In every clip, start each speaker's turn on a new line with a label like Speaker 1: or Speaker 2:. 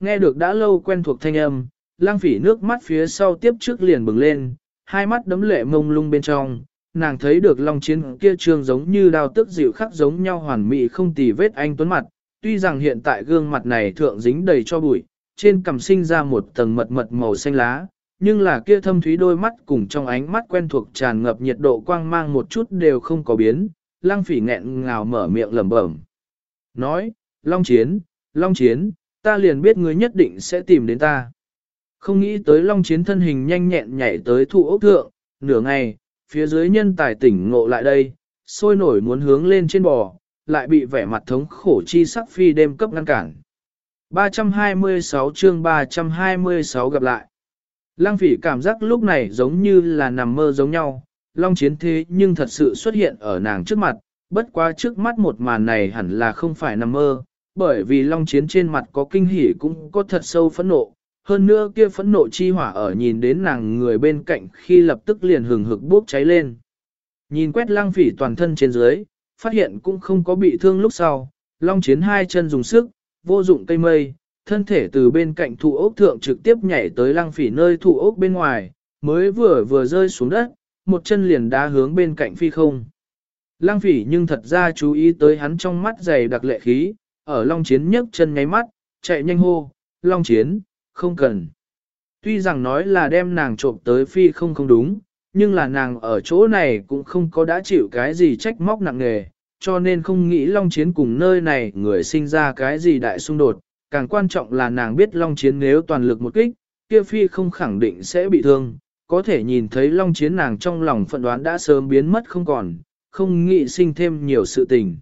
Speaker 1: Nghe được đã lâu quen thuộc thanh âm, lang phỉ nước mắt phía sau tiếp trước liền bừng lên, hai mắt đấm lệ mông lung bên trong, nàng thấy được long chiến kia trương giống như đao tức dịu khắc giống nhau hoàn mỹ không tì vết anh tuấn mặt, tuy rằng hiện tại gương mặt này thượng dính đầy cho bụi, trên cằm sinh ra một tầng mật mật màu xanh lá, nhưng là kia thâm thúy đôi mắt cùng trong ánh mắt quen thuộc tràn ngập nhiệt độ quang mang một chút đều không có biến, lang phỉ nghẹn ngào mở miệng lẩm bẩm. Nói, Long Chiến, Long Chiến, ta liền biết ngươi nhất định sẽ tìm đến ta. Không nghĩ tới Long Chiến thân hình nhanh nhẹn nhảy tới thụ ốc thượng, nửa ngày, phía dưới nhân tài tỉnh ngộ lại đây, sôi nổi muốn hướng lên trên bò, lại bị vẻ mặt thống khổ chi sắc phi đêm cấp ngăn cản. 326 chương 326 gặp lại. Lăng phỉ cảm giác lúc này giống như là nằm mơ giống nhau, long chiến thế nhưng thật sự xuất hiện ở nàng trước mặt, bất quá trước mắt một màn này hẳn là không phải nằm mơ, bởi vì long chiến trên mặt có kinh hỉ cũng có thật sâu phẫn nộ, hơn nữa kia phẫn nộ chi hỏa ở nhìn đến nàng người bên cạnh khi lập tức liền hừng hực bốc cháy lên. Nhìn quét Lang phỉ toàn thân trên dưới, phát hiện cũng không có bị thương lúc sau, long chiến hai chân dùng sức, vô dụng cây mây, thân thể từ bên cạnh thụ ốc thượng trực tiếp nhảy tới Lang phỉ nơi thụ ốc bên ngoài, mới vừa vừa rơi xuống đất, một chân liền đá hướng bên cạnh phi không. Lăng phỉ nhưng thật ra chú ý tới hắn trong mắt dày đặc lệ khí, ở long chiến nhấc chân nháy mắt, chạy nhanh hô, long chiến, không cần. Tuy rằng nói là đem nàng trộm tới phi không không đúng, nhưng là nàng ở chỗ này cũng không có đã chịu cái gì trách móc nặng nề, cho nên không nghĩ Long Chiến cùng nơi này người sinh ra cái gì đại xung đột. Càng quan trọng là nàng biết Long Chiến nếu toàn lực một kích, kia phi không khẳng định sẽ bị thương, có thể nhìn thấy Long Chiến nàng trong lòng phận đoán đã sớm biến mất không còn, không nghĩ sinh thêm nhiều sự tình.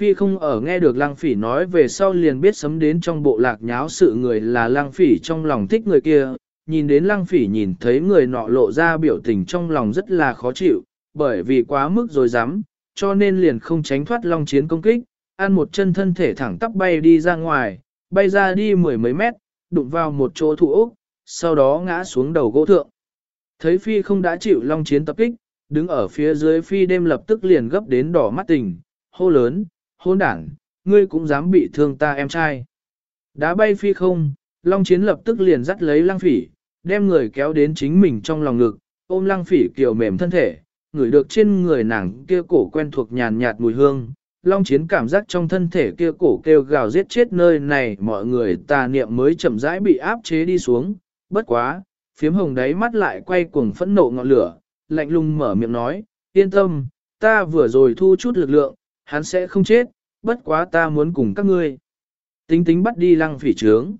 Speaker 1: Phi không ở nghe được lang phỉ nói về sau liền biết sấm đến trong bộ lạc nháo sự người là lang phỉ trong lòng thích người kia, nhìn đến lang phỉ nhìn thấy người nọ lộ ra biểu tình trong lòng rất là khó chịu, bởi vì quá mức rồi dám, cho nên liền không tránh thoát long chiến công kích, ăn một chân thân thể thẳng tắp bay đi ra ngoài, bay ra đi mười mấy mét, đụng vào một chỗ thụ ốc, sau đó ngã xuống đầu gỗ thượng. Thấy phi không đã chịu long chiến tập kích, đứng ở phía dưới phi đêm lập tức liền gấp đến đỏ mắt tình, hô lớn, hôn đảng, ngươi cũng dám bị thương ta em trai. Đá bay phi không, long chiến lập tức liền dắt lấy lăng phỉ, đem người kéo đến chính mình trong lòng ngực, ôm lăng phỉ kiều mềm thân thể, ngửi được trên người nàng kia cổ quen thuộc nhàn nhạt mùi hương. Long chiến cảm giác trong thân thể kia cổ kêu gào giết chết nơi này mọi người tà niệm mới chậm rãi bị áp chế đi xuống, bất quá, phiếm hồng đáy mắt lại quay cuồng phẫn nộ ngọn lửa, lạnh lùng mở miệng nói, yên tâm, ta vừa rồi thu chút lực lượng, hắn sẽ không chết, bất quá ta muốn cùng các ngươi. Tính tính bắt đi lăng phỉ trướng.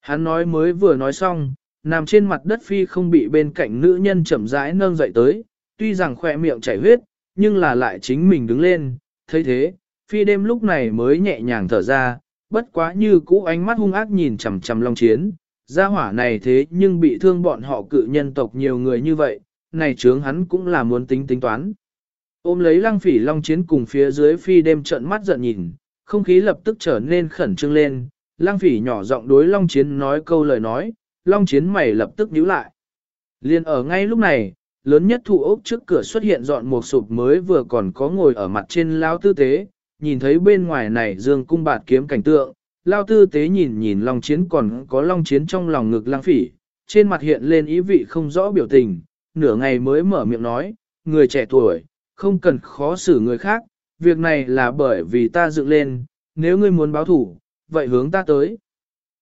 Speaker 1: Hắn nói mới vừa nói xong, nằm trên mặt đất phi không bị bên cạnh nữ nhân chậm rãi nâng dậy tới, tuy rằng khỏe miệng chảy huyết, nhưng là lại chính mình đứng lên, thấy thế, phi đêm lúc này mới nhẹ nhàng thở ra, bất quá như cũ ánh mắt hung ác nhìn chằm chằm long chiến, gia hỏa này thế nhưng bị thương bọn họ cự nhân tộc nhiều người như vậy, này chướng hắn cũng là muốn tính tính toán. Ôm lấy lăng phỉ long chiến cùng phía dưới phi đêm trận mắt giận nhìn, không khí lập tức trở nên khẩn trương lên, lăng phỉ nhỏ giọng đối long chiến nói câu lời nói, long chiến mày lập tức nhíu lại. Liên ở ngay lúc này, lớn nhất thủ ốc trước cửa xuất hiện dọn một sụp mới vừa còn có ngồi ở mặt trên lao tư tế, nhìn thấy bên ngoài này dương cung bạt kiếm cảnh tượng, lao tư tế nhìn nhìn long chiến còn có long chiến trong lòng ngực lang phỉ, trên mặt hiện lên ý vị không rõ biểu tình, nửa ngày mới mở miệng nói, người trẻ tuổi, không cần khó xử người khác, việc này là bởi vì ta dựng lên, nếu ngươi muốn báo thủ, vậy hướng ta tới.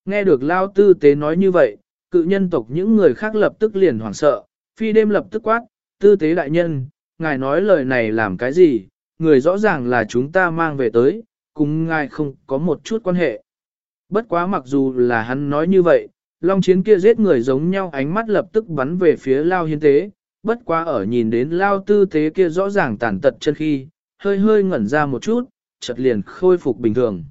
Speaker 1: Nghe được lao tư tế nói như vậy, cự nhân tộc những người khác lập tức liền hoảng sợ, phi đêm lập tức quát, tư tế đại nhân, ngài nói lời này làm cái gì, người rõ ràng là chúng ta mang về tới, cùng ngài không có một chút quan hệ. Bất quá mặc dù là hắn nói như vậy, long chiến kia giết người giống nhau ánh mắt lập tức bắn về phía lao hiến tế, bất quá ở nhìn đến lao tư thế kia rõ ràng tàn tật chân khi, hơi hơi ngẩn ra một chút, chợt liền khôi phục bình thường.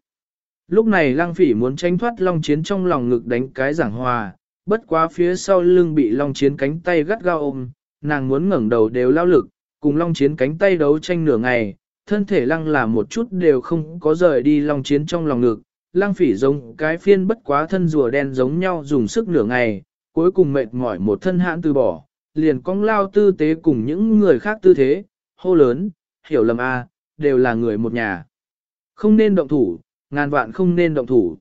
Speaker 1: Lúc này lăng phỉ muốn tránh thoát long chiến trong lòng ngực đánh cái giảng hòa, bất quá phía sau lưng bị long chiến cánh tay gắt gao ôm, nàng muốn ngẩng đầu đều lao lực, cùng long chiến cánh tay đấu tranh nửa ngày, thân thể lăng là một chút đều không có rời đi long chiến trong lòng ngực, lăng phỉ giống cái phiên bất quá thân rùa đen giống nhau dùng sức nửa ngày, cuối cùng mệt mỏi một thân hãn từ bỏ, liền cong lao tư tế cùng những người khác tư thế, hô lớn, hiểu lầm a, đều là người một nhà. Không nên động thủ, ngàn vạn không nên động thủ.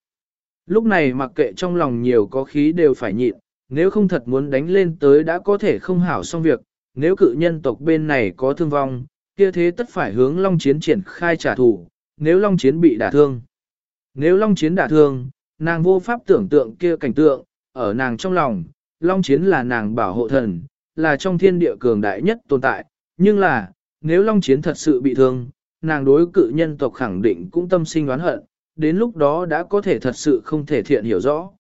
Speaker 1: Lúc này mặc kệ trong lòng nhiều có khí đều phải nhịn, nếu không thật muốn đánh lên tới đã có thể không hảo xong việc, nếu cự nhân tộc bên này có thương vong, kia thế tất phải hướng Long Chiến triển khai trả thù, nếu Long Chiến bị đả thương. Nếu Long Chiến đả thương, nàng vô pháp tưởng tượng kia cảnh tượng, ở nàng trong lòng, Long Chiến là nàng bảo hộ thần, là trong thiên địa cường đại nhất tồn tại, nhưng là, nếu Long Chiến thật sự bị thương, nàng đối cự nhân tộc khẳng định cũng tâm sinh oán hận, đến lúc đó đã có thể thật sự không thể thiện hiểu rõ.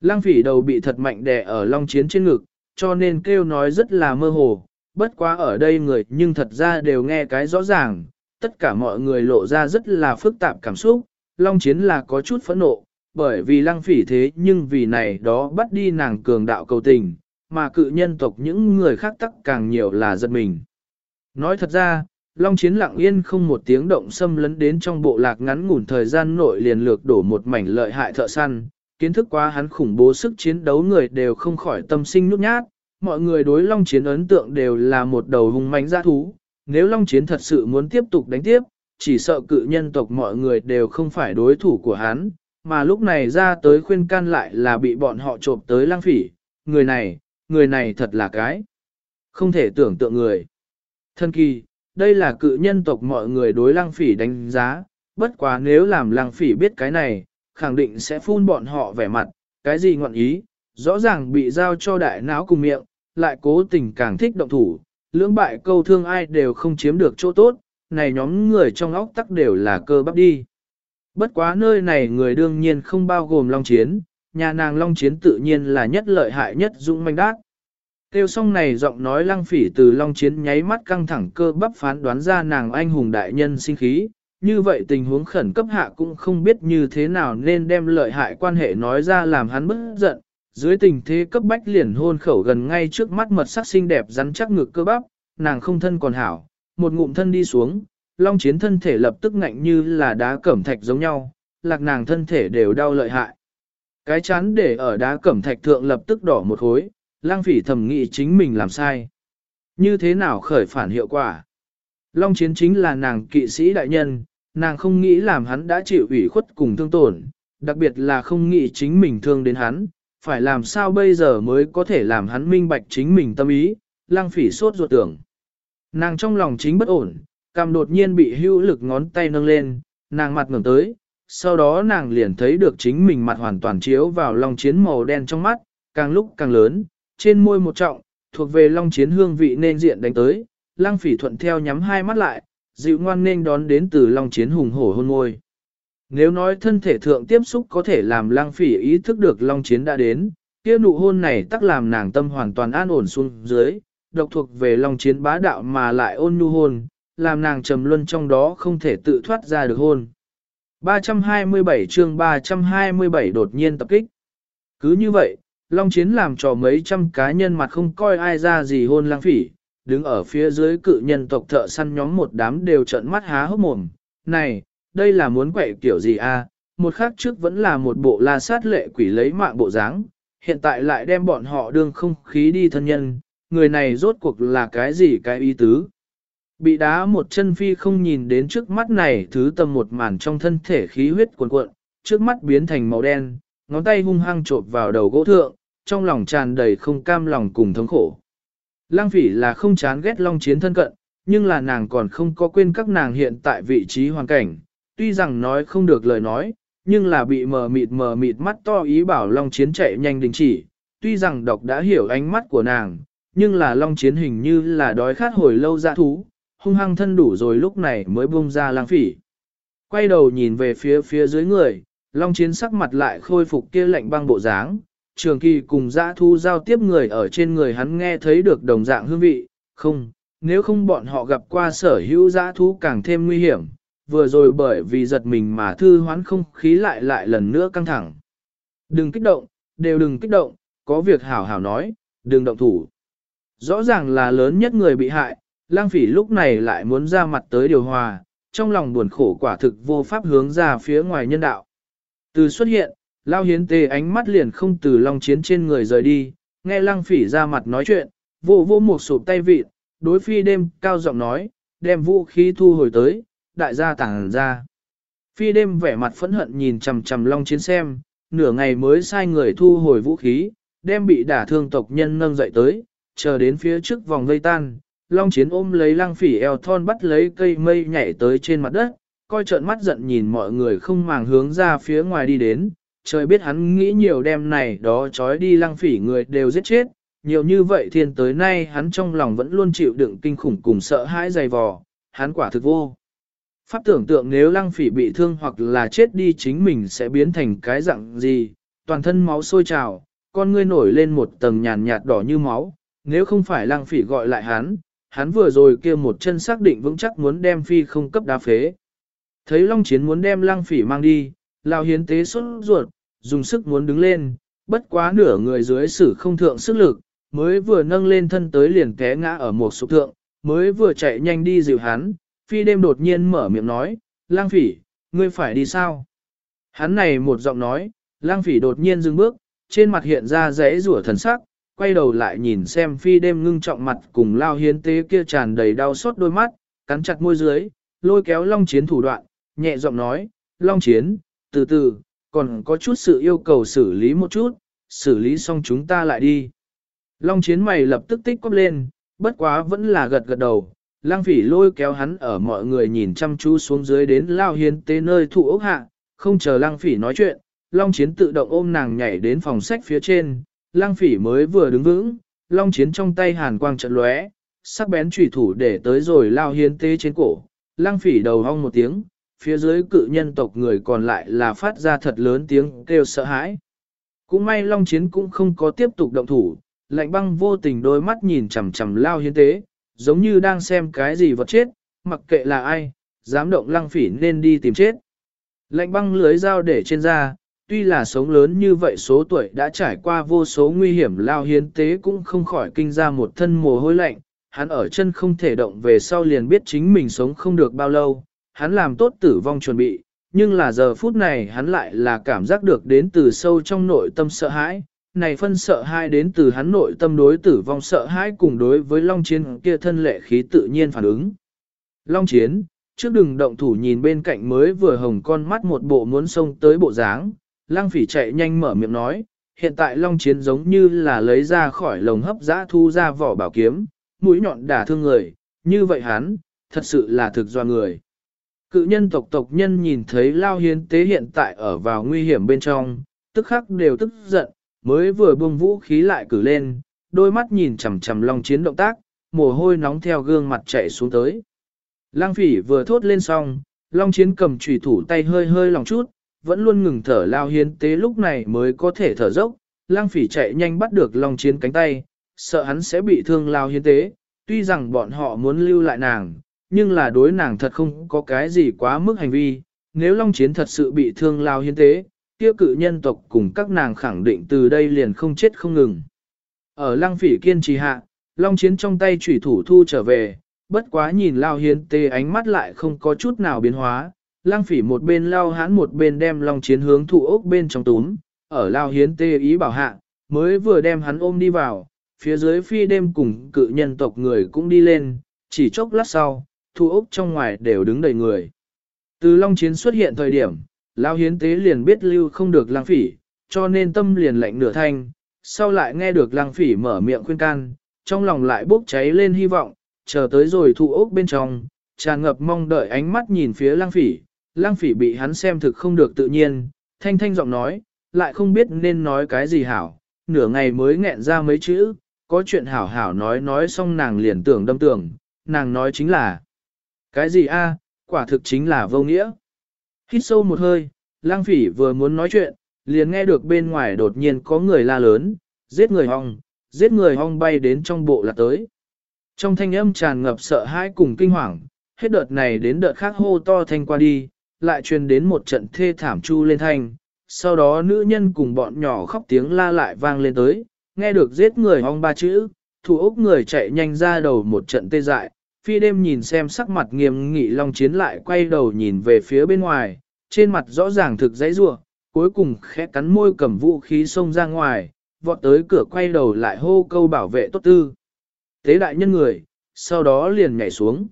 Speaker 1: Lăng phỉ đầu bị thật mạnh đè ở Long Chiến trên ngực, cho nên kêu nói rất là mơ hồ, bất quá ở đây người nhưng thật ra đều nghe cái rõ ràng, tất cả mọi người lộ ra rất là phức tạp cảm xúc, Long Chiến là có chút phẫn nộ, bởi vì lăng phỉ thế nhưng vì này đó bắt đi nàng cường đạo cầu tình, mà cự nhân tộc những người khác tắc càng nhiều là giật mình. Nói thật ra, Long Chiến lặng yên không một tiếng động xâm lấn đến trong bộ lạc ngắn ngủn thời gian nội liền lược đổ một mảnh lợi hại thợ săn, kiến thức quá hắn khủng bố sức chiến đấu người đều không khỏi tâm sinh nút nhát, mọi người đối Long Chiến ấn tượng đều là một đầu hung mãnh dã thú, nếu Long Chiến thật sự muốn tiếp tục đánh tiếp, chỉ sợ cự nhân tộc mọi người đều không phải đối thủ của hắn, mà lúc này ra tới khuyên can lại là bị bọn họ trộm tới lang phỉ, người này, người này thật là cái. Không thể tưởng tượng người. Thân kỳ, đây là cự nhân tộc mọi người đối lang phỉ đánh giá, bất quá nếu làm lang phỉ biết cái này, khẳng định sẽ phun bọn họ vẻ mặt, cái gì ngọn ý, rõ ràng bị giao cho đại não cùng miệng, lại cố tình càng thích động thủ, lưỡng bại câu thương ai đều không chiếm được chỗ tốt, này nhóm người trong óc tắc đều là cơ bắp đi. Bất quá nơi này người đương nhiên không bao gồm Long Chiến, nhà nàng Long Chiến tự nhiên là nhất lợi hại nhất dũng manh đát. Tiêu xong này giọng nói lăng phỉ từ Long Chiến nháy mắt căng thẳng cơ bắp phán đoán ra nàng anh hùng đại nhân sinh khí, như vậy tình huống khẩn cấp hạ cũng không biết như thế nào nên đem lợi hại quan hệ nói ra làm hắn bức giận. Dưới tình thế cấp bách liền hôn khẩu gần ngay trước mắt mật sắc xinh đẹp rắn chắc ngực cơ bắp, nàng không thân còn hảo, một ngụm thân đi xuống, long chiến thân thể lập tức ngạnh như là đá cẩm thạch giống nhau, lạc nàng thân thể đều đau lợi hại. Cái chán để ở đá cẩm thạch thượng lập tức đỏ một hối, lang phỉ thầm nghĩ chính mình làm sai. Như thế nào khởi phản hiệu quả? Long chiến chính là nàng kỵ sĩ đại nhân, nàng không nghĩ làm hắn đã chịu ủy khuất cùng thương tổn, đặc biệt là không nghĩ chính mình thương đến hắn, phải làm sao bây giờ mới có thể làm hắn minh bạch chính mình tâm ý, lang phỉ sốt ruột tưởng. Nàng trong lòng chính bất ổn, cằm đột nhiên bị hữu lực ngón tay nâng lên, nàng mặt ngẩng tới, sau đó nàng liền thấy được chính mình mặt hoàn toàn chiếu vào long chiến màu đen trong mắt, càng lúc càng lớn, trên môi một trọng, thuộc về long chiến hương vị nên diện đánh tới, lang phỉ thuận theo nhắm hai mắt lại, dịu ngoan nên đón đến từ long chiến hùng hổ hôn môi. Nếu nói thân thể thượng tiếp xúc có thể làm lang phỉ ý thức được long chiến đã đến, kia nụ hôn này tắc làm nàng tâm hoàn toàn an ổn xuống dưới, độc thuộc về long chiến bá đạo mà lại ôn nhu hôn, làm nàng trầm luân trong đó không thể tự thoát ra được hôn. 327 chương 327 đột nhiên tập kích. Cứ như vậy, Long Chiến làm cho mấy trăm cá nhân mặt không coi ai ra gì hôn lang phỉ, đứng ở phía dưới cự nhân tộc thợ săn nhóm một đám đều trợn mắt há hốc mồm. Này, đây là muốn quậy kiểu gì a? À? Một khắc trước vẫn là một bộ la sát lệ quỷ lấy mạng bộ dáng, hiện tại lại đem bọn họ đương không khí đi thân nhân, người này rốt cuộc là cái gì cái ý tứ. Bị đá một chân phi không nhìn đến trước mắt này thứ tầm một màn trong thân thể khí huyết cuồn cuộn, trước mắt biến thành màu đen, ngón tay hung hăng trộp vào đầu gỗ thượng, trong lòng tràn đầy không cam lòng cùng thống khổ. Lang phỉ là không chán ghét long chiến thân cận, nhưng là nàng còn không có quên các nàng hiện tại vị trí hoàn cảnh, tuy rằng nói không được lời nói, nhưng là bị mờ mịt mờ mịt mắt to ý bảo long chiến chạy nhanh đình chỉ, tuy rằng độc đã hiểu ánh mắt của nàng, nhưng là long chiến hình như là đói khát hồi lâu ra thú, hung hăng thân đủ rồi lúc này mới buông ra lang phỉ. Quay đầu nhìn về phía phía dưới người, long chiến sắc mặt lại khôi phục kia lạnh băng bộ dáng, trường kỳ cùng dã thu giao tiếp người ở trên người hắn nghe thấy được đồng dạng hương vị, không, nếu không bọn họ gặp qua sở hữu dã thú càng thêm nguy hiểm, vừa rồi bởi vì giật mình mà thư hoán không khí lại lại lần nữa căng thẳng. Đừng kích động, đều đừng kích động, có việc hảo hảo nói, đừng động thủ. Rõ ràng là lớn nhất người bị hại, lang phỉ lúc này lại muốn ra mặt tới điều hòa, trong lòng buồn khổ quả thực vô pháp hướng ra phía ngoài nhân đạo. Từ xuất hiện, lao hiến Tề ánh mắt liền không từ long chiến trên người rời đi, nghe lang phỉ ra mặt nói chuyện, vô vô một sụp tay vịt, đối phi đêm cao giọng nói, đem vũ khí thu hồi tới, đại gia tàng ra. Phi đêm vẻ mặt phẫn hận nhìn chầm chầm long chiến xem, nửa ngày mới sai người thu hồi vũ khí, đem bị đả thương tộc nhân nâng dậy tới, chờ đến phía trước vòng vây tan. Long chiến ôm lấy lăng phỉ eo thon bắt lấy cây mây nhảy tới trên mặt đất, coi trợn mắt giận nhìn mọi người không màng hướng ra phía ngoài đi đến, trời biết hắn nghĩ nhiều đêm này đó trói đi lăng phỉ người đều giết chết, nhiều như vậy thiên tới nay hắn trong lòng vẫn luôn chịu đựng kinh khủng cùng sợ hãi dày vò, hắn quả thực vô. Pháp tưởng tượng nếu lăng phỉ bị thương hoặc là chết đi chính mình sẽ biến thành cái dạng gì, toàn thân máu sôi trào, con ngươi nổi lên một tầng nhàn nhạt đỏ như máu, nếu không phải lăng phỉ gọi lại hắn, hắn vừa rồi kia một chân xác định vững chắc muốn đem phi không cấp đá phế. Thấy Long Chiến muốn đem lăng phỉ mang đi, Lão hiến tế xuất ruột, dùng sức muốn đứng lên, bất quá nửa người dưới sử không thượng sức lực, mới vừa nâng lên thân tới liền té ngã ở một sụp thượng, mới vừa chạy nhanh đi dịu hắn, phi đêm đột nhiên mở miệng nói, lang phỉ, ngươi phải đi sao? Hắn này một giọng nói, lang phỉ đột nhiên dừng bước, trên mặt hiện ra rẽ rủa thần sắc, quay đầu lại nhìn xem phi đêm ngưng trọng mặt cùng lao hiến tế kia tràn đầy đau xót đôi mắt, cắn chặt môi dưới, lôi kéo long chiến thủ đoạn, nhẹ giọng nói, long chiến, từ từ, còn có chút sự yêu cầu xử lý một chút, xử lý xong chúng ta lại đi. Long chiến mày lập tức tích cóp lên, bất quá vẫn là gật gật đầu, lang phỉ lôi kéo hắn ở mọi người nhìn chăm chú xuống dưới đến lao hiến tế nơi thụ ốc hạ, không chờ lang phỉ nói chuyện, long chiến tự động ôm nàng nhảy đến phòng sách phía trên, lang phỉ mới vừa đứng vững, long chiến trong tay hàn quang trận lóe, sắc bén trùy thủ để tới rồi lao hiến tế trên cổ, lang phỉ đầu hong một tiếng, phía dưới cự nhân tộc người còn lại là phát ra thật lớn tiếng kêu sợ hãi. Cũng may long chiến cũng không có tiếp tục động thủ, lạnh băng vô tình đôi mắt nhìn chằm chằm lao hiến tế, giống như đang xem cái gì vật chết, mặc kệ là ai, dám động lăng phỉ nên đi tìm chết. Lạnh băng lưới dao để trên da, tuy là sống lớn như vậy số tuổi đã trải qua vô số nguy hiểm lao hiến tế cũng không khỏi kinh ra một thân mồ hôi lạnh, hắn ở chân không thể động về sau liền biết chính mình sống không được bao lâu, hắn làm tốt tử vong chuẩn bị, nhưng là giờ phút này hắn lại là cảm giác được đến từ sâu trong nội tâm sợ hãi, này phân sợ hãi đến từ hắn nội tâm đối tử vong sợ hãi cùng đối với Long Chiến kia thân lệ khí tự nhiên phản ứng. Long Chiến, trước đừng động thủ nhìn bên cạnh mới vừa hồng con mắt một bộ muốn xông tới bộ dáng, lang phỉ chạy nhanh mở miệng nói, hiện tại Long Chiến giống như là lấy ra khỏi lồng hấp giã thu ra vỏ bảo kiếm, mũi nhọn đả thương người, như vậy hắn, thật sự là thực do người. Cự nhân tộc tộc nhân nhìn thấy Lao Hiến Tế hiện tại ở vào nguy hiểm bên trong, tức khắc đều tức giận, mới vừa buông vũ khí lại cử lên, đôi mắt nhìn chằm chằm Long Chiến động tác, mồ hôi nóng theo gương mặt chạy xuống tới. Lang phỉ vừa thốt lên xong, Long Chiến cầm chủy thủ tay hơi hơi lòng chút, vẫn luôn ngừng thở Lao Hiến Tế lúc này mới có thể thở dốc. Lang phỉ chạy nhanh bắt được Long Chiến cánh tay, sợ hắn sẽ bị thương Lao Hiến Tế, tuy rằng bọn họ muốn lưu lại nàng, nhưng là đối nàng thật không có cái gì quá mức hành vi, nếu Long Chiến thật sự bị thương lao hiến tế, kia cự nhân tộc cùng các nàng khẳng định từ đây liền không chết không ngừng. Ở lang phỉ kiên trì hạ, Long Chiến trong tay chủy thủ thu trở về, bất quá nhìn lao hiến tế ánh mắt lại không có chút nào biến hóa, Lang phỉ một bên lao hán một bên đem Long Chiến hướng thụ ốc bên trong túm, ở lao hiến Tê ý bảo hạ, mới vừa đem hắn ôm đi vào, phía dưới phi đêm cùng cự nhân tộc người cũng đi lên, chỉ chốc lát sau, thu ốc trong ngoài đều đứng đầy người. Từ Long Chiến xuất hiện thời điểm, Lao Hiến Tế liền biết lưu không được lang phỉ, cho nên tâm liền lạnh nửa thanh, sau lại nghe được lang phỉ mở miệng khuyên can, trong lòng lại bốc cháy lên hy vọng, chờ tới rồi thu ốc bên trong, tràn ngập mong đợi ánh mắt nhìn phía lang phỉ, lang phỉ bị hắn xem thực không được tự nhiên, thanh thanh giọng nói, lại không biết nên nói cái gì hảo, nửa ngày mới nghẹn ra mấy chữ, có chuyện hảo hảo nói nói xong nàng liền tưởng đâm tưởng, nàng nói chính là cái gì a? quả thực chính là vô nghĩa. Hít sâu một hơi, lang phỉ vừa muốn nói chuyện, liền nghe được bên ngoài đột nhiên có người la lớn, giết người hong, giết người hong bay đến trong bộ là tới. Trong thanh âm tràn ngập sợ hãi cùng kinh hoàng, hết đợt này đến đợt khác hô to thanh qua đi, lại truyền đến một trận thê thảm chu lên thanh, sau đó nữ nhân cùng bọn nhỏ khóc tiếng la lại vang lên tới, nghe được giết người hong ba chữ, thủ ốc người chạy nhanh ra đầu một trận tê dại, Phi đêm nhìn xem sắc mặt nghiêm nghị Long Chiến lại quay đầu nhìn về phía bên ngoài, trên mặt rõ ràng thực dãy rua, cuối cùng khẽ cắn môi cầm vũ khí xông ra ngoài, vọt tới cửa quay đầu lại hô câu bảo vệ tốt tư. Tế đại nhân người, sau đó liền nhảy xuống.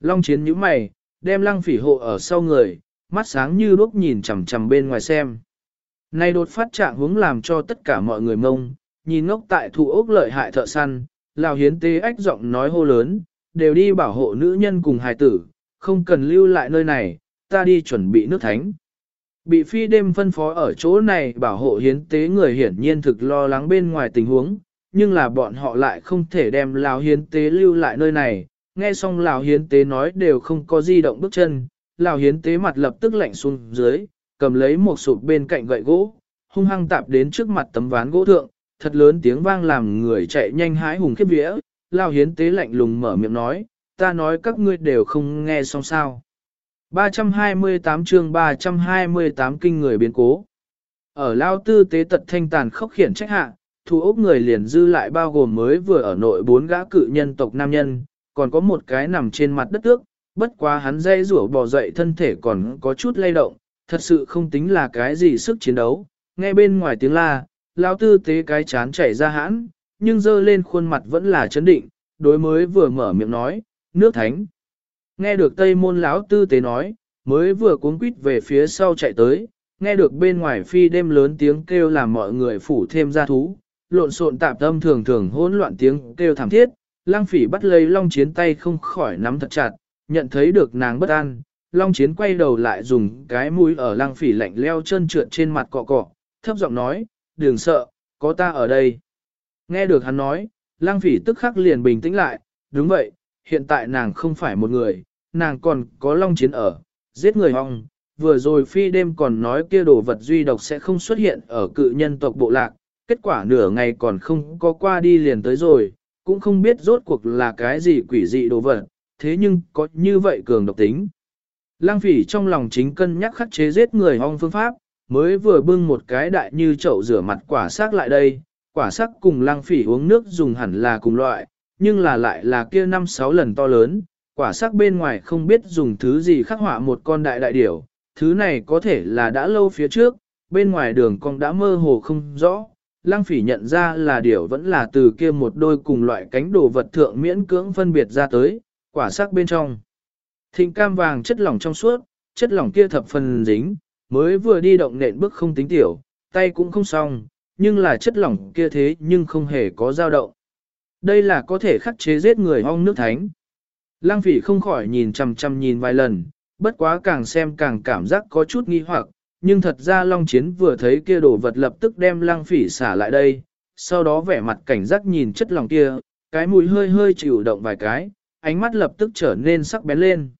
Speaker 1: Long Chiến nhíu mày, đem lăng phỉ hộ ở sau người, mắt sáng như đuốc nhìn chằm chằm bên ngoài xem. Này đột phát trạng hướng làm cho tất cả mọi người mông, nhìn ngốc tại thủ ốc lợi hại thợ săn, Lào hiến tế ách giọng nói hô lớn, đều đi bảo hộ nữ nhân cùng hài tử, không cần lưu lại nơi này, ta đi chuẩn bị nước thánh. Bị phi đêm phân phó ở chỗ này bảo hộ hiến tế người hiển nhiên thực lo lắng bên ngoài tình huống, nhưng là bọn họ lại không thể đem Lào hiến tế lưu lại nơi này, nghe xong Lào hiến tế nói đều không có di động bước chân, Lào hiến tế mặt lập tức lạnh xuống dưới, cầm lấy một sụp bên cạnh gậy gỗ, hung hăng tạp đến trước mặt tấm ván gỗ thượng, thật lớn tiếng vang làm người chạy nhanh hái hùng khiếp vía, Lão hiến tế lạnh lùng mở miệng nói, ta nói các ngươi đều không nghe xong sao. 328 chương 328 kinh người biến cố. Ở Lao tư tế tật thanh tàn khốc khiển trách hạ, thủ ốc người liền dư lại bao gồm mới vừa ở nội bốn gã cự nhân tộc nam nhân, còn có một cái nằm trên mặt đất ước, bất quá hắn dây rủa bò dậy thân thể còn có chút lay động, thật sự không tính là cái gì sức chiến đấu, nghe bên ngoài tiếng la, lão tư tế cái chán chảy ra hãn, nhưng dơ lên khuôn mặt vẫn là chấn định, đối mới vừa mở miệng nói, nước thánh. Nghe được Tây môn lão tư tế nói, mới vừa cuốn quýt về phía sau chạy tới, nghe được bên ngoài phi đêm lớn tiếng kêu làm mọi người phủ thêm ra thú, lộn xộn tạp tâm thường thường hỗn loạn tiếng kêu thảm thiết, lang phỉ bắt lấy long chiến tay không khỏi nắm thật chặt, nhận thấy được nàng bất an, long chiến quay đầu lại dùng cái mũi ở lang phỉ lạnh leo chân trượt trên mặt cọ cọ, thấp giọng nói, đừng sợ, có ta ở đây. Nghe được hắn nói, lang phỉ tức khắc liền bình tĩnh lại, đúng vậy, hiện tại nàng không phải một người, nàng còn có long chiến ở, giết người hong. Vừa rồi phi đêm còn nói kia đồ vật duy độc sẽ không xuất hiện ở cự nhân tộc bộ lạc, kết quả nửa ngày còn không có qua đi liền tới rồi, cũng không biết rốt cuộc là cái gì quỷ dị đồ vật, thế nhưng có như vậy cường độc tính. Lang phỉ trong lòng chính cân nhắc khắc chế giết người hong phương pháp, mới vừa bưng một cái đại như chậu rửa mặt quả xác lại đây, quả sắc cùng lang phỉ uống nước dùng hẳn là cùng loại, nhưng là lại là kia năm sáu lần to lớn, quả sắc bên ngoài không biết dùng thứ gì khắc họa một con đại đại điểu, thứ này có thể là đã lâu phía trước, bên ngoài đường con đã mơ hồ không rõ. Lang phỉ nhận ra là điểu vẫn là từ kia một đôi cùng loại cánh đồ vật thượng miễn cưỡng phân biệt ra tới, quả sắc bên trong. Thịnh cam vàng chất lỏng trong suốt, chất lỏng kia thập phần dính, mới vừa đi động nện bước không tính tiểu, tay cũng không xong, nhưng là chất lỏng kia thế nhưng không hề có dao động. Đây là có thể khắc chế giết người hong nước thánh. Lang phỉ không khỏi nhìn chằm chằm nhìn vài lần, bất quá càng xem càng cảm giác có chút nghi hoặc, nhưng thật ra Long Chiến vừa thấy kia đồ vật lập tức đem lăng phỉ xả lại đây, sau đó vẻ mặt cảnh giác nhìn chất lỏng kia, cái mũi hơi hơi chịu động vài cái, ánh mắt lập tức trở nên sắc bén lên.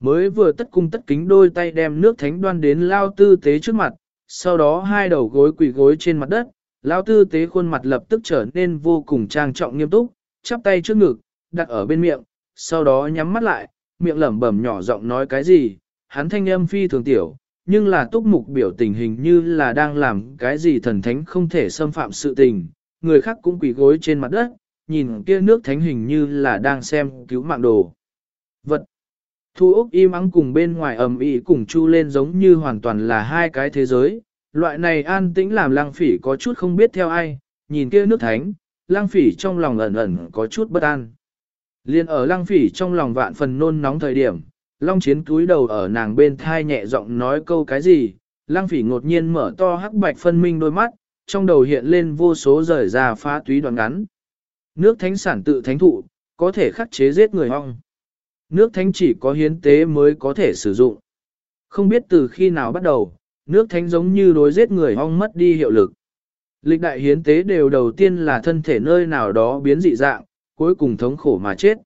Speaker 1: Mới vừa tất cung tất kính đôi tay đem nước thánh đoan đến lao tư tế trước mặt, sau đó hai đầu gối quỳ gối trên mặt đất, lão tư tế khuôn mặt lập tức trở nên vô cùng trang trọng nghiêm túc, chắp tay trước ngực, đặt ở bên miệng, sau đó nhắm mắt lại, miệng lẩm bẩm nhỏ giọng nói cái gì, hắn thanh âm phi thường tiểu, nhưng là túc mục biểu tình hình như là đang làm cái gì thần thánh không thể xâm phạm sự tình, người khác cũng quỳ gối trên mặt đất, nhìn kia nước thánh hình như là đang xem cứu mạng đồ. Vật Thu Úc im ắng cùng bên ngoài ầm ĩ cùng chu lên giống như hoàn toàn là hai cái thế giới. Loại này an tĩnh làm lang phỉ có chút không biết theo ai, nhìn kia nước thánh, lang phỉ trong lòng ẩn ẩn có chút bất an. Liên ở lang phỉ trong lòng vạn phần nôn nóng thời điểm, long chiến cúi đầu ở nàng bên thai nhẹ giọng nói câu cái gì, lang phỉ ngột nhiên mở to hắc bạch phân minh đôi mắt, trong đầu hiện lên vô số rời ra phá túy đoạn ngắn. Nước thánh sản tự thánh thụ, có thể khắc chế giết người hong. Nước thánh chỉ có hiến tế mới có thể sử dụng. Không biết từ khi nào bắt đầu, nước thánh giống như đối giết người hong mất đi hiệu lực. Lịch đại hiến tế đều đầu tiên là thân thể nơi nào đó biến dị dạng, cuối cùng thống khổ mà chết.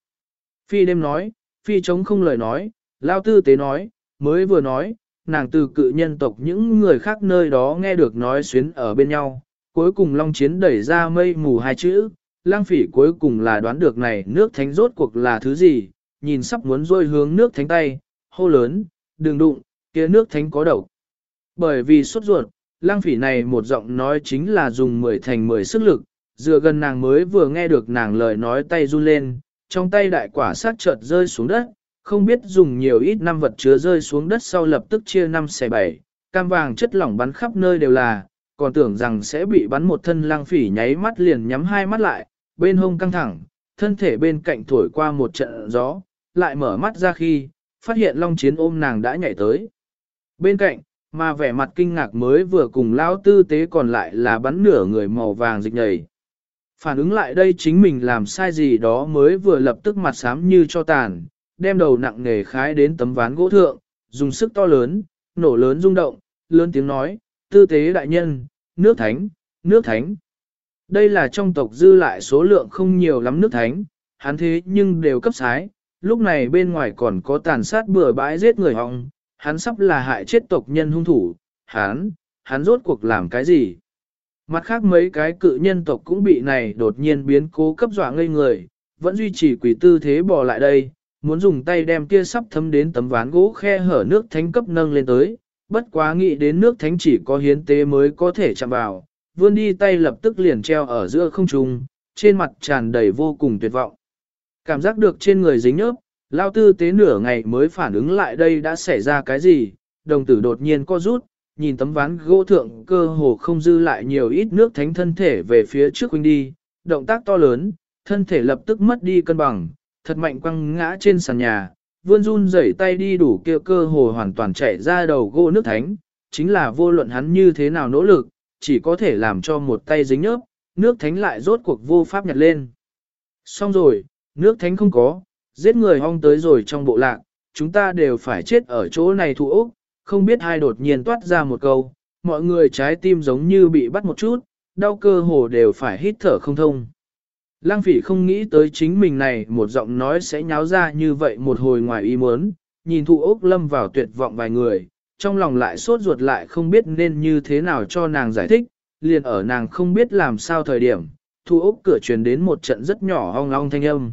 Speaker 1: Phi đêm nói, phi chống không lời nói, lao tư tế nói, mới vừa nói, nàng từ cự nhân tộc những người khác nơi đó nghe được nói xuyến ở bên nhau, cuối cùng long chiến đẩy ra mây mù hai chữ, lang phỉ cuối cùng là đoán được này nước thánh rốt cuộc là thứ gì, nhìn sắp muốn rôi hướng nước thánh tay, hô lớn, đừng đụng, kia nước thánh có độc. Bởi vì sốt ruột, lang phỉ này một giọng nói chính là dùng 10 thành 10 sức lực, dựa gần nàng mới vừa nghe được nàng lời nói tay run lên, trong tay đại quả sát chợt rơi xuống đất, không biết dùng nhiều ít năm vật chứa rơi xuống đất sau lập tức chia năm xẻ bảy, cam vàng chất lỏng bắn khắp nơi đều là, còn tưởng rằng sẽ bị bắn một thân lang phỉ nháy mắt liền nhắm hai mắt lại, bên hông căng thẳng, thân thể bên cạnh thổi qua một trận gió, lại mở mắt ra khi, phát hiện Long Chiến ôm nàng đã nhảy tới. Bên cạnh, mà vẻ mặt kinh ngạc mới vừa cùng lao tư tế còn lại là bắn nửa người màu vàng dịch nhầy. Phản ứng lại đây chính mình làm sai gì đó mới vừa lập tức mặt xám như cho tàn, đem đầu nặng nề khái đến tấm ván gỗ thượng, dùng sức to lớn, nổ lớn rung động, lớn tiếng nói, tư tế đại nhân, nước thánh, nước thánh. Đây là trong tộc dư lại số lượng không nhiều lắm nước thánh, hắn thế nhưng đều cấp sái, lúc này bên ngoài còn có tàn sát bừa bãi giết người họng, hắn sắp là hại chết tộc nhân hung thủ, hắn, hắn rốt cuộc làm cái gì? Mặt khác mấy cái cự nhân tộc cũng bị này đột nhiên biến cố cấp dọa ngây người, vẫn duy trì quỷ tư thế bò lại đây, muốn dùng tay đem kia sắp thấm đến tấm ván gỗ khe hở nước thánh cấp nâng lên tới, bất quá nghĩ đến nước thánh chỉ có hiến tế mới có thể chạm vào, vươn đi tay lập tức liền treo ở giữa không trung, trên mặt tràn đầy vô cùng tuyệt vọng. Cảm giác được trên người dính nhớp, lao tư tế nửa ngày mới phản ứng lại đây đã xảy ra cái gì, đồng tử đột nhiên co rút, nhìn tấm ván gỗ thượng cơ hồ không dư lại nhiều ít nước thánh thân thể về phía trước huynh đi, động tác to lớn, thân thể lập tức mất đi cân bằng, thật mạnh quăng ngã trên sàn nhà, vươn run rẩy tay đi đủ kia cơ hồ hoàn toàn chạy ra đầu gỗ nước thánh, chính là vô luận hắn như thế nào nỗ lực, chỉ có thể làm cho một tay dính nhớp, nước thánh lại rốt cuộc vô pháp nhặt lên. Xong rồi, nước thánh không có, giết người hong tới rồi trong bộ lạc, chúng ta đều phải chết ở chỗ này thủ ốc, không biết hai đột nhiên toát ra một câu, mọi người trái tim giống như bị bắt một chút, đau cơ hồ đều phải hít thở không thông. Lăng phỉ không nghĩ tới chính mình này một giọng nói sẽ nháo ra như vậy một hồi ngoài ý muốn, nhìn thụ ốc lâm vào tuyệt vọng vài người, trong lòng lại sốt ruột lại không biết nên như thế nào cho nàng giải thích, liền ở nàng không biết làm sao thời điểm, thụ ốc cửa truyền đến một trận rất nhỏ ong long thanh âm.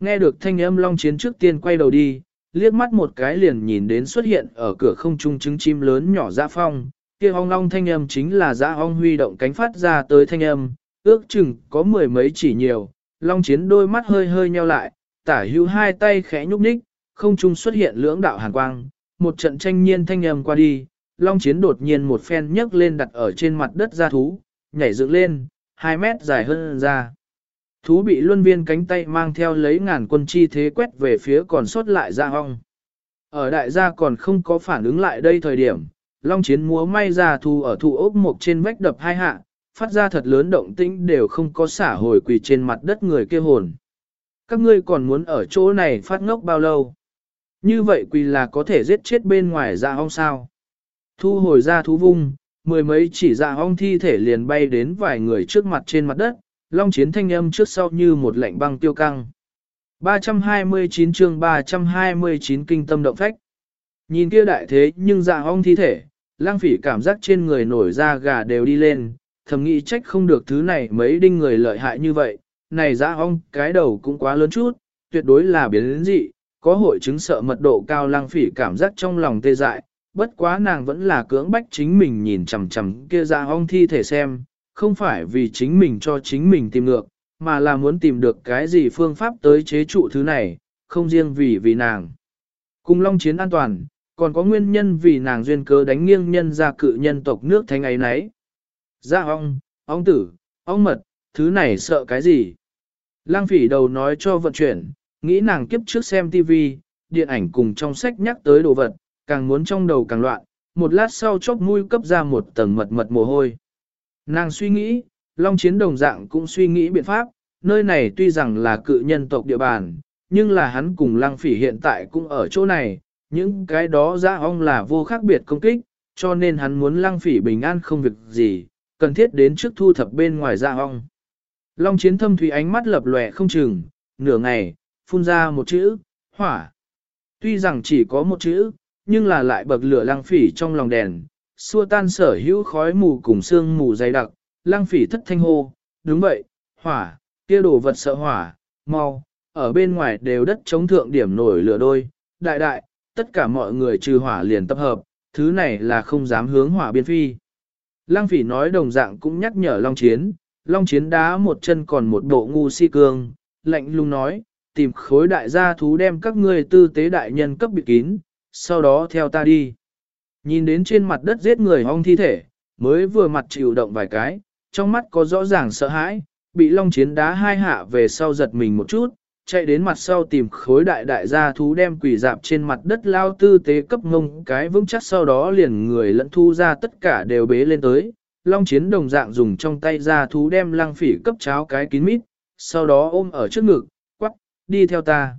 Speaker 1: Nghe được thanh âm long chiến trước tiên quay đầu đi, liếc mắt một cái liền nhìn đến xuất hiện ở cửa không trung trứng chim lớn nhỏ dã phong, kia ong long thanh âm chính là dạ dã ong huy động cánh phát ra tới thanh âm, ước chừng có mười mấy chỉ nhiều, long chiến đôi mắt hơi hơi nheo lại, tả hữu hai tay khẽ nhúc nhích, không trung xuất hiện lưỡng đạo hàn quang, một trận tranh nhiên thanh âm qua đi, long chiến đột nhiên một phen nhấc lên đặt ở trên mặt đất ra thú, nhảy dựng lên, 2 mét dài hơn ra. Thú bị luân viên cánh tay mang theo lấy ngàn quân chi thế quét về phía còn sót lại ra ong. Ở đại gia còn không có phản ứng lại đây thời điểm, long chiến múa may ra thú ở thụ ốc mộc trên vách đập hai hạ, phát ra thật lớn động tĩnh đều không có xả hồi quỳ trên mặt đất người kia hồn. Các ngươi còn muốn ở chỗ này phát ngốc bao lâu? Như vậy quỳ là có thể giết chết bên ngoài dạ hong sao? Thu hồi ra thú vung, mười mấy chỉ dạ hong thi thể liền bay đến vài người trước mặt trên mặt đất, long chiến thanh âm trước sau như một lạnh băng tiêu căng. 329 chương 329 kinh tâm động phách. Nhìn kia đại thế nhưng dạ hong thi thể, lang phỉ cảm giác trên người nổi da gà đều đi lên, thầm nghĩ trách không được thứ này mấy đinh người lợi hại như vậy, này ra ong cái đầu cũng quá lớn chút, tuyệt đối là biến đến dị, có hội chứng sợ mật độ cao lang phỉ cảm giác trong lòng tê dại, bất quá nàng vẫn là cưỡng bách chính mình nhìn chằm chằm kia ra ong thi thể xem, không phải vì chính mình cho chính mình tìm ngược, mà là muốn tìm được cái gì phương pháp tới chế trụ thứ này, không riêng vì vì nàng. Cùng long chiến an toàn, còn có nguyên nhân vì nàng duyên cớ đánh nghiêng nhân ra cự nhân tộc nước thánh ấy nấy. Ra ong, ong tử, ong mật, thứ này sợ cái gì? Lang phỉ đầu nói cho vận chuyển, nghĩ nàng kiếp trước xem TV, điện ảnh cùng trong sách nhắc tới đồ vật, càng muốn trong đầu càng loạn, một lát sau chốc mũi cấp ra một tầng mật mật mồ hôi. Nàng suy nghĩ, Long Chiến đồng dạng cũng suy nghĩ biện pháp, nơi này tuy rằng là cự nhân tộc địa bàn, nhưng là hắn cùng Lang Phỉ hiện tại cũng ở chỗ này, những cái đó ra ong là vô khác biệt công kích, cho nên hắn muốn Lang Phỉ bình an không việc gì, cần thiết đến trước thu thập bên ngoài ra ong. Long chiến thâm thủy ánh mắt lập lòe không chừng, nửa ngày, phun ra một chữ, hỏa. Tuy rằng chỉ có một chữ, nhưng là lại bậc lửa lăng phỉ trong lòng đèn, xua tan sở hữu khói mù cùng sương mù dày đặc, lăng phỉ thất thanh hô, đúng vậy, hỏa, kia đồ vật sợ hỏa, mau, ở bên ngoài đều đất chống thượng điểm nổi lửa đôi, đại đại, tất cả mọi người trừ hỏa liền tập hợp, thứ này là không dám hướng hỏa biên phi. Lăng phỉ nói đồng dạng cũng nhắc nhở Long Chiến, Long Chiến đá một chân còn một bộ ngu si cương, lạnh lùng nói, tìm khối đại gia thú đem các ngươi tư tế đại nhân cấp bị kín, sau đó theo ta đi. Nhìn đến trên mặt đất giết người hong thi thể, mới vừa mặt chịu động vài cái, trong mắt có rõ ràng sợ hãi, bị Long Chiến đá hai hạ về sau giật mình một chút, chạy đến mặt sau tìm khối đại đại gia thú đem quỷ dạp trên mặt đất lao tư tế cấp ngông cái vững chắc sau đó liền người lẫn thu ra tất cả đều bế lên tới. Long chiến đồng dạng dùng trong tay gia thú đem lăng phỉ cấp cháo cái kín mít, sau đó ôm ở trước ngực, quắc, đi theo ta.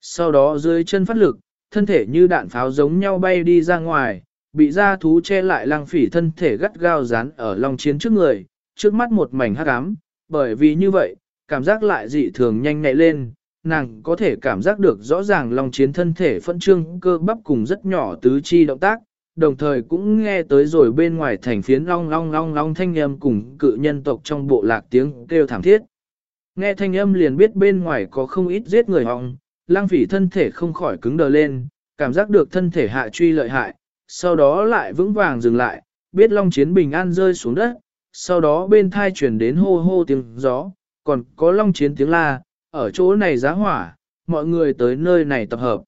Speaker 1: Sau đó dưới chân phát lực, thân thể như đạn pháo giống nhau bay đi ra ngoài, bị gia thú che lại lăng phỉ thân thể gắt gao dán ở long chiến trước người, trước mắt một mảnh hắc ám, bởi vì như vậy, cảm giác lại dị thường nhanh nhẹ lên, nàng có thể cảm giác được rõ ràng long chiến thân thể phân trương cơ bắp cùng rất nhỏ tứ chi động tác, đồng thời cũng nghe tới rồi bên ngoài thành phiến long long long long thanh âm cùng cự nhân tộc trong bộ lạc tiếng kêu thảm thiết. Nghe thanh âm liền biết bên ngoài có không ít giết người họng lang phỉ thân thể không khỏi cứng đờ lên, cảm giác được thân thể hạ truy lợi hại, sau đó lại vững vàng dừng lại, biết long chiến bình an rơi xuống đất, sau đó bên thai chuyển đến hô hô tiếng gió, còn có long chiến tiếng la, ở chỗ này giá hỏa, mọi người tới nơi này tập hợp.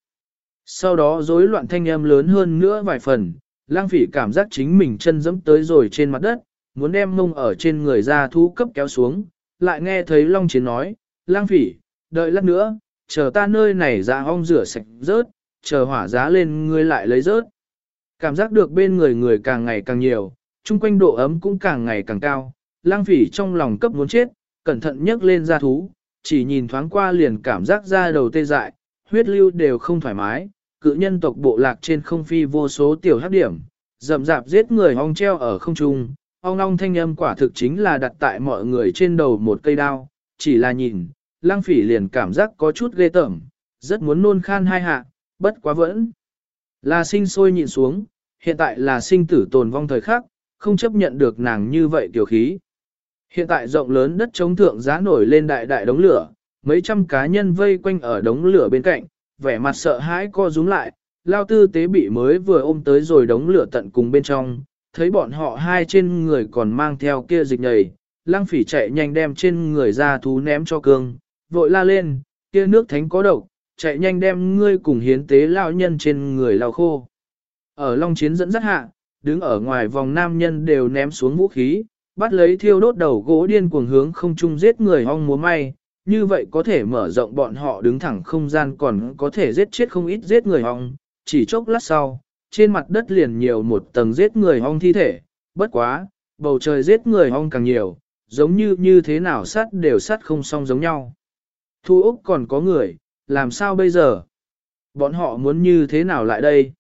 Speaker 1: Sau đó rối loạn thanh âm lớn hơn nữa vài phần, lang phỉ cảm giác chính mình chân dẫm tới rồi trên mặt đất, muốn đem mông ở trên người ra thú cấp kéo xuống, lại nghe thấy long chiến nói, lang phỉ, đợi lát nữa, chờ ta nơi này ra ong rửa sạch rớt, chờ hỏa giá lên ngươi lại lấy rớt. Cảm giác được bên người người càng ngày càng nhiều, chung quanh độ ấm cũng càng ngày càng cao, lang phỉ trong lòng cấp muốn chết, cẩn thận nhấc lên ra thú, chỉ nhìn thoáng qua liền cảm giác ra đầu tê dại, huyết lưu đều không thoải mái, cự nhân tộc bộ lạc trên không phi vô số tiểu hắc điểm, rậm rạp giết người ong treo ở không trung, ong ong thanh âm quả thực chính là đặt tại mọi người trên đầu một cây đao, chỉ là nhìn, lang phỉ liền cảm giác có chút ghê tởm, rất muốn nôn khan hai hạ, bất quá vẫn là sinh sôi nhịn xuống, hiện tại là sinh tử tồn vong thời khắc, không chấp nhận được nàng như vậy tiểu khí. Hiện tại rộng lớn đất chống thượng giá nổi lên đại đại đống lửa, mấy trăm cá nhân vây quanh ở đống lửa bên cạnh, vẻ mặt sợ hãi co rúm lại, lao tư tế bị mới vừa ôm tới rồi đống lửa tận cùng bên trong, thấy bọn họ hai trên người còn mang theo kia dịch nhầy, lăng phỉ chạy nhanh đem trên người ra thú ném cho cương, vội la lên, kia nước thánh có độc, chạy nhanh đem ngươi cùng hiến tế lao nhân trên người lao khô. Ở Long Chiến dẫn dắt hạ, đứng ở ngoài vòng nam nhân đều ném xuống vũ khí, bắt lấy thiêu đốt đầu gỗ điên cuồng hướng không chung giết người hong múa may, như vậy có thể mở rộng bọn họ đứng thẳng không gian còn có thể giết chết không ít giết người hong, chỉ chốc lát sau, trên mặt đất liền nhiều một tầng giết người hong thi thể, bất quá, bầu trời giết người hong càng nhiều, giống như như thế nào sát đều sát không song giống nhau. Thu Úc còn có người, làm sao bây giờ? Bọn họ muốn như thế nào lại đây?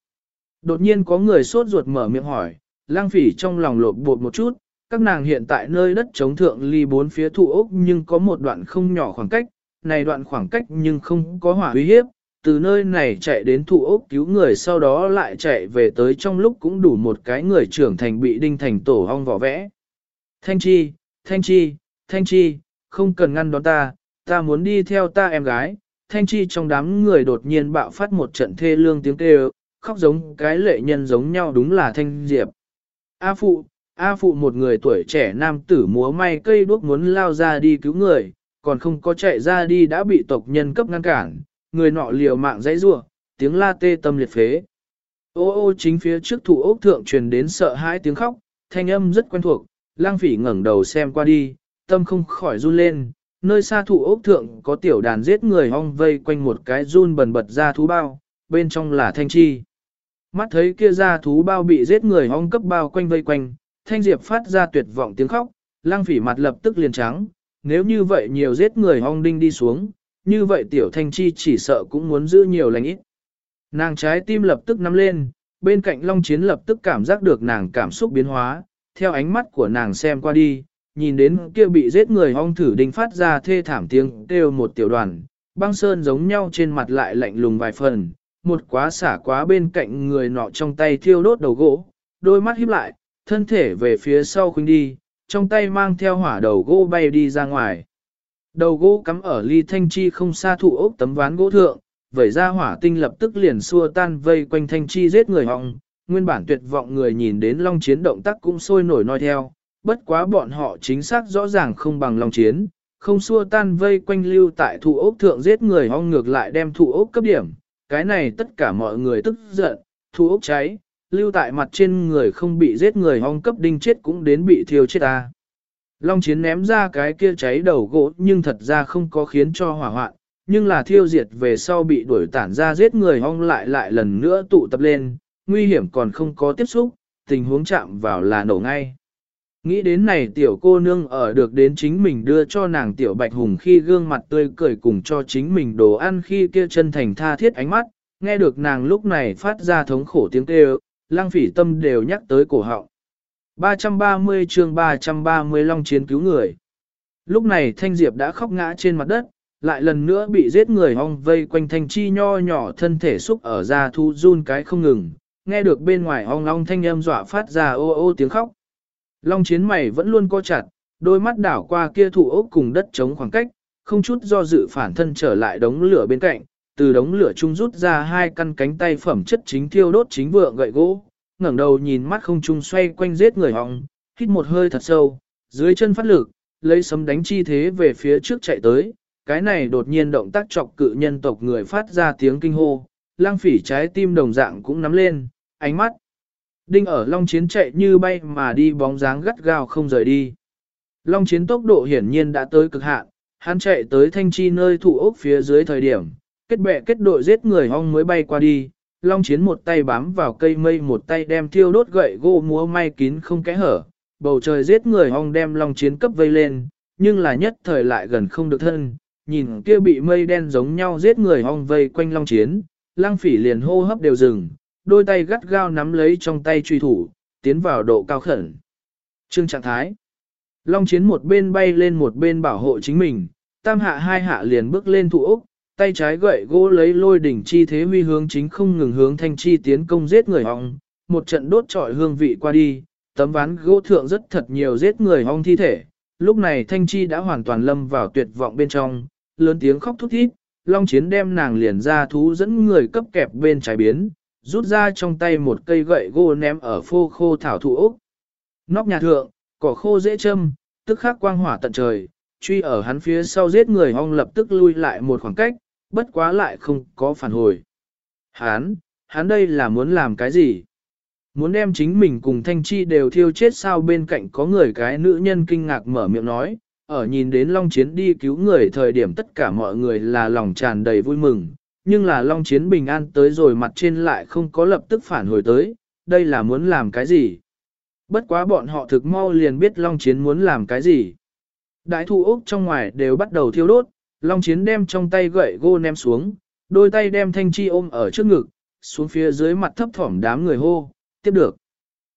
Speaker 1: Đột nhiên có người sốt ruột mở miệng hỏi, lang phỉ trong lòng lột bột một chút, các nàng hiện tại nơi đất chống thượng ly bốn phía thụ ốc nhưng có một đoạn không nhỏ khoảng cách, này đoạn khoảng cách nhưng không có hỏa uy hiếp, từ nơi này chạy đến thụ ốc cứu người sau đó lại chạy về tới trong lúc cũng đủ một cái người trưởng thành bị đinh thành tổ hong vỏ vẽ. Thanh Chi, Thanh Chi, Thanh Chi, không cần ngăn đón ta, ta muốn đi theo ta em gái. Thanh Chi trong đám người đột nhiên bạo phát một trận thê lương tiếng kêu, khóc giống cái lệ nhân giống nhau đúng là Thanh Diệp. A Phụ, A Phụ một người tuổi trẻ nam tử múa may cây đuốc muốn lao ra đi cứu người, còn không có chạy ra đi đã bị tộc nhân cấp ngăn cản, người nọ liều mạng dãy rủa, tiếng la tê tâm liệt phế. Ô ô chính phía trước thủ ốc thượng truyền đến sợ hãi tiếng khóc, thanh âm rất quen thuộc, lang phỉ ngẩng đầu xem qua đi, tâm không khỏi run lên, nơi xa thủ ốc thượng có tiểu đàn giết người hong vây quanh một cái run bần bật ra thú bao, bên trong là thanh chi. Mắt thấy kia ra thú bao bị giết người hong cấp bao quanh vây quanh, thanh diệp phát ra tuyệt vọng tiếng khóc, lang phỉ mặt lập tức liền trắng, nếu như vậy nhiều giết người hong đinh đi xuống, như vậy tiểu thanh chi chỉ sợ cũng muốn giữ nhiều lành ít. Nàng trái tim lập tức nắm lên, bên cạnh long chiến lập tức cảm giác được nàng cảm xúc biến hóa, theo ánh mắt của nàng xem qua đi, nhìn đến kia bị giết người hong thử đinh phát ra thê thảm tiếng kêu một tiểu đoàn, băng sơn giống nhau trên mặt lại lạnh lùng vài phần, một quá xả quá bên cạnh người nọ trong tay thiêu đốt đầu gỗ, đôi mắt híp lại, thân thể về phía sau khuynh đi, trong tay mang theo hỏa đầu gỗ bay đi ra ngoài. Đầu gỗ cắm ở ly thanh chi không xa thụ ốc tấm ván gỗ thượng, vẩy ra hỏa tinh lập tức liền xua tan vây quanh thanh chi giết người họng, nguyên bản tuyệt vọng người nhìn đến long chiến động tác cũng sôi nổi nói theo, bất quá bọn họ chính xác rõ ràng không bằng long chiến, không xua tan vây quanh lưu tại thụ ốc thượng giết người hong ngược lại đem thụ ốc cấp điểm, cái này tất cả mọi người tức giận, thụ ốc cháy, lưu tại mặt trên người không bị giết người hong cấp đinh chết cũng đến bị thiêu chết ta. Long chiến ném ra cái kia cháy đầu gỗ nhưng thật ra không có khiến cho hỏa hoạn, nhưng là thiêu diệt về sau bị đuổi tản ra giết người hong lại lại lần nữa tụ tập lên, nguy hiểm còn không có tiếp xúc, tình huống chạm vào là nổ ngay. Nghĩ đến này tiểu cô nương ở được đến chính mình đưa cho nàng tiểu bạch hùng khi gương mặt tươi cười cùng cho chính mình đồ ăn khi kia chân thành tha thiết ánh mắt, nghe được nàng lúc này phát ra thống khổ tiếng kêu, lang phỉ tâm đều nhắc tới cổ họng. 330 chương 330 long chiến cứu người. Lúc này Thanh Diệp đã khóc ngã trên mặt đất, lại lần nữa bị giết người hong vây quanh Thanh Chi nho nhỏ thân thể xúc ở ra thu run cái không ngừng, nghe được bên ngoài hong long thanh âm dọa phát ra ô ô tiếng khóc. Long chiến mày vẫn luôn co chặt, đôi mắt đảo qua kia thủ ốc cùng đất chống khoảng cách, không chút do dự phản thân trở lại đống lửa bên cạnh, từ đống lửa trung rút ra hai căn cánh tay phẩm chất chính thiêu đốt chính vượng gậy gỗ, ngẩng đầu nhìn mắt không trung xoay quanh giết người họng, hít một hơi thật sâu, dưới chân phát lực, lấy sấm đánh chi thế về phía trước chạy tới, cái này đột nhiên động tác chọc cự nhân tộc người phát ra tiếng kinh hô, lang phỉ trái tim đồng dạng cũng nắm lên, ánh mắt. Đinh ở Long Chiến chạy như bay mà đi bóng dáng gắt gao không rời đi. Long Chiến tốc độ hiển nhiên đã tới cực hạn, hắn chạy tới thanh chi nơi thủ ốc phía dưới thời điểm, kết bè kết đội giết người hong mới bay qua đi. Long Chiến một tay bám vào cây mây một tay đem thiêu đốt gậy gỗ múa may kín không kẽ hở, bầu trời giết người hong đem Long Chiến cấp vây lên, nhưng là nhất thời lại gần không được thân, nhìn kia bị mây đen giống nhau giết người hong vây quanh Long Chiến, lang phỉ liền hô hấp đều dừng, đôi tay gắt gao nắm lấy trong tay truy thủ, tiến vào độ cao khẩn. Trương trạng thái. Long chiến một bên bay lên một bên bảo hộ chính mình, tam hạ hai hạ liền bước lên thủ ốc, tay trái gậy gỗ lấy lôi đỉnh chi thế huy hướng chính không ngừng hướng thanh chi tiến công giết người hong, một trận đốt trọi hương vị qua đi, tấm ván gỗ thượng rất thật nhiều giết người hong thi thể, lúc này thanh chi đã hoàn toàn lâm vào tuyệt vọng bên trong, lớn tiếng khóc thút thít, long chiến đem nàng liền ra thú dẫn người cấp kẹp bên trái biến, rút ra trong tay một cây gậy gỗ ném ở phô khô thảo thụ ốc. Nóc nhà thượng, cỏ khô dễ châm, tức khắc quang hỏa tận trời, truy ở hắn phía sau giết người hong lập tức lui lại một khoảng cách, bất quá lại không có phản hồi. Hán, Hán đây là muốn làm cái gì? Muốn đem chính mình cùng thanh chi đều thiêu chết sao bên cạnh có người cái nữ nhân kinh ngạc mở miệng nói, ở nhìn đến Long Chiến đi cứu người thời điểm tất cả mọi người là lòng tràn đầy vui mừng, nhưng là Long Chiến bình an tới rồi mặt trên lại không có lập tức phản hồi tới, đây là muốn làm cái gì? Bất quá bọn họ thực mau liền biết Long Chiến muốn làm cái gì. Đại thu ốc trong ngoài đều bắt đầu thiêu đốt, Long Chiến đem trong tay gậy gô ném xuống, đôi tay đem thanh chi ôm ở trước ngực, xuống phía dưới mặt thấp thỏm đám người hô, tiếp được.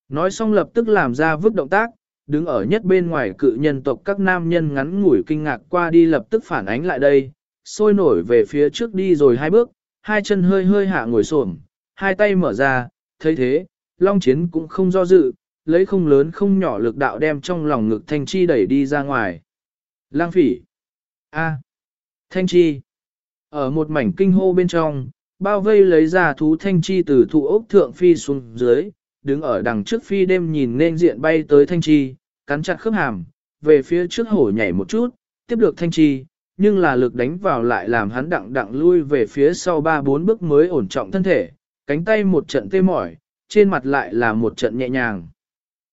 Speaker 1: Nói xong lập tức làm ra vứt động tác, đứng ở nhất bên ngoài cự nhân tộc các nam nhân ngắn ngủi kinh ngạc qua đi lập tức phản ánh lại đây, sôi nổi về phía trước đi rồi hai bước, hai chân hơi hơi hạ ngồi xổm, hai tay mở ra, thấy thế, Long Chiến cũng không do dự, lấy không lớn không nhỏ lực đạo đem trong lòng ngực Thanh Chi đẩy đi ra ngoài. Lang phỉ. A. Thanh Chi. Ở một mảnh kinh hô bên trong, bao vây lấy ra thú Thanh Chi từ thụ ốc thượng phi xuống dưới, đứng ở đằng trước phi đêm nhìn nên diện bay tới Thanh Chi, cắn chặt khớp hàm, về phía trước hổ nhảy một chút, tiếp được Thanh Chi, nhưng là lực đánh vào lại làm hắn đặng đặng lui về phía sau ba bốn bước mới ổn trọng thân thể, cánh tay một trận tê mỏi, trên mặt lại là một trận nhẹ nhàng.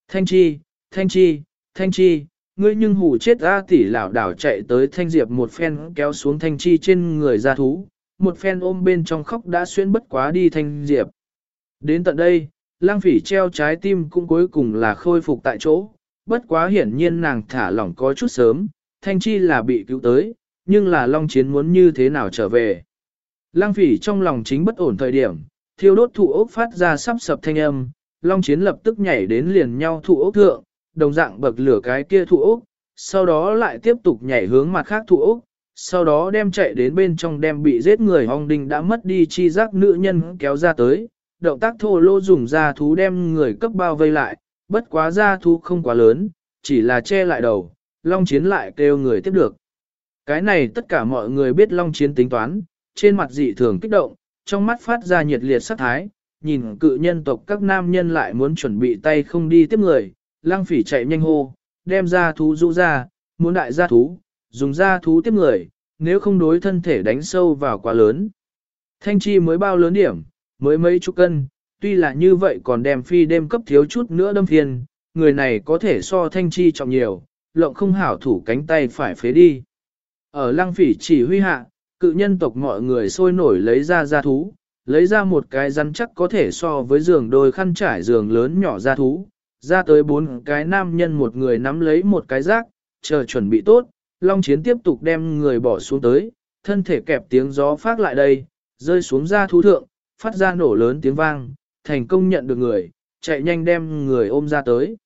Speaker 1: Thanh chi, thanh chi, thanh chi, ngươi nhưng hù chết ra tỷ lão đảo chạy tới thanh diệp một phen kéo xuống thanh chi trên người ra thú, một phen ôm bên trong khóc đã xuyên bất quá đi thanh diệp. Đến tận đây, lang phỉ treo trái tim cũng cuối cùng là khôi phục tại chỗ, bất quá hiển nhiên nàng thả lỏng có chút sớm, thanh chi là bị cứu tới, nhưng là Long Chiến muốn như thế nào trở về. Lang phỉ trong lòng chính bất ổn thời điểm, thiêu đốt thụ ốc phát ra sắp sập thanh âm, Long Chiến lập tức nhảy đến liền nhau thụ ốc thượng, đồng dạng bậc lửa cái kia thụ ốc, sau đó lại tiếp tục nhảy hướng mặt khác thụ ốc, sau đó đem chạy đến bên trong đem bị giết người hong đinh đã mất đi chi giác nữ nhân kéo ra tới, động tác thô lô dùng ra thú đem người cấp bao vây lại, bất quá ra thú không quá lớn, chỉ là che lại đầu, Long Chiến lại kêu người tiếp được. Cái này tất cả mọi người biết Long Chiến tính toán, trên mặt dị thường kích động, trong mắt phát ra nhiệt liệt sát thái, nhìn cự nhân tộc các nam nhân lại muốn chuẩn bị tay không đi tiếp người, lang phỉ chạy nhanh hô, đem ra thú rũ ra, muốn đại ra thú, dùng ra thú tiếp người, nếu không đối thân thể đánh sâu vào quá lớn. Thanh chi mới bao lớn điểm, mới mấy chục cân, tuy là như vậy còn đem phi đêm cấp thiếu chút nữa đâm phiền, người này có thể so thanh chi trọng nhiều, lộng không hảo thủ cánh tay phải phế đi. Ở lăng phỉ chỉ huy hạ, cự nhân tộc mọi người sôi nổi lấy ra ra thú, lấy ra một cái rắn chắc có thể so với giường đôi khăn trải giường lớn nhỏ ra thú, ra tới bốn cái nam nhân một người nắm lấy một cái rác, chờ chuẩn bị tốt, Long Chiến tiếp tục đem người bỏ xuống tới, thân thể kẹp tiếng gió phát lại đây, rơi xuống ra thú thượng, phát ra nổ lớn tiếng vang, thành công nhận được người, chạy nhanh đem người ôm ra tới.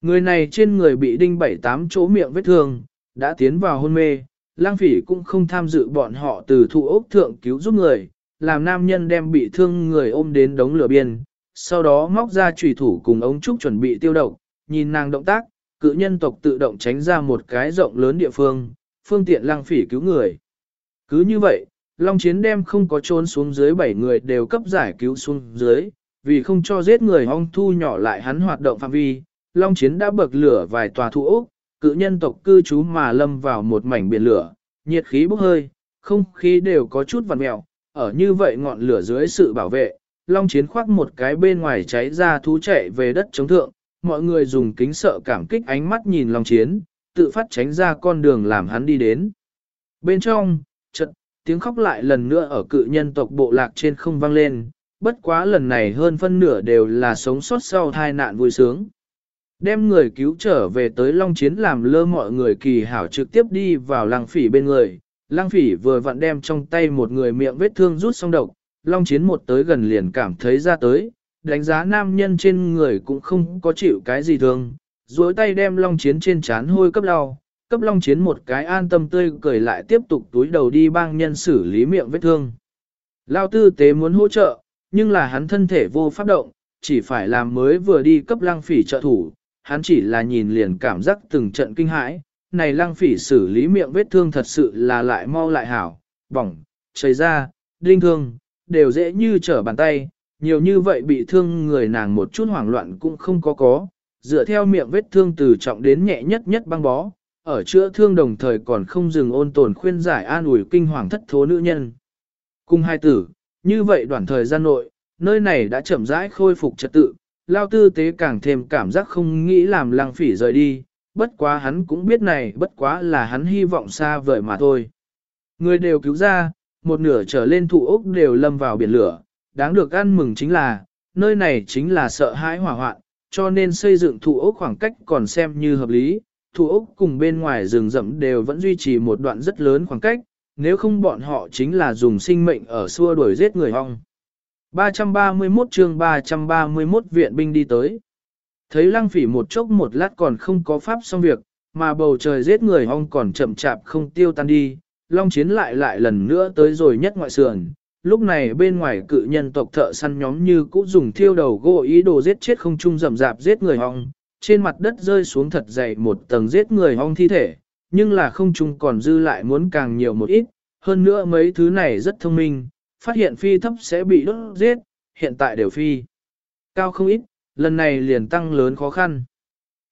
Speaker 1: Người này trên người bị đinh bảy tám chỗ miệng vết thương, đã tiến vào hôn mê, lang phỉ cũng không tham dự bọn họ từ thụ ốc thượng cứu giúp người, làm nam nhân đem bị thương người ôm đến đống lửa biên, sau đó móc ra trùy thủ cùng ống trúc chuẩn bị tiêu độc, nhìn nàng động tác, cự nhân tộc tự động tránh ra một cái rộng lớn địa phương, phương tiện lang phỉ cứu người. Cứ như vậy, Long Chiến đem không có trốn xuống dưới bảy người đều cấp giải cứu xuống dưới, vì không cho giết người ong thu nhỏ lại hắn hoạt động phạm vi, Long Chiến đã bậc lửa vài tòa thu ốc, cự nhân tộc cư trú mà lâm vào một mảnh biển lửa, nhiệt khí bốc hơi, không khí đều có chút vằn mèo, ở như vậy ngọn lửa dưới sự bảo vệ, Long Chiến khoác một cái bên ngoài cháy ra thú chạy về đất chống thượng, mọi người dùng kính sợ cảm kích ánh mắt nhìn Long Chiến, tự phát tránh ra con đường làm hắn đi đến. Bên trong, chợt tiếng khóc lại lần nữa ở cự nhân tộc bộ lạc trên không vang lên, bất quá lần này hơn phân nửa đều là sống sót sau tai nạn vui sướng. Đem người cứu trở về tới Long Chiến làm lơ mọi người kỳ hảo trực tiếp đi vào lăng phỉ bên người. Lăng phỉ vừa vặn đem trong tay một người miệng vết thương rút xong độc, Long Chiến một tới gần liền cảm thấy ra tới, đánh giá nam nhân trên người cũng không có chịu cái gì thương, duỗi tay đem Long Chiến trên chán hôi cấp đau, cấp Long Chiến một cái an tâm tươi cười lại tiếp tục túi đầu đi bang nhân xử lý miệng vết thương. Lao tư tế muốn hỗ trợ, nhưng là hắn thân thể vô pháp động, chỉ phải làm mới vừa đi cấp lăng phỉ trợ thủ, hắn chỉ là nhìn liền cảm giác từng trận kinh hãi, này lăng phỉ xử lý miệng vết thương thật sự là lại mau lại hảo, bỏng, chảy ra, đinh thương, đều dễ như trở bàn tay, nhiều như vậy bị thương người nàng một chút hoảng loạn cũng không có có, dựa theo miệng vết thương từ trọng đến nhẹ nhất nhất băng bó, ở chữa thương đồng thời còn không dừng ôn tồn khuyên giải an ủi kinh hoàng thất thố nữ nhân. Cùng hai tử, như vậy đoạn thời gian nội, nơi này đã chậm rãi khôi phục trật tự, lao tư tế càng thêm cảm giác không nghĩ làm lăng phỉ rời đi, bất quá hắn cũng biết này bất quá là hắn hy vọng xa vời mà thôi. Người đều cứu ra, một nửa trở lên thụ ốc đều lâm vào biển lửa, đáng được ăn mừng chính là, nơi này chính là sợ hãi hỏa hoạn, cho nên xây dựng thụ ốc khoảng cách còn xem như hợp lý, thụ ốc cùng bên ngoài rừng rậm đều vẫn duy trì một đoạn rất lớn khoảng cách, nếu không bọn họ chính là dùng sinh mệnh ở xua đuổi giết người hong. 331 chương 331 viện binh đi tới. Thấy lăng phỉ một chốc một lát còn không có pháp xong việc, mà bầu trời giết người hong còn chậm chạp không tiêu tan đi, long chiến lại lại lần nữa tới rồi nhất ngoại sườn. Lúc này bên ngoài cự nhân tộc thợ săn nhóm như cũ dùng thiêu đầu gỗ ý đồ giết chết không trung rầm rạp giết người hong. trên mặt đất rơi xuống thật dày một tầng giết người hong thi thể, nhưng là không trung còn dư lại muốn càng nhiều một ít, hơn nữa mấy thứ này rất thông minh, phát hiện phi thấp sẽ bị đốt giết, hiện tại đều phi. Cao không ít, lần này liền tăng lớn khó khăn.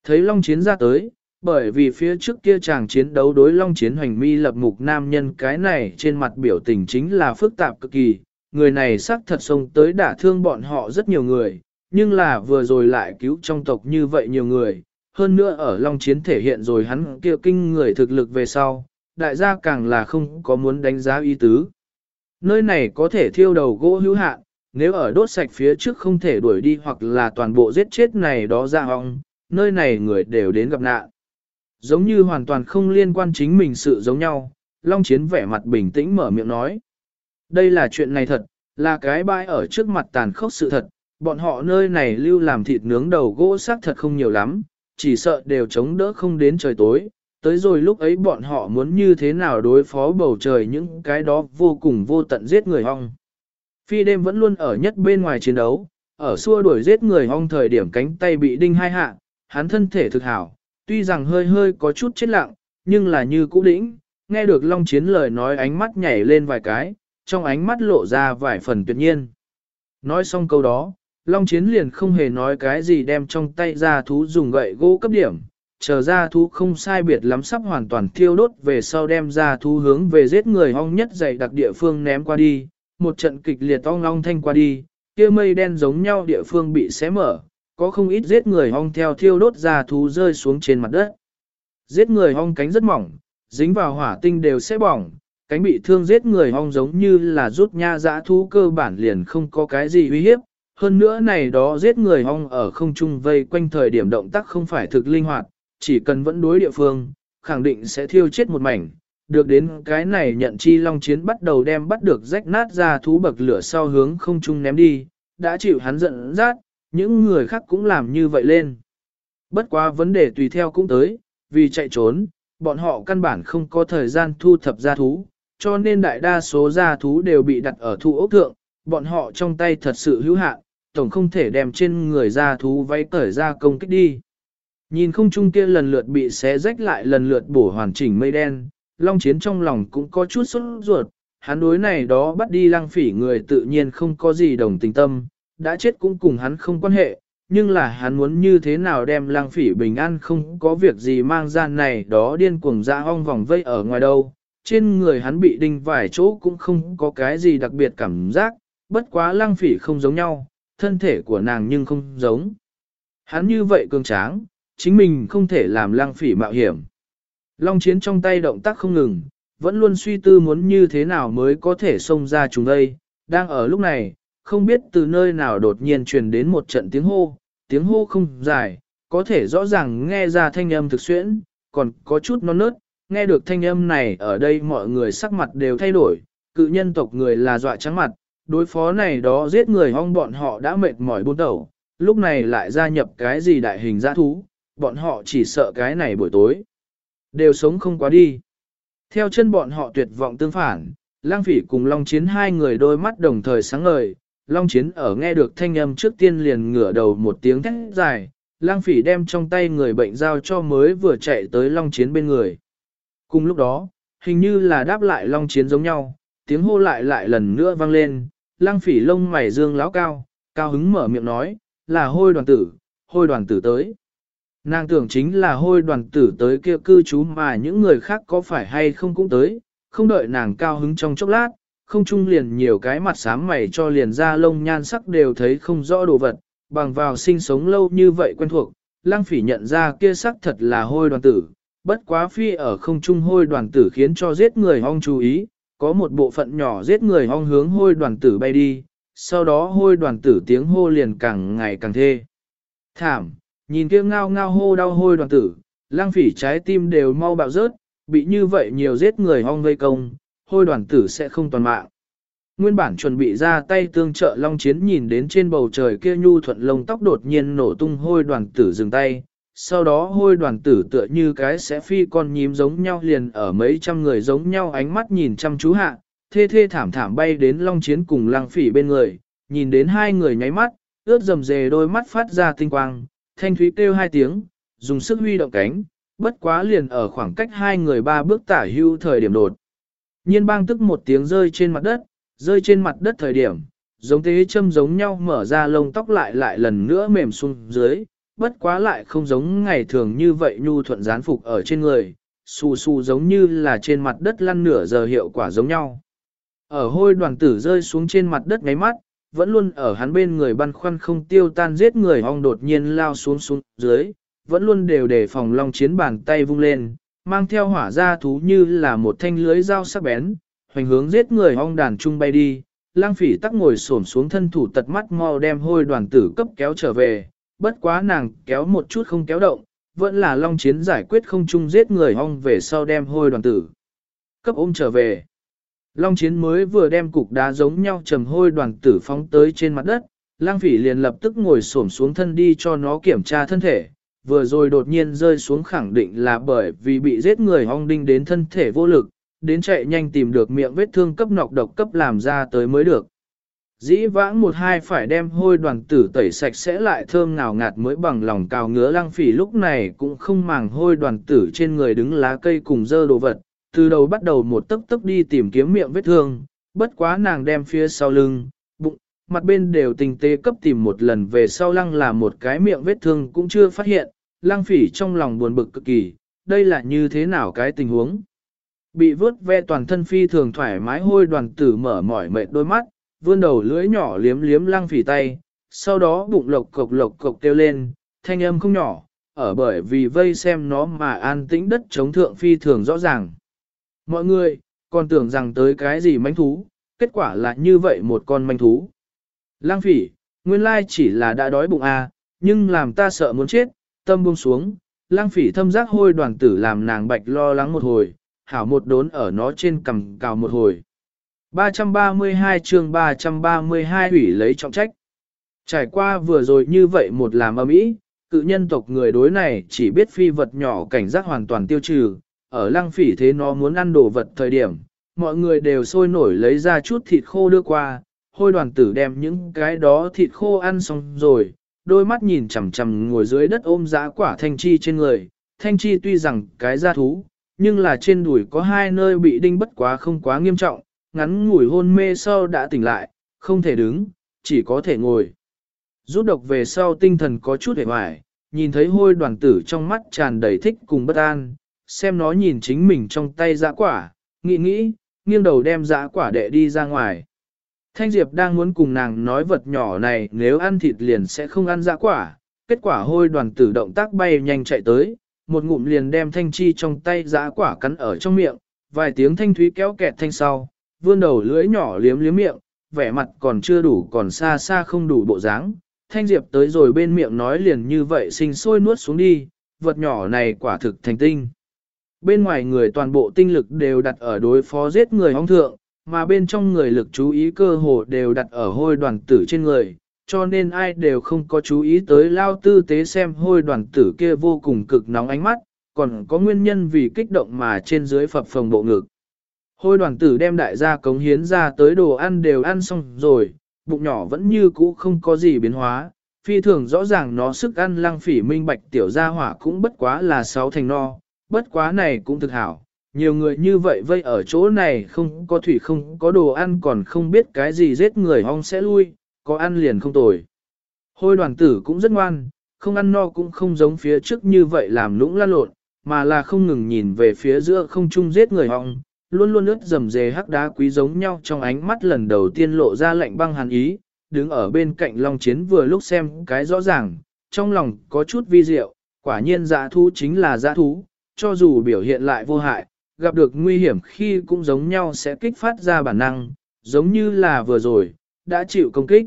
Speaker 1: Thấy Long Chiến ra tới, bởi vì phía trước kia chàng chiến đấu đối Long Chiến hoành mi lập mục nam nhân cái này trên mặt biểu tình chính là phức tạp cực kỳ, người này xác thật xông tới đả thương bọn họ rất nhiều người, nhưng là vừa rồi lại cứu trong tộc như vậy nhiều người, hơn nữa ở Long Chiến thể hiện rồi hắn kia kinh người thực lực về sau, đại gia càng là không có muốn đánh giá ý tứ. Nơi này có thể thiêu đầu gỗ hữu hạn, nếu ở đốt sạch phía trước không thể đuổi đi hoặc là toàn bộ giết chết này đó ra hong, nơi này người đều đến gặp nạn. Giống như hoàn toàn không liên quan chính mình sự giống nhau, Long Chiến vẻ mặt bình tĩnh mở miệng nói. Đây là chuyện này thật, là cái bãi ở trước mặt tàn khốc sự thật, bọn họ nơi này lưu làm thịt nướng đầu gỗ xác thật không nhiều lắm, chỉ sợ đều chống đỡ không đến trời tối, tới rồi lúc ấy bọn họ muốn như thế nào đối phó bầu trời những cái đó vô cùng vô tận giết người hong. Phi đêm vẫn luôn ở nhất bên ngoài chiến đấu, ở xua đuổi giết người hong thời điểm cánh tay bị đinh hai hạ, hắn thân thể thực hảo, tuy rằng hơi hơi có chút chết lặng, nhưng là như cũ đĩnh, nghe được Long Chiến lời nói ánh mắt nhảy lên vài cái, trong ánh mắt lộ ra vài phần tuyệt nhiên. Nói xong câu đó, Long Chiến liền không hề nói cái gì đem trong tay ra thú dùng gậy gỗ cấp điểm, chờ ra thú không sai biệt lắm sắp hoàn toàn thiêu đốt về sau đem ra thú hướng về giết người hong nhất dày đặc địa phương ném qua đi, một trận kịch liệt ong long thanh qua đi, kia mây đen giống nhau địa phương bị xé mở, có không ít giết người hong theo thiêu đốt ra thú rơi xuống trên mặt đất. Giết người hong cánh rất mỏng, dính vào hỏa tinh đều sẽ bỏng, cánh bị thương giết người hong giống như là rút nha dã thú cơ bản liền không có cái gì uy hiếp. Hơn nữa này đó giết người hong ở không trung vây quanh thời điểm động tác không phải thực linh hoạt, chỉ cần vẫn đối địa phương, khẳng định sẽ thiêu chết một mảnh. Được đến cái này nhận chi long chiến bắt đầu đem bắt được rách nát ra thú bậc lửa sau hướng không trung ném đi, đã chịu hắn giận rát, những người khác cũng làm như vậy lên. Bất quá vấn đề tùy theo cũng tới, vì chạy trốn, bọn họ căn bản không có thời gian thu thập gia thú, cho nên đại đa số gia thú đều bị đặt ở thu ốc thượng, bọn họ trong tay thật sự hữu hạn, tổng không thể đem trên người gia thú váy cởi ra công kích đi. Nhìn không trung kia lần lượt bị xé rách lại lần lượt bổ hoàn chỉnh mây đen, Long Chiến trong lòng cũng có chút sốt ruột, hắn đối này đó bắt đi lăng phỉ người tự nhiên không có gì đồng tình tâm, đã chết cũng cùng hắn không quan hệ, nhưng là hắn muốn như thế nào đem Lang phỉ bình an không có việc gì mang ra này đó điên cuồng ra ong vòng vây ở ngoài đâu. Trên người hắn bị đinh vài chỗ cũng không có cái gì đặc biệt cảm giác, bất quá Lang phỉ không giống nhau, thân thể của nàng nhưng không giống. Hắn như vậy cường tráng, chính mình không thể làm Lang phỉ mạo hiểm. Long chiến trong tay động tác không ngừng, vẫn luôn suy tư muốn như thế nào mới có thể xông ra chúng đây. Đang ở lúc này, không biết từ nơi nào đột nhiên truyền đến một trận tiếng hô, tiếng hô không dài, có thể rõ ràng nghe ra thanh âm thực xuyễn, còn có chút non nớt, nghe được thanh âm này ở đây mọi người sắc mặt đều thay đổi, cự nhân tộc người là dọa trắng mặt, đối phó này đó giết người hong bọn họ đã mệt mỏi buôn đầu, lúc này lại gia nhập cái gì đại hình giã thú, bọn họ chỉ sợ cái này buổi tối. Đều sống không quá đi. Theo chân bọn họ tuyệt vọng tương phản, lang phỉ cùng Long Chiến hai người đôi mắt đồng thời sáng ngời, Long Chiến ở nghe được thanh âm trước tiên liền ngửa đầu một tiếng thét dài, lang phỉ đem trong tay người bệnh giao cho mới vừa chạy tới Long Chiến bên người. Cùng lúc đó, hình như là đáp lại Long Chiến giống nhau, tiếng hô lại lại lần nữa vang lên, lang phỉ lông mày dương láo cao, cao hứng mở miệng nói, là hôi đoàn tử, hôi đoàn tử tới. Nàng tưởng chính là hôi đoàn tử tới kia cư trú mà những người khác có phải hay không cũng tới, không đợi nàng cao hứng trong chốc lát, không trung liền nhiều cái mặt xám mày cho liền ra lông nhan sắc đều thấy không rõ đồ vật, bằng vào sinh sống lâu như vậy quen thuộc, lang phỉ nhận ra kia sắc thật là hôi đoàn tử, bất quá phi ở không trung hôi đoàn tử khiến cho giết người hong chú ý, có một bộ phận nhỏ giết người hong hướng hôi đoàn tử bay đi, sau đó hôi đoàn tử tiếng hô liền càng ngày càng thê. Thảm, nhìn kia ngao ngao hô đau hôi đoàn tử, lang phỉ trái tim đều mau bạo rớt, bị như vậy nhiều giết người hong gây công, hôi đoàn tử sẽ không toàn mạng. Nguyên bản chuẩn bị ra tay tương trợ Long Chiến nhìn đến trên bầu trời kia nhu thuận lông tóc đột nhiên nổ tung hôi đoàn tử dừng tay, sau đó hôi đoàn tử tựa như cái sẽ phi con nhím giống nhau liền ở mấy trăm người giống nhau ánh mắt nhìn chăm chú hạ, thê thê thảm thảm bay đến Long Chiến cùng Lăng Phỉ bên người, nhìn đến hai người nháy mắt, ướt dầm dề đôi mắt phát ra tinh quang, thanh thúy kêu hai tiếng, dùng sức huy động cánh, bất quá liền ở khoảng cách hai người ba bước tả hưu thời điểm đột. Nhiên bang tức một tiếng rơi trên mặt đất, rơi trên mặt đất thời điểm, giống thế châm giống nhau mở ra lông tóc lại lại lần nữa mềm xuống dưới, bất quá lại không giống ngày thường như vậy nhu thuận gián phục ở trên người, xù xù giống như là trên mặt đất lăn nửa giờ hiệu quả giống nhau. Ở hôi đoàn tử rơi xuống trên mặt đất ngáy mắt, vẫn luôn ở hắn bên người băn khoăn không tiêu tan giết người hong đột nhiên lao xuống xuống dưới, vẫn luôn đều để phòng long chiến bàn tay vung lên, mang theo hỏa ra thú như là một thanh lưới dao sắc bén, hoành hướng giết người hong đàn trung bay đi. Lang phỉ tắc ngồi xổm xuống thân thủ tật mắt mau đem hôi đoàn tử cấp kéo trở về, bất quá nàng kéo một chút không kéo động, vẫn là long chiến giải quyết không chung giết người hong về sau đem hôi đoàn tử. Cấp ôm trở về. Long chiến mới vừa đem cục đá giống nhau trầm hôi đoàn tử phóng tới trên mặt đất, lang phỉ liền lập tức ngồi xổm xuống thân đi cho nó kiểm tra thân thể, vừa rồi đột nhiên rơi xuống khẳng định là bởi vì bị giết người hong đinh đến thân thể vô lực, đến chạy nhanh tìm được miệng vết thương cấp nọc độc cấp làm ra tới mới được. Dĩ vãng một hai phải đem hôi đoàn tử tẩy sạch sẽ lại thơm ngào ngạt mới bằng lòng cào ngứa lăng phỉ lúc này cũng không màng hôi đoàn tử trên người đứng lá cây cùng dơ đồ vật, từ đầu bắt đầu một tức tức đi tìm kiếm miệng vết thương, bất quá nàng đem phía sau lưng, mặt bên đều tình tế cấp tìm một lần về sau lăng là một cái miệng vết thương cũng chưa phát hiện, lăng phỉ trong lòng buồn bực cực kỳ, đây là như thế nào cái tình huống. Bị vớt ve toàn thân phi thường thoải mái hôi đoàn tử mở mỏi mệt đôi mắt, vươn đầu lưỡi nhỏ liếm liếm lăng phỉ tay, sau đó bụng lộc cộc lộc cộc kêu lên, thanh âm không nhỏ, ở bởi vì vây xem nó mà an tĩnh đất chống thượng phi thường rõ ràng. Mọi người, còn tưởng rằng tới cái gì manh thú, kết quả là như vậy một con manh thú. Lang phỉ, nguyên lai chỉ là đã đói bụng à, nhưng làm ta sợ muốn chết, tâm buông xuống, lang phỉ thâm giác hôi đoàn tử làm nàng bạch lo lắng một hồi, hảo một đốn ở nó trên cầm cào một hồi. 332 chương 332 hủy lấy trọng trách. Trải qua vừa rồi như vậy một làm âm ý, cự nhân tộc người đối này chỉ biết phi vật nhỏ cảnh giác hoàn toàn tiêu trừ, ở lăng phỉ thế nó muốn ăn đồ vật thời điểm, mọi người đều sôi nổi lấy ra chút thịt khô đưa qua, hôi đoàn tử đem những cái đó thịt khô ăn xong rồi, đôi mắt nhìn chằm chằm ngồi dưới đất ôm dã quả thanh chi trên người, thanh chi tuy rằng cái da thú, nhưng là trên đùi có hai nơi bị đinh bất quá không quá nghiêm trọng, ngắn ngủi hôn mê sau đã tỉnh lại, không thể đứng, chỉ có thể ngồi. Rút độc về sau tinh thần có chút hề hoài, nhìn thấy hôi đoàn tử trong mắt tràn đầy thích cùng bất an, xem nó nhìn chính mình trong tay dã quả, nghĩ nghĩ, nghiêng đầu đem dã quả đệ đi ra ngoài. Thanh Diệp đang muốn cùng nàng nói vật nhỏ này nếu ăn thịt liền sẽ không ăn dã quả, kết quả hôi đoàn tử động tác bay nhanh chạy tới, một ngụm liền đem thanh chi trong tay dã quả cắn ở trong miệng, vài tiếng thanh thúy kéo kẹt thanh sau, vươn đầu lưỡi nhỏ liếm liếm miệng, vẻ mặt còn chưa đủ còn xa xa không đủ bộ dáng. Thanh Diệp tới rồi bên miệng nói liền như vậy sinh sôi nuốt xuống đi, vật nhỏ này quả thực thành tinh. Bên ngoài người toàn bộ tinh lực đều đặt ở đối phó giết người hong thượng, mà bên trong người lực chú ý cơ hồ đều đặt ở hôi đoàn tử trên người, cho nên ai đều không có chú ý tới lao tư tế xem hôi đoàn tử kia vô cùng cực nóng ánh mắt, còn có nguyên nhân vì kích động mà trên dưới phập phồng bộ ngực. Hôi đoàn tử đem đại gia cống hiến ra tới đồ ăn đều ăn xong rồi, bụng nhỏ vẫn như cũ không có gì biến hóa, phi thường rõ ràng nó sức ăn lăng phỉ minh bạch tiểu gia hỏa cũng bất quá là sáu thành no, bất quá này cũng thực hảo. Nhiều người như vậy vây ở chỗ này không có thủy không có đồ ăn còn không biết cái gì giết người hong sẽ lui, có ăn liền không tồi. Hôi đoàn tử cũng rất ngoan, không ăn no cũng không giống phía trước như vậy làm lũng lan lộn, mà là không ngừng nhìn về phía giữa không trung giết người hong, luôn luôn ướt dầm dề hắc đá quý giống nhau trong ánh mắt lần đầu tiên lộ ra lạnh băng hàn ý, đứng ở bên cạnh Long Chiến vừa lúc xem cái rõ ràng, trong lòng có chút vi diệu, quả nhiên dã thú chính là dã thú, cho dù biểu hiện lại vô hại, gặp được nguy hiểm khi cũng giống nhau sẽ kích phát ra bản năng, giống như là vừa rồi, đã chịu công kích.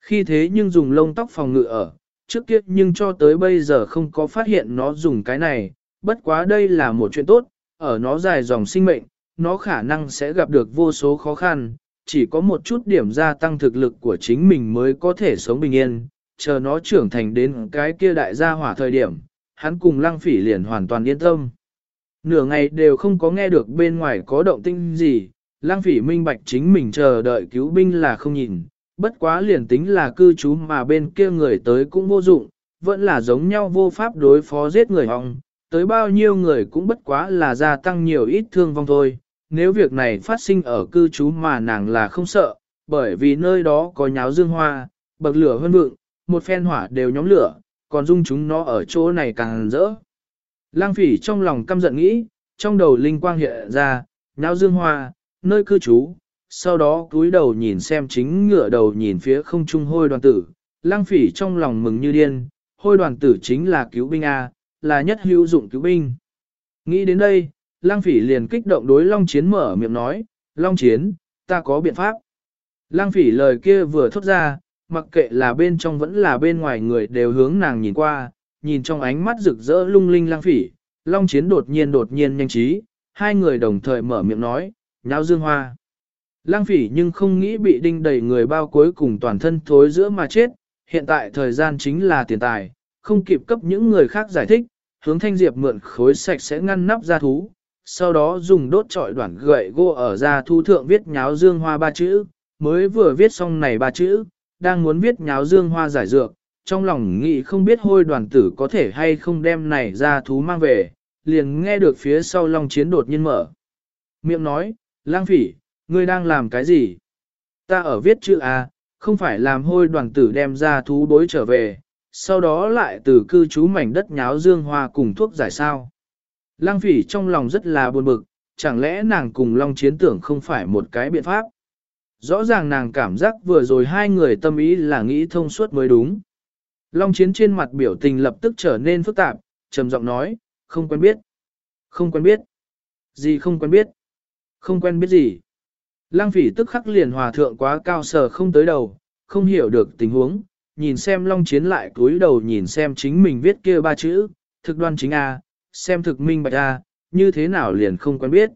Speaker 1: Khi thế nhưng dùng lông tóc phòng ngự ở, trước kia nhưng cho tới bây giờ không có phát hiện nó dùng cái này, bất quá đây là một chuyện tốt, ở nó dài dòng sinh mệnh, nó khả năng sẽ gặp được vô số khó khăn, chỉ có một chút điểm gia tăng thực lực của chính mình mới có thể sống bình yên, chờ nó trưởng thành đến cái kia đại gia hỏa thời điểm, hắn cùng lăng phỉ liền hoàn toàn yên tâm. Nửa ngày đều không có nghe được bên ngoài có động tinh gì, Lang phỉ minh bạch chính mình chờ đợi cứu binh là không nhìn, bất quá liền tính là cư trú mà bên kia người tới cũng vô dụng, vẫn là giống nhau vô pháp đối phó giết người hong, tới bao nhiêu người cũng bất quá là gia tăng nhiều ít thương vong thôi. Nếu việc này phát sinh ở cư trú mà nàng là không sợ, bởi vì nơi đó có nháo dương hoa, bậc lửa hơn vượng, một phen hỏa đều nhóm lửa, còn dung chúng nó ở chỗ này càng rỡ. Lang phỉ trong lòng căm giận nghĩ, trong đầu linh quang hiện ra, nháo dương hoa, nơi cư trú, sau đó cúi đầu nhìn xem chính ngựa đầu nhìn phía không trung hôi đoàn tử. Lang phỉ trong lòng mừng như điên, hôi đoàn tử chính là cứu binh A, là nhất hữu dụng cứu binh. Nghĩ đến đây, Lang Phỉ liền kích động đối Long Chiến mở miệng nói, Long Chiến, ta có biện pháp. Lang Phỉ lời kia vừa thốt ra, mặc kệ là bên trong vẫn là bên ngoài người đều hướng nàng nhìn qua, nhìn trong ánh mắt rực rỡ lung linh Lang Phỉ, Long Chiến đột nhiên đột nhiên nhanh trí, hai người đồng thời mở miệng nói, nháo dương hoa. Lang Phỉ nhưng không nghĩ bị đinh đẩy người bao cuối cùng toàn thân thối giữa mà chết, hiện tại thời gian chính là tiền tài, không kịp cấp những người khác giải thích, hướng thanh diệp mượn khối sạch sẽ ngăn nắp ra thú, sau đó dùng đốt trọi đoạn gậy gỗ ở ra thu thượng viết nháo dương hoa ba chữ, mới vừa viết xong này ba chữ, đang muốn viết nháo dương hoa giải dược, trong lòng nghĩ không biết hôi đoàn tử có thể hay không đem này ra thú mang về, liền nghe được phía sau long chiến đột nhiên mở. Miệng nói, lang phỉ, ngươi đang làm cái gì? Ta ở viết chữ A, không phải làm hôi đoàn tử đem ra thú đối trở về, sau đó lại từ cư trú mảnh đất nháo dương hoa cùng thuốc giải sao. Lăng phỉ trong lòng rất là buồn bực, chẳng lẽ nàng cùng Long Chiến tưởng không phải một cái biện pháp. Rõ ràng nàng cảm giác vừa rồi hai người tâm ý là nghĩ thông suốt mới đúng. Long Chiến trên mặt biểu tình lập tức trở nên phức tạp, trầm giọng nói, không quen biết. Không quen biết. Gì không quen biết. Không quen biết gì. Lăng phỉ tức khắc liền hòa thượng quá cao sở không tới đầu, không hiểu được tình huống, nhìn xem long chiến lại cúi đầu nhìn xem chính mình viết kia ba chữ, thực đoan chính A, xem thực minh bạch A, như thế nào liền không quen biết.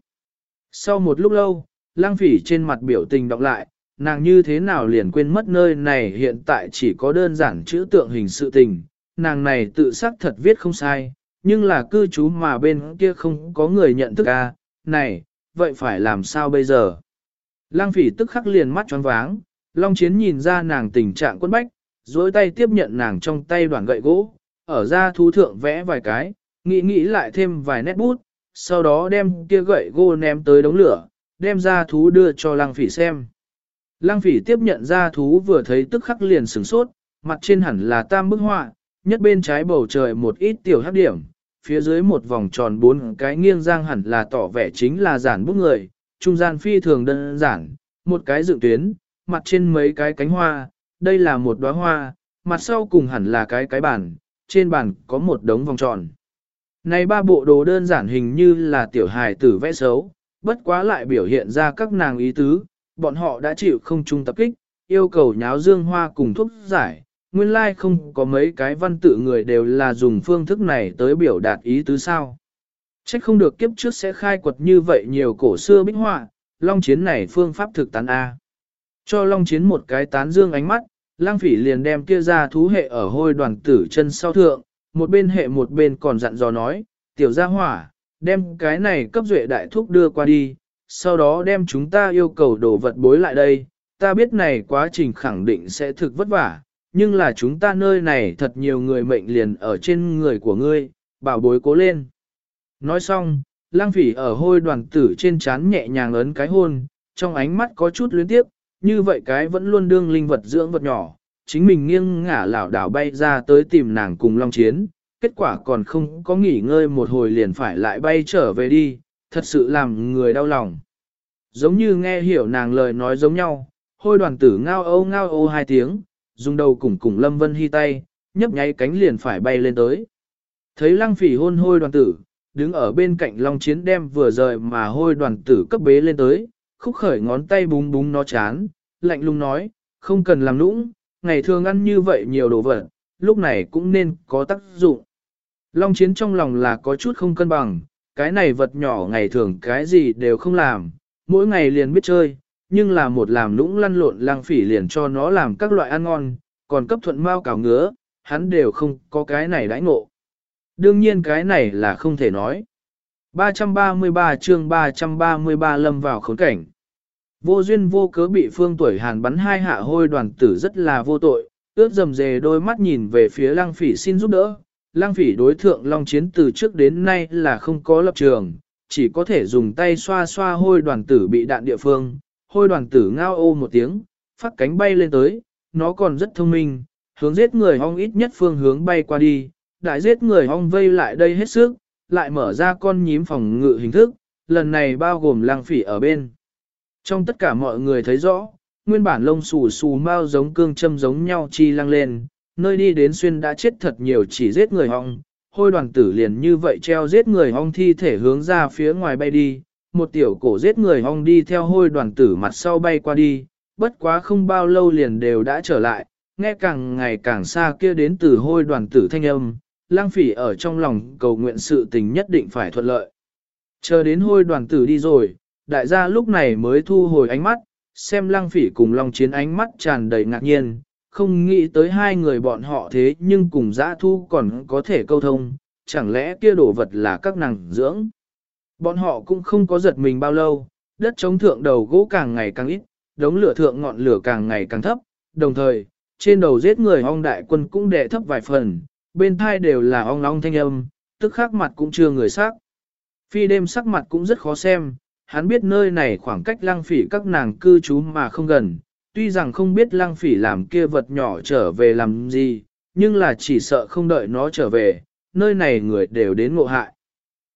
Speaker 1: Sau một lúc lâu, lang phỉ trên mặt biểu tình đọc lại, nàng như thế nào liền quên mất nơi này hiện tại chỉ có đơn giản chữ tượng hình sự tình, nàng này tự xác thật viết không sai, nhưng là cư trú mà bên kia không có người nhận thức A, này, vậy phải làm sao bây giờ? Lang phỉ tức khắc liền mắt tròn váng, Long Chiến nhìn ra nàng tình trạng quân bách, duỗi tay tiếp nhận nàng trong tay đoạn gậy gỗ, ở ra thú thượng vẽ vài cái, nghĩ nghĩ lại thêm vài nét bút, sau đó đem kia gậy gỗ ném tới đống lửa, đem ra thú đưa cho lăng phỉ xem. Lăng phỉ tiếp nhận ra thú vừa thấy tức khắc liền sửng sốt, mặt trên hẳn là tam bức họa, nhất bên trái bầu trời một ít tiểu hắc điểm, phía dưới một vòng tròn bốn cái nghiêng giang hẳn là tỏ vẻ chính là giản bức người, trung gian phi thường đơn giản, một cái dựng tuyến, mặt trên mấy cái cánh hoa, đây là một đóa hoa, mặt sau cùng hẳn là cái cái bàn, trên bàn có một đống vòng tròn. Này ba bộ đồ đơn giản hình như là tiểu hài tử vẽ xấu, bất quá lại biểu hiện ra các nàng ý tứ, bọn họ đã chịu không trung tập kích, yêu cầu nháo dương hoa cùng thuốc giải. Nguyên lai like không có mấy cái văn tự người đều là dùng phương thức này tới biểu đạt ý tứ sao. Trách không được kiếp trước sẽ khai quật như vậy nhiều cổ xưa bích họa, long chiến này phương pháp thực tán A. Cho long chiến một cái tán dương ánh mắt, lang phỉ liền đem kia ra thú hệ ở hôi đoàn tử chân sau thượng, một bên hệ một bên còn dặn dò nói, tiểu gia hỏa, đem cái này cấp duệ đại thúc đưa qua đi, sau đó đem chúng ta yêu cầu đồ vật bối lại đây, ta biết này quá trình khẳng định sẽ thực vất vả, nhưng là chúng ta nơi này thật nhiều người mệnh liền ở trên người của ngươi, bảo bối cố lên. Nói xong, lang phỉ ở hôi đoàn tử trên chán nhẹ nhàng ấn cái hôn, trong ánh mắt có chút luyến tiếp, như vậy cái vẫn luôn đương linh vật dưỡng vật nhỏ, chính mình nghiêng ngả lảo đảo bay ra tới tìm nàng cùng long chiến, kết quả còn không có nghỉ ngơi một hồi liền phải lại bay trở về đi, thật sự làm người đau lòng. Giống như nghe hiểu nàng lời nói giống nhau, hôi đoàn tử ngao ô ngao ô hai tiếng, dùng đầu cùng cùng lâm vân hy tay, nhấp nháy cánh liền phải bay lên tới. Thấy lăng phỉ hôn hôi đoàn tử, đứng ở bên cạnh long chiến đem vừa rời mà hôi đoàn tử cấp bế lên tới, khúc khởi ngón tay búng búng nó chán, lạnh lùng nói, không cần làm nũng, ngày thường ăn như vậy nhiều đồ vật, lúc này cũng nên có tác dụng. Long chiến trong lòng là có chút không cân bằng, cái này vật nhỏ ngày thường cái gì đều không làm, mỗi ngày liền biết chơi, nhưng là một làm lũng lăn lộn lang phỉ liền cho nó làm các loại ăn ngon, còn cấp thuận mau cào ngứa, hắn đều không có cái này đãi ngộ. Đương nhiên cái này là không thể nói. 333 chương 333 lâm vào khốn cảnh. Vô duyên vô cớ bị phương tuổi hàn bắn hai hạ hôi đoàn tử rất là vô tội, ướt dầm dề đôi mắt nhìn về phía lăng phỉ xin giúp đỡ. Lang phỉ đối thượng long chiến từ trước đến nay là không có lập trường, chỉ có thể dùng tay xoa xoa hôi đoàn tử bị đạn địa phương. Hôi đoàn tử ngao ô một tiếng, phát cánh bay lên tới, nó còn rất thông minh, hướng giết người hong ít nhất phương hướng bay qua đi, đại giết người hong vây lại đây hết sức, lại mở ra con nhím phòng ngự hình thức, lần này bao gồm Lang phỉ ở bên. Trong tất cả mọi người thấy rõ, nguyên bản lông xù xù mau giống cương châm giống nhau chi lăng lên, nơi đi đến xuyên đã chết thật nhiều chỉ giết người hong, hôi đoàn tử liền như vậy treo giết người hong thi thể hướng ra phía ngoài bay đi, một tiểu cổ giết người hong đi theo hôi đoàn tử mặt sau bay qua đi, bất quá không bao lâu liền đều đã trở lại, nghe càng ngày càng xa kia đến từ hôi đoàn tử thanh âm, lang phỉ ở trong lòng cầu nguyện sự tình nhất định phải thuận lợi. Chờ đến hôi đoàn tử đi rồi, đại gia lúc này mới thu hồi ánh mắt, xem lang phỉ cùng long chiến ánh mắt tràn đầy ngạc nhiên, không nghĩ tới hai người bọn họ thế nhưng cùng dã thu còn có thể câu thông, chẳng lẽ kia đồ vật là các nàng dưỡng. Bọn họ cũng không có giật mình bao lâu, đất chống thượng đầu gỗ càng ngày càng ít, đống lửa thượng ngọn lửa càng ngày càng thấp, đồng thời, trên đầu giết người ong đại quân cũng đè thấp vài phần, bên thai đều là ong long thanh âm, tức khắc mặt cũng chưa người sắc. Phi đêm sắc mặt cũng rất khó xem, hắn biết nơi này khoảng cách lăng phỉ các nàng cư trú mà không gần, tuy rằng không biết lăng phỉ làm kia vật nhỏ trở về làm gì, nhưng là chỉ sợ không đợi nó trở về, nơi này người đều đến ngộ hại.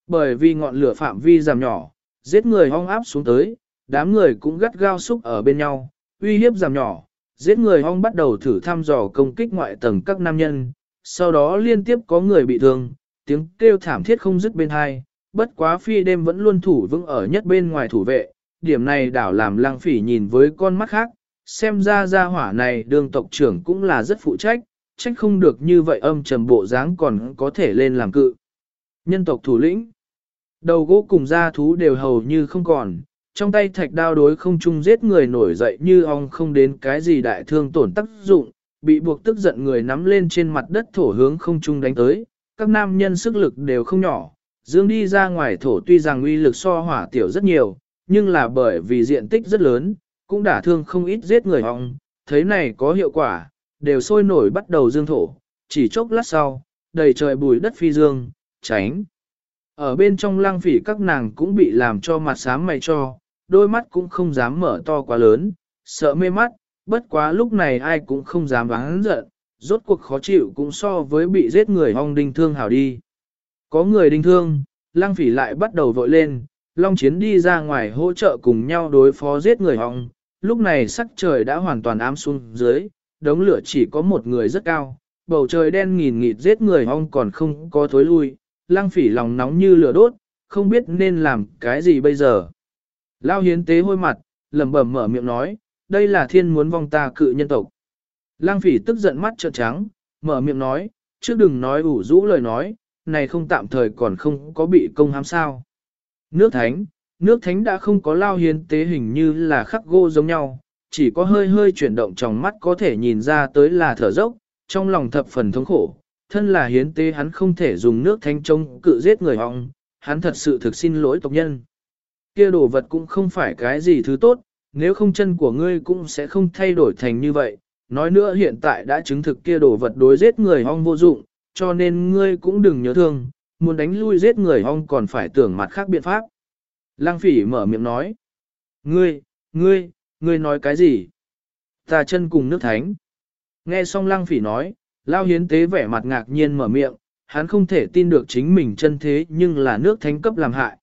Speaker 1: Bởi vì ngọn lửa phạm vi giảm nhỏ, giết người hong áp xuống tới, đám người cũng gắt gao xúc ở bên nhau, uy hiếp giảm nhỏ, giết người hong bắt đầu thử thăm dò công kích ngoại tầng các nam nhân, sau đó liên tiếp có người bị thương, tiếng kêu thảm thiết không dứt bên hai, bất quá phi đêm vẫn luôn thủ vững ở nhất bên ngoài thủ vệ, điểm này đảo làm Lang phỉ nhìn với con mắt khác, xem ra gia hỏa này đường tộc trưởng cũng là rất phụ trách, trách không được như vậy âm trầm bộ dáng còn có thể lên làm cự. Nhân tộc thủ lĩnh, đầu gỗ cùng gia thú đều hầu như không còn, trong tay thạch đao đối không chung giết người nổi dậy như ong không đến cái gì đại thương tổn tác dụng, bị buộc tức giận người nắm lên trên mặt đất thổ hướng không chung đánh tới, các nam nhân sức lực đều không nhỏ, dương đi ra ngoài thổ tuy rằng uy lực so hỏa tiểu rất nhiều, nhưng là bởi vì diện tích rất lớn, cũng đả thương không ít giết người họng, thấy này có hiệu quả, đều sôi nổi bắt đầu dương thổ, chỉ chốc lát sau, đầy trời bùi đất phi dương, tránh. Ở bên trong lang phỉ các nàng cũng bị làm cho mặt sám mày cho, đôi mắt cũng không dám mở to quá lớn, sợ mê mắt, bất quá lúc này ai cũng không dám bán giận, rốt cuộc khó chịu cũng so với bị giết người hong đinh thương hảo đi. Có người đinh thương, lang phỉ lại bắt đầu vội lên, Long Chiến đi ra ngoài hỗ trợ cùng nhau đối phó giết người hong, lúc này sắc trời đã hoàn toàn ám xuống dưới, đống lửa chỉ có một người rất cao, bầu trời đen nghìn nghịt giết người ong còn không có thối lui, lang phỉ lòng nóng như lửa đốt, không biết nên làm cái gì bây giờ. Lao hiến tế hôi mặt, lẩm bẩm mở miệng nói, đây là thiên muốn vong ta cự nhân tộc. Lang phỉ tức giận mắt trợn trắng, mở miệng nói, trước đừng nói ủ rũ lời nói, này không tạm thời còn không có bị công hám sao. Nước thánh, nước thánh đã không có lao hiến tế hình như là khắc gỗ giống nhau, chỉ có hơi hơi chuyển động trong mắt có thể nhìn ra tới là thở dốc, trong lòng thập phần thống khổ. Thân là hiến tế hắn không thể dùng nước thánh trông cự giết người họng, hắn thật sự thực xin lỗi tộc nhân. Kia đồ vật cũng không phải cái gì thứ tốt, nếu không chân của ngươi cũng sẽ không thay đổi thành như vậy. Nói nữa hiện tại đã chứng thực kia đồ vật đối giết người hong vô dụng, cho nên ngươi cũng đừng nhớ thương, muốn đánh lui giết người hong còn phải tưởng mặt khác biện pháp. Lăng phỉ mở miệng nói. Ngươi, ngươi, ngươi nói cái gì? Ta chân cùng nước thánh. Nghe xong lăng phỉ nói, lao hiến tế vẻ mặt ngạc nhiên mở miệng, hắn không thể tin được chính mình chân thế nhưng là nước thánh cấp làm hại.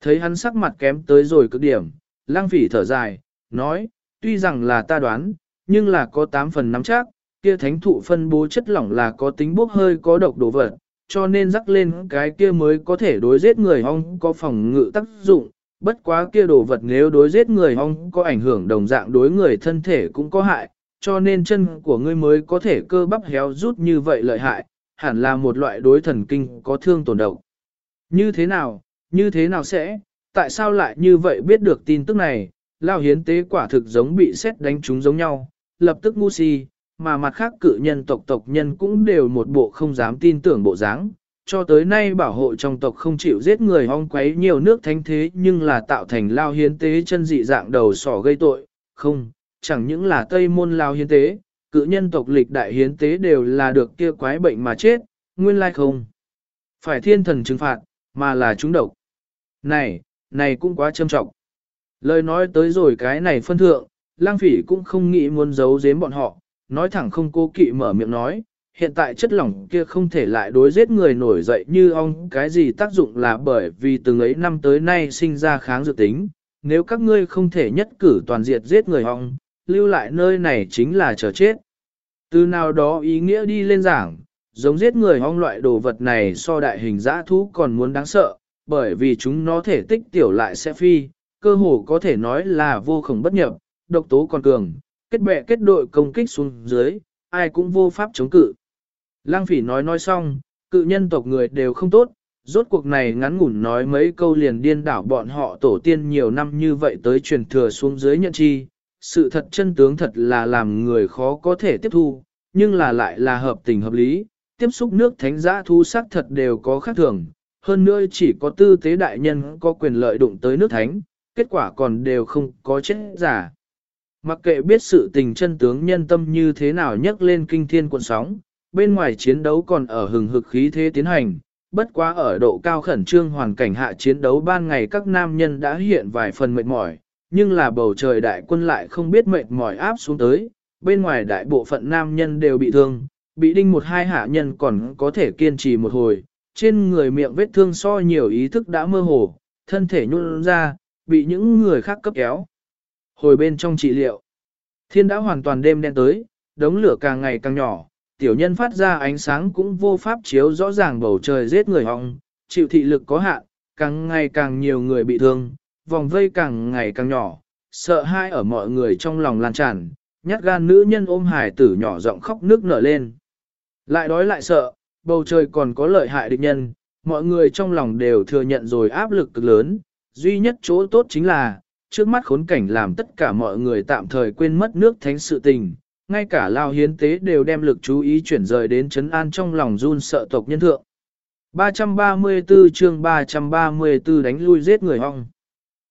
Speaker 1: Thấy hắn sắc mặt kém tới rồi cực điểm, lang phỉ thở dài, nói, tuy rằng là ta đoán, nhưng là có 8 phần nắm chắc, kia thánh thụ phân bố chất lỏng là có tính bốc hơi có độc đồ vật, cho nên rắc lên cái kia mới có thể đối giết người hong có phòng ngự tác dụng, bất quá kia đồ vật nếu đối giết người hong có ảnh hưởng đồng dạng đối người thân thể cũng có hại, cho nên chân của ngươi mới có thể cơ bắp héo rút như vậy lợi hại, hẳn là một loại đối thần kinh có thương tổn độc. Như thế nào, như thế nào sẽ, tại sao lại như vậy biết được tin tức này, lao hiến tế quả thực giống bị xét đánh trúng giống nhau, lập tức ngu si, mà mặt khác cự nhân tộc tộc nhân cũng đều một bộ không dám tin tưởng bộ dáng. Cho tới nay bảo hộ trong tộc không chịu giết người hong quấy nhiều nước thánh thế nhưng là tạo thành lao hiến tế chân dị dạng đầu sỏ gây tội, không, chẳng những là tây môn lao hiến tế, cự nhân tộc lịch đại hiến tế đều là được kia quái bệnh mà chết, nguyên lai không. Phải thiên thần trừng phạt, mà là chúng độc. Này, này cũng quá trâm trọng. Lời nói tới rồi cái này phân thượng, lang phỉ cũng không nghĩ muốn giấu giếm bọn họ, nói thẳng không cố kỵ mở miệng nói, hiện tại chất lỏng kia không thể lại đối giết người nổi dậy như ong cái gì tác dụng là bởi vì từng ấy năm tới nay sinh ra kháng dược tính, nếu các ngươi không thể nhất cử toàn diệt giết người ong, lưu lại nơi này chính là chờ chết. Từ nào đó ý nghĩa đi lên giảng, giống giết người ong loại đồ vật này so đại hình dã thú còn muốn đáng sợ, bởi vì chúng nó thể tích tiểu lại sẽ phi, cơ hồ có thể nói là vô khổng bất nhập, độc tố còn cường, kết bè kết đội công kích xuống dưới, ai cũng vô pháp chống cự. Lăng phỉ nói nói xong, cự nhân tộc người đều không tốt, rốt cuộc này ngắn ngủn nói mấy câu liền điên đảo bọn họ tổ tiên nhiều năm như vậy tới truyền thừa xuống dưới nhận chi, sự thật chân tướng thật là làm người khó có thể tiếp thu, nhưng là lại là hợp tình hợp lý, tiếp xúc nước thánh giã thu sắc thật đều có khác thường, hơn nữa chỉ có tư tế đại nhân có quyền lợi đụng tới nước thánh, kết quả còn đều không có chết giả. Mặc kệ biết sự tình chân tướng nhân tâm như thế nào nhấc lên kinh thiên cuộn sóng, bên ngoài chiến đấu còn ở hừng hực khí thế tiến hành, bất quá ở độ cao khẩn trương hoàn cảnh hạ chiến đấu ban ngày các nam nhân đã hiện vài phần mệt mỏi, nhưng là bầu trời đại quân lại không biết mệt mỏi áp xuống tới, bên ngoài đại bộ phận nam nhân đều bị thương, bị đinh một hai hạ nhân còn có thể kiên trì một hồi, trên người miệng vết thương so nhiều ý thức đã mơ hồ, thân thể nhún ra, bị những người khác cấp kéo. Hồi bên trong trị liệu, thiên đã hoàn toàn đêm đen tới, đống lửa càng ngày càng nhỏ, tiểu nhân phát ra ánh sáng cũng vô pháp chiếu rõ ràng bầu trời giết người họng, chịu thị lực có hạn, càng ngày càng nhiều người bị thương, vòng vây càng ngày càng nhỏ, sợ hai ở mọi người trong lòng lan tràn, nhát gan nữ nhân ôm hải tử nhỏ giọng khóc nước nở lên. Lại đói lại sợ, bầu trời còn có lợi hại địch nhân, mọi người trong lòng đều thừa nhận rồi áp lực cực lớn, duy nhất chỗ tốt chính là, trước mắt khốn cảnh làm tất cả mọi người tạm thời quên mất nước thánh sự tình, ngay cả lao hiến tế đều đem lực chú ý chuyển rời đến chấn an trong lòng run sợ tộc nhân thượng. 334 chương 334 đánh lui giết người hong.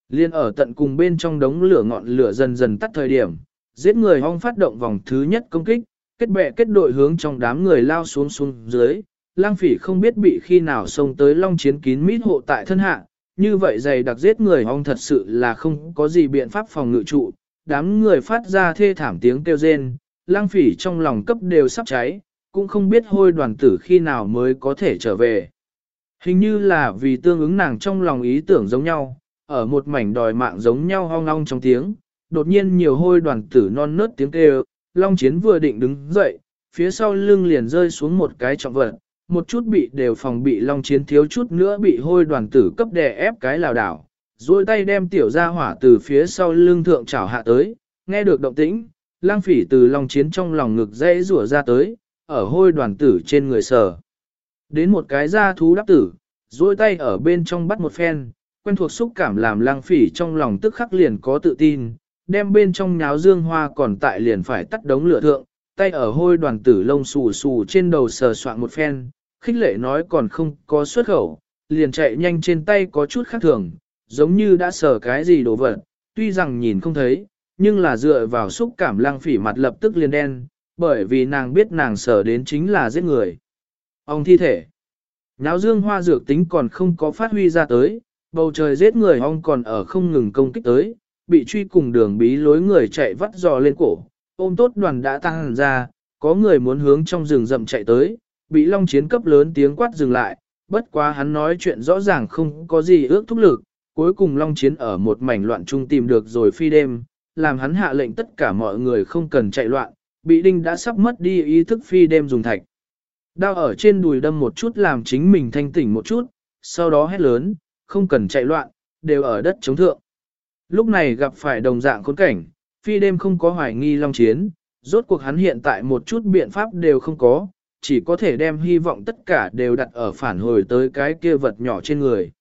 Speaker 1: Liên ở tận cùng bên trong đống lửa ngọn lửa dần dần tắt thời điểm, giết người hong phát động vòng thứ nhất công kích, kết bè kết đội hướng trong đám người lao xuống xuống dưới. Lang phỉ không biết bị khi nào xông tới long chiến kín mít hộ tại thân hạ, như vậy dày đặc giết người hong thật sự là không có gì biện pháp phòng ngự trụ. Đám người phát ra thê thảm tiếng kêu rên, lang phỉ trong lòng cấp đều sắp cháy, cũng không biết hôi đoàn tử khi nào mới có thể trở về. Hình như là vì tương ứng nàng trong lòng ý tưởng giống nhau, ở một mảnh đòi mạng giống nhau hong long trong tiếng, đột nhiên nhiều hôi đoàn tử non nớt tiếng kêu, long chiến vừa định đứng dậy, phía sau lưng liền rơi xuống một cái trọng vật, một chút bị đều phòng bị long chiến thiếu chút nữa bị hôi đoàn tử cấp đè ép cái lào đảo, duỗi tay đem tiểu ra hỏa từ phía sau lưng thượng chảo hạ tới, nghe được động tĩnh, lang phỉ từ long chiến trong lòng ngực dễ rủa ra tới, ở hôi đoàn tử trên người sờ. Đến một cái da thú đắp tử, duỗi tay ở bên trong bắt một phen, quen thuộc xúc cảm làm lang phỉ trong lòng tức khắc liền có tự tin, đem bên trong nháo dương hoa còn tại liền phải tắt đống lửa thượng, tay ở hôi đoàn tử lông xù xù trên đầu sờ soạn một phen, khích lệ nói còn không có xuất khẩu, liền chạy nhanh trên tay có chút khác thường, giống như đã sờ cái gì đồ vật, tuy rằng nhìn không thấy, nhưng là dựa vào xúc cảm lang phỉ mặt lập tức liền đen, bởi vì nàng biết nàng sờ đến chính là giết người. Ông thi thể. Nháo dương hoa dược tính còn không có phát huy ra tới, bầu trời giết người ong còn ở không ngừng công kích tới, bị truy cùng đường bí lối người chạy vắt dò lên cổ, ôm tốt đoàn đã tăng ra, có người muốn hướng trong rừng rậm chạy tới, bị long chiến cấp lớn tiếng quát dừng lại, bất quá hắn nói chuyện rõ ràng không có gì ước thúc lực, cuối cùng long chiến ở một mảnh loạn trung tìm được rồi phi đêm, làm hắn hạ lệnh tất cả mọi người không cần chạy loạn, bị đinh đã sắp mất đi ý thức phi đêm dùng thạch. Đao ở trên đùi đâm một chút làm chính mình thanh tỉnh một chút, sau đó hét lớn, không cần chạy loạn, đều ở đất chống thượng. Lúc này gặp phải đồng dạng khốn cảnh, phi đêm không có hoài nghi long chiến, rốt cuộc hắn hiện tại một chút biện pháp đều không có, chỉ có thể đem hy vọng tất cả đều đặt ở phản hồi tới cái kia vật nhỏ trên người.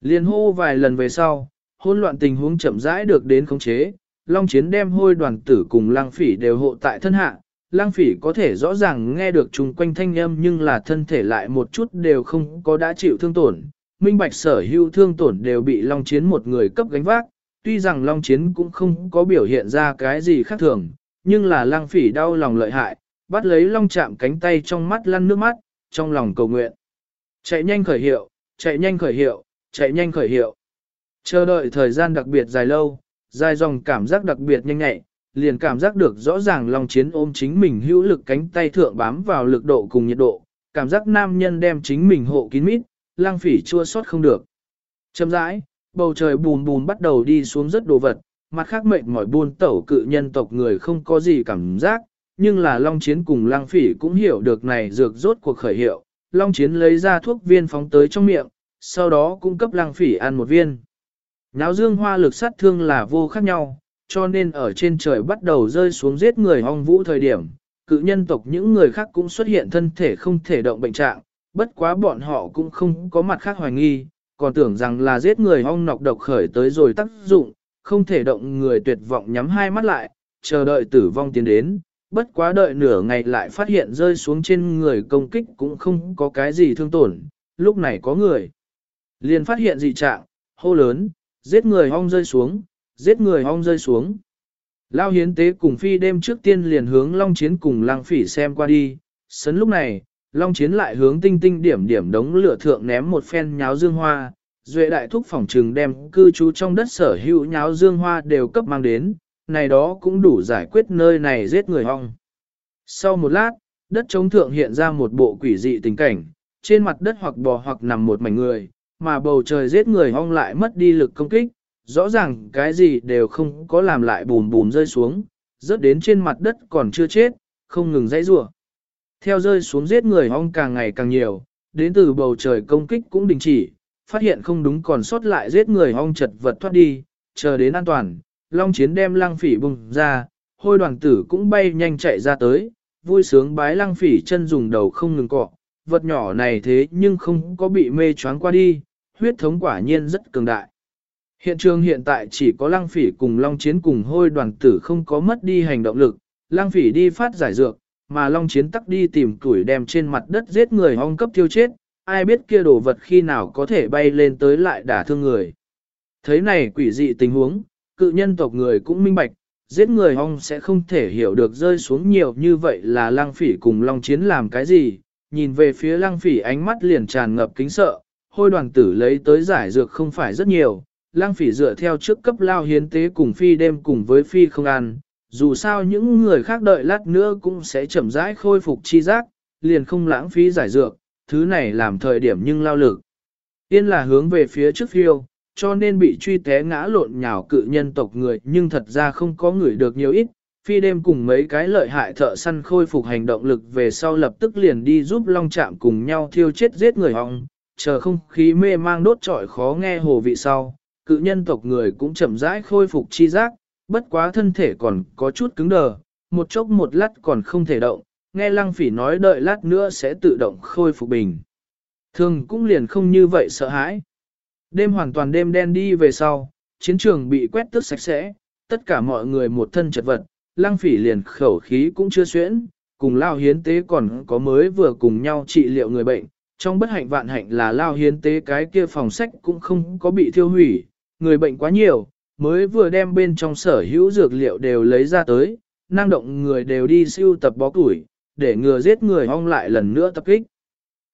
Speaker 1: Liên hô vài lần về sau, hỗn loạn tình huống chậm rãi được đến khống chế, long chiến đem hôi đoàn tử cùng lang phỉ đều hộ tại thân hạ. Lang phỉ có thể rõ ràng nghe được chung quanh thanh âm nhưng là thân thể lại một chút đều không có đã chịu thương tổn, minh bạch sở hữu thương tổn đều bị Long Chiến một người cấp gánh vác, tuy rằng Long Chiến cũng không có biểu hiện ra cái gì khác thường, nhưng là lang phỉ đau lòng lợi hại, bắt lấy Long chạm cánh tay trong mắt lăn nước mắt, trong lòng cầu nguyện. Chạy nhanh khởi hiệu, chạy nhanh khởi hiệu, chạy nhanh khởi hiệu. Chờ đợi thời gian đặc biệt dài lâu, dài dòng cảm giác đặc biệt nhanh nhẹ, liền cảm giác được rõ ràng Long Chiến ôm chính mình hữu lực cánh tay thượng bám vào lực độ cùng nhiệt độ, cảm giác nam nhân đem chính mình hộ kín mít, lang phỉ chua sót không được. Châm rãi, bầu trời bùn bùn bắt đầu đi xuống rất đồ vật, mặt khác mệnh mỏi buôn tẩu cự nhân tộc người không có gì cảm giác, nhưng là Long Chiến cùng lang phỉ cũng hiểu được này dược rốt cuộc khởi hiệu. Long Chiến lấy ra thuốc viên phóng tới trong miệng, sau đó cung cấp lang phỉ ăn một viên. Náo dương hoa lực sát thương là vô khác nhau, cho nên ở trên trời bắt đầu rơi xuống giết người hong vũ thời điểm, cự nhân tộc những người khác cũng xuất hiện thân thể không thể động bệnh trạng, bất quá bọn họ cũng không có mặt khác hoài nghi, còn tưởng rằng là giết người hong nọc độc khởi tới rồi tác dụng, không thể động người tuyệt vọng nhắm hai mắt lại, chờ đợi tử vong tiến đến, bất quá đợi nửa ngày lại phát hiện rơi xuống trên người công kích cũng không có cái gì thương tổn, lúc này có người. Liền phát hiện dị trạng, hô lớn, giết người hong rơi xuống, giết người hong rơi xuống. Lao hiến tế cùng phi đêm trước tiên liền hướng long chiến cùng lang phỉ xem qua đi, sấn lúc này, Long Chiến lại hướng tinh tinh điểm điểm đống lửa thượng ném một phen nháo dương hoa, duệ đại thúc phòng trừng đem cư trú trong đất sở hữu nháo dương hoa đều cấp mang đến, này đó cũng đủ giải quyết nơi này giết người hong. Sau một lát, đất chống thượng hiện ra một bộ quỷ dị tình cảnh, trên mặt đất hoặc bò hoặc nằm một mảnh người, mà bầu trời giết người hong lại mất đi lực công kích, rõ ràng cái gì đều không có làm lại bùm bùm rơi xuống, rớt đến trên mặt đất còn chưa chết, không ngừng dãy rủa. Theo rơi xuống giết người hong càng ngày càng nhiều, đến từ bầu trời công kích cũng đình chỉ, phát hiện không đúng còn sót lại giết người hong chật vật thoát đi, chờ đến an toàn, long chiến đem lăng phỉ bùng ra, hôi đoàn tử cũng bay nhanh chạy ra tới, vui sướng bái lăng phỉ chân dùng đầu không ngừng cọ, vật nhỏ này thế nhưng không có bị mê choáng qua đi, huyết thống quả nhiên rất cường đại. Hiện trường hiện tại chỉ có lăng phỉ cùng long chiến cùng hôi đoàn tử không có mất đi hành động lực, lăng phỉ đi phát giải dược, mà long chiến tắc đi tìm củi đem trên mặt đất giết người hong cấp tiêu chết, ai biết kia đồ vật khi nào có thể bay lên tới lại đả thương người. Thấy này quỷ dị tình huống, cự nhân tộc người cũng minh bạch, giết người hong sẽ không thể hiểu được rơi xuống nhiều như vậy là lăng phỉ cùng long chiến làm cái gì, nhìn về phía lăng phỉ ánh mắt liền tràn ngập kính sợ, hôi đoàn tử lấy tới giải dược không phải rất nhiều, lăng phỉ dựa theo trước cấp lao hiến tế cùng phi đêm cùng với phi không ăn, dù sao những người khác đợi lát nữa cũng sẽ chậm rãi khôi phục chi giác, liền không lãng phí giải dược, thứ này làm thời điểm nhưng lao lực. Yên là hướng về phía trước phiêu, cho nên bị truy té ngã lộn nhào cự nhân tộc người nhưng thật ra không có người được nhiều ít. Phi đêm cùng mấy cái lợi hại thợ săn khôi phục hành động lực về sau lập tức liền đi giúp Long Trạm cùng nhau thiêu chết giết người họng, chờ không khí mê mang đốt trọi khó nghe hồ vị sau, cự nhân tộc người cũng chậm rãi khôi phục chi giác, bất quá thân thể còn có chút cứng đờ, một chốc một lát còn không thể động, nghe lăng phỉ nói đợi lát nữa sẽ tự động khôi phục bình. Thường cũng liền không như vậy sợ hãi. Đêm hoàn toàn đêm đen đi về sau, chiến trường bị quét tước sạch sẽ, tất cả mọi người một thân chật vật, lăng phỉ liền khẩu khí cũng chưa xuyễn, cùng lao hiến tế còn có mới vừa cùng nhau trị liệu người bệnh. Trong bất hạnh vạn hạnh là lao hiến tế cái kia phòng sách cũng không có bị thiêu hủy, người bệnh quá nhiều, mới vừa đem bên trong sở hữu dược liệu đều lấy ra tới, năng động người đều đi siêu tập bó củi, để ngừa giết người hong lại lần nữa tập kích.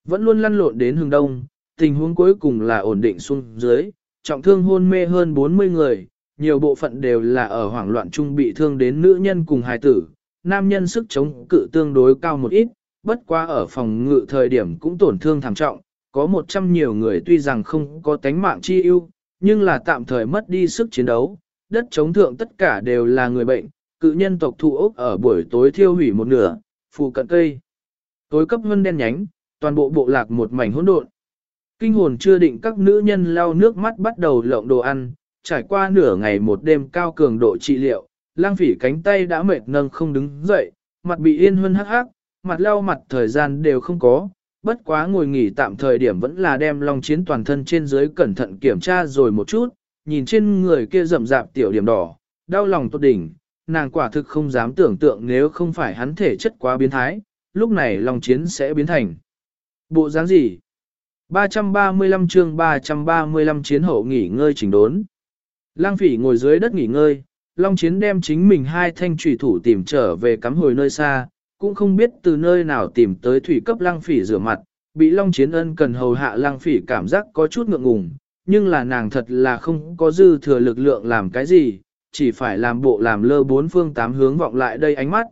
Speaker 1: Vẫn luôn lăn lộn đến hướng đông, tình huống cuối cùng là ổn định xuống dưới, trọng thương hôn mê hơn 40 người, nhiều bộ phận đều là ở hoảng loạn chung bị thương đến nữ nhân cùng hài tử, nam nhân sức chống cự tương đối cao một ít, bất quá ở phòng ngự thời điểm cũng tổn thương thảm trọng, có 100 nhiều người tuy rằng không có tánh mạng chi ưu, nhưng là tạm thời mất đi sức chiến đấu, đất chống thượng tất cả đều là người bệnh, cự nhân tộc thụ ốc ở buổi tối thiêu hủy một nửa, phù cận cây. Tối cấp vân đen nhánh, toàn bộ bộ lạc một mảnh hỗn độn. Kinh hồn chưa định các nữ nhân lau nước mắt bắt đầu lộng đồ ăn, trải qua nửa ngày một đêm cao cường độ trị liệu, lang phỉ cánh tay đã mệt nâng không đứng dậy, mặt bị yên hơn hắc hắc, mặt lau mặt thời gian đều không có, bất quá ngồi nghỉ tạm thời điểm vẫn là đem long chiến toàn thân trên dưới cẩn thận kiểm tra rồi một chút, nhìn trên người kia rậm rạp tiểu điểm đỏ, đau lòng tốt đỉnh, nàng quả thực không dám tưởng tượng nếu không phải hắn thể chất quá biến thái, lúc này long chiến sẽ biến thành. Bộ dáng gì? 335 chương 335 chiến hậu nghỉ ngơi chỉnh đốn. Lang phỉ ngồi dưới đất nghỉ ngơi, Long Chiến đem chính mình hai thanh trùy thủ tìm trở về cắm hồi nơi xa, cũng không biết từ nơi nào tìm tới thủy cấp Lang phỉ rửa mặt, bị Long Chiến ân cần hầu hạ Lang phỉ cảm giác có chút ngượng ngùng, nhưng là nàng thật là không có dư thừa lực lượng làm cái gì, chỉ phải làm bộ làm lơ bốn phương tám hướng vọng lại đây ánh mắt.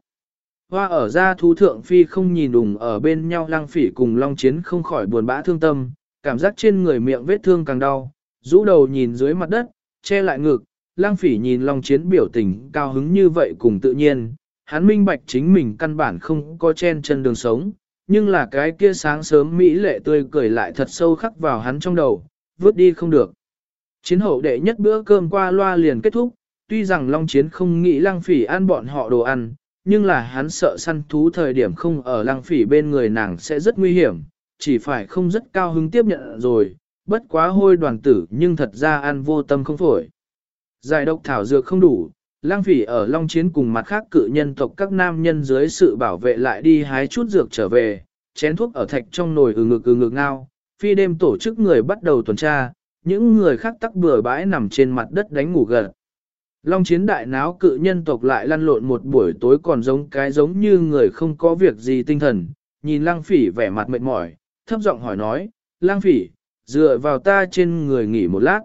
Speaker 1: Hoa ở ra thú thượng phi không nhìn đùng ở bên nhau lăng phỉ cùng long chiến không khỏi buồn bã thương tâm, cảm giác trên người miệng vết thương càng đau, rũ đầu nhìn dưới mặt đất, che lại ngực, lang phỉ nhìn long chiến biểu tình cao hứng như vậy cùng tự nhiên, hắn minh bạch chính mình căn bản không có chen chân đường sống, nhưng là cái kia sáng sớm Mỹ lệ tươi cười lại thật sâu khắc vào hắn trong đầu, vứt đi không được. Chiến hậu đệ nhất bữa cơm qua loa liền kết thúc, tuy rằng Long Chiến không nghĩ lang phỉ ăn bọn họ đồ ăn, nhưng là hắn sợ săn thú thời điểm không ở lăng phỉ bên người nàng sẽ rất nguy hiểm, chỉ phải không rất cao hứng tiếp nhận rồi, bất quá hôi đoàn tử nhưng thật ra ăn vô tâm không phổi. Giải độc thảo dược không đủ, lăng phỉ ở Long Chiến cùng mặt khác cự nhân tộc các nam nhân dưới sự bảo vệ lại đi hái chút dược trở về, chén thuốc ở thạch trong nồi ừ ngực ừ ngực ngao, phi đêm tổ chức người bắt đầu tuần tra, những người khác tắc bừa bãi nằm trên mặt đất đánh ngủ gần. Long chiến đại náo cự nhân tộc lại lăn lộn một buổi tối còn giống cái giống như người không có việc gì tinh thần, nhìn lang phỉ vẻ mặt mệt mỏi, thấp giọng hỏi nói, lang phỉ, dựa vào ta trên người nghỉ một lát.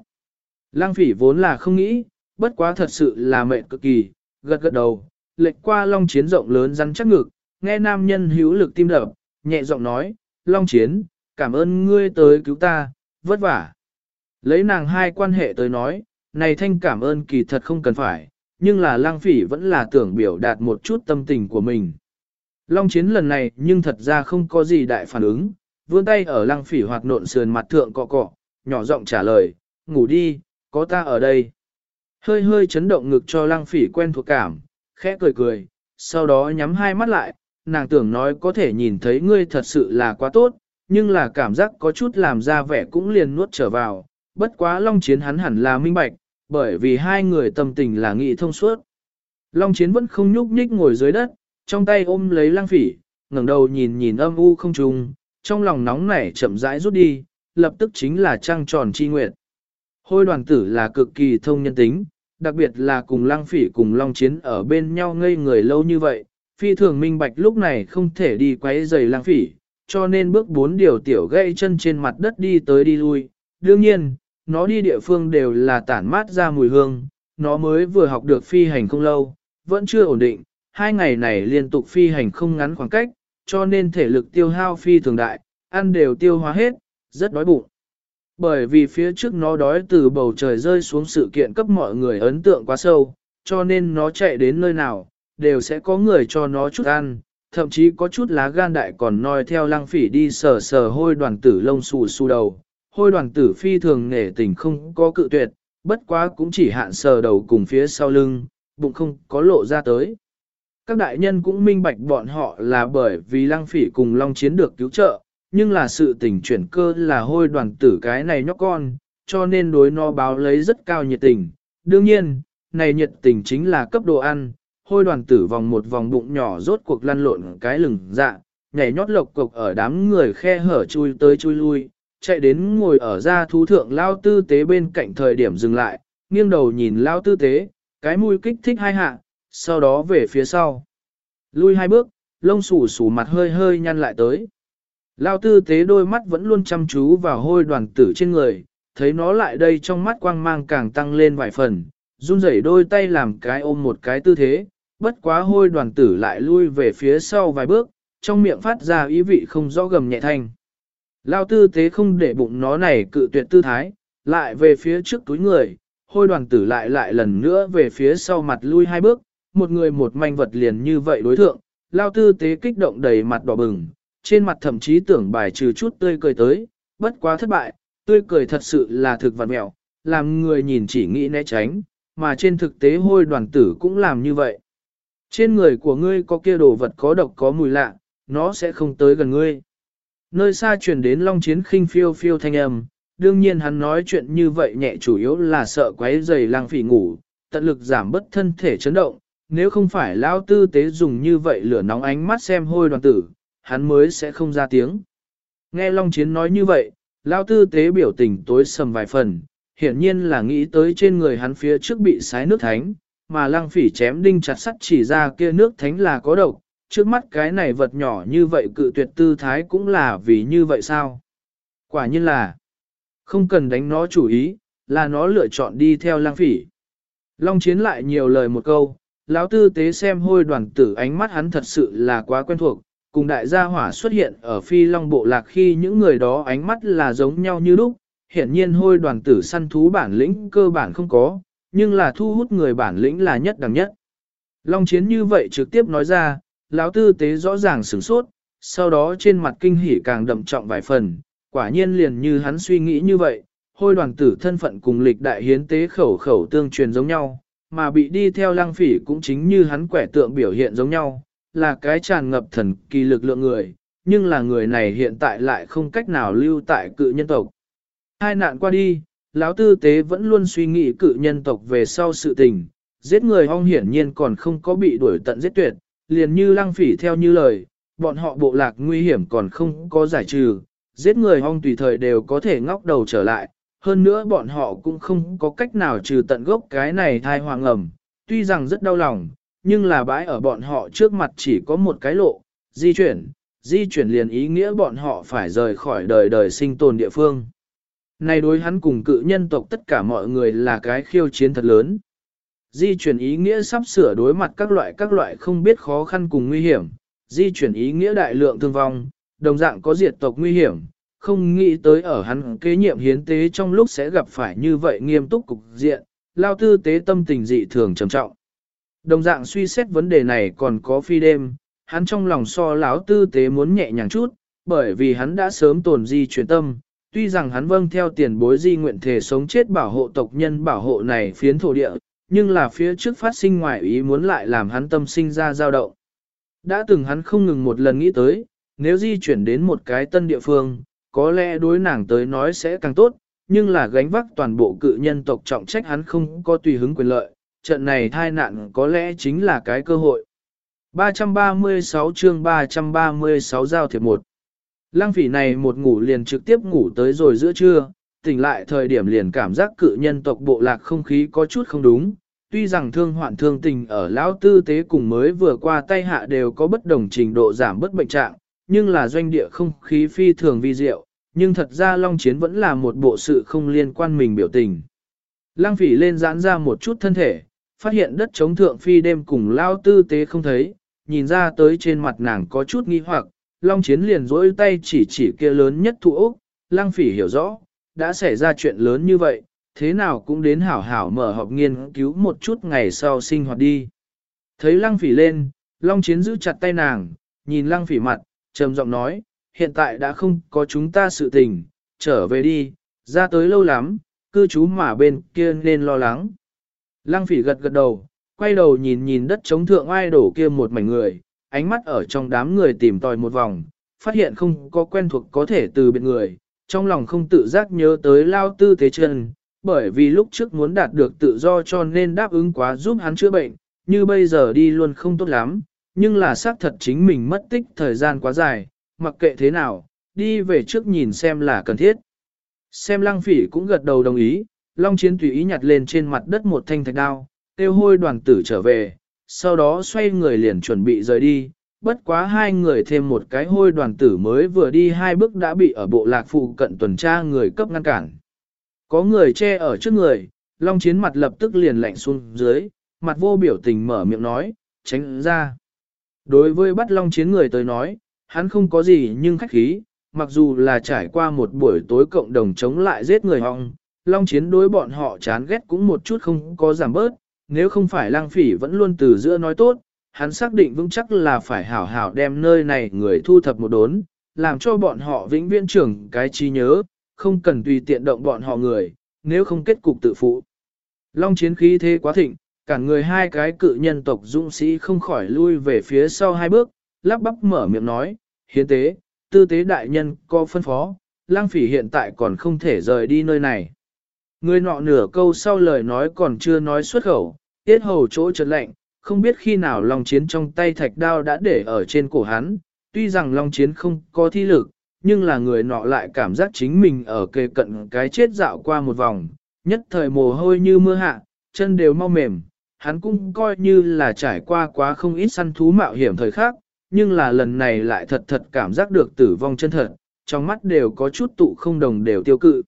Speaker 1: Lang phỉ vốn là không nghĩ, bất quá thật sự là mệt cực kỳ, gật gật đầu, lệch qua long chiến rộng lớn rắn chắc ngực, nghe nam nhân hữu lực tim đập, nhẹ giọng nói, long chiến, cảm ơn ngươi tới cứu ta, vất vả. Lấy nàng hai quan hệ tới nói, này thanh cảm ơn kỳ thật không cần phải, nhưng là lang phỉ vẫn là tưởng biểu đạt một chút tâm tình của mình. Long chiến lần này nhưng thật ra không có gì đại phản ứng, vươn tay ở lang phỉ hoạt nộn sườn mặt thượng cọ cọ, nhỏ giọng trả lời, ngủ đi, có ta ở đây. Hơi hơi chấn động ngực cho lang phỉ quen thuộc cảm, khẽ cười cười, sau đó nhắm hai mắt lại, nàng tưởng nói có thể nhìn thấy ngươi thật sự là quá tốt, nhưng là cảm giác có chút làm ra vẻ cũng liền nuốt trở vào, bất quá long chiến hắn hẳn là minh bạch, bởi vì hai người tâm tình là nghị thông suốt. Long chiến vẫn không nhúc nhích ngồi dưới đất, trong tay ôm lấy Lang phỉ, ngẩng đầu nhìn nhìn âm u không trùng, trong lòng nóng nảy chậm rãi rút đi, lập tức chính là trăng tròn chi nguyện. Hôi đoàn tử là cực kỳ thông nhân tính, đặc biệt là cùng Lang phỉ cùng long chiến ở bên nhau ngây người lâu như vậy, phi thường minh bạch lúc này không thể đi quấy giày Lang phỉ, cho nên bước bốn điều tiểu gãy chân trên mặt đất đi tới đi lui. Đương nhiên, nó đi địa phương đều là tản mát ra mùi hương, nó mới vừa học được phi hành không lâu, vẫn chưa ổn định, hai ngày này liên tục phi hành không ngắn khoảng cách, cho nên thể lực tiêu hao phi thường đại, ăn đều tiêu hóa hết, rất đói bụng. Bởi vì phía trước nó đói từ bầu trời rơi xuống sự kiện cấp mọi người ấn tượng quá sâu, cho nên nó chạy đến nơi nào, đều sẽ có người cho nó chút ăn, thậm chí có chút lá gan đại còn noi theo lăng phỉ đi sờ sờ hôi đoàn tử lông xù xù đầu. Hôi đoàn tử phi thường nể tình không có cự tuyệt, bất quá cũng chỉ hạn sờ đầu cùng phía sau lưng, bụng không có lộ ra tới. Các đại nhân cũng minh bạch bọn họ là bởi vì lăng phỉ cùng long chiến được cứu trợ, nhưng là sự tình chuyển cơ là hôi đoàn tử cái này nhóc con, cho nên đối nó báo lấy rất cao nhiệt tình. Đương nhiên, này nhiệt tình chính là cấp đồ ăn, hôi đoàn tử vòng một vòng bụng nhỏ rốt cuộc lăn lộn cái lừng dạ, nhảy nhót lộc cục ở đám người khe hở chui tới chui lui, chạy đến ngồi ở ra thú thượng lao tư tế bên cạnh thời điểm dừng lại, nghiêng đầu nhìn lao tư tế, cái mũi kích thích hai hạ, sau đó về phía sau. Lui hai bước, lông xù xù mặt hơi hơi nhăn lại tới. Lao tư tế đôi mắt vẫn luôn chăm chú vào hôi đoàn tử trên người, thấy nó lại đây trong mắt quang mang càng tăng lên vài phần, run rẩy đôi tay làm cái ôm một cái tư thế, bất quá hôi đoàn tử lại lui về phía sau vài bước, trong miệng phát ra ý vị không rõ gầm nhẹ thanh. Lao tư tế không để bụng nó này cự tuyệt tư thái, lại về phía trước túi người, hôi đoàn tử lại lại lần nữa về phía sau mặt lui hai bước, một người một manh vật liền như vậy đối thượng, lao tư tế kích động đầy mặt đỏ bừng, trên mặt thậm chí tưởng bài trừ chút tươi cười tới, bất quá thất bại, tươi cười thật sự là thực vật mẹo, làm người nhìn chỉ nghĩ né tránh, mà trên thực tế hôi đoàn tử cũng làm như vậy. Trên người của ngươi có kia đồ vật có độc có mùi lạ, nó sẽ không tới gần ngươi. Nơi xa truyền đến long chiến khinh phiêu phiêu thanh âm, đương nhiên hắn nói chuyện như vậy nhẹ chủ yếu là sợ quấy giày lang phỉ ngủ, tận lực giảm bất thân thể chấn động, nếu không phải Lão tư tế dùng như vậy lửa nóng ánh mắt xem hôi đoàn tử, hắn mới sẽ không ra tiếng. Nghe Long Chiến nói như vậy, Lão tư tế biểu tình tối sầm vài phần, hiển nhiên là nghĩ tới trên người hắn phía trước bị sái nước thánh, mà Lang phỉ chém đinh chặt sắt chỉ ra kia nước thánh là có độc, trước mắt cái này vật nhỏ như vậy cự tuyệt tư thái cũng là vì như vậy sao? Quả nhiên là, không cần đánh nó chủ ý, là nó lựa chọn đi theo lang phỉ. Long chiến lại nhiều lời một câu, lão tư tế xem hôi đoàn tử ánh mắt hắn thật sự là quá quen thuộc, cùng đại gia hỏa xuất hiện ở phi long bộ lạc khi những người đó ánh mắt là giống nhau như lúc, hiển nhiên hôi đoàn tử săn thú bản lĩnh cơ bản không có, nhưng là thu hút người bản lĩnh là nhất đẳng nhất. Long chiến như vậy trực tiếp nói ra, lão tư tế rõ ràng sửng sốt, sau đó trên mặt kinh hỉ càng đậm trọng vài phần, quả nhiên liền như hắn suy nghĩ như vậy, hôi đoàn tử thân phận cùng lịch đại hiến tế khẩu khẩu tương truyền giống nhau, mà bị đi theo lăng phỉ cũng chính như hắn quẻ tượng biểu hiện giống nhau, là cái tràn ngập thần kỳ lực lượng người, nhưng là người này hiện tại lại không cách nào lưu tại cự nhân tộc. Hai nạn qua đi, lão tư tế vẫn luôn suy nghĩ cự nhân tộc về sau sự tình, giết người hong hiển nhiên còn không có bị đuổi tận giết tuyệt, liền như lăng phỉ theo như lời, bọn họ bộ lạc nguy hiểm còn không có giải trừ, giết người hong tùy thời đều có thể ngóc đầu trở lại, hơn nữa bọn họ cũng không có cách nào trừ tận gốc cái này thai hoàng ẩm, tuy rằng rất đau lòng, nhưng là bãi ở bọn họ trước mặt chỉ có một cái lộ, di chuyển, di chuyển liền ý nghĩa bọn họ phải rời khỏi đời đời sinh tồn địa phương. Này đối hắn cùng cự nhân tộc tất cả mọi người là cái khiêu chiến thật lớn. Di chuyển ý nghĩa sắp sửa đối mặt các loại các loại không biết khó khăn cùng nguy hiểm, di chuyển ý nghĩa đại lượng thương vong, đồng dạng có diệt tộc nguy hiểm, không nghĩ tới ở hắn kế nhiệm hiến tế trong lúc sẽ gặp phải như vậy nghiêm túc cục diện, lao tư tế tâm tình dị thường trầm trọng. Đồng dạng suy xét vấn đề này còn có phi đêm, hắn trong lòng so lão tư tế muốn nhẹ nhàng chút, bởi vì hắn đã sớm tồn di chuyển tâm, tuy rằng hắn vâng theo tiền bối di nguyện thể sống chết bảo hộ tộc nhân bảo hộ này phiến thổ địa, nhưng là phía trước phát sinh ngoại ý muốn lại làm hắn tâm sinh ra dao động. Đã từng hắn không ngừng một lần nghĩ tới, nếu di chuyển đến một cái tân địa phương, có lẽ đối nàng tới nói sẽ càng tốt, nhưng là gánh vác toàn bộ cự nhân tộc trọng trách hắn không có tùy hứng quyền lợi, trận này thai nạn có lẽ chính là cái cơ hội. 336 chương 336 giao thiệp một Lăng phỉ này một ngủ liền trực tiếp ngủ tới rồi giữa trưa, tỉnh lại thời điểm liền cảm giác cự nhân tộc bộ lạc không khí có chút không đúng. Tuy rằng thương hoạn thương tình ở lão tư tế cùng mới vừa qua tay hạ đều có bất đồng trình độ giảm bất bệnh trạng, nhưng là doanh địa không khí phi thường vi diệu, nhưng thật ra Long Chiến vẫn là một bộ sự không liên quan mình biểu tình. Lăng phỉ lên giãn ra một chút thân thể, phát hiện đất chống thượng phi đêm cùng lao tư tế không thấy, nhìn ra tới trên mặt nàng có chút nghi hoặc, Long Chiến liền rỗi tay chỉ chỉ kia lớn nhất thủ Úc, Lăng Phỉ hiểu rõ, đã xảy ra chuyện lớn như vậy, thế nào cũng đến hảo hảo mở họp nghiên cứu một chút ngày sau sinh hoạt đi. Thấy Lăng Phỉ lên, Long Chiến giữ chặt tay nàng, nhìn Lăng Phỉ mặt, trầm giọng nói, hiện tại đã không có chúng ta sự tình, trở về đi, ra tới lâu lắm, cư trú mà bên kia nên lo lắng. Lăng Phỉ gật gật đầu, quay đầu nhìn nhìn đất chống thượng ai đổ kia một mảnh người, ánh mắt ở trong đám người tìm tòi một vòng, phát hiện không có quen thuộc có thể từ biệt người, trong lòng không tự giác nhớ tới lao tư thế chân, bởi vì lúc trước muốn đạt được tự do cho nên đáp ứng quá giúp hắn chữa bệnh, như bây giờ đi luôn không tốt lắm, nhưng là xác thật chính mình mất tích thời gian quá dài, mặc kệ thế nào, đi về trước nhìn xem là cần thiết. Xem lăng phỉ cũng gật đầu đồng ý, Long Chiến tùy ý nhặt lên trên mặt đất một thanh thạch đao, tiêu hôi đoàn tử trở về, sau đó xoay người liền chuẩn bị rời đi, bất quá hai người thêm một cái hôi đoàn tử mới vừa đi hai bước đã bị ở bộ lạc phụ cận tuần tra người cấp ngăn cản. Có người che ở trước người, Long Chiến mặt lập tức liền lạnh xuống dưới, mặt vô biểu tình mở miệng nói, tránh ra. Đối với bắt Long Chiến người tới nói, hắn không có gì nhưng khách khí, mặc dù là trải qua một buổi tối cộng đồng chống lại giết người hong, Long Chiến đối bọn họ chán ghét cũng một chút không có giảm bớt, nếu không phải lang phỉ vẫn luôn từ giữa nói tốt, hắn xác định vững chắc là phải hảo hảo đem nơi này người thu thập một đốn, làm cho bọn họ vĩnh viễn trưởng cái trí nhớ, không cần tùy tiện động bọn họ người, nếu không kết cục tự phụ. Long chiến khí thế quá thịnh, cả người hai cái cự nhân tộc dũng sĩ không khỏi lui về phía sau hai bước, lắp bắp mở miệng nói, hiến tế, tư tế đại nhân có phân phó, lang phỉ hiện tại còn không thể rời đi nơi này. Người nọ nửa câu sau lời nói còn chưa nói xuất khẩu, tiết hầu chỗ chợt lạnh, không biết khi nào Long Chiến trong tay thạch đao đã để ở trên cổ hắn, tuy rằng Long Chiến không có thi lực, nhưng là người nọ lại cảm giác chính mình ở kề cận cái chết dạo qua một vòng, nhất thời mồ hôi như mưa hạ, chân đều mau mềm, hắn cũng coi như là trải qua quá không ít săn thú mạo hiểm thời khác, nhưng là lần này lại thật thật cảm giác được tử vong chân thật, trong mắt đều có chút tụ không đồng đều tiêu cự.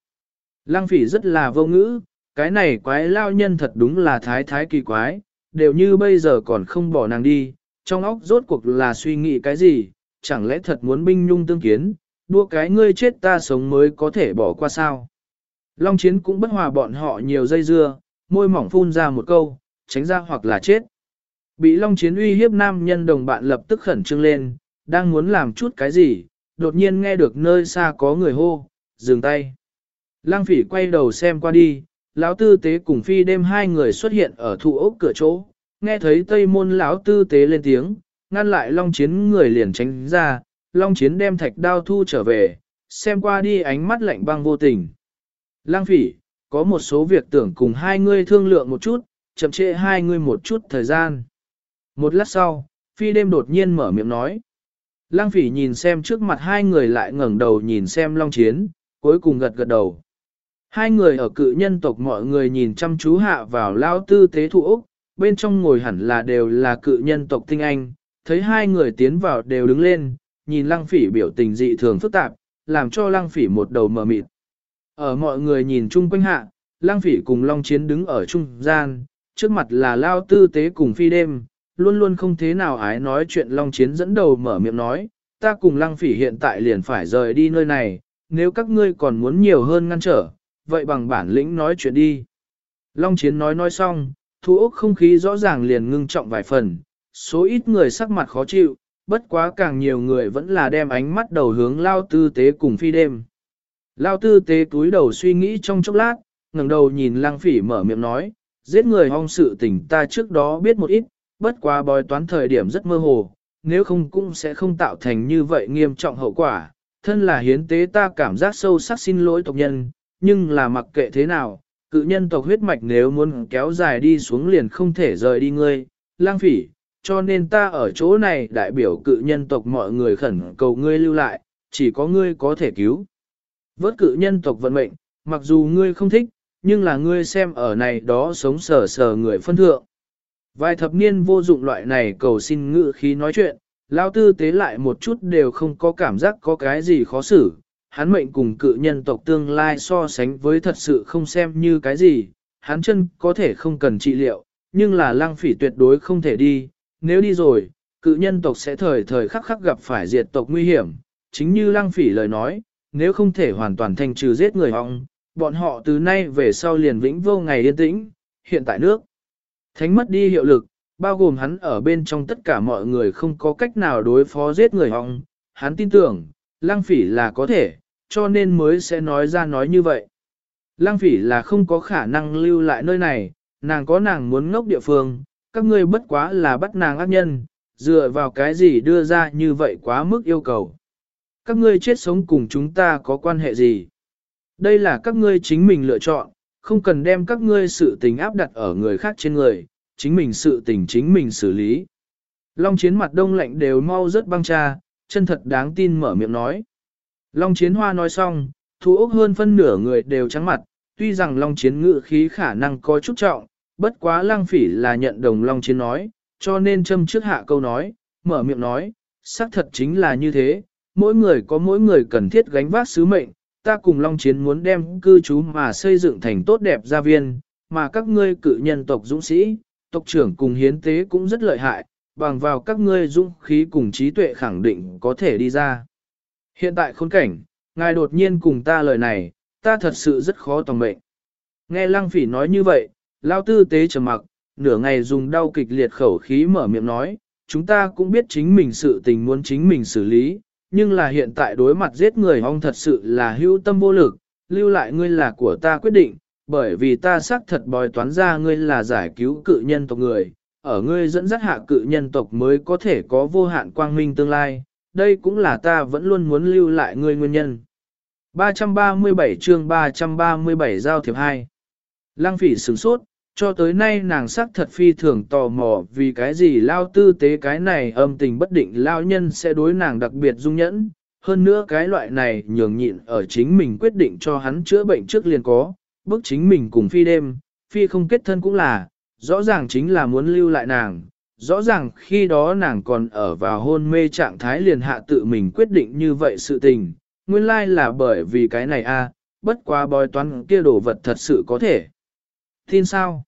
Speaker 1: Lăng phỉ rất là vô ngữ, cái này quái lao nhân thật đúng là thái thái kỳ quái, đều như bây giờ còn không bỏ nàng đi, trong óc rốt cuộc là suy nghĩ cái gì, chẳng lẽ thật muốn binh nhung tương kiến, đua cái ngươi chết ta sống mới có thể bỏ qua sao. Long chiến cũng bất hòa bọn họ nhiều dây dưa, môi mỏng phun ra một câu, tránh ra hoặc là chết. Bị Long chiến uy hiếp nam nhân đồng bạn lập tức khẩn trương lên, đang muốn làm chút cái gì, đột nhiên nghe được nơi xa có người hô, dừng tay. Lang phỉ quay đầu xem qua đi, lão tư tế cùng phi đêm hai người xuất hiện ở thụ ốc cửa chỗ, nghe thấy tây môn lão tư tế lên tiếng, ngăn lại long chiến người liền tránh ra, long chiến đem thạch đao thu trở về, xem qua đi ánh mắt lạnh băng vô tình. Lang phỉ, có một số việc tưởng cùng hai ngươi thương lượng một chút, chậm trễ hai ngươi một chút thời gian. Một lát sau, phi đêm đột nhiên mở miệng nói. Lang phỉ nhìn xem trước mặt hai người lại ngẩng đầu nhìn xem long chiến, cuối cùng gật gật đầu. Hai người ở cự nhân tộc mọi người nhìn chăm chú hạ vào lao tư tế thụ Úc, bên trong ngồi hẳn là đều là cự nhân tộc tinh anh, thấy hai người tiến vào đều đứng lên, nhìn lăng phỉ biểu tình dị thường phức tạp, làm cho lăng phỉ một đầu mờ mịt. Ở mọi người nhìn chung quanh hạ, lăng phỉ cùng long chiến đứng ở trung gian, trước mặt là lao tư tế cùng phi đêm, luôn luôn không thế nào ái nói chuyện long chiến dẫn đầu mở miệng nói, ta cùng lăng phỉ hiện tại liền phải rời đi nơi này, nếu các ngươi còn muốn nhiều hơn ngăn trở, vậy bằng bản lĩnh nói chuyện đi. Long Chiến nói nói xong, thu ốc không khí rõ ràng liền ngưng trọng vài phần, số ít người sắc mặt khó chịu, bất quá càng nhiều người vẫn là đem ánh mắt đầu hướng lao tư tế cùng phi đêm. Lao tư tế túi đầu suy nghĩ trong chốc lát, ngẩng đầu nhìn lang phỉ mở miệng nói, giết người hong sự tình ta trước đó biết một ít, bất quá bói toán thời điểm rất mơ hồ, nếu không cũng sẽ không tạo thành như vậy nghiêm trọng hậu quả. Thân là hiến tế ta cảm giác sâu sắc xin lỗi tộc nhân, nhưng là mặc kệ thế nào, cự nhân tộc huyết mạch nếu muốn kéo dài đi xuống liền không thể rời đi ngươi, lang phỉ, cho nên ta ở chỗ này đại biểu cự nhân tộc mọi người khẩn cầu ngươi lưu lại, chỉ có ngươi có thể cứu. Vớt cự nhân tộc vận mệnh, mặc dù ngươi không thích, nhưng là ngươi xem ở này đó sống sờ sờ người phân thượng. Vài thập niên vô dụng loại này cầu xin ngự khí nói chuyện, lao tư tế lại một chút đều không có cảm giác có cái gì khó xử. Hắn mệnh cùng cự nhân tộc tương lai so sánh với thật sự không xem như cái gì, hắn chân có thể không cần trị liệu, nhưng là lăng phỉ tuyệt đối không thể đi, nếu đi rồi, cự nhân tộc sẽ thời thời khắc khắc gặp phải diệt tộc nguy hiểm, chính như lăng phỉ lời nói, nếu không thể hoàn toàn thanh trừ giết người hong, bọn họ từ nay về sau liền vĩnh vô ngày yên tĩnh, hiện tại nước. Thánh mất đi hiệu lực, bao gồm hắn ở bên trong tất cả mọi người không có cách nào đối phó giết người hong, hắn tin tưởng, lăng phỉ là có thể, cho nên mới sẽ nói ra nói như vậy. Lăng phỉ là không có khả năng lưu lại nơi này, nàng có nàng muốn ngốc địa phương, các ngươi bất quá là bắt nàng ác nhân, dựa vào cái gì đưa ra như vậy quá mức yêu cầu. Các ngươi chết sống cùng chúng ta có quan hệ gì? Đây là các ngươi chính mình lựa chọn, không cần đem các ngươi sự tình áp đặt ở người khác trên người, chính mình sự tình chính mình xử lý. Long chiến mặt đông lạnh đều mau rất băng cha, chân thật đáng tin mở miệng nói. Long chiến hoa nói xong, thu ốc hơn phân nửa người đều trắng mặt, tuy rằng long chiến ngự khí khả năng có chút trọng, bất quá lăng phỉ là nhận đồng long chiến nói, cho nên châm trước hạ câu nói, mở miệng nói, xác thật chính là như thế, mỗi người có mỗi người cần thiết gánh vác sứ mệnh, ta cùng long chiến muốn đem cư trú mà xây dựng thành tốt đẹp gia viên, mà các ngươi cự nhân tộc dũng sĩ, tộc trưởng cùng hiến tế cũng rất lợi hại, bằng vào các ngươi dũng khí cùng trí tuệ khẳng định có thể đi ra. Hiện tại khốn cảnh, ngài đột nhiên cùng ta lời này, ta thật sự rất khó tòng mệnh. Nghe lăng phỉ nói như vậy, lao tư tế trầm mặc, nửa ngày dùng đau kịch liệt khẩu khí mở miệng nói, chúng ta cũng biết chính mình sự tình muốn chính mình xử lý, nhưng là hiện tại đối mặt giết người ông thật sự là hữu tâm vô lực, lưu lại ngươi là của ta quyết định, bởi vì ta xác thật bòi toán ra ngươi là giải cứu cự nhân tộc người, ở ngươi dẫn dắt hạ cự nhân tộc mới có thể có vô hạn quang minh tương lai, đây cũng là ta vẫn luôn muốn lưu lại ngươi nguyên nhân. 337 chương 337 giao thiệp 2 Lăng phỉ sửng sốt, cho tới nay nàng sắc thật phi thường tò mò vì cái gì lao tư tế cái này âm tình bất định lao nhân sẽ đối nàng đặc biệt dung nhẫn, hơn nữa cái loại này nhường nhịn ở chính mình quyết định cho hắn chữa bệnh trước liền có, bức chính mình cùng phi đêm, phi không kết thân cũng là, rõ ràng chính là muốn lưu lại nàng, rõ ràng khi đó nàng còn ở vào hôn mê trạng thái liền hạ tự mình quyết định như vậy sự tình, nguyên lai là bởi vì cái này a bất quá bói toán kia đồ vật thật sự có thể. Tin sao?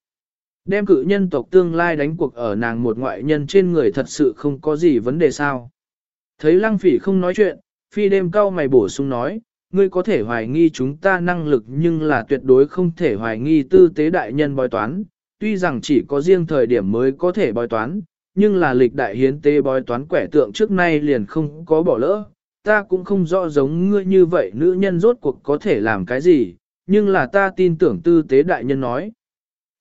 Speaker 1: Đem cự nhân tộc tương lai đánh cuộc ở nàng một ngoại nhân trên người thật sự không có gì vấn đề sao. Thấy lăng phỉ không nói chuyện, phi đêm cao mày bổ sung nói, ngươi có thể hoài nghi chúng ta năng lực nhưng là tuyệt đối không thể hoài nghi tư tế đại nhân bói toán. Tuy rằng chỉ có riêng thời điểm mới có thể bói toán, nhưng là lịch đại hiến tế bói toán quẻ tượng trước nay liền không có bỏ lỡ. Ta cũng không rõ giống ngươi như vậy nữ nhân rốt cuộc có thể làm cái gì, nhưng là ta tin tưởng tư tế đại nhân nói.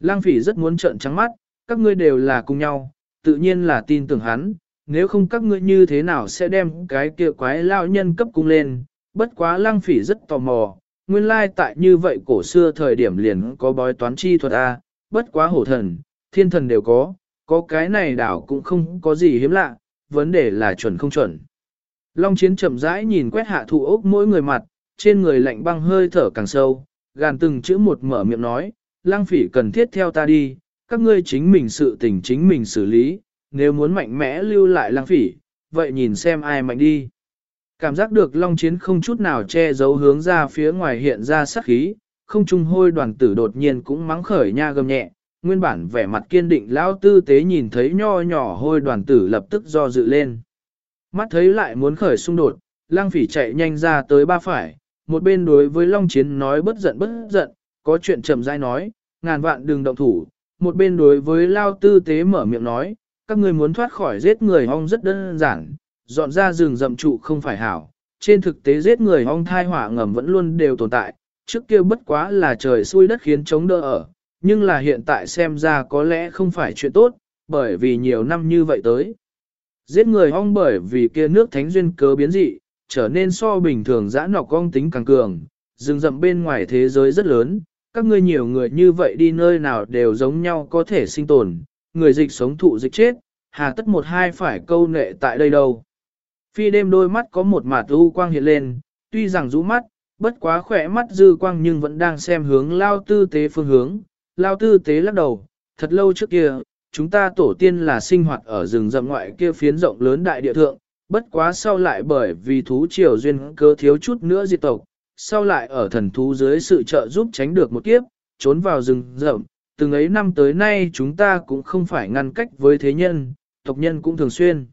Speaker 1: Lang phỉ rất muốn trợn trắng mắt, các ngươi đều là cùng nhau, tự nhiên là tin tưởng hắn, nếu không các ngươi như thế nào sẽ đem cái kia quái lao nhân cấp cung lên, bất quá lang phỉ rất tò mò, nguyên lai tại như vậy cổ xưa thời điểm liền có bói toán chi thuật A, bất quá hổ thần, thiên thần đều có, có cái này đảo cũng không có gì hiếm lạ, vấn đề là chuẩn không chuẩn. Long chiến chậm rãi nhìn quét hạ thụ ốc mỗi người mặt, trên người lạnh băng hơi thở càng sâu, gàn từng chữ một mở miệng nói, lang phỉ cần thiết theo ta đi, các ngươi chính mình sự tình chính mình xử lý, nếu muốn mạnh mẽ lưu lại lang phỉ, vậy nhìn xem ai mạnh đi. Cảm giác được long chiến không chút nào che giấu hướng ra phía ngoài hiện ra sắc khí, không trung hôi đoàn tử đột nhiên cũng mắng khởi nha gầm nhẹ, nguyên bản vẻ mặt kiên định lão tư tế nhìn thấy nho nhỏ hôi đoàn tử lập tức do dự lên. Mắt thấy lại muốn khởi xung đột, lang phỉ chạy nhanh ra tới ba phải, một bên đối với long chiến nói bất giận bất giận, có chuyện chậm rãi nói, ngàn vạn đừng động thủ, một bên đối với lao tư tế mở miệng nói, các ngươi muốn thoát khỏi giết người hong rất đơn giản, dọn ra rừng rậm trụ không phải hảo, trên thực tế giết người ong thai hỏa ngầm vẫn luôn đều tồn tại, trước kia bất quá là trời xui đất khiến chống đỡ ở, nhưng là hiện tại xem ra có lẽ không phải chuyện tốt, bởi vì nhiều năm như vậy tới. Giết người ong bởi vì kia nước thánh duyên cớ biến dị, trở nên so bình thường dã nọc ong tính càng cường, rừng rậm bên ngoài thế giới rất lớn, các ngươi nhiều người như vậy đi nơi nào đều giống nhau có thể sinh tồn, người dịch sống thụ dịch chết, hà tất một hai phải câu nệ tại đây đâu. Phi đêm đôi mắt có một mạt u quang hiện lên, tuy rằng rũ mắt, bất quá khỏe mắt dư quang nhưng vẫn đang xem hướng lao tư tế phương hướng. Lao tư tế lắc đầu, thật lâu trước kia, chúng ta tổ tiên là sinh hoạt ở rừng rậm ngoại kia phiến rộng lớn đại địa thượng, bất quá sau lại bởi vì thú triều duyên cơ thiếu chút nữa diệt tộc, sau lại ở thần thú dưới sự trợ giúp tránh được một kiếp, trốn vào rừng rậm, từng ấy năm tới nay chúng ta cũng không phải ngăn cách với thế nhân, tộc nhân cũng thường xuyên.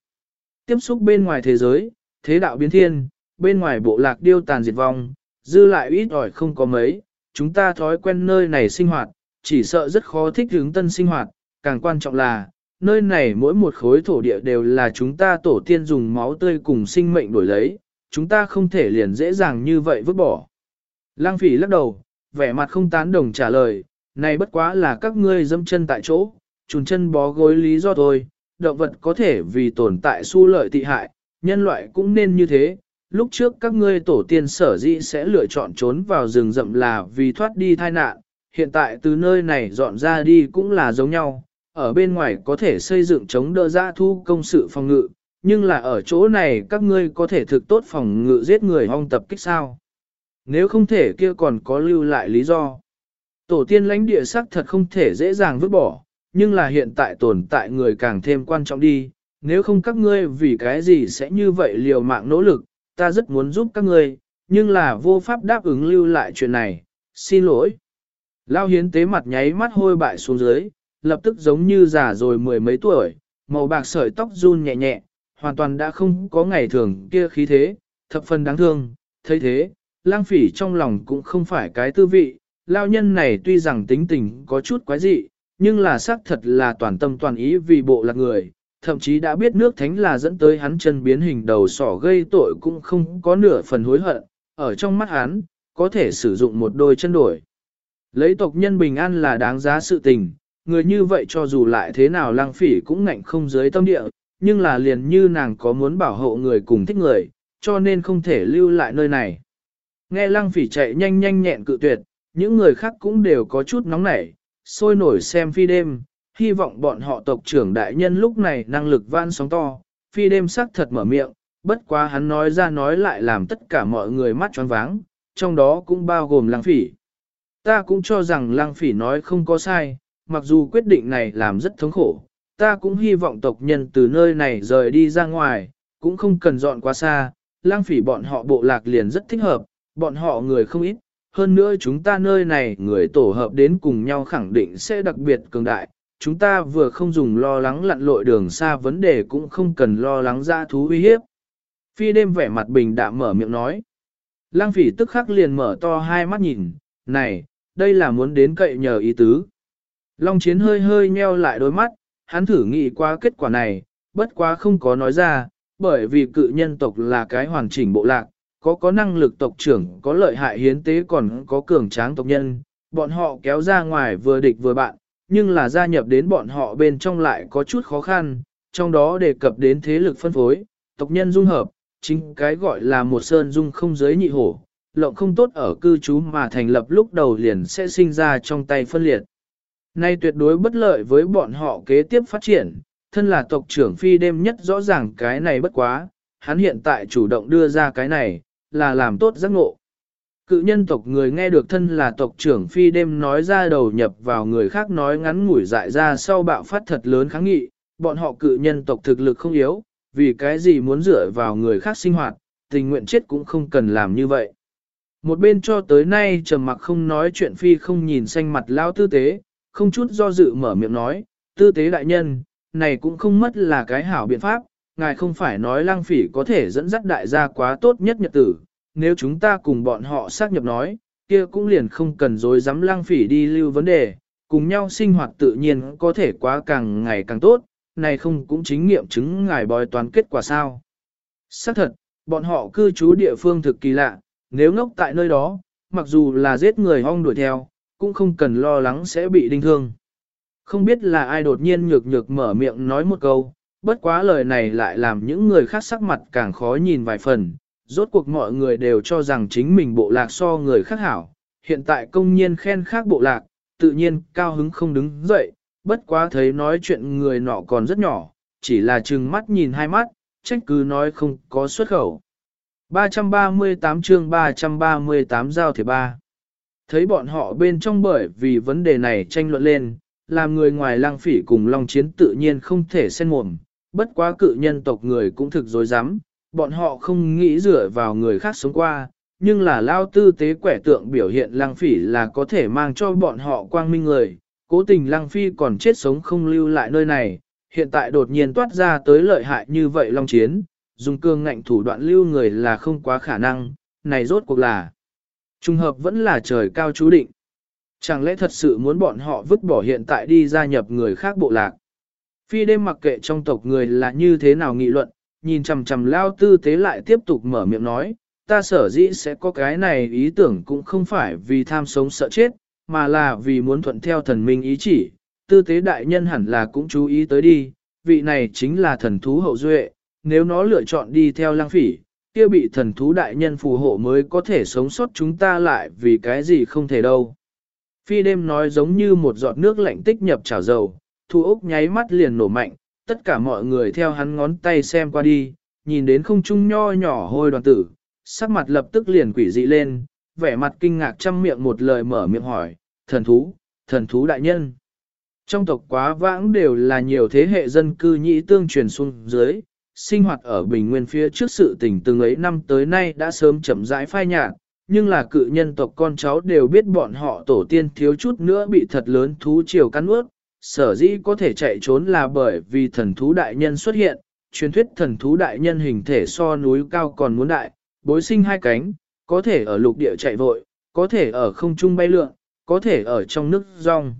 Speaker 1: Tiếp xúc bên ngoài thế giới, thế đạo biến thiên, bên ngoài bộ lạc điêu tàn diệt vong, dư lại ít ỏi không có mấy, chúng ta thói quen nơi này sinh hoạt, chỉ sợ rất khó thích hướng tân sinh hoạt, càng quan trọng là, nơi này mỗi một khối thổ địa đều là chúng ta tổ tiên dùng máu tươi cùng sinh mệnh đổi lấy, chúng ta không thể liền dễ dàng như vậy vứt bỏ. Lang phỉ lắc đầu, vẻ mặt không tán đồng trả lời, này bất quá là các ngươi dâm chân tại chỗ, trùn chân bó gối lý do thôi, động vật có thể vì tồn tại su lợi tị hại, nhân loại cũng nên như thế. Lúc trước các ngươi tổ tiên sở dĩ sẽ lựa chọn trốn vào rừng rậm là vì thoát đi tai nạn, hiện tại từ nơi này dọn ra đi cũng là giống nhau, ở bên ngoài có thể xây dựng chống đỡ ra thu công sự phòng ngự, nhưng là ở chỗ này các ngươi có thể thực tốt phòng ngự giết người hong tập kích sao. Nếu không thể kia còn có lưu lại lý do. Tổ tiên lãnh địa sắc thật không thể dễ dàng vứt bỏ, nhưng là hiện tại tồn tại người càng thêm quan trọng đi, nếu không các ngươi vì cái gì sẽ như vậy liều mạng nỗ lực, ta rất muốn giúp các ngươi, nhưng là vô pháp đáp ứng lưu lại chuyện này, xin lỗi. Lao hiến tế mặt nháy mắt hôi bại xuống dưới, lập tức giống như già rồi mười mấy tuổi, màu bạc sợi tóc run nhẹ nhẹ, hoàn toàn đã không có ngày thường kia khí thế, thập phần đáng thương, thấy thế, lang phỉ trong lòng cũng không phải cái tư vị, lao nhân này tuy rằng tính tình có chút quái dị, nhưng là xác thật là toàn tâm toàn ý vì bộ lạc người, thậm chí đã biết nước thánh là dẫn tới hắn chân biến hình đầu sỏ gây tội cũng không có nửa phần hối hận, ở trong mắt hắn, có thể sử dụng một đôi chân đổi. Lấy tộc nhân bình an là đáng giá sự tình, người như vậy cho dù lại thế nào lang phỉ cũng ngạnh không dưới tâm địa, nhưng là liền như nàng có muốn bảo hộ người cùng thích người, cho nên không thể lưu lại nơi này. Nghe lăng phỉ chạy nhanh nhanh nhẹn cự tuyệt, những người khác cũng đều có chút nóng nảy, sôi nổi xem phi đêm, hy vọng bọn họ tộc trưởng đại nhân lúc này năng lực van sóng to, phi đêm sắc thật mở miệng, bất quá hắn nói ra nói lại làm tất cả mọi người mắt tròn váng, trong đó cũng bao gồm lăng phỉ. Ta cũng cho rằng lăng phỉ nói không có sai, mặc dù quyết định này làm rất thống khổ, ta cũng hy vọng tộc nhân từ nơi này rời đi ra ngoài, cũng không cần dọn quá xa, lang phỉ bọn họ bộ lạc liền rất thích hợp, bọn họ người không ít, hơn nữa chúng ta nơi này người tổ hợp đến cùng nhau khẳng định sẽ đặc biệt cường đại, chúng ta vừa không dùng lo lắng lặn lội đường xa vấn đề cũng không cần lo lắng ra thú uy hiếp. Phi đêm vẻ mặt bình đạm mở miệng nói. Lang phỉ tức khắc liền mở to hai mắt nhìn, này, đây là muốn đến cậy nhờ ý tứ. Long chiến hơi hơi nheo lại đôi mắt, hắn thử nghĩ qua kết quả này, bất quá không có nói ra, bởi vì cự nhân tộc là cái hoàn chỉnh bộ lạc, có có năng lực tộc trưởng, có lợi hại hiến tế còn có cường tráng tộc nhân, bọn họ kéo ra ngoài vừa địch vừa bạn, nhưng là gia nhập đến bọn họ bên trong lại có chút khó khăn, trong đó đề cập đến thế lực phân phối, tộc nhân dung hợp, chính cái gọi là một sơn dung không giới nhị hổ, lộng không tốt ở cư trú mà thành lập lúc đầu liền sẽ sinh ra trong tay phân liệt. Nay tuyệt đối bất lợi với bọn họ kế tiếp phát triển, thân là tộc trưởng phi đêm nhất rõ ràng cái này bất quá, hắn hiện tại chủ động đưa ra cái này, là làm tốt giác ngộ. Cự nhân tộc người nghe được thân là tộc trưởng phi đêm nói ra đầu nhập vào người khác nói ngắn ngủi dại ra sau bạo phát thật lớn kháng nghị, bọn họ cự nhân tộc thực lực không yếu, vì cái gì muốn dựa vào người khác sinh hoạt, tình nguyện chết cũng không cần làm như vậy. Một bên cho tới nay trầm mặc không nói chuyện phi không nhìn xanh mặt lao tư tế, không chút do dự mở miệng nói, tư tế đại nhân, này cũng không mất là cái hảo biện pháp, ngài không phải nói lang phỉ có thể dẫn dắt đại gia quá tốt nhất nhật tử, nếu chúng ta cùng bọn họ xác nhập nói, kia cũng liền không cần dối dám lang phỉ đi lưu vấn đề, cùng nhau sinh hoạt tự nhiên có thể quá càng ngày càng tốt, này không cũng chính nghiệm chứng ngài bói toán kết quả sao. Xác thật, bọn họ cư trú địa phương thực kỳ lạ, nếu ngốc tại nơi đó, mặc dù là giết người hong đuổi theo, cũng không cần lo lắng sẽ bị đinh thương. Không biết là ai đột nhiên nhược nhược mở miệng nói một câu, bất quá lời này lại làm những người khác sắc mặt càng khó nhìn vài phần, rốt cuộc mọi người đều cho rằng chính mình bộ lạc so người khác hảo, hiện tại công nhiên khen khác bộ lạc, tự nhiên cao hứng không đứng dậy, bất quá thấy nói chuyện người nọ còn rất nhỏ, chỉ là chừng mắt nhìn hai mắt, trách cứ nói không có xuất khẩu. 338 chương 338 giao thể ba. Thấy bọn họ bên trong bởi vì vấn đề này tranh luận lên, làm người ngoài lang phỉ cùng long chiến tự nhiên không thể xen mồm, bất quá cự nhân tộc người cũng thực dối rắm bọn họ không nghĩ dựa vào người khác sống qua, nhưng là lao tư tế quẻ tượng biểu hiện lang phỉ là có thể mang cho bọn họ quang minh người, cố tình lang phi còn chết sống không lưu lại nơi này, hiện tại đột nhiên toát ra tới lợi hại như vậy long chiến, dùng cương ngạnh thủ đoạn lưu người là không quá khả năng, này rốt cuộc là trùng hợp vẫn là trời cao chú định. Chẳng lẽ thật sự muốn bọn họ vứt bỏ hiện tại đi gia nhập người khác bộ lạc? Phi đêm mặc kệ trong tộc người là như thế nào nghị luận, nhìn chằm chằm lao tư tế lại tiếp tục mở miệng nói, ta sở dĩ sẽ có cái này ý tưởng cũng không phải vì tham sống sợ chết, mà là vì muốn thuận theo thần minh ý chỉ, tư tế đại nhân hẳn là cũng chú ý tới đi, vị này chính là thần thú hậu duệ, nếu nó lựa chọn đi theo lang phỉ, kia bị thần thú đại nhân phù hộ mới có thể sống sót chúng ta lại vì cái gì không thể đâu. Phi đêm nói giống như một giọt nước lạnh tích nhập chảo dầu, thu ốc nháy mắt liền nổ mạnh, tất cả mọi người theo hắn ngón tay xem qua đi, nhìn đến không trung nho nhỏ hôi đoàn tử, sắc mặt lập tức liền quỷ dị lên, vẻ mặt kinh ngạc trăm miệng một lời mở miệng hỏi, thần thú, thần thú đại nhân. Trong tộc quá vãng đều là nhiều thế hệ dân cư nhị tương truyền xuống dưới, sinh hoạt ở bình nguyên phía trước sự tình từng ấy năm tới nay đã sớm chậm rãi phai nhạt, nhưng là cự nhân tộc con cháu đều biết bọn họ tổ tiên thiếu chút nữa bị thật lớn thú chiều cắn ướt, sở dĩ có thể chạy trốn là bởi vì thần thú đại nhân xuất hiện, truyền thuyết thần thú đại nhân hình thể so núi cao còn muốn đại, bối sinh hai cánh, có thể ở lục địa chạy vội, có thể ở không trung bay lượn, có thể ở trong nước rong.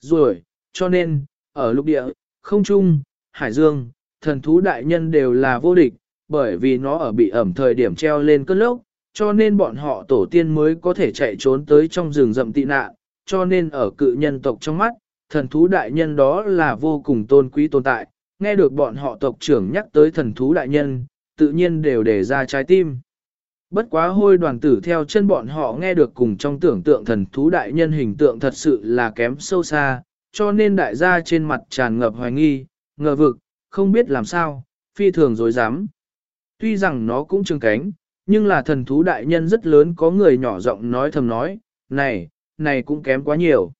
Speaker 1: Rồi, cho nên, ở lục địa, không trung, hải dương, thần thú đại nhân đều là vô địch, bởi vì nó ở bị ẩm thời điểm treo lên cơn lốc, cho nên bọn họ tổ tiên mới có thể chạy trốn tới trong rừng rậm tị nạn, cho nên ở cự nhân tộc trong mắt, thần thú đại nhân đó là vô cùng tôn quý tồn tại, nghe được bọn họ tộc trưởng nhắc tới thần thú đại nhân, tự nhiên đều để ra trái tim. Bất quá hôi đoàn tử theo chân bọn họ nghe được cùng trong tưởng tượng thần thú đại nhân hình tượng thật sự là kém sâu xa, cho nên đại gia trên mặt tràn ngập hoài nghi, ngờ vực, không biết làm sao, phi thường dối dám. Tuy rằng nó cũng trương cánh, nhưng là thần thú đại nhân rất lớn có người nhỏ giọng nói thầm nói, này, này cũng kém quá nhiều.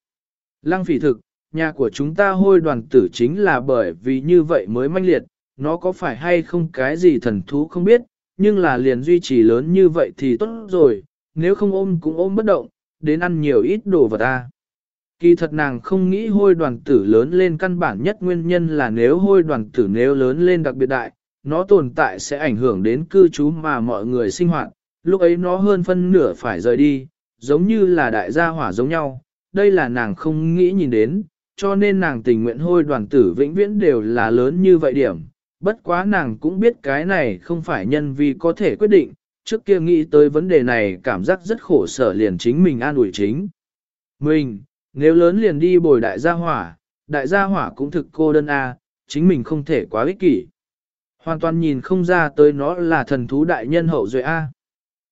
Speaker 1: Lăng phỉ thực, nhà của chúng ta hôi đoàn tử chính là bởi vì như vậy mới manh liệt, nó có phải hay không cái gì thần thú không biết, nhưng là liền duy trì lớn như vậy thì tốt rồi, nếu không ôm cũng ôm bất động, đến ăn nhiều ít đồ vật ta. Kỳ thật nàng không nghĩ hôi đoàn tử lớn lên căn bản nhất nguyên nhân là nếu hôi đoàn tử nếu lớn lên đặc biệt đại, nó tồn tại sẽ ảnh hưởng đến cư trú mà mọi người sinh hoạt, lúc ấy nó hơn phân nửa phải rời đi, giống như là đại gia hỏa giống nhau, đây là nàng không nghĩ nhìn đến, cho nên nàng tình nguyện hôi đoàn tử vĩnh viễn đều là lớn như vậy điểm. Bất quá nàng cũng biết cái này không phải nhân vi có thể quyết định, trước kia nghĩ tới vấn đề này cảm giác rất khổ sở liền chính mình an ủi chính. Mình, nếu lớn liền đi bồi đại gia hỏa, đại gia hỏa cũng thực cô đơn a, chính mình không thể quá ích kỷ. Hoàn toàn nhìn không ra tới nó là thần thú đại nhân hậu duệ a.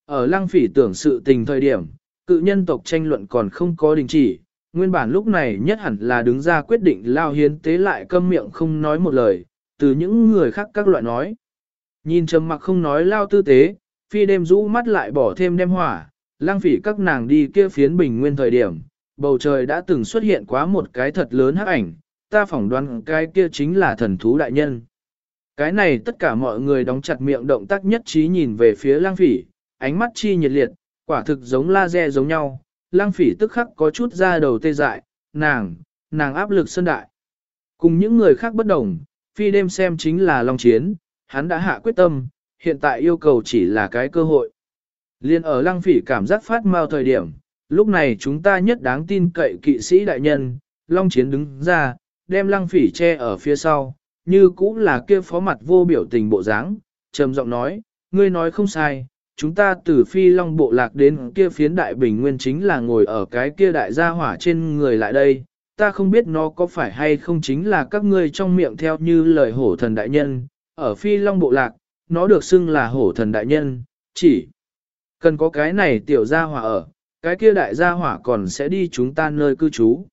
Speaker 1: Ở lăng phỉ tưởng sự tình thời điểm, cự nhân tộc tranh luận còn không có đình chỉ, nguyên bản lúc này nhất hẳn là đứng ra quyết định lao hiến tế lại câm miệng không nói một lời, từ những người khác các loại nói. Nhìn trầm mặc không nói lao tư tế, phi đêm rũ mắt lại bỏ thêm đem hỏa, lang phỉ các nàng đi kia phiến bình nguyên thời điểm, bầu trời đã từng xuất hiện quá một cái thật lớn hắc ảnh, ta phỏng đoán cái kia chính là thần thú đại nhân. Cái này tất cả mọi người đóng chặt miệng động tác nhất trí nhìn về phía lang phỉ, ánh mắt chi nhiệt liệt, quả thực giống laser giống nhau, lang phỉ tức khắc có chút ra đầu tê dại, nàng, nàng áp lực sân đại. Cùng những người khác bất đồng, phi đêm xem chính là long chiến, hắn đã hạ quyết tâm, hiện tại yêu cầu chỉ là cái cơ hội. Liên ở lăng phỉ cảm giác phát mau thời điểm, lúc này chúng ta nhất đáng tin cậy kỵ sĩ đại nhân, long chiến đứng ra, đem lăng phỉ che ở phía sau, như cũng là kia phó mặt vô biểu tình bộ dáng, trầm giọng nói, ngươi nói không sai, chúng ta từ phi long bộ lạc đến kia phiến đại bình nguyên chính là ngồi ở cái kia đại gia hỏa trên người lại đây, ta không biết nó có phải hay không chính là các ngươi trong miệng theo như lời hổ thần đại nhân, ở phi long bộ lạc, nó được xưng là hổ thần đại nhân, chỉ cần có cái này tiểu gia hỏa ở, cái kia đại gia hỏa còn sẽ đi chúng ta nơi cư trú.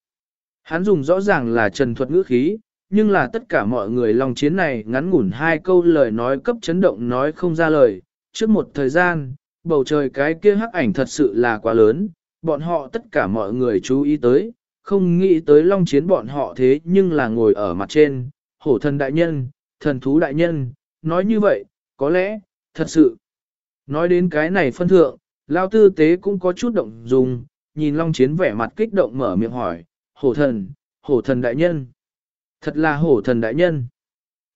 Speaker 1: Hắn dùng rõ ràng là trần thuật ngữ khí, nhưng là tất cả mọi người lòng chiến này ngắn ngủn hai câu lời nói cấp chấn động nói không ra lời. Trước một thời gian, bầu trời cái kia hắc ảnh thật sự là quá lớn, bọn họ tất cả mọi người chú ý tới, không nghĩ tới long chiến bọn họ thế nhưng là ngồi ở mặt trên, hổ thần đại nhân, thần thú đại nhân, nói như vậy, có lẽ, thật sự. Nói đến cái này phân thượng, lao tư tế cũng có chút động dùng, nhìn long chiến vẻ mặt kích động mở miệng hỏi, hổ thần, hổ thần đại nhân. Thật là hổ thần đại nhân.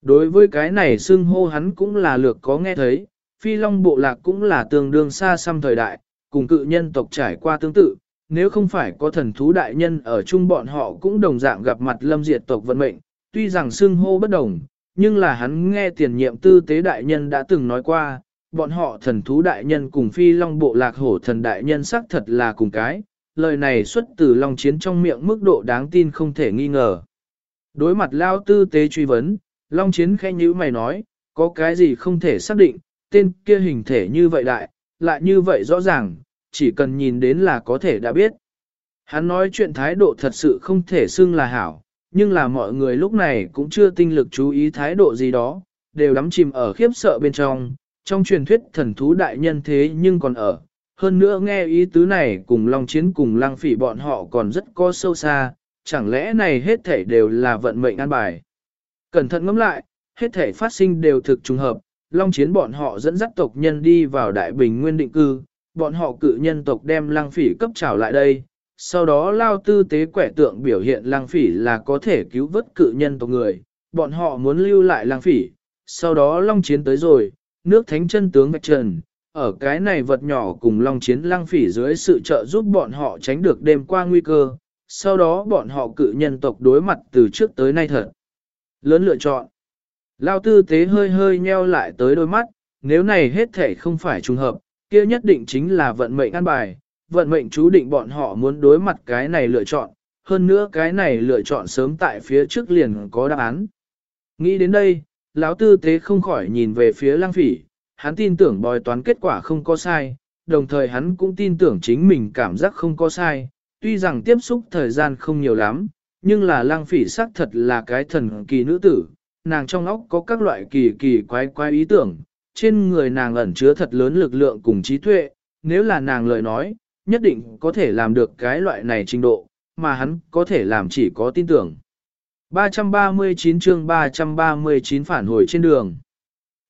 Speaker 1: Đối với cái này xưng hô hắn cũng là lược có nghe thấy, phi long bộ lạc cũng là tương đương xa xăm thời đại, cùng cự nhân tộc trải qua tương tự, nếu không phải có thần thú đại nhân ở chung bọn họ cũng đồng dạng gặp mặt lâm diệt tộc vận mệnh, tuy rằng xưng hô bất đồng, nhưng là hắn nghe tiền nhiệm tư tế đại nhân đã từng nói qua, bọn họ thần thú đại nhân cùng phi long bộ lạc hổ thần đại nhân xác thật là cùng cái, lời này xuất từ long chiến trong miệng mức độ đáng tin không thể nghi ngờ. Đối mặt lao tư tế truy vấn, long chiến khẽ như mày nói, có cái gì không thể xác định, tên kia hình thể như vậy đại, lại như vậy rõ ràng, chỉ cần nhìn đến là có thể đã biết. Hắn nói chuyện thái độ thật sự không thể xưng là hảo, nhưng là mọi người lúc này cũng chưa tinh lực chú ý thái độ gì đó, đều đắm chìm ở khiếp sợ bên trong, trong truyền thuyết thần thú đại nhân thế nhưng còn ở. Hơn nữa nghe ý tứ này cùng Long Chiến cùng Lăng Phỉ bọn họ còn rất có sâu xa, chẳng lẽ này hết thảy đều là vận mệnh an bài. Cẩn thận ngẫm lại, hết thảy phát sinh đều thực trùng hợp, Long Chiến bọn họ dẫn dắt tộc nhân đi vào Đại Bình Nguyên định cư, bọn họ cự nhân tộc đem Lăng Phỉ cấp trảo lại đây, sau đó lao tư tế quẻ tượng biểu hiện Lăng Phỉ là có thể cứu vớt cự nhân tộc người, bọn họ muốn lưu lại Lăng Phỉ, sau đó Long Chiến tới rồi, nước thánh chân tướng vạch trần, ở cái này vật nhỏ cùng long chiến lăng phỉ dưới sự trợ giúp bọn họ tránh được đêm qua nguy cơ, sau đó bọn họ cự nhân tộc đối mặt từ trước tới nay thật. Lớn lựa chọn. Lao tư tế hơi hơi nheo lại tới đôi mắt, nếu này hết thể không phải trùng hợp, kia nhất định chính là vận mệnh an bài, vận mệnh chú định bọn họ muốn đối mặt cái này lựa chọn, hơn nữa cái này lựa chọn sớm tại phía trước liền có đáp án. Nghĩ đến đây, lão tư tế không khỏi nhìn về phía lang phỉ, hắn tin tưởng bòi toán kết quả không có sai, đồng thời hắn cũng tin tưởng chính mình cảm giác không có sai, tuy rằng tiếp xúc thời gian không nhiều lắm, nhưng là lang phỉ xác thật là cái thần kỳ nữ tử, nàng trong óc có các loại kỳ kỳ quái quái ý tưởng, trên người nàng ẩn chứa thật lớn lực lượng cùng trí tuệ, nếu là nàng lời nói, nhất định có thể làm được cái loại này trình độ, mà hắn có thể làm chỉ có tin tưởng. 339 chương 339 phản hồi trên đường.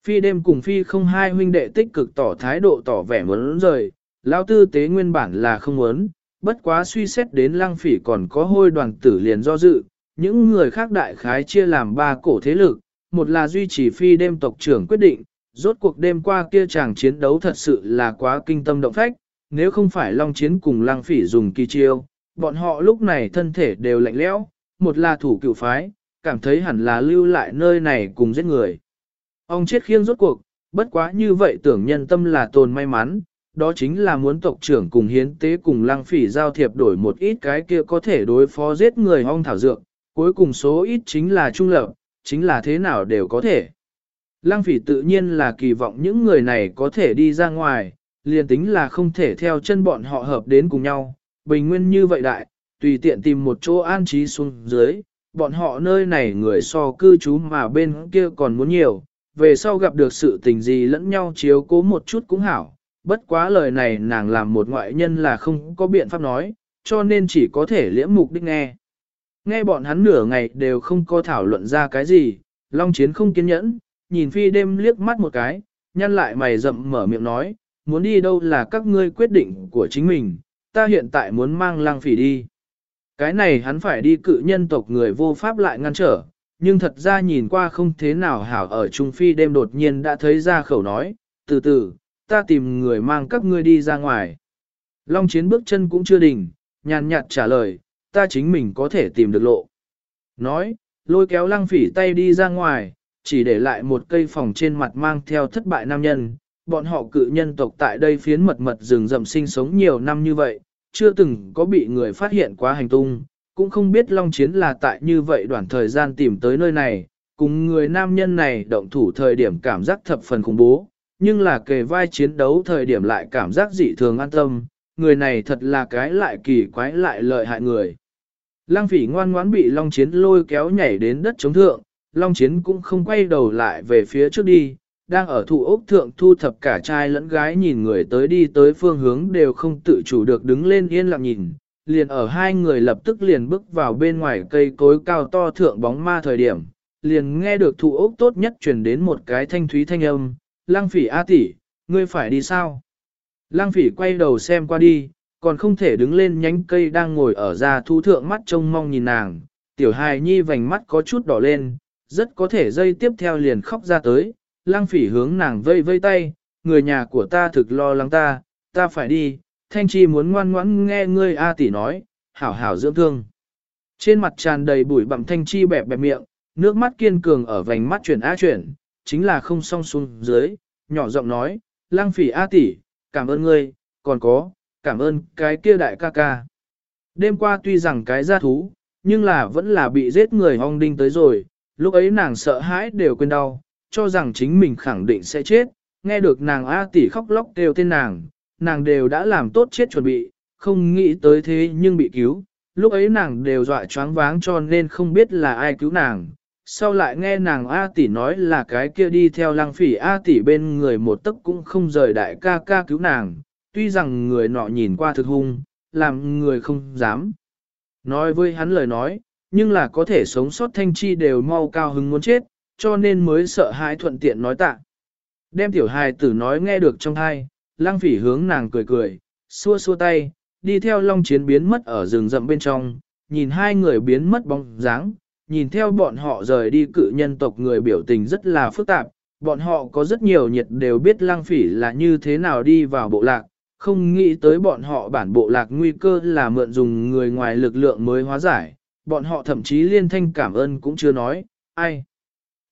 Speaker 1: Phi đêm cùng Phi không hai huynh đệ tích cực tỏ thái độ tỏ vẻ muốn rời, lao tư tế nguyên bản là không muốn, bất quá suy xét đến lăng phỉ còn có hôi đoàn tử liền do dự, những người khác đại khái chia làm ba cổ thế lực, một là duy trì Phi đêm tộc trưởng quyết định, rốt cuộc đêm qua kia chàng chiến đấu thật sự là quá kinh tâm động phách, nếu không phải long chiến cùng lăng phỉ dùng kỳ chiêu, bọn họ lúc này thân thể đều lạnh lẽo, một là thủ cựu phái, cảm thấy hẳn là lưu lại nơi này cùng giết người. Ông chết khiêng rốt cuộc, bất quá như vậy tưởng nhân tâm là tồn may mắn, đó chính là muốn tộc trưởng cùng hiến tế cùng lăng phỉ giao thiệp đổi một ít cái kia có thể đối phó giết người ong thảo dược, cuối cùng số ít chính là trung lập, chính là thế nào đều có thể. Lăng phỉ tự nhiên là kỳ vọng những người này có thể đi ra ngoài, liền tính là không thể theo chân bọn họ hợp đến cùng nhau, bình nguyên như vậy đại, tùy tiện tìm một chỗ an trí xuống dưới, bọn họ nơi này người so cư trú mà bên kia còn muốn nhiều, về sau gặp được sự tình gì lẫn nhau chiếu cố một chút cũng hảo, bất quá lời này nàng làm một ngoại nhân là không có biện pháp nói, cho nên chỉ có thể liễm mục đích nghe. Nghe bọn hắn nửa ngày đều không có thảo luận ra cái gì, Long Chiến không kiên nhẫn, nhìn phi đêm liếc mắt một cái, nhăn lại mày rậm mở miệng nói, muốn đi đâu là các ngươi quyết định của chính mình, ta hiện tại muốn mang lang phỉ đi. Cái này hắn phải đi cự nhân tộc người vô pháp lại ngăn trở, nhưng thật ra nhìn qua không thế nào hảo ở Trung Phi đêm đột nhiên đã thấy ra khẩu nói, từ từ, ta tìm người mang các ngươi đi ra ngoài. Long chiến bước chân cũng chưa đình nhàn nhạt trả lời, ta chính mình có thể tìm được lộ. Nói, lôi kéo lăng phỉ tay đi ra ngoài, chỉ để lại một cây phòng trên mặt mang theo thất bại nam nhân, bọn họ cự nhân tộc tại đây phiến mật mật rừng rậm sinh sống nhiều năm như vậy, chưa từng có bị người phát hiện quá hành tung, cũng không biết Long Chiến là tại như vậy đoạn thời gian tìm tới nơi này, cùng người nam nhân này động thủ thời điểm cảm giác thập phần khủng bố, nhưng là kề vai chiến đấu thời điểm lại cảm giác dị thường an tâm, người này thật là cái lại kỳ quái lại lợi hại người. Lăng phỉ ngoan ngoãn bị Long Chiến lôi kéo nhảy đến đất chống thượng, Long Chiến cũng không quay đầu lại về phía trước đi, đang ở thụ ốc thượng thu thập cả trai lẫn gái nhìn người tới đi tới phương hướng đều không tự chủ được đứng lên yên lặng nhìn, liền ở hai người lập tức liền bước vào bên ngoài cây cối cao to thượng bóng ma thời điểm, liền nghe được thụ ốc tốt nhất truyền đến một cái thanh thúy thanh âm, lang phỉ A tỷ, ngươi phải đi sao? Lang phỉ quay đầu xem qua đi, còn không thể đứng lên nhánh cây đang ngồi ở ra thu thượng mắt trông mong nhìn nàng, tiểu hài nhi vành mắt có chút đỏ lên, rất có thể dây tiếp theo liền khóc ra tới, lang phỉ hướng nàng vây vây tay, người nhà của ta thực lo lắng ta, ta phải đi, thanh chi muốn ngoan ngoãn nghe ngươi A tỷ nói, hảo hảo dưỡng thương. Trên mặt tràn đầy bụi bặm thanh chi bẹp bẹp miệng, nước mắt kiên cường ở vành mắt chuyển A chuyển, chính là không song xuống dưới, nhỏ giọng nói, lang phỉ A tỷ, cảm ơn ngươi, còn có, cảm ơn cái kia đại ca ca. Đêm qua tuy rằng cái ra thú, nhưng là vẫn là bị giết người hong đinh tới rồi, lúc ấy nàng sợ hãi đều quên đau, cho rằng chính mình khẳng định sẽ chết, nghe được nàng A tỷ khóc lóc kêu tên nàng, nàng đều đã làm tốt chết chuẩn bị, không nghĩ tới thế nhưng bị cứu, lúc ấy nàng đều dọa choáng váng cho nên không biết là ai cứu nàng. Sau lại nghe nàng A tỷ nói là cái kia đi theo lăng phỉ A tỷ bên người một tấc cũng không rời đại ca ca cứu nàng, tuy rằng người nọ nhìn qua thực hung, làm người không dám. Nói với hắn lời nói, nhưng là có thể sống sót thanh chi đều mau cao hứng muốn chết, cho nên mới sợ hãi thuận tiện nói tạ. Đem tiểu hài tử nói nghe được trong thai, lang phỉ hướng nàng cười cười, xua xua tay, đi theo long chiến biến mất ở rừng rậm bên trong, nhìn hai người biến mất bóng dáng, nhìn theo bọn họ rời đi cự nhân tộc người biểu tình rất là phức tạp, bọn họ có rất nhiều nhiệt đều biết lang phỉ là như thế nào đi vào bộ lạc, không nghĩ tới bọn họ bản bộ lạc nguy cơ là mượn dùng người ngoài lực lượng mới hóa giải, bọn họ thậm chí liên thanh cảm ơn cũng chưa nói, ai.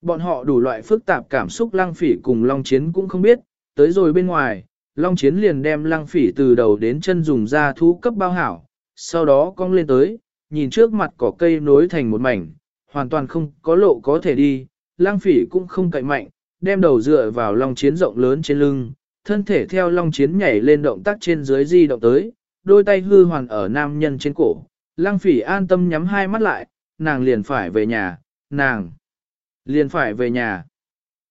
Speaker 1: Bọn họ đủ loại phức tạp cảm xúc lăng phỉ cùng long chiến cũng không biết, tới rồi bên ngoài, long chiến liền đem lăng phỉ từ đầu đến chân dùng ra thú cấp bao hảo, sau đó cong lên tới, nhìn trước mặt cỏ cây nối thành một mảnh, hoàn toàn không có lộ có thể đi, lăng phỉ cũng không cậy mạnh, đem đầu dựa vào long chiến rộng lớn trên lưng, thân thể theo long chiến nhảy lên động tác trên dưới di động tới, đôi tay hư hoàn ở nam nhân trên cổ, lăng phỉ an tâm nhắm hai mắt lại, nàng liền phải về nhà, nàng liền phải về nhà.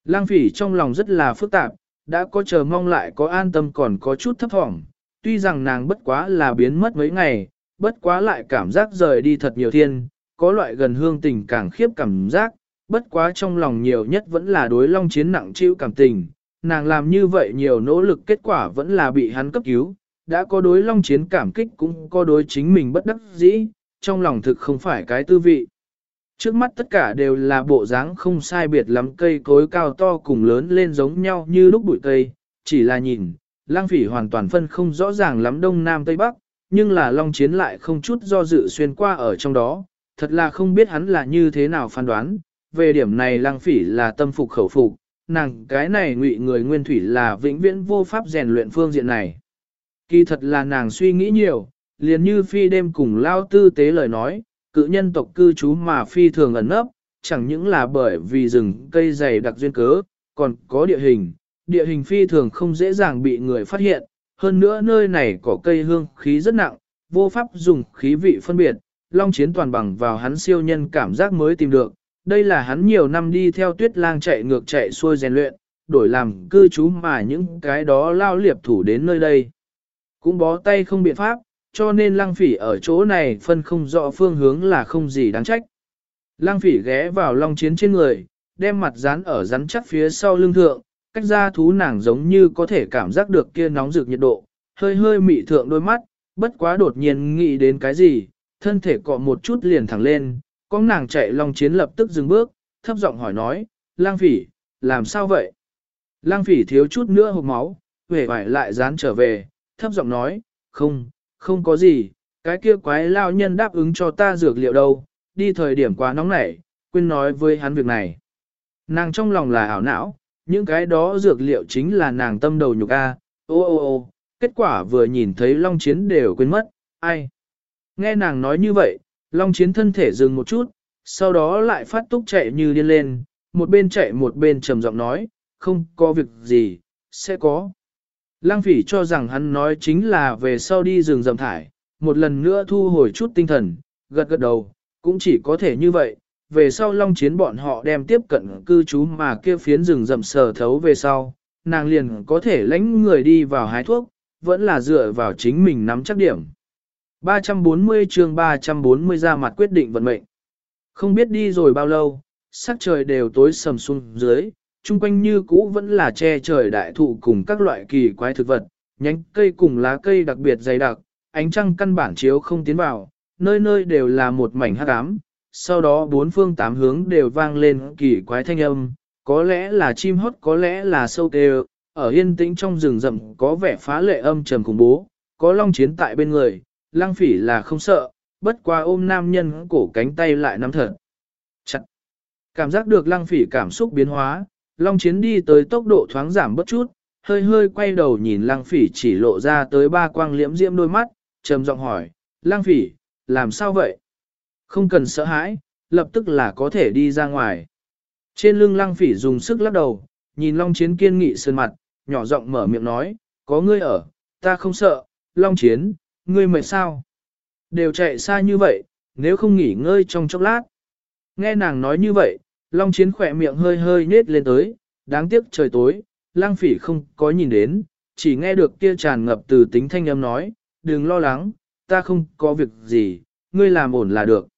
Speaker 1: Lăng phỉ trong lòng rất là phức tạp, đã có chờ mong lại có an tâm còn có chút thấp thỏm, tuy rằng nàng bất quá là biến mất mấy ngày, bất quá lại cảm giác rời đi thật nhiều thiên, có loại gần hương tình càng khiếp cảm giác, bất quá trong lòng nhiều nhất vẫn là đối long chiến nặng chịu cảm tình, nàng làm như vậy nhiều nỗ lực kết quả vẫn là bị hắn cấp cứu, đã có đối long chiến cảm kích cũng có đối chính mình bất đắc dĩ, trong lòng thực không phải cái tư vị. Trước mắt tất cả đều là bộ dáng không sai biệt lắm cây cối cao to cùng lớn lên giống nhau như lúc bụi cây, chỉ là nhìn, lang phỉ hoàn toàn phân không rõ ràng lắm đông nam tây bắc, nhưng là long chiến lại không chút do dự xuyên qua ở trong đó, thật là không biết hắn là như thế nào phán đoán, về điểm này lang phỉ là tâm phục khẩu phục, nàng cái này ngụy người nguyên thủy là vĩnh viễn vô pháp rèn luyện phương diện này. Kỳ thật là nàng suy nghĩ nhiều, liền như phi đêm cùng lao tư tế lời nói, cự nhân tộc cư trú mà phi thường ẩn nấp, chẳng những là bởi vì rừng cây dày đặc duyên cớ, còn có địa hình, địa hình phi thường không dễ dàng bị người phát hiện, hơn nữa nơi này có cây hương khí rất nặng, vô pháp dùng khí vị phân biệt, long chiến toàn bằng vào hắn siêu nhân cảm giác mới tìm được, đây là hắn nhiều năm đi theo tuyết lang chạy ngược chạy xuôi rèn luyện, đổi làm cư trú mà những cái đó lao liệp thủ đến nơi đây. Cũng bó tay không biện pháp, cho nên lăng phỉ ở chỗ này phân không rõ phương hướng là không gì đáng trách. Lăng phỉ ghé vào long chiến trên người, đem mặt dán ở rắn chắc phía sau lưng thượng, cách ra thú nàng giống như có thể cảm giác được kia nóng rực nhiệt độ, hơi hơi mị thượng đôi mắt, bất quá đột nhiên nghĩ đến cái gì, thân thể cọ một chút liền thẳng lên, con nàng chạy long chiến lập tức dừng bước, thấp giọng hỏi nói, lang phỉ, làm sao vậy? Lang phỉ thiếu chút nữa hộp máu, về vải lại dán trở về, thấp giọng nói, không, không có gì, cái kia quái lao nhân đáp ứng cho ta dược liệu đâu, đi thời điểm quá nóng nảy, quên nói với hắn việc này. Nàng trong lòng là ảo não, Những cái đó dược liệu chính là nàng tâm đầu nhục A, ô ô ô, kết quả vừa nhìn thấy Long Chiến đều quên mất, ai. Nghe nàng nói như vậy, Long Chiến thân thể dừng một chút, sau đó lại phát túc chạy như điên lên, một bên chạy một bên trầm giọng nói, không có việc gì, sẽ có. Lăng phỉ cho rằng hắn nói chính là về sau đi rừng rầm thải, một lần nữa thu hồi chút tinh thần, gật gật đầu, cũng chỉ có thể như vậy, về sau long chiến bọn họ đem tiếp cận cư trú mà kia phiến rừng rầm sờ thấu về sau, nàng liền có thể lãnh người đi vào hái thuốc, vẫn là dựa vào chính mình nắm chắc điểm. 340 chương 340 ra mặt quyết định vận mệnh. Không biết đi rồi bao lâu, sắc trời đều tối sầm xuống dưới, chung quanh như cũ vẫn là che trời đại thụ cùng các loại kỳ quái thực vật, nhánh cây cùng lá cây đặc biệt dày đặc, ánh trăng căn bản chiếu không tiến vào, nơi nơi đều là một mảnh hắc ám. Sau đó bốn phương tám hướng đều vang lên kỳ quái thanh âm, có lẽ là chim hót có lẽ là sâu kêu, ở yên tĩnh trong rừng rậm có vẻ phá lệ âm trầm khủng bố, có long chiến tại bên người, lang phỉ là không sợ, bất qua ôm nam nhân cổ cánh tay lại nắm thật. Chặt! Cảm giác được lăng phỉ cảm xúc biến hóa, long chiến đi tới tốc độ thoáng giảm bất chút, hơi hơi quay đầu nhìn lăng phỉ chỉ lộ ra tới ba quang liễm diễm đôi mắt, trầm giọng hỏi, lăng phỉ, làm sao vậy? Không cần sợ hãi, lập tức là có thể đi ra ngoài. Trên lưng lăng phỉ dùng sức lắc đầu, nhìn Long Chiến kiên nghị sơn mặt, nhỏ giọng mở miệng nói, có ngươi ở, ta không sợ, Long Chiến, ngươi mệt sao? Đều chạy xa như vậy, nếu không nghỉ ngơi trong chốc lát. Nghe nàng nói như vậy, Long Chiến khỏe miệng hơi hơi nết lên tới, đáng tiếc trời tối, lang phỉ không có nhìn đến, chỉ nghe được kia tràn ngập từ tính thanh âm nói, đừng lo lắng, ta không có việc gì, ngươi làm ổn là được.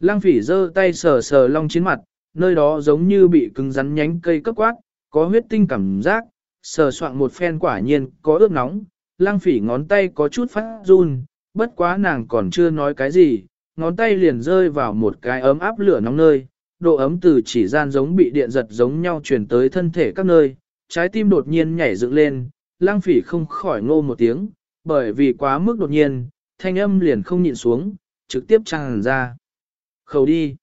Speaker 1: Lang phỉ giơ tay sờ sờ Long Chiến mặt, nơi đó giống như bị cứng rắn nhánh cây cấp quát, có huyết tinh cảm giác, sờ soạn một phen quả nhiên có ướp nóng, lang phỉ ngón tay có chút phát run, bất quá nàng còn chưa nói cái gì, ngón tay liền rơi vào một cái ấm áp lửa nóng nơi, độ ấm từ chỉ gian giống bị điện giật giống nhau truyền tới thân thể các nơi, trái tim đột nhiên nhảy dựng lên, lang phỉ không khỏi ngô một tiếng, bởi vì quá mức đột nhiên, thanh âm liền không nhịn xuống, trực tiếp tràn ra. Khẩu đi.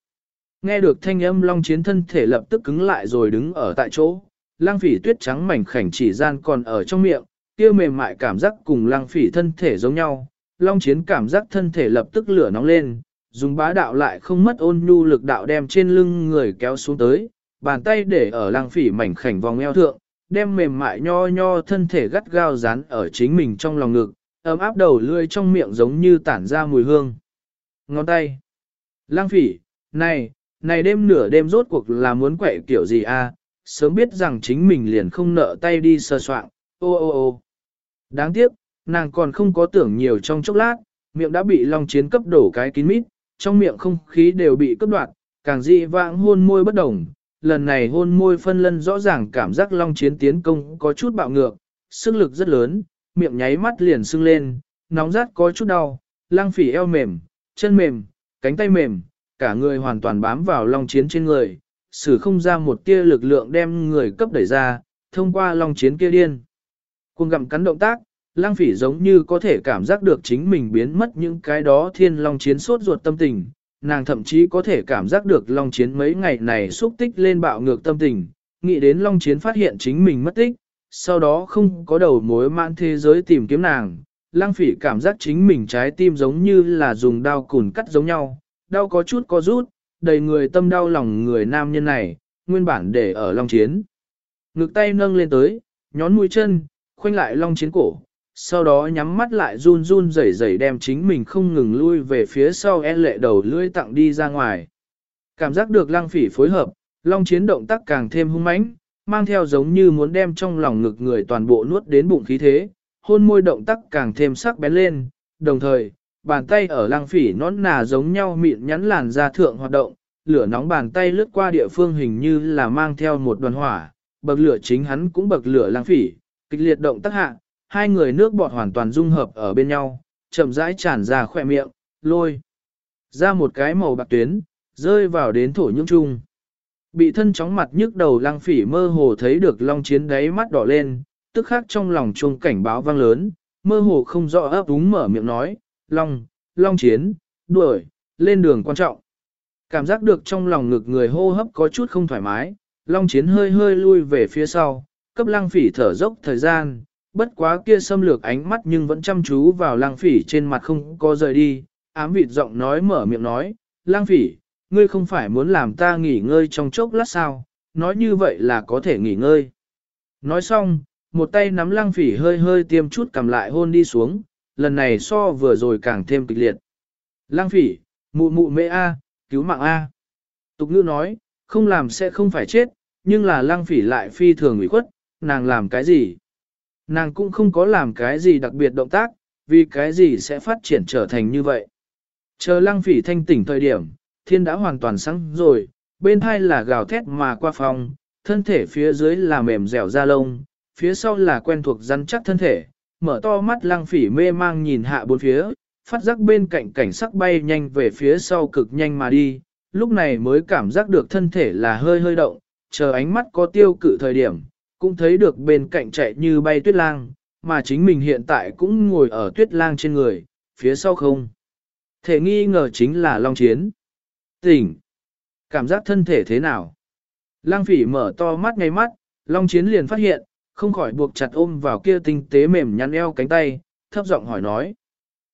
Speaker 1: Nghe được thanh âm long chiến thân thể lập tức cứng lại rồi đứng ở tại chỗ, lang phỉ tuyết trắng mảnh khảnh chỉ gian còn ở trong miệng, kia mềm mại cảm giác cùng lang phỉ thân thể giống nhau, long chiến cảm giác thân thể lập tức lửa nóng lên, dùng bá đạo lại không mất ôn nhu lực đạo đem trên lưng người kéo xuống tới, bàn tay để ở lang phỉ mảnh khảnh vòng eo thượng, đem mềm mại nho nho thân thể gắt gao dán ở chính mình trong lòng ngực, ấm áp đầu lươi trong miệng giống như tản ra mùi hương. Ngón tay. Lang phỉ, này, này đêm nửa đêm rốt cuộc là muốn quậy kiểu gì a? sớm biết rằng chính mình liền không nợ tay đi sơ soạn, ô ô ô. Đáng tiếc, nàng còn không có tưởng nhiều trong chốc lát, miệng đã bị long chiến cấp đổ cái kín mít, trong miệng không khí đều bị cướp đoạt, càng dị vãng hôn môi bất đồng. Lần này hôn môi phân lân rõ ràng cảm giác long chiến tiến công có chút bạo ngược, sức lực rất lớn, miệng nháy mắt liền sưng lên, nóng rát có chút đau, lang phỉ eo mềm, chân mềm, cánh tay mềm, cả người hoàn toàn bám vào long chiến trên người, sử không ra một tia lực lượng đem người cấp đẩy ra, thông qua long chiến kia điên. Cuồng gặm cắn động tác, lang phỉ giống như có thể cảm giác được chính mình biến mất những cái đó thiên long chiến suốt ruột tâm tình, nàng thậm chí có thể cảm giác được long chiến mấy ngày này xúc tích lên bạo ngược tâm tình, nghĩ đến long chiến phát hiện chính mình mất tích, sau đó không có đầu mối mãn thế giới tìm kiếm nàng. Lăng phỉ cảm giác chính mình trái tim giống như là dùng đao cùn cắt giống nhau, đau có chút có rút, đầy người tâm đau lòng người nam nhân này, nguyên bản để ở long chiến. Ngực tay nâng lên tới, nhón mũi chân, khoanh lại long chiến cổ, sau đó nhắm mắt lại run run rẩy rẩy đem chính mình không ngừng lui về phía sau e lệ đầu lưỡi tặng đi ra ngoài. Cảm giác được lăng phỉ phối hợp, long chiến động tác càng thêm hung mãnh, mang theo giống như muốn đem trong lòng ngực người toàn bộ nuốt đến bụng khí thế, hôn môi động tác càng thêm sắc bén lên, đồng thời, bàn tay ở lăng phỉ nón nà giống nhau mịn nhắn làn da thượng hoạt động, lửa nóng bàn tay lướt qua địa phương hình như là mang theo một đoàn hỏa, bậc lửa chính hắn cũng bậc lửa lăng phỉ, kịch liệt động tác hạ, hai người nước bọt hoàn toàn dung hợp ở bên nhau, chậm rãi tràn ra khỏe miệng, lôi ra một cái màu bạc tuyến, rơi vào đến thổ nhưỡng trung. Bị thân chóng mặt nhức đầu lăng phỉ mơ hồ thấy được long chiến đáy mắt đỏ lên, tức khắc trong lòng chuông cảnh báo vang lớn, mơ hồ không rõ ấp úng mở miệng nói, long, long chiến, đuổi, lên đường quan trọng. Cảm giác được trong lòng ngực người hô hấp có chút không thoải mái, long chiến hơi hơi lui về phía sau, cấp lăng phỉ thở dốc thời gian, bất quá kia xâm lược ánh mắt nhưng vẫn chăm chú vào Lang phỉ trên mặt không có rời đi, ám vịt giọng nói mở miệng nói, Lang phỉ, ngươi không phải muốn làm ta nghỉ ngơi trong chốc lát sao, nói như vậy là có thể nghỉ ngơi. Nói xong, một tay nắm Lang phỉ hơi hơi tiêm chút cầm lại hôn đi xuống, lần này so vừa rồi càng thêm kịch liệt. Lang phỉ, mụ mụ mẹ A, cứu mạng A. Tục ngữ nói, không làm sẽ không phải chết, nhưng là Lang phỉ lại phi thường ủy khuất, nàng làm cái gì? Nàng cũng không có làm cái gì đặc biệt động tác, vì cái gì sẽ phát triển trở thành như vậy. Chờ lăng phỉ thanh tỉnh thời điểm, thiên đã hoàn toàn sáng rồi, bên hai là gào thét mà qua phòng, thân thể phía dưới là mềm dẻo da lông, phía sau là quen thuộc rắn chắc thân thể, mở to mắt lăng phỉ mê mang nhìn hạ bốn phía, phát giác bên cạnh cảnh sắc bay nhanh về phía sau cực nhanh mà đi, lúc này mới cảm giác được thân thể là hơi hơi động, chờ ánh mắt có tiêu cự thời điểm, cũng thấy được bên cạnh chạy như bay tuyết lang, mà chính mình hiện tại cũng ngồi ở tuyết lang trên người, phía sau không. Thể nghi ngờ chính là Long Chiến. Tỉnh! Cảm giác thân thể thế nào? Lang phỉ mở to mắt ngay mắt, Long Chiến liền phát hiện, không khỏi buộc chặt ôm vào kia tinh tế mềm nhăn eo cánh tay, thấp giọng hỏi nói.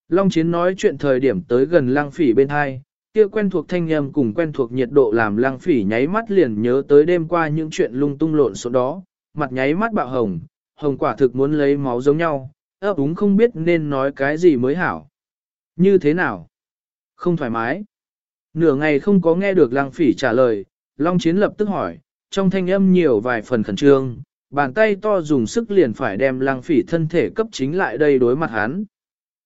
Speaker 1: Long Chiến nói chuyện thời điểm tới gần Lang phỉ bên hai, kia quen thuộc thanh âm cùng quen thuộc nhiệt độ làm Lang phỉ nháy mắt liền nhớ tới đêm qua những chuyện lung tung lộn số đó, mặt nháy mắt bạo hồng, hồng quả thực muốn lấy máu giống nhau, ấp úng không biết nên nói cái gì mới hảo. Như thế nào? Không thoải mái. Nửa ngày không có nghe được Lang phỉ trả lời, Long Chiến lập tức hỏi, trong thanh âm nhiều vài phần khẩn trương, bàn tay to dùng sức liền phải đem Lang phỉ thân thể cấp chính lại đây đối mặt hắn.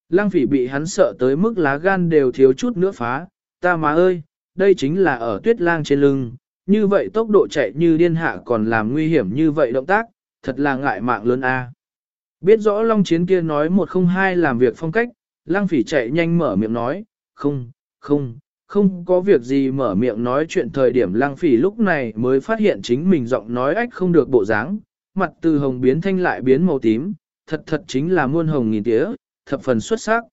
Speaker 1: Lang phỉ bị hắn sợ tới mức lá gan đều thiếu chút nữa phá, ta má ơi, đây chính là ở tuyết lang trên lưng, như vậy tốc độ chạy như điên hạ còn làm nguy hiểm như vậy động tác, thật là ngại mạng lớn a. Biết rõ Long Chiến kia nói một không hai làm việc phong cách, Lăng Phỉ chạy nhanh mở miệng nói, không, không, không có việc gì mở miệng nói chuyện thời điểm Lăng Phỉ lúc này mới phát hiện chính mình giọng nói ách không được bộ dáng, mặt từ hồng biến thanh lại biến màu tím, thật thật chính là muôn hồng nghìn tía, thập phần xuất sắc.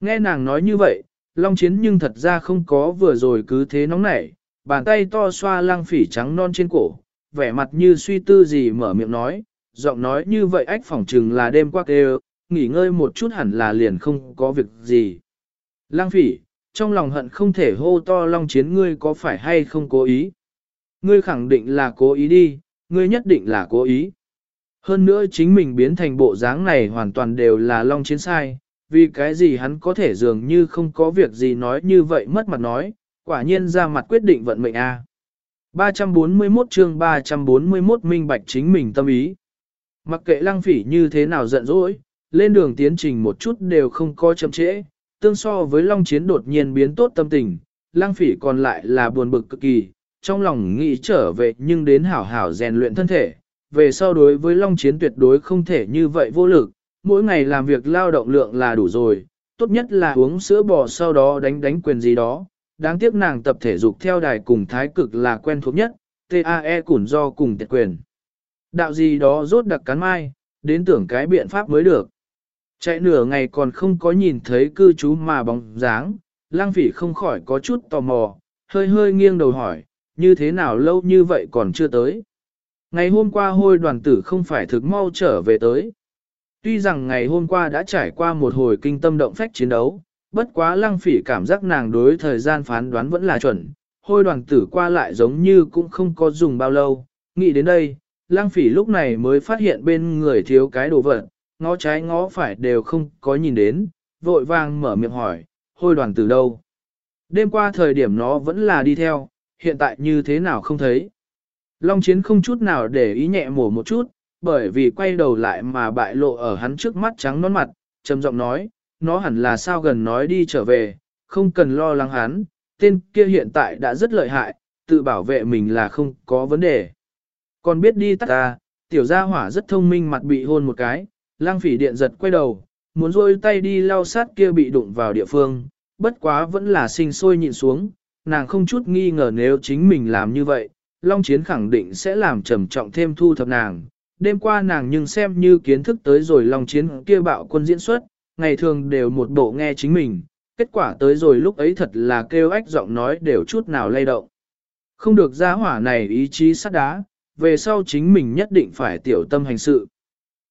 Speaker 1: Nghe nàng nói như vậy, Long Chiến nhưng thật ra không có vừa rồi cứ thế nóng nảy, bàn tay to xoa lăng phỉ trắng non trên cổ, vẻ mặt như suy tư gì mở miệng nói, giọng nói như vậy ách phỏng chừng là đêm qua kêu, nghỉ ngơi một chút hẳn là liền không có việc gì. Lăng phỉ, trong lòng hận không thể hô to long chiến ngươi có phải hay không cố ý. Ngươi khẳng định là cố ý đi, ngươi nhất định là cố ý. Hơn nữa chính mình biến thành bộ dáng này hoàn toàn đều là long chiến sai, vì cái gì hắn có thể dường như không có việc gì nói như vậy mất mặt nói, quả nhiên ra mặt quyết định vận mệnh A. 341 chương 341 minh bạch chính mình tâm ý. Mặc kệ lăng phỉ như thế nào giận dỗi, lên đường tiến trình một chút đều không có chậm trễ, tương so với long chiến đột nhiên biến tốt tâm tình, lăng phỉ còn lại là buồn bực cực kỳ, trong lòng nghĩ trở về nhưng đến hảo hảo rèn luyện thân thể, về sau đối với long chiến tuyệt đối không thể như vậy vô lực, mỗi ngày làm việc lao động lượng là đủ rồi, tốt nhất là uống sữa bò sau đó đánh đánh quyền gì đó, đáng tiếc nàng tập thể dục theo đài cùng thái cực là quen thuộc nhất, TAE củn do cùng tiệt quyền. Đạo gì đó rốt đặc cắn mai, đến tưởng cái biện pháp mới được. Chạy nửa ngày còn không có nhìn thấy cư trú mà bóng dáng, lang phỉ không khỏi có chút tò mò, hơi hơi nghiêng đầu hỏi, như thế nào lâu như vậy còn chưa tới. Ngày hôm qua hôi đoàn tử không phải thực mau trở về tới. Tuy rằng ngày hôm qua đã trải qua một hồi kinh tâm động phách chiến đấu, bất quá lăng phỉ cảm giác nàng đối thời gian phán đoán vẫn là chuẩn, hôi đoàn tử qua lại giống như cũng không có dùng bao lâu, nghĩ đến đây, lăng phỉ lúc này mới phát hiện bên người thiếu cái đồ vật, ngó trái ngó phải đều không có nhìn đến, vội vàng mở miệng hỏi, hôi đoàn tử đâu? Đêm qua thời điểm nó vẫn là đi theo, hiện tại như thế nào không thấy? Long chiến không chút nào để ý nhẹ mổ một chút, bởi vì quay đầu lại mà bại lộ ở hắn trước mắt trắng nón mặt, trầm giọng nói, nó hẳn là sao gần nói đi trở về, không cần lo lắng hắn, tên kia hiện tại đã rất lợi hại, tự bảo vệ mình là không có vấn đề. Còn biết đi tắt ta, tiểu gia hỏa rất thông minh mặt bị hôn một cái, lang phỉ điện giật quay đầu, muốn rôi tay đi lau sát kia bị đụng vào địa phương, bất quá vẫn là sinh sôi nhịn xuống, nàng không chút nghi ngờ nếu chính mình làm như vậy, Long Chiến khẳng định sẽ làm trầm trọng thêm thu thập nàng. Đêm qua nàng nhưng xem như kiến thức tới rồi Long Chiến kia bạo quân diễn xuất, ngày thường đều một bộ nghe chính mình, kết quả tới rồi lúc ấy thật là kêu ách giọng nói đều chút nào lay động. Không được gia hỏa này ý chí sắt đá, về sau chính mình nhất định phải tiểu tâm hành sự.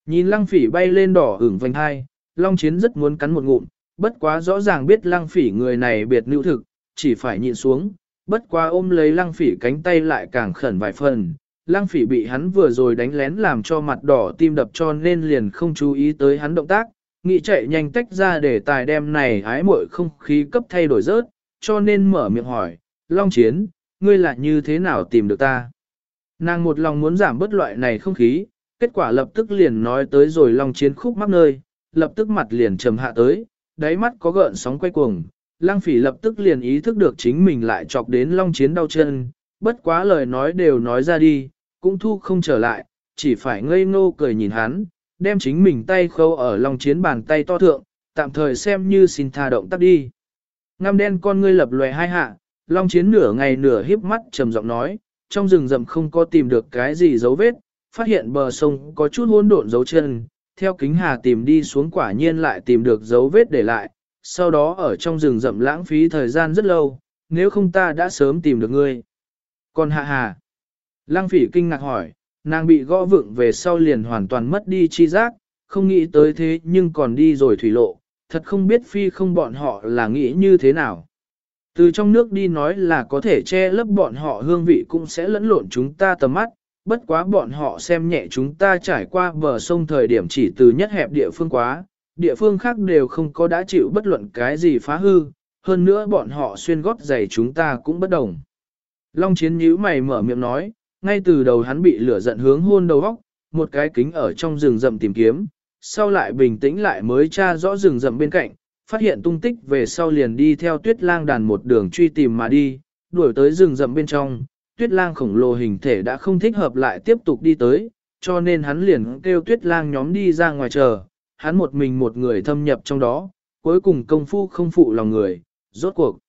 Speaker 1: Nhìn lăng phỉ bay lên đỏ ửng vành hai, Long Chiến rất muốn cắn một ngụm, bất quá rõ ràng biết lăng phỉ người này biệt nữ thực, chỉ phải nhịn xuống, bất quá ôm lấy lăng phỉ cánh tay lại càng khẩn vài phần. Lăng phỉ bị hắn vừa rồi đánh lén làm cho mặt đỏ tim đập cho nên liền không chú ý tới hắn động tác, nghĩ chạy nhanh tách ra để tài đem này ái muội không khí cấp thay đổi rớt, cho nên mở miệng hỏi, Long Chiến, ngươi là như thế nào tìm được ta? Nàng một lòng muốn giảm bớt loại này không khí, kết quả lập tức liền nói tới rồi Long Chiến khúc mắc nơi, lập tức mặt liền trầm hạ tới, đáy mắt có gợn sóng quay cuồng. Lăng phỉ lập tức liền ý thức được chính mình lại chọc đến Long Chiến đau chân, bất quá lời nói đều nói ra đi, cũng thu không trở lại, chỉ phải ngây ngô cười nhìn hắn, đem chính mình tay khâu ở lòng Chiến bàn tay to thượng, tạm thời xem như xin tha động tác đi. Ngăm đen con ngươi lập lòe hai hạ, Long Chiến nửa ngày nửa híp mắt trầm giọng nói, trong rừng rậm không có tìm được cái gì dấu vết, phát hiện bờ sông có chút hỗn độn dấu chân, theo kính hà tìm đi xuống quả nhiên lại tìm được dấu vết để lại, sau đó ở trong rừng rậm lãng phí thời gian rất lâu, nếu không ta đã sớm tìm được ngươi. Còn hạ hà, lăng phỉ kinh ngạc hỏi, nàng bị gõ vựng về sau liền hoàn toàn mất đi chi giác, không nghĩ tới thế nhưng còn đi rồi thủy lộ, thật không biết phi không bọn họ là nghĩ như thế nào. Từ trong nước đi nói là có thể che lấp bọn họ hương vị cũng sẽ lẫn lộn chúng ta tầm mắt, bất quá bọn họ xem nhẹ chúng ta trải qua bờ sông thời điểm chỉ từ nhất hẹp địa phương quá, địa phương khác đều không có đã chịu bất luận cái gì phá hư, hơn nữa bọn họ xuyên gót giày chúng ta cũng bất đồng. Long chiến nhíu mày mở miệng nói, ngay từ đầu hắn bị lửa giận hướng hôn đầu góc, một cái kính ở trong rừng rậm tìm kiếm, sau lại bình tĩnh lại mới tra rõ rừng rậm bên cạnh, phát hiện tung tích về sau liền đi theo tuyết lang đàn một đường truy tìm mà đi, đuổi tới rừng rậm bên trong, tuyết lang khổng lồ hình thể đã không thích hợp lại tiếp tục đi tới, cho nên hắn liền kêu tuyết lang nhóm đi ra ngoài chờ, hắn một mình một người thâm nhập trong đó, cuối cùng công phu không phụ lòng người, rốt cuộc.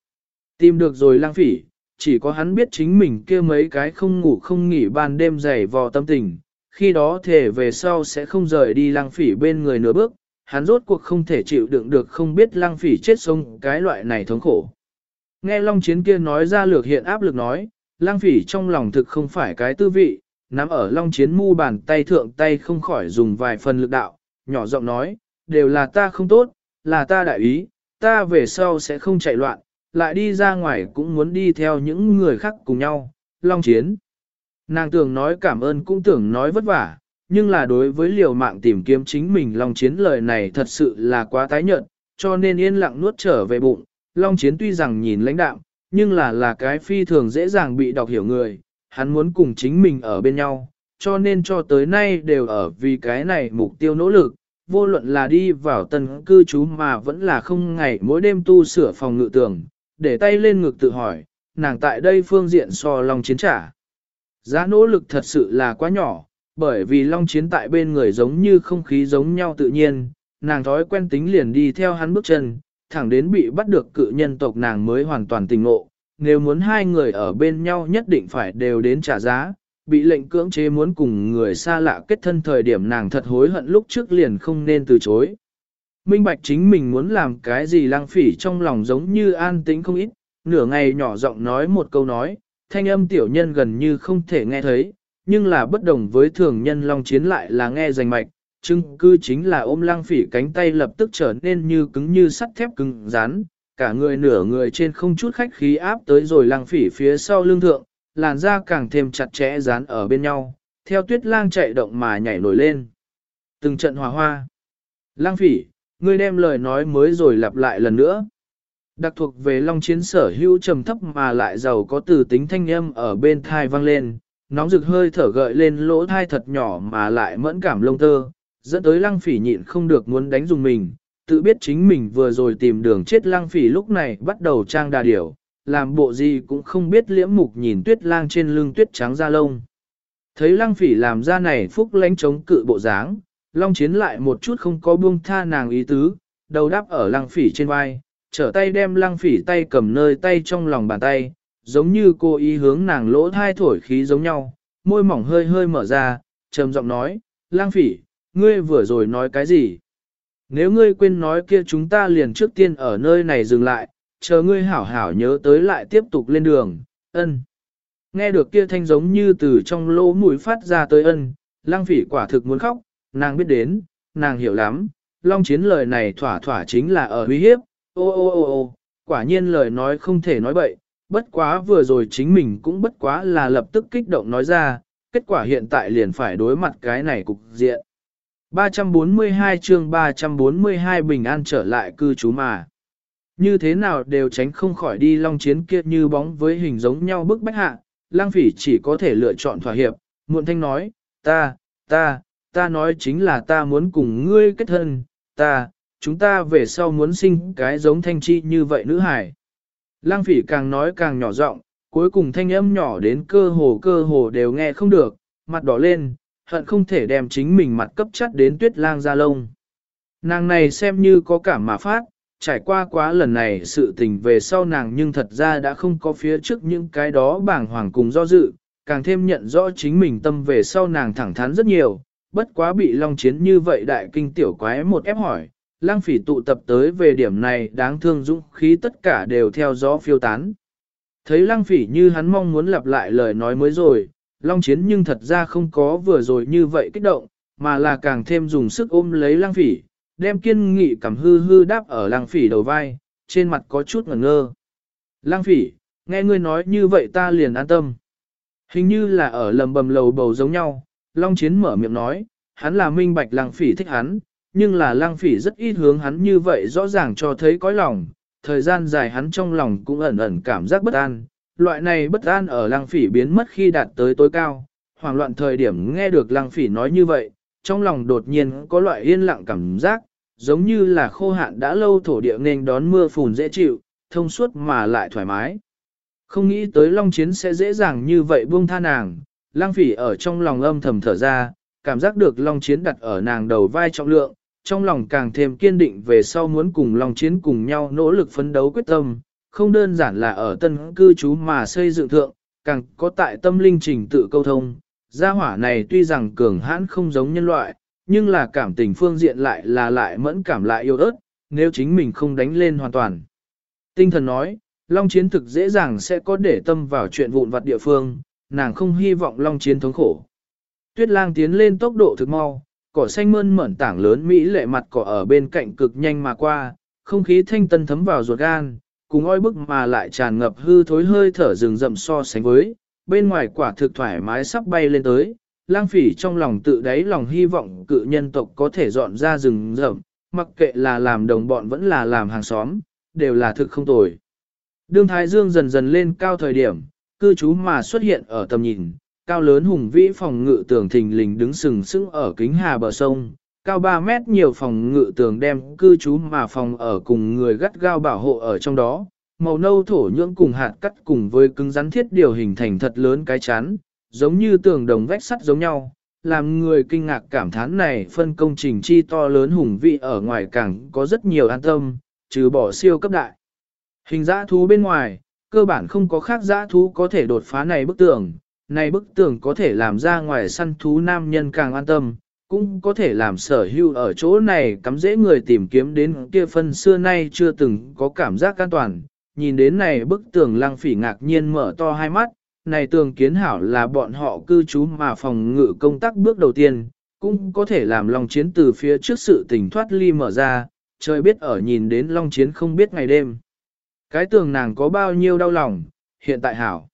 Speaker 1: Tìm được rồi lang phỉ, chỉ có hắn biết chính mình kia mấy cái không ngủ không nghỉ ban đêm dày vò tâm tình, khi đó thể về sau sẽ không rời đi lăng phỉ bên người nửa bước, hắn rốt cuộc không thể chịu đựng được không biết lăng phỉ chết sống cái loại này thống khổ. Nghe Long Chiến kia nói ra lược hiện áp lực nói, lăng phỉ trong lòng thực không phải cái tư vị, nắm ở Long Chiến mu bàn tay thượng tay không khỏi dùng vài phần lực đạo, nhỏ giọng nói, đều là ta không tốt, là ta đại ý, ta về sau sẽ không chạy loạn, lại đi ra ngoài cũng muốn đi theo những người khác cùng nhau, Long Chiến. Nàng tưởng nói cảm ơn cũng tưởng nói vất vả, nhưng là đối với liều mạng tìm kiếm chính mình Long Chiến lời này thật sự là quá tái nhợt, cho nên yên lặng nuốt trở về bụng. Long Chiến tuy rằng nhìn lãnh đạm, nhưng là là cái phi thường dễ dàng bị đọc hiểu người, hắn muốn cùng chính mình ở bên nhau, cho nên cho tới nay đều ở vì cái này mục tiêu nỗ lực, vô luận là đi vào tân cư trú mà vẫn là không ngày mỗi đêm tu sửa phòng ngự tường, để tay lên ngực tự hỏi, nàng tại đây phương diện so Long Chiến trả. Giá nỗ lực thật sự là quá nhỏ, bởi vì long chiến tại bên người giống như không khí giống nhau tự nhiên, nàng thói quen tính liền đi theo hắn bước chân, thẳng đến bị bắt được cự nhân tộc nàng mới hoàn toàn tình ngộ. Nếu muốn hai người ở bên nhau nhất định phải đều đến trả giá, bị lệnh cưỡng chế muốn cùng người xa lạ kết thân thời điểm nàng thật hối hận lúc trước liền không nên từ chối. Minh bạch chính mình muốn làm cái gì lang phỉ trong lòng giống như an tĩnh không ít, nửa ngày nhỏ giọng nói một câu nói, thanh âm tiểu nhân gần như không thể nghe thấy, nhưng là bất đồng với thường nhân long chiến lại là nghe rành mạch, chứng cư chính là ôm Lang phỉ cánh tay lập tức trở nên như cứng như sắt thép cứng rắn, cả người nửa người trên không chút khách khí áp tới rồi Lang phỉ phía sau lưng thượng, làn da càng thêm chặt chẽ dán ở bên nhau, theo tuyết lang chạy động mà nhảy nổi lên. Từng trận hòa hoa. Lang phỉ, ngươi đem lời nói mới rồi lặp lại lần nữa. Đặc thuộc về long chiến sở hữu trầm thấp mà lại giàu có từ tính thanh âm ở bên thai vang lên, nóng rực hơi thở gợi lên lỗ thai thật nhỏ mà lại mẫn cảm lông tơ, dẫn tới lăng phỉ nhịn không được muốn đánh dùng mình, tự biết chính mình vừa rồi tìm đường chết lăng phỉ lúc này bắt đầu trang đà điểu, làm bộ gì cũng không biết liễm mục nhìn tuyết lang trên lưng tuyết trắng da lông. Thấy lăng phỉ làm ra này phúc lánh chống cự bộ dáng, long chiến lại một chút không có buông tha nàng ý tứ, đầu đáp ở lăng phỉ trên vai, trở tay đem lăng phỉ tay cầm nơi tay trong lòng bàn tay, giống như cô ý hướng nàng lỗ thai thổi khí giống nhau, môi mỏng hơi hơi mở ra, trầm giọng nói, lang phỉ, ngươi vừa rồi nói cái gì? Nếu ngươi quên nói kia chúng ta liền trước tiên ở nơi này dừng lại, chờ ngươi hảo hảo nhớ tới lại tiếp tục lên đường, ân. Nghe được kia thanh giống như từ trong lỗ mũi phát ra tới ân, lang phỉ quả thực muốn khóc, nàng biết đến, nàng hiểu lắm, long chiến lời này thỏa thỏa chính là ở uy hiếp, ô ô ô ô, quả nhiên lời nói không thể nói bậy, bất quá vừa rồi chính mình cũng bất quá là lập tức kích động nói ra, kết quả hiện tại liền phải đối mặt cái này cục diện. 342 chương 342 bình an trở lại cư trú mà. Như thế nào đều tránh không khỏi đi long chiến kia như bóng với hình giống nhau bức bách hạ, lang phỉ chỉ có thể lựa chọn thỏa hiệp, muộn thanh nói, ta, ta, ta nói chính là ta muốn cùng ngươi kết thân, ta, chúng ta về sau muốn sinh cái giống thanh chi như vậy nữ hải. Lang phỉ càng nói càng nhỏ giọng, cuối cùng thanh âm nhỏ đến cơ hồ cơ hồ đều nghe không được, mặt đỏ lên, hận không thể đem chính mình mặt cấp chất đến tuyết lang ra lông. Nàng này xem như có cảm mà phát, trải qua quá lần này sự tình về sau nàng nhưng thật ra đã không có phía trước những cái đó bảng hoàng cùng do dự, càng thêm nhận rõ chính mình tâm về sau nàng thẳng thắn rất nhiều, bất quá bị long chiến như vậy đại kinh tiểu quái một ép hỏi, lang phỉ tụ tập tới về điểm này đáng thương dũng khí tất cả đều theo gió phiêu tán. Thấy lang phỉ như hắn mong muốn lặp lại lời nói mới rồi, long chiến nhưng thật ra không có vừa rồi như vậy kích động, mà là càng thêm dùng sức ôm lấy lang phỉ, đem kiên nghị cảm hư hư đáp ở lang phỉ đầu vai, trên mặt có chút ngẩn ngơ. Lang phỉ, nghe ngươi nói như vậy ta liền an tâm. Hình như là ở lầm bầm lầu bầu giống nhau, Long Chiến mở miệng nói, hắn là minh bạch lang phỉ thích hắn, nhưng là lang phỉ rất ít hướng hắn như vậy rõ ràng cho thấy cõi lòng, thời gian dài hắn trong lòng cũng ẩn ẩn cảm giác bất an, loại này bất an ở lang phỉ biến mất khi đạt tới tối cao, hoảng loạn thời điểm nghe được lang phỉ nói như vậy, trong lòng đột nhiên có loại yên lặng cảm giác, giống như là khô hạn đã lâu thổ địa nên đón mưa phùn dễ chịu, thông suốt mà lại thoải mái. Không nghĩ tới Long Chiến sẽ dễ dàng như vậy buông tha nàng, lang phỉ ở trong lòng âm thầm thở ra, cảm giác được Long Chiến đặt ở nàng đầu vai trọng lượng, trong lòng càng thêm kiên định về sau muốn cùng Long Chiến cùng nhau nỗ lực phấn đấu quyết tâm, không đơn giản là ở tân cư trú mà xây dựng thượng, càng có tại tâm linh trình tự câu thông. Gia hỏa này tuy rằng cường hãn không giống nhân loại, nhưng là cảm tình phương diện lại là lại mẫn cảm lại yêu ớt, nếu chính mình không đánh lên hoàn toàn. Tinh thần nói, Long Chiến thực dễ dàng sẽ có để tâm vào chuyện vụn vặt địa phương, nàng không hy vọng Long Chiến thống khổ. Tuyết lang tiến lên tốc độ thực mau, cỏ xanh mơn mởn tảng lớn Mỹ lệ mặt cỏ ở bên cạnh cực nhanh mà qua, không khí thanh tân thấm vào ruột gan, cùng oi bức mà lại tràn ngập hư thối hơi thở rừng rậm so sánh với, bên ngoài quả thực thoải mái sắp bay lên tới, lang phỉ trong lòng tự đáy lòng hy vọng cự nhân tộc có thể dọn ra rừng rậm, mặc kệ là làm đồng bọn vẫn là làm hàng xóm, đều là thực không tồi. Đương Thái Dương dần dần lên cao thời điểm, cư trú mà xuất hiện ở tầm nhìn, cao lớn hùng vĩ phòng ngự tường thình lình đứng sừng sững ở kính hà bờ sông, cao 3 mét nhiều phòng ngự tường đem cư trú mà phòng ở cùng người gắt gao bảo hộ ở trong đó, màu nâu thổ nhưỡng cùng hạt cắt cùng với cứng rắn thiết điều hình thành thật lớn cái chắn, giống như tường đồng vách sắt giống nhau, làm người kinh ngạc cảm thán này phân công trình chi to lớn hùng vĩ ở ngoài càng có rất nhiều an tâm, trừ bỏ siêu cấp đại. Hình dã thú bên ngoài, cơ bản không có khác dã thú có thể đột phá này bức tường, này bức tường có thể làm ra ngoài săn thú nam nhân càng an tâm, cũng có thể làm sở hưu ở chỗ này cắm dễ người tìm kiếm đến kia phân xưa nay chưa từng có cảm giác an toàn. Nhìn đến này bức tường lăng phỉ ngạc nhiên mở to hai mắt, này tường kiến hảo là bọn họ cư trú mà phòng ngự công tác bước đầu tiên, cũng có thể làm lòng chiến từ phía trước sự tình thoát ly mở ra, trời biết ở nhìn đến long chiến không biết ngày đêm. Cái tường nàng có bao nhiêu đau lòng, hiện tại hảo.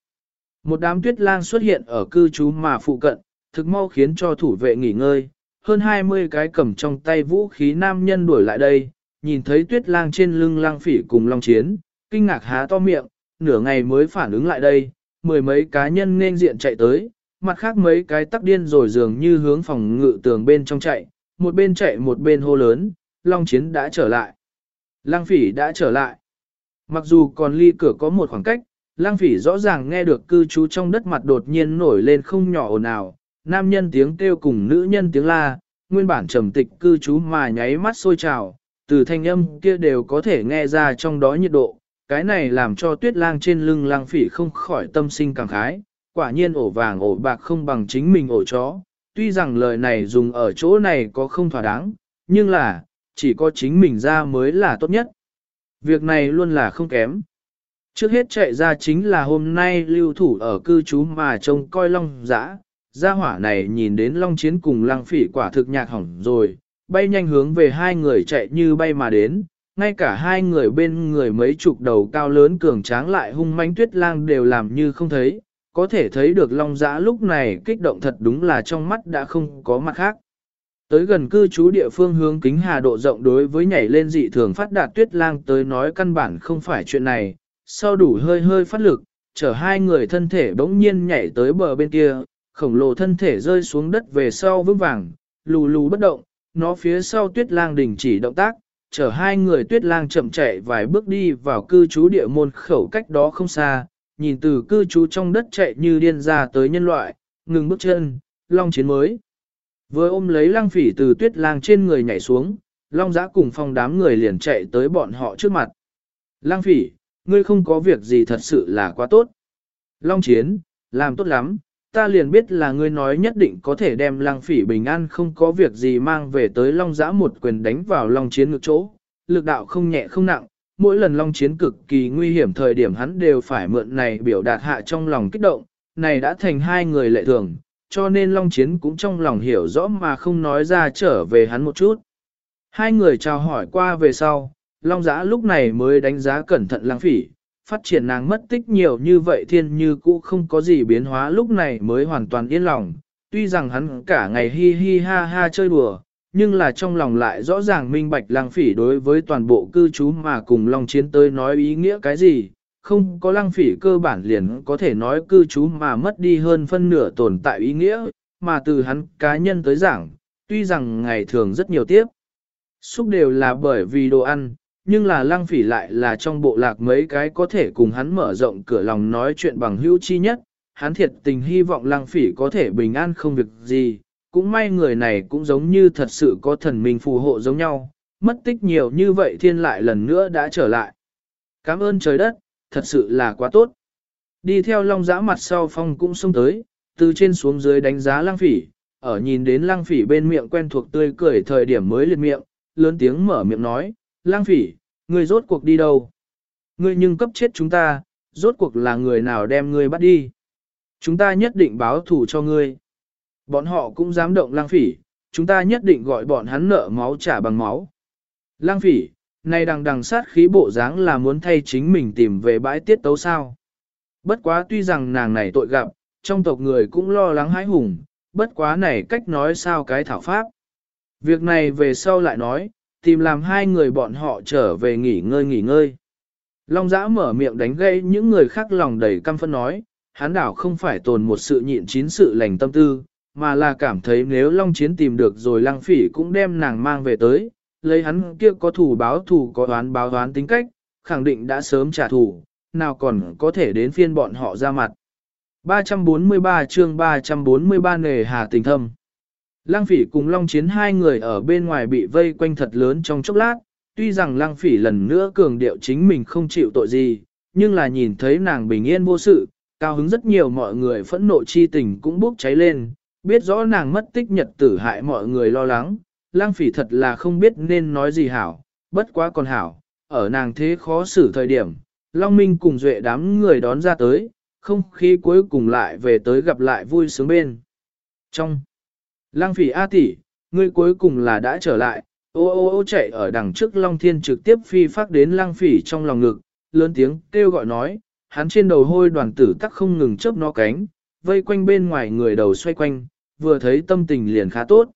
Speaker 1: Một đám tuyết lang xuất hiện ở cư trú mà phụ cận, thực mau khiến cho thủ vệ nghỉ ngơi, hơn 20 cái cầm trong tay vũ khí nam nhân đuổi lại đây, nhìn thấy tuyết lang trên lưng lang phỉ cùng long chiến, kinh ngạc há to miệng, nửa ngày mới phản ứng lại đây, mười mấy cá nhân nên diện chạy tới, mặt khác mấy cái tắc điên rồi dường như hướng phòng ngự tường bên trong chạy, một bên chạy một bên hô lớn, long chiến đã trở lại. Lang phỉ đã trở lại. Mặc dù còn ly cửa có một khoảng cách, lang phỉ rõ ràng nghe được cư trú trong đất mặt đột nhiên nổi lên không nhỏ ồn ào, nam nhân tiếng kêu cùng nữ nhân tiếng la, nguyên bản trầm tịch cư trú mà nháy mắt sôi trào, từ thanh âm kia đều có thể nghe ra trong đó nhiệt độ, cái này làm cho tuyết lang trên lưng lang phỉ không khỏi tâm sinh càng khái, quả nhiên ổ vàng ổ bạc không bằng chính mình ổ chó, tuy rằng lời này dùng ở chỗ này có không thỏa đáng, nhưng là, chỉ có chính mình ra mới là tốt nhất. Việc này luôn là không kém. Trước hết chạy ra chính là hôm nay lưu thủ ở cư trú mà trông coi long dã. Gia hỏa này nhìn đến long chiến cùng lăng phỉ quả thực nhạc hỏng rồi, bay nhanh hướng về hai người chạy như bay mà đến, ngay cả hai người bên người mấy chục đầu cao lớn cường tráng lại hung manh tuyết lang đều làm như không thấy, có thể thấy được long dã lúc này kích động thật đúng là trong mắt đã không có mặt khác. Tới gần cư trú địa phương hướng kính hà độ rộng đối với nhảy lên dị thường phát đạt tuyết lang tới nói căn bản không phải chuyện này, sau đủ hơi hơi phát lực, chở hai người thân thể bỗng nhiên nhảy tới bờ bên kia, khổng lồ thân thể rơi xuống đất về sau vững vàng, lù lù bất động, nó phía sau tuyết lang đình chỉ động tác, chở hai người tuyết lang chậm chạy vài bước đi vào cư trú địa môn khẩu cách đó không xa, nhìn từ cư trú trong đất chạy như điên ra tới nhân loại, ngừng bước chân, long chiến mới. Vừa ôm lấy lang phỉ từ tuyết lang trên người nhảy xuống, long giã cùng phong đám người liền chạy tới bọn họ trước mặt. Lang phỉ, ngươi không có việc gì thật sự là quá tốt. Long chiến, làm tốt lắm, ta liền biết là ngươi nói nhất định có thể đem lang phỉ bình an không có việc gì mang về tới long giã một quyền đánh vào long chiến ngược chỗ, lực đạo không nhẹ không nặng, mỗi lần long chiến cực kỳ nguy hiểm thời điểm hắn đều phải mượn này biểu đạt hạ trong lòng kích động, này đã thành hai người lệ thường, cho nên long chiến cũng trong lòng hiểu rõ mà không nói ra trở về hắn một chút. Hai người chào hỏi qua về sau, long giã lúc này mới đánh giá cẩn thận lang phỉ, phát triển nàng mất tích nhiều như vậy thiên như cũ không có gì biến hóa lúc này mới hoàn toàn yên lòng. Tuy rằng hắn cả ngày hi hi ha ha chơi đùa, nhưng là trong lòng lại rõ ràng minh bạch lang phỉ đối với toàn bộ cư trú mà cùng Long Chiến tới nói ý nghĩa cái gì, không có lăng phỉ cơ bản liền có thể nói cư trú mà mất đi hơn phân nửa tồn tại ý nghĩa, mà từ hắn cá nhân tới giảng, tuy rằng ngày thường rất nhiều tiếp. Xúc đều là bởi vì đồ ăn, nhưng là lăng phỉ lại là trong bộ lạc mấy cái có thể cùng hắn mở rộng cửa lòng nói chuyện bằng hữu chi nhất, hắn thiệt tình hy vọng lăng phỉ có thể bình an không việc gì, cũng may người này cũng giống như thật sự có thần minh phù hộ giống nhau, mất tích nhiều như vậy thiên lại lần nữa đã trở lại. Cảm ơn trời đất, thật sự là quá tốt. Đi theo long giã mặt sau phong cũng xông tới, từ trên xuống dưới đánh giá Lang phỉ, ở nhìn đến Lang phỉ bên miệng quen thuộc tươi cười thời điểm mới liệt miệng, lớn tiếng mở miệng nói, Lang phỉ, ngươi rốt cuộc đi đâu? Ngươi nhưng cấp chết chúng ta, rốt cuộc là người nào đem ngươi bắt đi? Chúng ta nhất định báo thù cho ngươi. Bọn họ cũng dám động lang phỉ, chúng ta nhất định gọi bọn hắn nợ máu trả bằng máu. Lang phỉ, nay đằng đằng sát khí bộ dáng là muốn thay chính mình tìm về bãi tiết tấu sao. Bất quá tuy rằng nàng này tội gặp, trong tộc người cũng lo lắng hãi hùng, bất quá này cách nói sao cái thảo pháp. Việc này về sau lại nói, tìm làm hai người bọn họ trở về nghỉ ngơi nghỉ ngơi. Long giã mở miệng đánh gây những người khác lòng đầy căm phân nói, hắn đảo không phải tồn một sự nhịn chín sự lành tâm tư, mà là cảm thấy nếu Long Chiến tìm được rồi lăng phỉ cũng đem nàng mang về tới, lấy hắn kia có thủ báo thủ có đoán báo đoán tính cách, khẳng định đã sớm trả thù, nào còn có thể đến phiên bọn họ ra mặt. 343 chương 343 nề hà tình thâm. Lăng phỉ cùng Long Chiến hai người ở bên ngoài bị vây quanh thật lớn trong chốc lát, tuy rằng Lăng phỉ lần nữa cường điệu chính mình không chịu tội gì, nhưng là nhìn thấy nàng bình yên vô sự, cao hứng rất nhiều mọi người phẫn nộ chi tình cũng bốc cháy lên, biết rõ nàng mất tích nhật tử hại mọi người lo lắng, Lang phỉ thật là không biết nên nói gì hảo, bất quá còn hảo, ở nàng thế khó xử thời điểm, Long Minh cùng duệ đám người đón ra tới, không khí cuối cùng lại về tới gặp lại vui sướng bên. Trong Lang phỉ A tỷ, ngươi cuối cùng là đã trở lại, ô ô ô chạy ở đằng trước Long Thiên trực tiếp phi phát đến Lang phỉ trong lòng ngực, lớn tiếng kêu gọi nói, hắn trên đầu hôi đoàn tử tắc không ngừng chớp nó cánh, vây quanh bên ngoài người đầu xoay quanh, vừa thấy tâm tình liền khá tốt.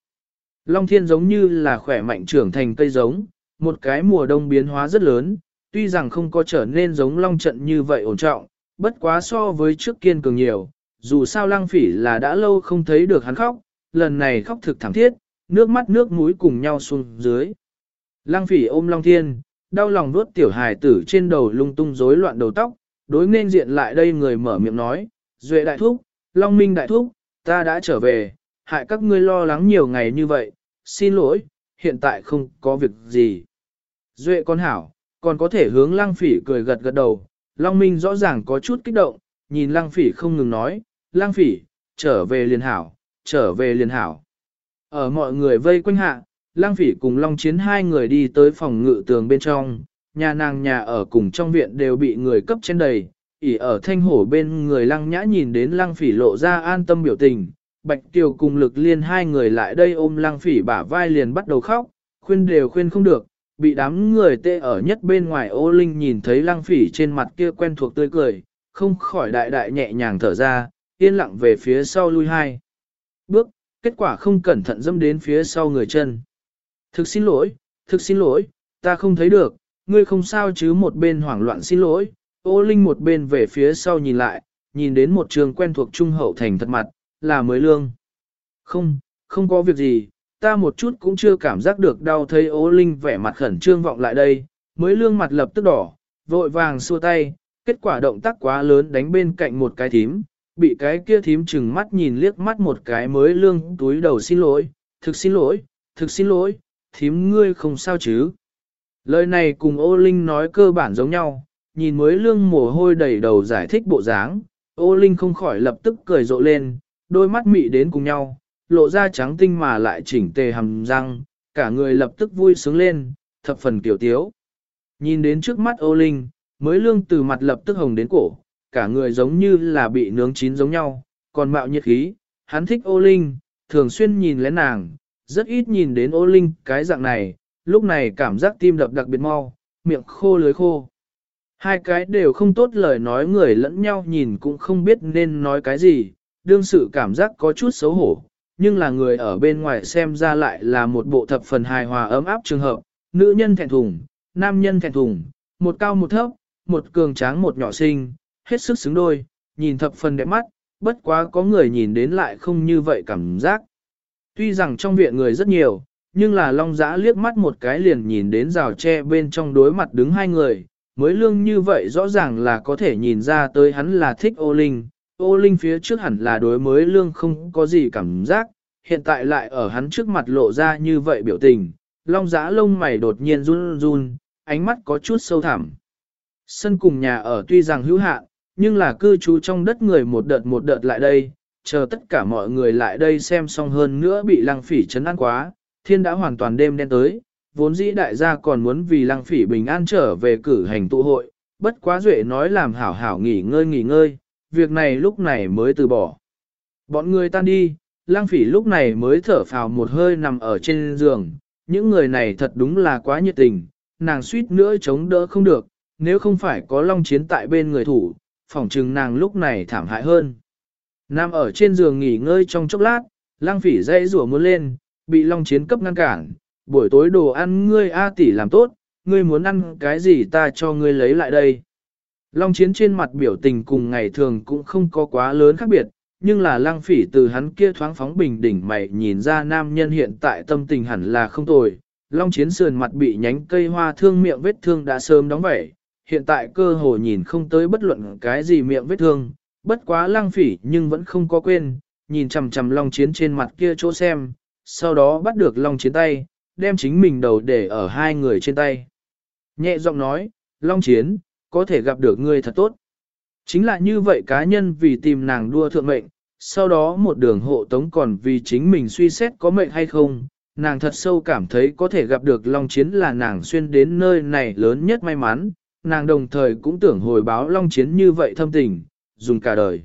Speaker 1: Long Thiên giống như là khỏe mạnh trưởng thành cây giống, một cái mùa đông biến hóa rất lớn, tuy rằng không có trở nên giống Long Trận như vậy ổn trọng, bất quá so với trước kiên cường nhiều, dù sao lăng phỉ là đã lâu không thấy được hắn khóc, lần này khóc thực thảm thiết, nước mắt nước mũi cùng nhau xuống dưới. Lăng phỉ ôm Long Thiên, đau lòng nuốt tiểu hài tử trên đầu lung tung rối loạn đầu tóc, đối nên diện lại đây người mở miệng nói, Duệ đại thúc, Long Minh đại thúc, ta đã trở về, hại các ngươi lo lắng nhiều ngày như vậy, xin lỗi, hiện tại không có việc gì. Duệ con hảo, còn có thể hướng lăng phỉ cười gật gật đầu, Long Minh rõ ràng có chút kích động, nhìn lăng phỉ không ngừng nói, lăng phỉ, trở về liền hảo, trở về liền hảo. Ở mọi người vây quanh hạ, lang phỉ cùng long chiến hai người đi tới phòng ngự tường bên trong, nhà nàng nhà ở cùng trong viện đều bị người cấp trên đầy, ỉ ở thanh hổ bên người lăng nhã nhìn đến lăng phỉ lộ ra an tâm biểu tình, bạch kiều cùng lực liên hai người lại đây ôm lăng phỉ bả vai liền bắt đầu khóc, khuyên đều khuyên không được, bị đám người tê ở nhất bên ngoài ô linh nhìn thấy lăng phỉ trên mặt kia quen thuộc tươi cười, không khỏi đại đại nhẹ nhàng thở ra, yên lặng về phía sau lui hai. Bước, kết quả không cẩn thận dâm đến phía sau người chân. Thực xin lỗi, thực xin lỗi, ta không thấy được, ngươi không sao chứ một bên hoảng loạn xin lỗi, ô linh một bên về phía sau nhìn lại, nhìn đến một trường quen thuộc trung hậu thành thật mặt, là mới lương. Không, không có việc gì, ta một chút cũng chưa cảm giác được đau thấy ô linh vẻ mặt khẩn trương vọng lại đây, mới lương mặt lập tức đỏ, vội vàng xua tay, kết quả động tác quá lớn đánh bên cạnh một cái thím, bị cái kia thím chừng mắt nhìn liếc mắt một cái mới lương túi đầu xin lỗi, thực xin lỗi, thực xin lỗi, thím ngươi không sao chứ. Lời này cùng ô linh nói cơ bản giống nhau, nhìn mới lương mồ hôi đầy đầu giải thích bộ dáng, ô linh không khỏi lập tức cười rộ lên, đôi mắt mị đến cùng nhau, lộ ra trắng tinh mà lại chỉnh tề hầm răng, cả người lập tức vui sướng lên, thập phần kiểu tiếu. Nhìn đến trước mắt ô linh, mới lương từ mặt lập tức hồng đến cổ, cả người giống như là bị nướng chín giống nhau, còn mạo nhiệt khí, hắn thích ô linh, thường xuyên nhìn lén nàng, rất ít nhìn đến ô linh cái dạng này, lúc này cảm giác tim đập đặc biệt mau, miệng khô lưới khô. Hai cái đều không tốt lời nói người lẫn nhau nhìn cũng không biết nên nói cái gì, đương sự cảm giác có chút xấu hổ, nhưng là người ở bên ngoài xem ra lại là một bộ thập phần hài hòa ấm áp trường hợp, nữ nhân thẹn thùng, nam nhân thẹn thùng, một cao một thấp, một cường tráng một nhỏ xinh, hết sức xứng đôi, nhìn thập phần đẹp mắt, bất quá có người nhìn đến lại không như vậy cảm giác. Tuy rằng trong viện người rất nhiều, nhưng là Long Giã liếc mắt một cái liền nhìn đến rào tre bên trong đối mặt đứng hai người, mới lương như vậy rõ ràng là có thể nhìn ra tới hắn là thích ô linh, ô linh phía trước hẳn là đối mới lương không có gì cảm giác, hiện tại lại ở hắn trước mặt lộ ra như vậy biểu tình, Long Giã lông mày đột nhiên run run, ánh mắt có chút sâu thẳm. Sân cùng nhà ở tuy rằng hữu hạn, nhưng là cư trú trong đất người một đợt một đợt lại đây, chờ tất cả mọi người lại đây xem xong hơn nữa bị lăng phỉ chấn an quá, thiên đã hoàn toàn đêm đen tới, vốn dĩ đại gia còn muốn vì lăng phỉ bình an trở về cử hành tụ hội, bất quá duệ nói làm hảo hảo nghỉ ngơi nghỉ ngơi, việc này lúc này mới từ bỏ. Bọn người tan đi, lang phỉ lúc này mới thở phào một hơi nằm ở trên giường, những người này thật đúng là quá nhiệt tình, nàng suýt nữa chống đỡ không được, nếu không phải có long chiến tại bên người thủ, phỏng chừng nàng lúc này thảm hại hơn. Nằm ở trên giường nghỉ ngơi trong chốc lát, lang phỉ dây rủa muốn lên, bị long chiến cấp ngăn cản, buổi tối đồ ăn ngươi A tỷ làm tốt, ngươi muốn ăn cái gì ta cho ngươi lấy lại đây. Long chiến trên mặt biểu tình cùng ngày thường cũng không có quá lớn khác biệt, nhưng là lang phỉ từ hắn kia thoáng phóng bình đỉnh mày nhìn ra nam nhân hiện tại tâm tình hẳn là không tồi. Long chiến sườn mặt bị nhánh cây hoa thương miệng vết thương đã sớm đóng vẩy, hiện tại cơ hồ nhìn không tới bất luận cái gì miệng vết thương, bất quá lăng phỉ nhưng vẫn không có quên, nhìn chầm chầm long chiến trên mặt kia chỗ xem, sau đó bắt được long chiến tay, đem chính mình đầu để ở hai người trên tay. Nhẹ giọng nói, long chiến, có thể gặp được ngươi thật tốt. Chính là như vậy cá nhân vì tìm nàng đua thượng mệnh, sau đó một đường hộ tống còn vì chính mình suy xét có mệnh hay không, nàng thật sâu cảm thấy có thể gặp được Long Chiến là nàng xuyên đến nơi này lớn nhất may mắn, nàng đồng thời cũng tưởng hồi báo Long Chiến như vậy thâm tình, dùng cả đời.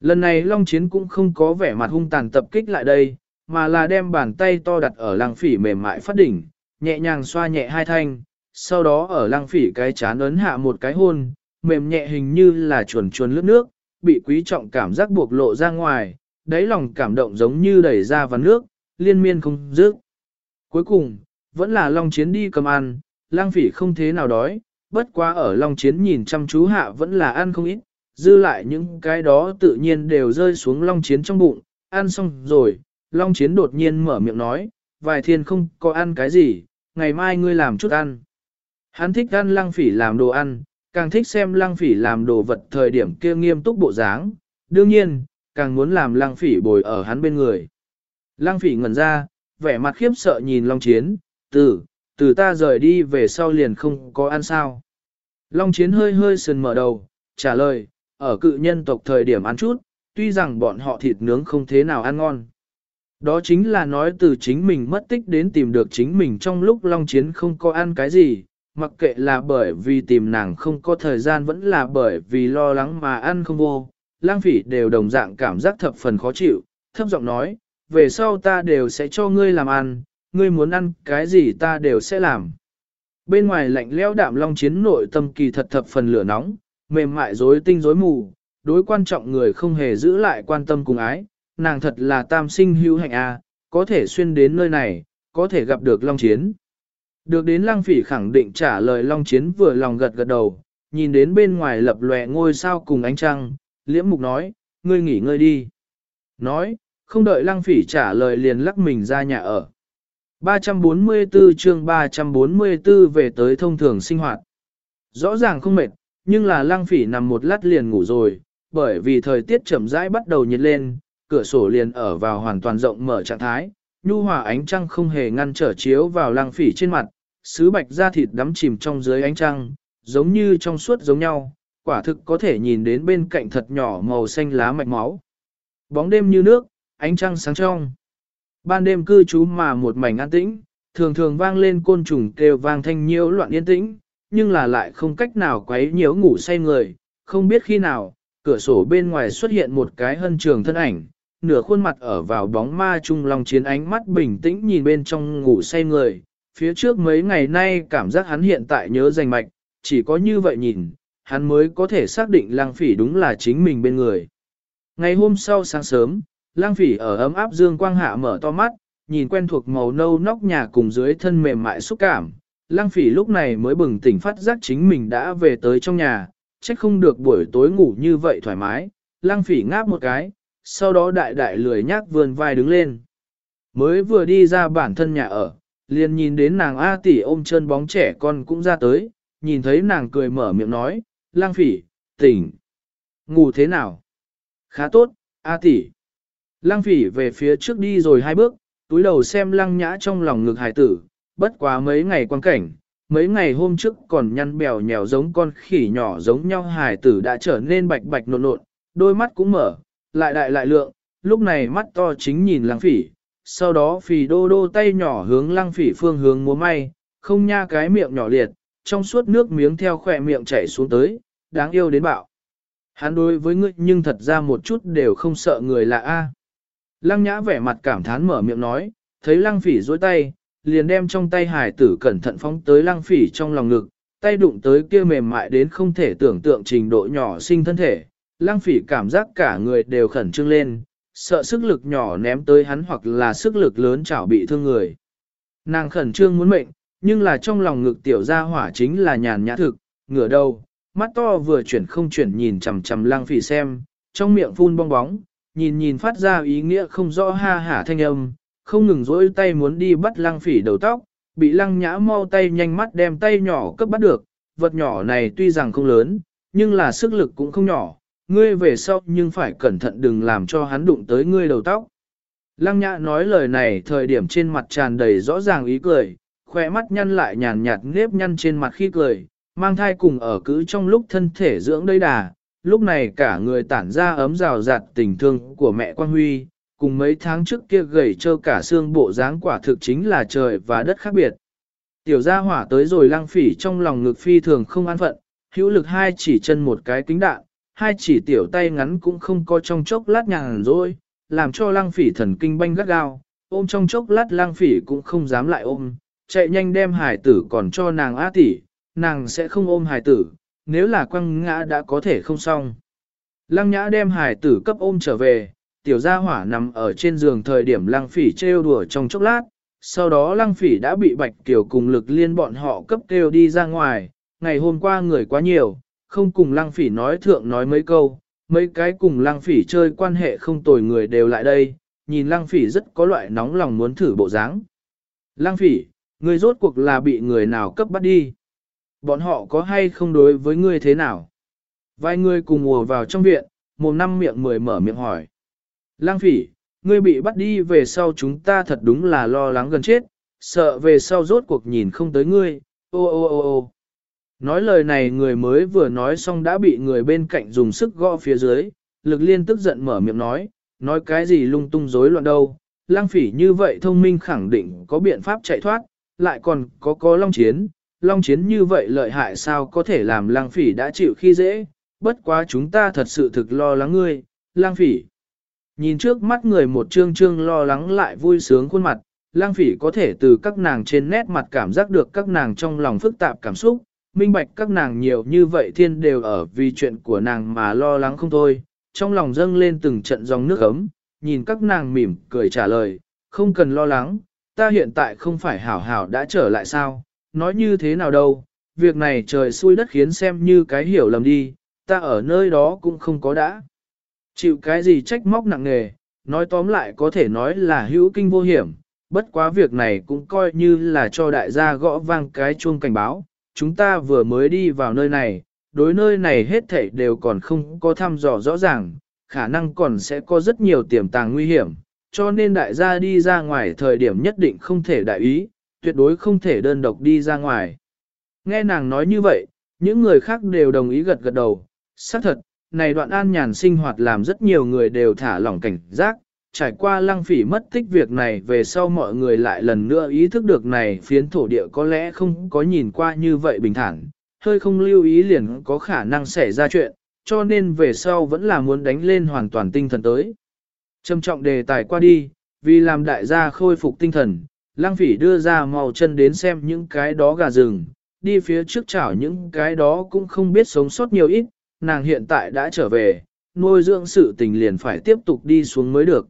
Speaker 1: Lần này Long Chiến cũng không có vẻ mặt hung tàn tập kích lại đây, mà là đem bàn tay to đặt ở lăng phỉ mềm mại phát đỉnh, nhẹ nhàng xoa nhẹ hai thanh, sau đó ở lăng phỉ cái chán ấn hạ một cái hôn, mềm nhẹ hình như là chuồn chuồn lướt nước, bị quý trọng cảm giác buộc lộ ra ngoài, đáy lòng cảm động giống như đẩy ra vào nước, liên miên không dứt. Cuối cùng, vẫn là Long Chiến đi cầm ăn, lang phỉ không thế nào đói, bất quá ở Long Chiến nhìn chăm chú hạ vẫn là ăn không ít, dư lại những cái đó tự nhiên đều rơi xuống Long Chiến trong bụng, ăn xong rồi, Long Chiến đột nhiên mở miệng nói, vài thiên không có ăn cái gì, ngày mai ngươi làm chút ăn. Hắn thích ăn lăng phỉ làm đồ ăn, càng thích xem lăng phỉ làm đồ vật thời điểm kia nghiêm túc bộ dáng, đương nhiên, càng muốn làm lăng phỉ bồi ở hắn bên người. Lăng phỉ ngẩn ra, vẻ mặt khiếp sợ nhìn Long Chiến, từ, từ ta rời đi về sau liền không có ăn sao. Long Chiến hơi hơi sừng mở đầu, trả lời, ở cự nhân tộc thời điểm ăn chút, tuy rằng bọn họ thịt nướng không thế nào ăn ngon. Đó chính là nói từ chính mình mất tích đến tìm được chính mình trong lúc Long Chiến không có ăn cái gì, mặc kệ là bởi vì tìm nàng không có thời gian vẫn là bởi vì lo lắng mà ăn không vô, lang phỉ đều đồng dạng cảm giác thập phần khó chịu, thấp giọng nói, về sau ta đều sẽ cho ngươi làm ăn, ngươi muốn ăn cái gì ta đều sẽ làm. Bên ngoài lạnh lẽo đạm long chiến nội tâm kỳ thật thập phần lửa nóng, mềm mại rối tinh rối mù, đối quan trọng người không hề giữ lại quan tâm cùng ái, nàng thật là tam sinh hữu hạnh a, có thể xuyên đến nơi này, có thể gặp được long chiến. Được đến lăng phỉ khẳng định trả lời long chiến vừa lòng gật gật đầu, nhìn đến bên ngoài lập lòe ngôi sao cùng ánh trăng, liễm mục nói, ngươi nghỉ ngơi đi. Nói, không đợi lăng phỉ trả lời liền lắc mình ra nhà ở. 344 chương 344 về tới thông thường sinh hoạt. Rõ ràng không mệt, nhưng là lăng phỉ nằm một lát liền ngủ rồi, bởi vì thời tiết chậm rãi bắt đầu nhiệt lên, cửa sổ liền ở vào hoàn toàn rộng mở trạng thái, nhu hòa ánh trăng không hề ngăn trở chiếu vào lăng phỉ trên mặt, sứ bạch da thịt đắm chìm trong dưới ánh trăng, giống như trong suốt giống nhau, quả thực có thể nhìn đến bên cạnh thật nhỏ màu xanh lá mạch máu. Bóng đêm như nước, ánh trăng sáng trong. Ban đêm cư trú mà một mảnh an tĩnh, thường thường vang lên côn trùng kêu vang thanh nhiễu loạn yên tĩnh, nhưng là lại không cách nào quấy nhiễu ngủ say người, không biết khi nào, cửa sổ bên ngoài xuất hiện một cái hân trường thân ảnh, nửa khuôn mặt ở vào bóng ma trung lòng chiến ánh mắt bình tĩnh nhìn bên trong ngủ say người, phía trước mấy ngày nay cảm giác hắn hiện tại nhớ danh mạch, chỉ có như vậy nhìn, hắn mới có thể xác định lang phỉ đúng là chính mình bên người. Ngày hôm sau sáng sớm, lang phỉ ở ấm áp dương quang hạ mở to mắt, nhìn quen thuộc màu nâu nóc nhà cùng dưới thân mềm mại xúc cảm. Lang phỉ lúc này mới bừng tỉnh phát giác chính mình đã về tới trong nhà, trách không được buổi tối ngủ như vậy thoải mái. Lang phỉ ngáp một cái, sau đó đại đại lười nhác vươn vai đứng lên. Mới vừa đi ra bản thân nhà ở, liền nhìn đến nàng A tỷ ôm chân bóng trẻ con cũng ra tới, nhìn thấy nàng cười mở miệng nói, lang phỉ, tỉnh. Ngủ thế nào? Khá tốt, A tỷ. Lang phỉ về phía trước đi rồi hai bước, túi đầu xem lăng nhã trong lòng ngực hải tử, bất quá mấy ngày quan cảnh, mấy ngày hôm trước còn nhăn bèo nhèo giống con khỉ nhỏ giống nhau hải tử đã trở nên bạch bạch nộn nộn, đôi mắt cũng mở, lại đại lại lượng, lúc này mắt to chính nhìn lăng phỉ, sau đó phì đô đô tay nhỏ hướng lăng phỉ phương hướng múa may, không nha cái miệng nhỏ liệt, trong suốt nước miếng theo khỏe miệng chảy xuống tới, đáng yêu đến bạo. Hắn đối với ngươi nhưng thật ra một chút đều không sợ người lạ a. Lăng nhã vẻ mặt cảm thán mở miệng nói, thấy lăng phỉ dối tay, liền đem trong tay hải tử cẩn thận phóng tới lăng phỉ trong lòng ngực, tay đụng tới kia mềm mại đến không thể tưởng tượng trình độ nhỏ sinh thân thể. Lăng phỉ cảm giác cả người đều khẩn trương lên, sợ sức lực nhỏ ném tới hắn hoặc là sức lực lớn chảo bị thương người. Nàng khẩn trương muốn mệnh, nhưng là trong lòng ngực tiểu gia hỏa chính là nhàn nhã thực, ngửa đầu, mắt to vừa chuyển không chuyển nhìn chằm chằm lăng phỉ xem, trong miệng phun bong bóng, nhìn nhìn phát ra ý nghĩa không rõ ha hả thanh âm, không ngừng dỗi tay muốn đi bắt lăng phỉ đầu tóc, bị lăng nhã mau tay nhanh mắt đem tay nhỏ cấp bắt được, vật nhỏ này tuy rằng không lớn, nhưng là sức lực cũng không nhỏ, ngươi về sau nhưng phải cẩn thận đừng làm cho hắn đụng tới ngươi đầu tóc. Lăng nhã nói lời này thời điểm trên mặt tràn đầy rõ ràng ý cười, khoe mắt nhăn lại nhàn nhạt nếp nhăn trên mặt khi cười, mang thai cùng ở cữ trong lúc thân thể dưỡng đầy đà, lúc này cả người tản ra ấm rào rạt tình thương của mẹ Quang Huy, cùng mấy tháng trước kia gầy trơ cả xương bộ dáng quả thực chính là trời và đất khác biệt. Tiểu gia hỏa tới rồi lăng phỉ trong lòng ngực phi thường không an phận, hữu lực hai chỉ chân một cái kính đạn, hai chỉ tiểu tay ngắn cũng không có trong chốc lát nhàn rồi, làm cho lang phỉ thần kinh banh gắt gao, ôm trong chốc lát lang phỉ cũng không dám lại ôm, chạy nhanh đem hải tử còn cho nàng á tỷ, nàng sẽ không ôm hải tử, nếu là quăng ngã đã có thể không xong. Lăng nhã đem hải tử cấp ôm trở về, tiểu gia hỏa nằm ở trên giường thời điểm lăng phỉ trêu đùa trong chốc lát, sau đó lăng phỉ đã bị bạch tiểu cùng lực liên bọn họ cấp kêu đi ra ngoài, ngày hôm qua người quá nhiều, không cùng lăng phỉ nói thượng nói mấy câu, mấy cái cùng lăng phỉ chơi quan hệ không tồi người đều lại đây, nhìn lăng phỉ rất có loại nóng lòng muốn thử bộ dáng. Lăng phỉ, người rốt cuộc là bị người nào cấp bắt đi? Bọn họ có hay không đối với ngươi thế nào? Vài người cùng ùa vào trong viện, một năm miệng mười mở miệng hỏi. Lang phỉ, ngươi bị bắt đi về sau chúng ta thật đúng là lo lắng gần chết, sợ về sau rốt cuộc nhìn không tới ngươi, ô ô ô ô. Nói lời này người mới vừa nói xong đã bị người bên cạnh dùng sức gõ phía dưới, lực liên tức giận mở miệng nói, nói cái gì lung tung rối loạn đâu, lang phỉ như vậy thông minh khẳng định có biện pháp chạy thoát, lại còn có có long chiến, long chiến như vậy lợi hại sao có thể làm lang phỉ đã chịu khi dễ, bất quá chúng ta thật sự thực lo lắng ngươi, lang phỉ. Nhìn trước mắt người một trương trương lo lắng lại vui sướng khuôn mặt, lang phỉ có thể từ các nàng trên nét mặt cảm giác được các nàng trong lòng phức tạp cảm xúc, minh bạch các nàng nhiều như vậy thiên đều ở vì chuyện của nàng mà lo lắng không thôi, trong lòng dâng lên từng trận dòng nước ấm, nhìn các nàng mỉm cười trả lời, không cần lo lắng, ta hiện tại không phải hảo hảo đã trở lại sao, nói như thế nào đâu, việc này trời xui đất khiến xem như cái hiểu lầm đi, ta ở nơi đó cũng không có đã. Chịu cái gì trách móc nặng nề, nói tóm lại có thể nói là hữu kinh vô hiểm, bất quá việc này cũng coi như là cho đại gia gõ vang cái chuông cảnh báo, chúng ta vừa mới đi vào nơi này, đối nơi này hết thảy đều còn không có thăm dò rõ ràng, khả năng còn sẽ có rất nhiều tiềm tàng nguy hiểm, cho nên đại gia đi ra ngoài thời điểm nhất định không thể đại ý, tuyệt đối không thể đơn độc đi ra ngoài. Nghe nàng nói như vậy, những người khác đều đồng ý gật gật đầu, xác thật, này đoạn an nhàn sinh hoạt làm rất nhiều người đều thả lỏng cảnh giác, trải qua lăng phỉ mất tích việc này về sau mọi người lại lần nữa ý thức được này phiến thổ địa có lẽ không có nhìn qua như vậy bình thản, hơi không lưu ý liền có khả năng xảy ra chuyện, cho nên về sau vẫn là muốn đánh lên hoàn toàn tinh thần tới. Trầm trọng đề tài qua đi, vì làm đại gia khôi phục tinh thần, lăng phỉ đưa ra màu chân đến xem những cái đó gà rừng, đi phía trước chảo những cái đó cũng không biết sống sót nhiều ít, nàng hiện tại đã trở về, nuôi dưỡng sự tình liền phải tiếp tục đi xuống mới được.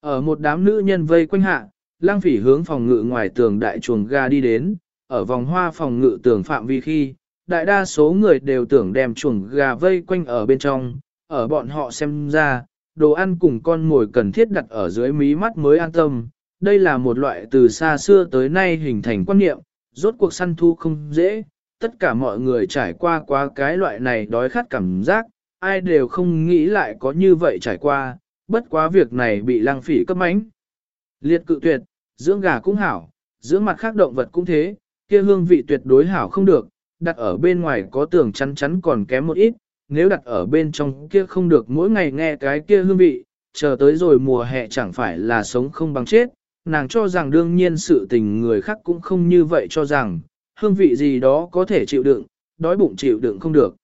Speaker 1: Ở một đám nữ nhân vây quanh hạ, lang phỉ hướng phòng ngự ngoài tường đại chuồng ga đi đến, ở vòng hoa phòng ngự tường phạm vi khi, đại đa số người đều tưởng đem chuồng gà vây quanh ở bên trong, ở bọn họ xem ra, đồ ăn cùng con mồi cần thiết đặt ở dưới mí mắt mới an tâm. Đây là một loại từ xa xưa tới nay hình thành quan niệm, rốt cuộc săn thu không dễ, tất cả mọi người trải qua qua cái loại này đói khát cảm giác, ai đều không nghĩ lại có như vậy trải qua, bất quá việc này bị lang phỉ cấp mánh. Liệt cự tuyệt, dưỡng gà cũng hảo, dưỡng mặt khác động vật cũng thế, kia hương vị tuyệt đối hảo không được, đặt ở bên ngoài có tường chắn chắn còn kém một ít, nếu đặt ở bên trong kia không được mỗi ngày nghe cái kia hương vị, chờ tới rồi mùa hè chẳng phải là sống không bằng chết, nàng cho rằng đương nhiên sự tình người khác cũng không như vậy cho rằng, hương vị gì đó có thể chịu đựng, đói bụng chịu đựng không được.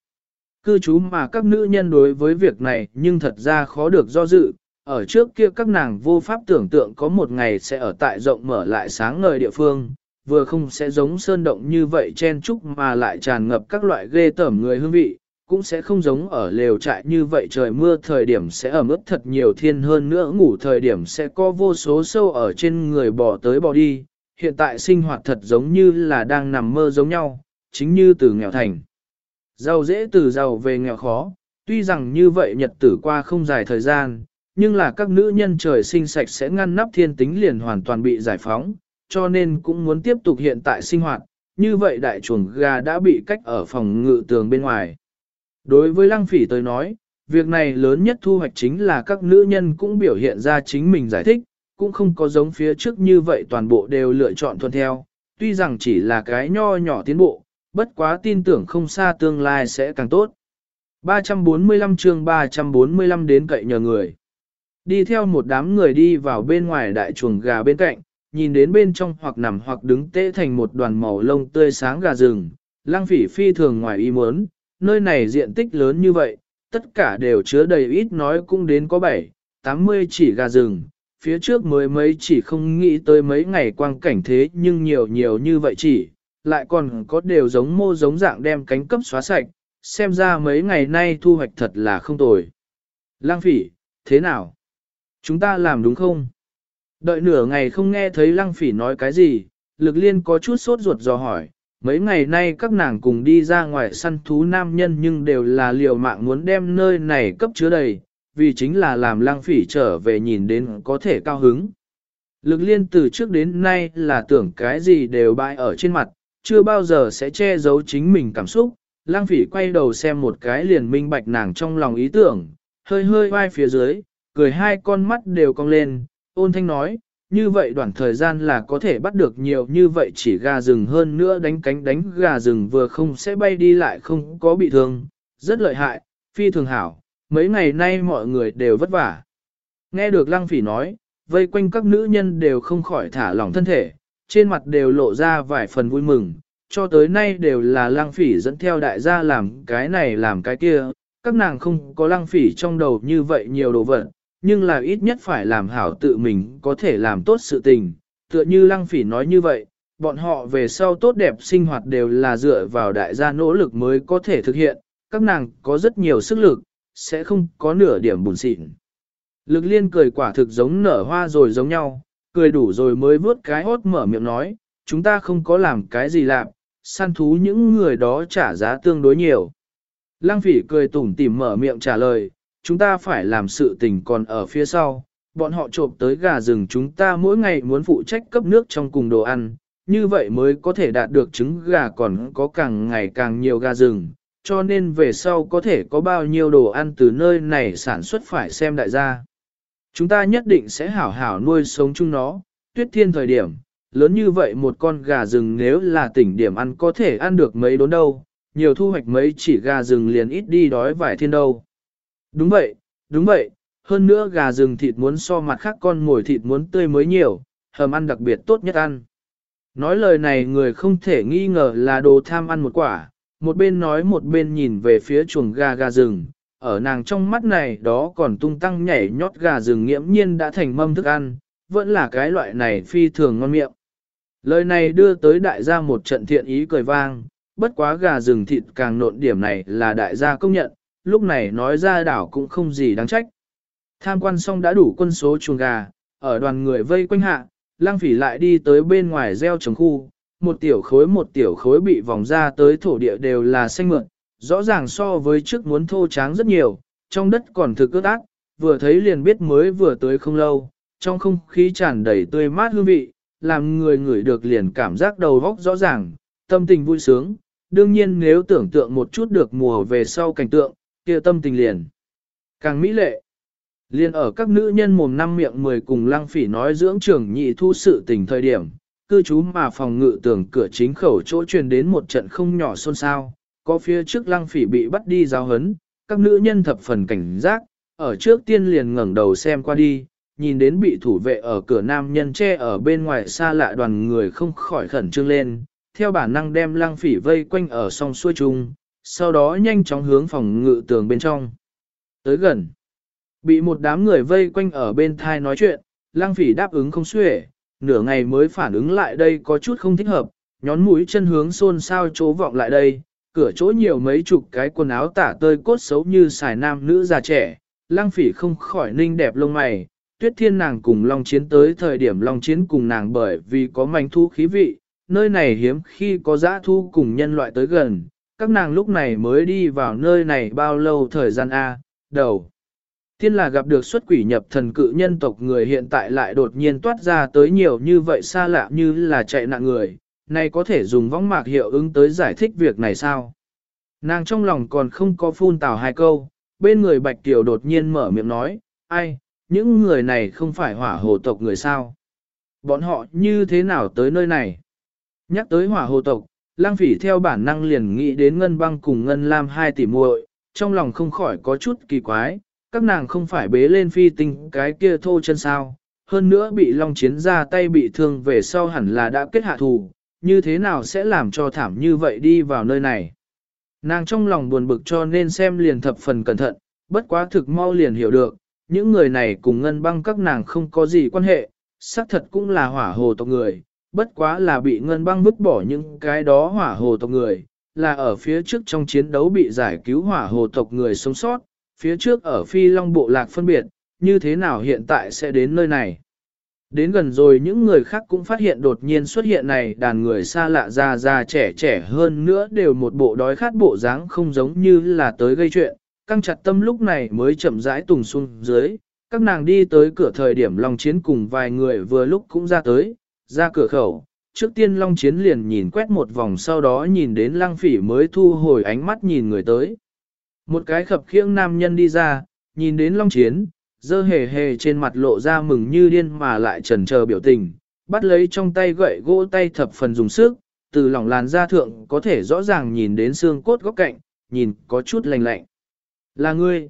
Speaker 1: Cư trú mà các nữ nhân đối với việc này nhưng thật ra khó được do dự, ở trước kia các nàng vô pháp tưởng tượng có một ngày sẽ ở tại rộng mở lại sáng ngời địa phương, vừa không sẽ giống sơn động như vậy chen chúc mà lại tràn ngập các loại ghê tởm người hương vị, cũng sẽ không giống ở lều trại như vậy trời mưa thời điểm sẽ ẩm ướt thật nhiều thiên hơn nữa ngủ thời điểm sẽ có vô số sâu ở trên người bò tới bò đi, hiện tại sinh hoạt thật giống như là đang nằm mơ giống nhau, chính như từ nghèo thành. Giàu dễ từ giàu về nghèo khó, tuy rằng như vậy nhật tử qua không dài thời gian, nhưng là các nữ nhân trời sinh sạch sẽ ngăn nắp thiên tính liền hoàn toàn bị giải phóng, cho nên cũng muốn tiếp tục hiện tại sinh hoạt, như vậy đại chuồng gà đã bị cách ở phòng ngự tường bên ngoài. Đối với lăng phỉ tới nói, việc này lớn nhất thu hoạch chính là các nữ nhân cũng biểu hiện ra chính mình giải thích, cũng không có giống phía trước như vậy toàn bộ đều lựa chọn thuận theo, tuy rằng chỉ là cái nho nhỏ tiến bộ, bất quá tin tưởng không xa tương lai sẽ càng tốt. 345 chương 345 đến cậy nhờ người. Đi theo một đám người đi vào bên ngoài đại chuồng gà bên cạnh, nhìn đến bên trong hoặc nằm hoặc đứng tê thành một đoàn màu lông tươi sáng gà rừng, lang phỉ phi thường ngoài ý muốn, nơi này diện tích lớn như vậy, tất cả đều chứa đầy ít nói cũng đến có 7, 80 chỉ gà rừng, phía trước mới mấy chỉ không nghĩ tới mấy ngày quang cảnh thế nhưng nhiều nhiều như vậy chỉ, lại còn có đều giống mô giống dạng đem cánh cấp xóa sạch, xem ra mấy ngày nay thu hoạch thật là không tồi. Lang phỉ, thế nào? Chúng ta làm đúng không? Đợi nửa ngày không nghe thấy lăng phỉ nói cái gì, lực liên có chút sốt ruột dò hỏi, mấy ngày nay các nàng cùng đi ra ngoài săn thú nam nhân nhưng đều là liều mạng muốn đem nơi này cấp chứa đầy, vì chính là làm lăng phỉ trở về nhìn đến có thể cao hứng. Lực liên từ trước đến nay là tưởng cái gì đều bại ở trên mặt, chưa bao giờ sẽ che giấu chính mình cảm xúc. Lăng phỉ quay đầu xem một cái liền minh bạch nàng trong lòng ý tưởng, hơi hơi vai phía dưới, cười hai con mắt đều cong lên, ôn thanh nói, như vậy đoạn thời gian là có thể bắt được nhiều như vậy chỉ gà rừng hơn nữa đánh cánh đánh gà rừng vừa không sẽ bay đi lại không có bị thương, rất lợi hại, phi thường hảo, mấy ngày nay mọi người đều vất vả. Nghe được lăng phỉ nói, vây quanh các nữ nhân đều không khỏi thả lỏng thân thể, trên mặt đều lộ ra vài phần vui mừng, cho tới nay đều là lang phỉ dẫn theo đại gia làm cái này làm cái kia, các nàng không có lang phỉ trong đầu như vậy nhiều đồ vật, nhưng là ít nhất phải làm hảo tự mình có thể làm tốt sự tình, tựa như lang phỉ nói như vậy, bọn họ về sau tốt đẹp sinh hoạt đều là dựa vào đại gia nỗ lực mới có thể thực hiện, các nàng có rất nhiều sức lực, sẽ không có nửa điểm buồn xịn. Lực liên cười quả thực giống nở hoa rồi giống nhau, cười đủ rồi mới vớt cái hốt mở miệng nói, chúng ta không có làm cái gì làm, săn thú những người đó trả giá tương đối nhiều. Lăng phỉ cười tủm tỉm mở miệng trả lời, chúng ta phải làm sự tình còn ở phía sau, bọn họ trộm tới gà rừng chúng ta mỗi ngày muốn phụ trách cấp nước trong cùng đồ ăn, như vậy mới có thể đạt được trứng gà còn có càng ngày càng nhiều gà rừng, cho nên về sau có thể có bao nhiêu đồ ăn từ nơi này sản xuất phải xem đại gia. Chúng ta nhất định sẽ hảo hảo nuôi sống chúng nó, tuyết thiên thời điểm, lớn như vậy một con gà rừng nếu là tỉnh điểm ăn có thể ăn được mấy đốn đâu, nhiều thu hoạch mấy chỉ gà rừng liền ít đi đói vài thiên đâu. Đúng vậy, đúng vậy, hơn nữa gà rừng thịt muốn so mặt khác con ngồi thịt muốn tươi mới nhiều, hầm ăn đặc biệt tốt nhất ăn. Nói lời này người không thể nghi ngờ là đồ tham ăn một quả, một bên nói một bên nhìn về phía chuồng gà gà rừng, ở nàng trong mắt này đó còn tung tăng nhảy nhót gà rừng nghiễm nhiên đã thành mâm thức ăn, vẫn là cái loại này phi thường ngon miệng. Lời này đưa tới đại gia một trận thiện ý cười vang, bất quá gà rừng thịt càng nộn điểm này là đại gia công nhận, lúc này nói ra đảo cũng không gì đáng trách. Tham quan xong đã đủ quân số chuồng gà, ở đoàn người vây quanh hạ, lang phỉ lại đi tới bên ngoài gieo trồng khu, một tiểu khối một tiểu khối bị vòng ra tới thổ địa đều là xanh mượn, rõ ràng so với trước muốn thô tráng rất nhiều, trong đất còn thực ướt ác, vừa thấy liền biết mới vừa tới không lâu, trong không khí tràn đầy tươi mát hương vị, làm người ngửi được liền cảm giác đầu vóc rõ ràng, tâm tình vui sướng. Đương nhiên nếu tưởng tượng một chút được mùa về sau cảnh tượng, kia tâm tình liền. Càng mỹ lệ. Liên ở các nữ nhân mồm năm miệng mười cùng lăng phỉ nói dưỡng trưởng nhị thu sự tình thời điểm, cư trú mà phòng ngự tưởng cửa chính khẩu chỗ truyền đến một trận không nhỏ xôn xao, có phía trước lăng phỉ bị bắt đi giáo hấn, các nữ nhân thập phần cảnh giác, ở trước tiên liền ngẩng đầu xem qua đi, nhìn đến bị thủ vệ ở cửa nam nhân che ở bên ngoài xa lạ đoàn người không khỏi khẩn trương lên, theo bản năng đem lăng phỉ vây quanh ở song xuôi chung, sau đó nhanh chóng hướng phòng ngự tường bên trong. Tới gần, bị một đám người vây quanh ở bên thai nói chuyện, lăng phỉ đáp ứng không xuể, nửa ngày mới phản ứng lại đây có chút không thích hợp, nhón mũi chân hướng xôn xao chỗ vọng lại đây, cửa chỗ nhiều mấy chục cái quần áo tả tơi cốt xấu như xài nam nữ già trẻ, lang phỉ không khỏi ninh đẹp lông mày, tuyết thiên nàng cùng Long Chiến tới thời điểm Long Chiến cùng nàng bởi vì có manh thu khí vị, nơi này hiếm khi có giã thu cùng nhân loại tới gần, các nàng lúc này mới đi vào nơi này bao lâu thời gian A, đầu. Tiên là gặp được xuất quỷ nhập thần cự nhân tộc người hiện tại lại đột nhiên toát ra tới nhiều như vậy xa lạ như là chạy nạn người, này có thể dùng võng mạc hiệu ứng tới giải thích việc này sao? Nàng trong lòng còn không có phun tào hai câu, bên người Bạch Tiểu đột nhiên mở miệng nói, ai, những người này không phải hỏa hồ tộc người sao? Bọn họ như thế nào tới nơi này? Nhắc tới hỏa hồ tộc, lang phỉ theo bản năng liền nghĩ đến ngân băng cùng ngân lam hai tỷ muội, trong lòng không khỏi có chút kỳ quái, các nàng không phải bế lên phi tinh cái kia thô chân sao, hơn nữa bị long chiến ra tay bị thương về sau hẳn là đã kết hạ thù, như thế nào sẽ làm cho thảm như vậy đi vào nơi này. Nàng trong lòng buồn bực cho nên xem liền thập phần cẩn thận, bất quá thực mau liền hiểu được, những người này cùng ngân băng các nàng không có gì quan hệ, xác thật cũng là hỏa hồ tộc người, bất quá là bị ngân băng vứt bỏ những cái đó hỏa hồ tộc người, là ở phía trước trong chiến đấu bị giải cứu hỏa hồ tộc người sống sót, phía trước ở phi long bộ lạc phân biệt, như thế nào hiện tại sẽ đến nơi này. Đến gần rồi những người khác cũng phát hiện đột nhiên xuất hiện này đàn người xa lạ già già trẻ trẻ hơn nữa đều một bộ đói khát bộ dáng không giống như là tới gây chuyện, căng chặt tâm lúc này mới chậm rãi tùng xuống dưới, các nàng đi tới cửa thời điểm Long Chiến cùng vài người vừa lúc cũng ra tới, ra cửa khẩu. Trước tiên Long Chiến liền nhìn quét một vòng sau đó nhìn đến lăng phỉ mới thu hồi ánh mắt nhìn người tới. Một cái khập khiễng nam nhân đi ra, nhìn đến Long Chiến, dơ hề hề trên mặt lộ ra mừng như điên mà lại trần chờ biểu tình, bắt lấy trong tay gậy gỗ tay thập phần dùng sức, từ lòng làn da thượng có thể rõ ràng nhìn đến xương cốt góc cạnh, nhìn có chút lạnh lạnh. Là ngươi.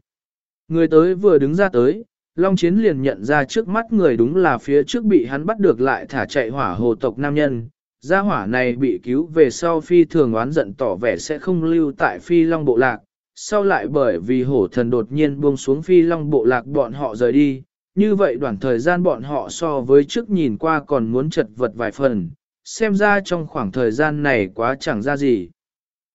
Speaker 1: Người tới vừa đứng ra tới, Long Chiến liền nhận ra trước mắt người đúng là phía trước bị hắn bắt được lại thả chạy hỏa hồ tộc nam nhân, Gia hỏa này bị cứu về sau phi thường oán giận tỏ vẻ sẽ không lưu tại phi long bộ lạc, sau lại bởi vì hổ thần đột nhiên buông xuống phi long bộ lạc bọn họ rời đi, như vậy đoạn thời gian bọn họ so với trước nhìn qua còn muốn chật vật vài phần, xem ra trong khoảng thời gian này quá chẳng ra gì.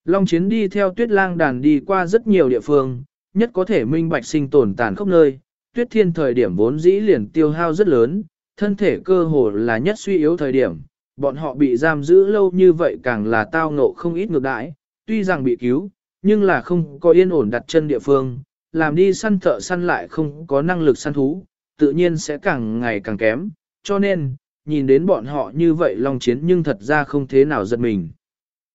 Speaker 1: Long chiến đi theo tuyết lang đàn đi qua rất nhiều địa phương, nhất có thể minh bạch sinh tồn tàn khốc nơi, tuyết thiên thời điểm vốn dĩ liền tiêu hao rất lớn, thân thể cơ hồ là nhất suy yếu thời điểm, bọn họ bị giam giữ lâu như vậy càng là tao ngộ không ít ngược đãi, tuy rằng bị cứu, nhưng là không có yên ổn đặt chân địa phương, làm đi săn thợ săn lại không có năng lực săn thú, tự nhiên sẽ càng ngày càng kém, cho nên, nhìn đến bọn họ như vậy Long Chiến nhưng thật ra không thế nào giật mình.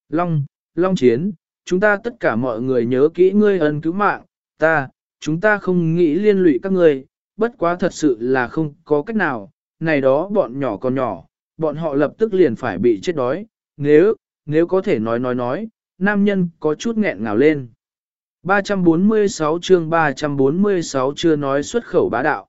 Speaker 1: Long, Long Chiến, chúng ta tất cả mọi người nhớ kỹ ngươi ân cứu mạng, ta, chúng ta không nghĩ liên lụy các ngươi, bất quá thật sự là không có cách nào, này đó bọn nhỏ còn nhỏ, bọn họ lập tức liền phải bị chết đói, nếu, nếu có thể nói nói nói, nam nhân có chút nghẹn ngào lên. 346 chương 346 chưa nói xuất khẩu bá đạo.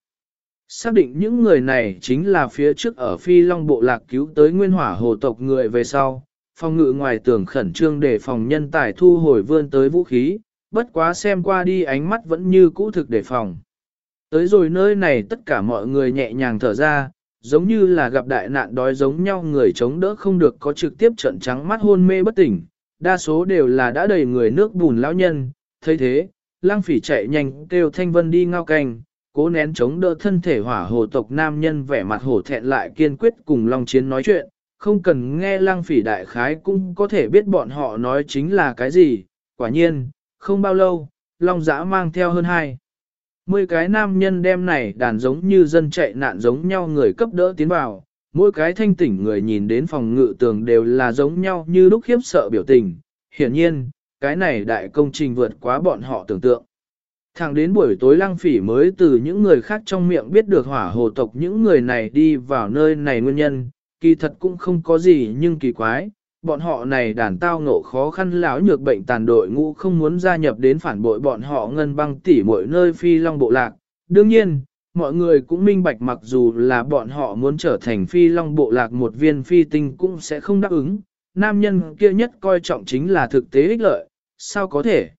Speaker 1: Xác định những người này chính là phía trước ở Phi Long Bộ Lạc cứu tới nguyên hỏa hồ tộc người về sau, phòng ngự ngoài tường khẩn trương để phòng nhân tài thu hồi vươn tới vũ khí, bất quá xem qua đi ánh mắt vẫn như cũ thực để phòng. Tới rồi nơi này tất cả mọi người nhẹ nhàng thở ra, giống như là gặp đại nạn đói giống nhau người chống đỡ không được có trực tiếp trận trắng mắt hôn mê bất tỉnh, đa số đều là đã đầy người nước bùn lão nhân, thấy thế, lang phỉ chạy nhanh kêu thanh vân đi ngao canh, cố nén chống đỡ thân thể hỏa hồ tộc nam nhân vẻ mặt hổ thẹn lại kiên quyết cùng Long Chiến nói chuyện, không cần nghe lang phỉ đại khái cũng có thể biết bọn họ nói chính là cái gì, quả nhiên, không bao lâu, Long Giã mang theo hơn hai. Mười cái nam nhân đem này đàn giống như dân chạy nạn giống nhau người cấp đỡ tiến vào, mỗi cái thanh tỉnh người nhìn đến phòng ngự tường đều là giống nhau như lúc khiếp sợ biểu tình. Hiển nhiên, cái này đại công trình vượt quá bọn họ tưởng tượng. Thẳng đến buổi tối lăng phỉ mới từ những người khác trong miệng biết được hỏa hồ tộc những người này đi vào nơi này nguyên nhân, kỳ thật cũng không có gì nhưng kỳ quái, bọn họ này đàn tao ngộ khó khăn lão nhược bệnh tàn đội ngũ không muốn gia nhập đến phản bội bọn họ ngân băng tỉ mỗi nơi phi long bộ lạc. Đương nhiên, mọi người cũng minh bạch mặc dù là bọn họ muốn trở thành phi long bộ lạc một viên phi tinh cũng sẽ không đáp ứng. Nam nhân kia nhất coi trọng chính là thực tế ích lợi, sao có thể?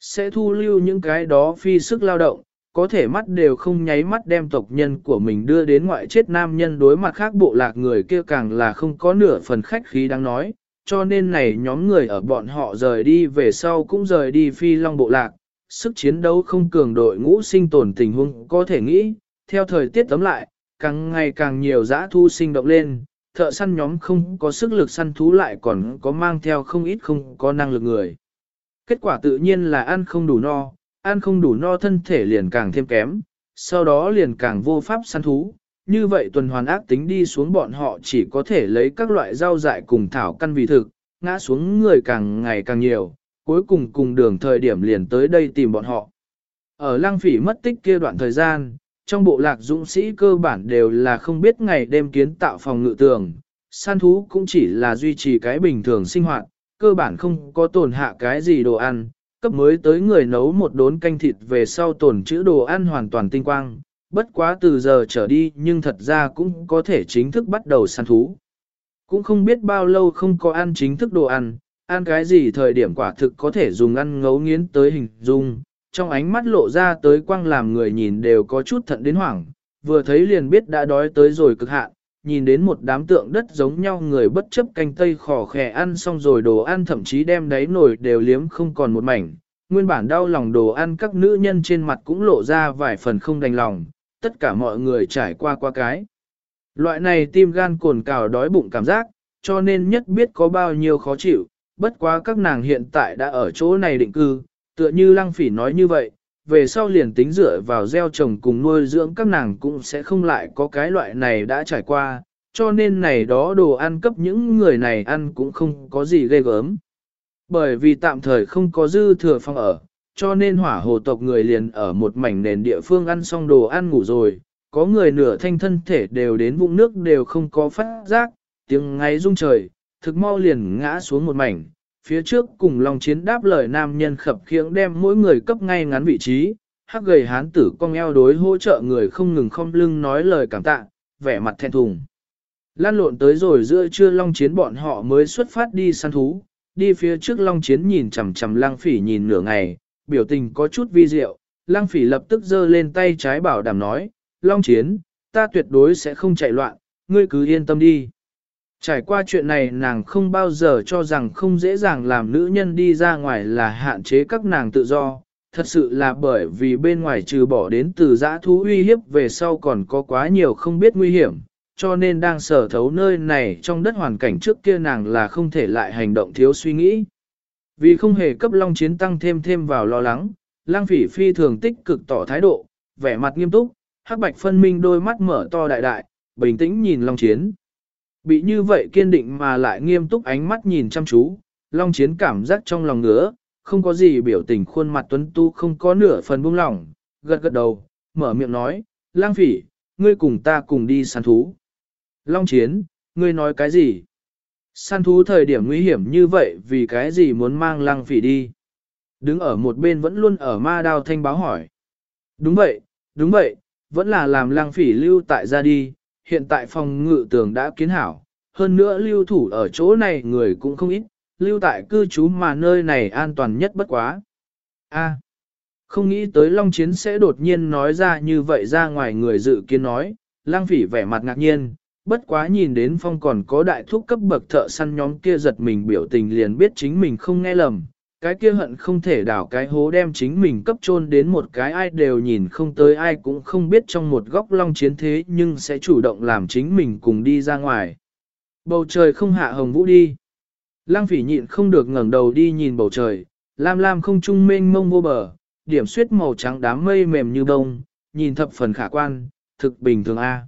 Speaker 1: Sẽ thu lưu những cái đó phi sức lao động, có thể mắt đều không nháy mắt đem tộc nhân của mình đưa đến ngoại chết nam nhân đối mặt khác bộ lạc người kia càng là không có nửa phần khách khí đang nói, cho nên này nhóm người ở bọn họ rời đi về sau cũng rời đi phi long bộ lạc, sức chiến đấu không cường đội ngũ sinh tồn tình huống có thể nghĩ, theo thời tiết tấm lại, càng ngày càng nhiều dã thu sinh động lên, thợ săn nhóm không có sức lực săn thú lại còn có mang theo không ít không có năng lực người. Kết quả tự nhiên là ăn không đủ no, ăn không đủ no thân thể liền càng thêm kém, sau đó liền càng vô pháp săn thú. Như vậy tuần hoàn ác tính đi xuống bọn họ chỉ có thể lấy các loại rau dại cùng thảo căn vì thực, ngã xuống người càng ngày càng nhiều, cuối cùng cùng đường thời điểm liền tới đây tìm bọn họ. Ở lang phỉ mất tích kia đoạn thời gian, trong bộ lạc dũng sĩ cơ bản đều là không biết ngày đêm kiến tạo phòng ngự tường, săn thú cũng chỉ là duy trì cái bình thường sinh hoạt, cơ bản không có tổn hạ cái gì đồ ăn, cấp mới tới người nấu một đốn canh thịt về sau tổn chữ đồ ăn hoàn toàn tinh quang, bất quá từ giờ trở đi nhưng thật ra cũng có thể chính thức bắt đầu săn thú. Cũng không biết bao lâu không có ăn chính thức đồ ăn, ăn cái gì thời điểm quả thực có thể dùng ăn ngấu nghiến tới hình dung, trong ánh mắt lộ ra tới quang làm người nhìn đều có chút thận đến hoảng, vừa thấy liền biết đã đói tới rồi cực hạn, nhìn đến một đám tượng đất giống nhau người bất chấp canh tây khỏ khẻ ăn xong rồi đồ ăn thậm chí đem đáy nồi đều liếm không còn một mảnh. Nguyên bản đau lòng đồ ăn các nữ nhân trên mặt cũng lộ ra vài phần không đành lòng, tất cả mọi người trải qua qua cái. Loại này tim gan cồn cào đói bụng cảm giác, cho nên nhất biết có bao nhiêu khó chịu, bất quá các nàng hiện tại đã ở chỗ này định cư, tựa như lăng phỉ nói như vậy, về sau liền tính dựa vào gieo trồng cùng nuôi dưỡng các nàng cũng sẽ không lại có cái loại này đã trải qua, cho nên này đó đồ ăn cấp những người này ăn cũng không có gì ghê gớm. Bởi vì tạm thời không có dư thừa phòng ở, cho nên hỏa hồ tộc người liền ở một mảnh nền địa phương ăn xong đồ ăn ngủ rồi, có người nửa thanh thân thể đều đến vũng nước đều không có phát giác, tiếng ngay rung trời, thực mau liền ngã xuống một mảnh, phía trước cùng Long Chiến đáp lời nam nhân khập khiễng đem mỗi người cấp ngay ngắn vị trí, hắc gầy hán tử cong eo đối hỗ trợ người không ngừng không lưng nói lời cảm tạ, vẻ mặt thẹn thùng. Lan lộn tới rồi giữa trưa long chiến bọn họ mới xuất phát đi săn thú, đi phía trước long chiến nhìn chằm chằm lang phỉ nhìn nửa ngày, biểu tình có chút vi diệu, lang phỉ lập tức giơ lên tay trái bảo đảm nói, long chiến, ta tuyệt đối sẽ không chạy loạn, ngươi cứ yên tâm đi. Trải qua chuyện này nàng không bao giờ cho rằng không dễ dàng làm nữ nhân đi ra ngoài là hạn chế các nàng tự do, thật sự là bởi vì bên ngoài trừ bỏ đến từ giã thú uy hiếp về sau còn có quá nhiều không biết nguy hiểm, cho nên đang sở thấu nơi này trong đất hoàn cảnh trước kia nàng là không thể lại hành động thiếu suy nghĩ. Vì không hề cấp long chiến tăng thêm thêm vào lo lắng, lang phỉ phi thường tích cực tỏ thái độ, vẻ mặt nghiêm túc, hắc bạch phân minh đôi mắt mở to đại đại, bình tĩnh nhìn long chiến. Bị như vậy kiên định mà lại nghiêm túc ánh mắt nhìn chăm chú, long chiến cảm giác trong lòng ngứa, không có gì biểu tình khuôn mặt tuấn tu không có nửa phần buông lỏng, gật gật đầu, mở miệng nói, lang phỉ, ngươi cùng ta cùng đi săn thú. Long chiến, ngươi nói cái gì? Săn thú thời điểm nguy hiểm như vậy vì cái gì muốn mang lang phỉ đi? Đứng ở một bên vẫn luôn ở ma đao thanh báo hỏi. Đúng vậy, đúng vậy, vẫn là làm lang phỉ lưu tại ra đi, hiện tại phòng ngự tường đã kiến hảo, hơn nữa lưu thủ ở chỗ này người cũng không ít, lưu tại cư trú mà nơi này an toàn nhất bất quá. A, không nghĩ tới Long Chiến sẽ đột nhiên nói ra như vậy ra ngoài người dự kiến nói, lang phỉ vẻ mặt ngạc nhiên, bất quá nhìn đến phong còn có đại thúc cấp bậc thợ săn nhóm kia giật mình biểu tình liền biết chính mình không nghe lầm, cái kia hận không thể đảo cái hố đem chính mình cấp chôn đến một cái ai đều nhìn không tới ai cũng không biết trong một góc long chiến thế nhưng sẽ chủ động làm chính mình cùng đi ra ngoài. Bầu trời không hạ hồng vũ đi. Lăng phỉ nhịn không được ngẩng đầu đi nhìn bầu trời, lam lam không trung mênh mông vô bờ, điểm suyết màu trắng đám mây mềm như bông, nhìn thập phần khả quan, thực bình thường a.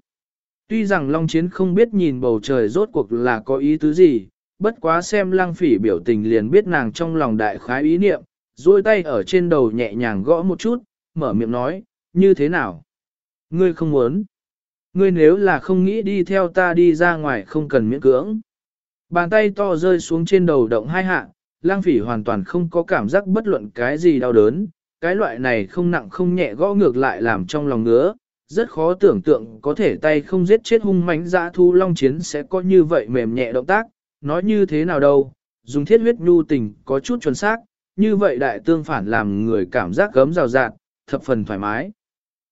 Speaker 1: Tuy rằng Long Chiến không biết nhìn bầu trời rốt cuộc là có ý tứ gì, bất quá xem lăng phỉ biểu tình liền biết nàng trong lòng đại khái ý niệm, duỗi tay ở trên đầu nhẹ nhàng gõ một chút, mở miệng nói, như thế nào? Ngươi không muốn. Ngươi nếu là không nghĩ đi theo ta đi ra ngoài không cần miễn cưỡng. Bàn tay to rơi xuống trên đầu động hai hạ, lang phỉ hoàn toàn không có cảm giác bất luận cái gì đau đớn, cái loại này không nặng không nhẹ gõ ngược lại làm trong lòng ngứa, rất khó tưởng tượng có thể tay không giết chết hung mãnh dã thu long chiến sẽ có như vậy mềm nhẹ động tác, nói như thế nào đâu, dùng thiết huyết nhu tình có chút chuẩn xác, như vậy đại tương phản làm người cảm giác gấm rào rạt, thập phần thoải mái.